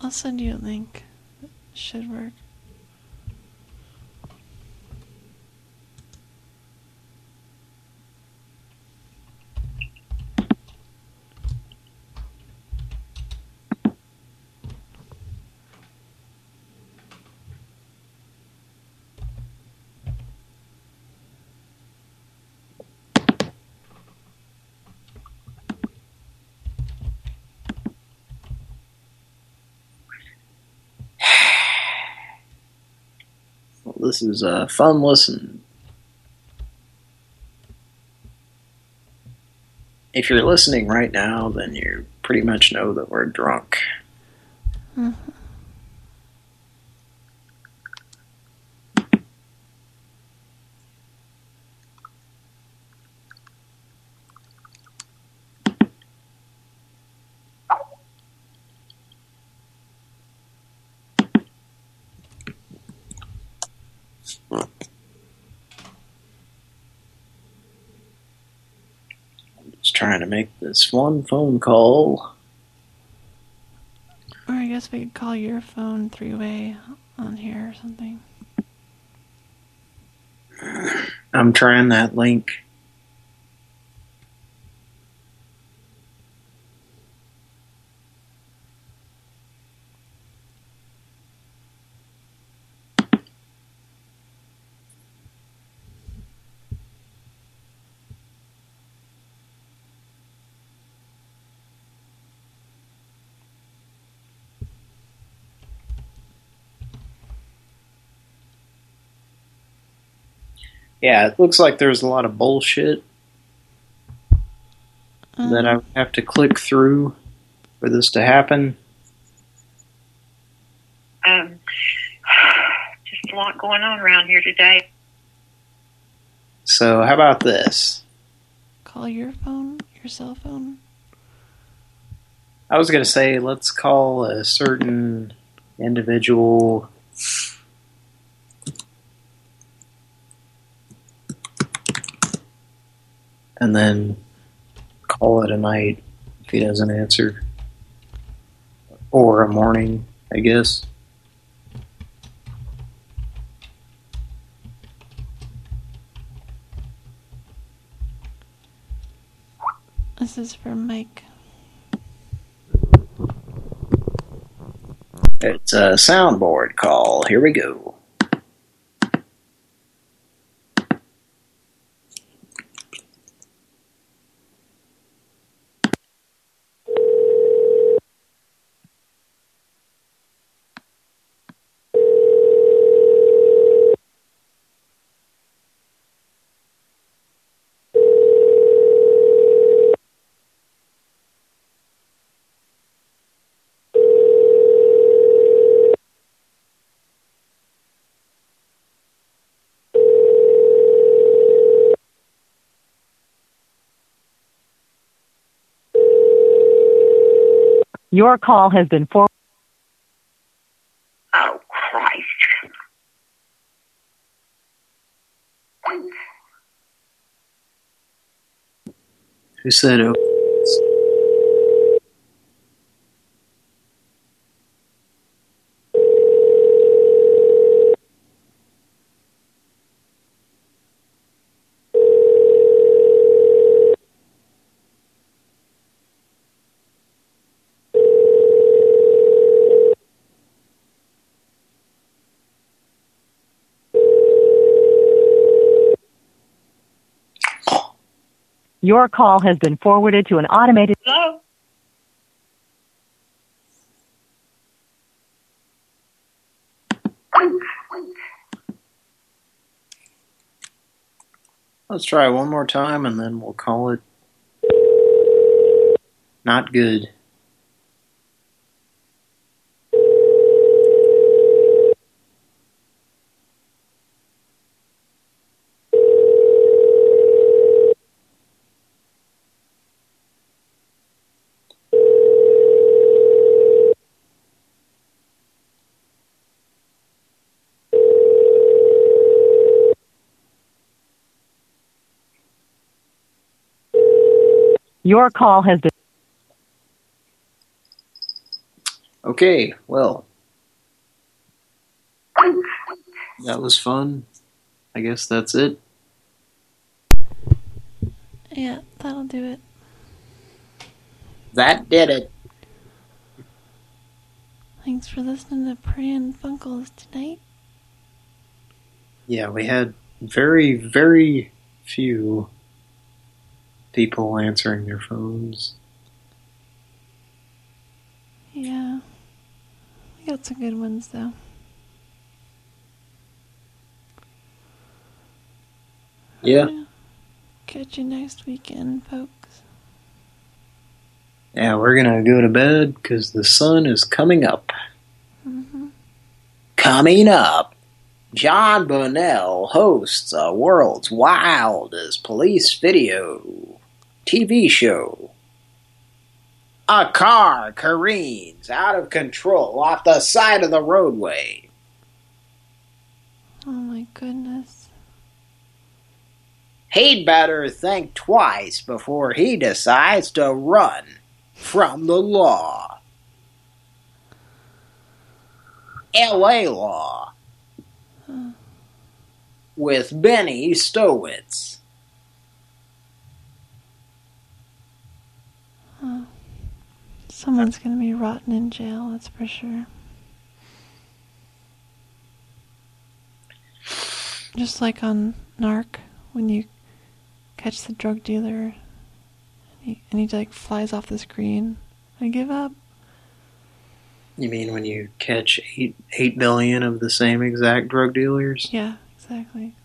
I'll send you a link. It should work. Well, this is a fun listen. If you're listening right now, then you pretty much know that we're drunk. Mhm. Just trying to make this one phone call. Or I guess we could call your phone three way on here or something. I'm trying that link. Yeah, it looks like there's a lot of bullshit that I have to click through for this to happen. Um, just a lot going on around here today. So how about this? Call your phone, your cell phone. I was going to say let's call a certain individual and then call it a night if he doesn't answer. Or a morning, I guess. This is for Mike. It's a soundboard call. Here we go. Your call has been forwarded. Oh, Christ. Who said it? Your call has been forwarded to an automated. Hello? Let's try one more time and then we'll call it not good. Your call has been. Okay, well. That was fun. I guess that's it. Yeah, that'll do it. That did it. Thanks for listening to Pran Funkels tonight. Yeah, we had very, very few people answering their phones. Yeah. We got some good ones, though. Yeah. Catch you next weekend, folks. Yeah, we're gonna go to bed because the sun is coming up. Mm-hmm. Coming up, John Bunnell hosts a world's wildest police video TV show. A car careens out of control off the side of the roadway. Oh my goodness. He'd better think twice before he decides to run from the law. L.A. Law with Benny Stulwicz. Huh. Someone's gonna be rotten in jail, that's for sure. Just like on Narc, when you catch the drug dealer and he, and he like flies off the screen. I give up. You mean when you catch eight eight billion of the same exact drug dealers? Yeah, exactly.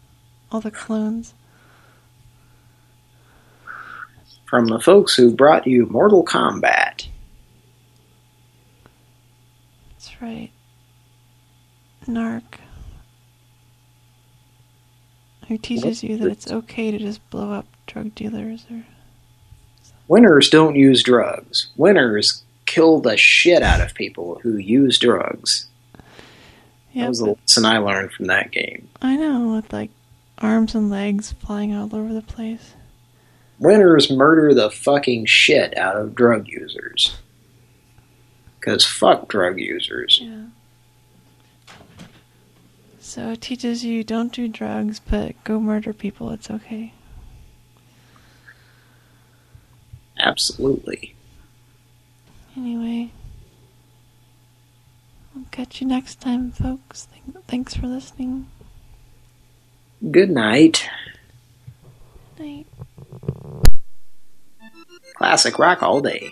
All the clones. From the folks who brought you Mortal Kombat. That's right. Narc. Who teaches you that it's okay to just blow up drug dealers or Winners don't use drugs. Winners kill the shit out of people who use drugs. Yeah, that was a lesson I learned from that game. I know, with like arms and legs flying all over the place. Winners murder the fucking shit out of drug users. Because fuck drug users. Yeah. So it teaches you don't do drugs, but go murder people. It's okay. Absolutely. Anyway, I'll catch you next time, folks. Thanks for listening. Good night. Good Night. Classic rock all day.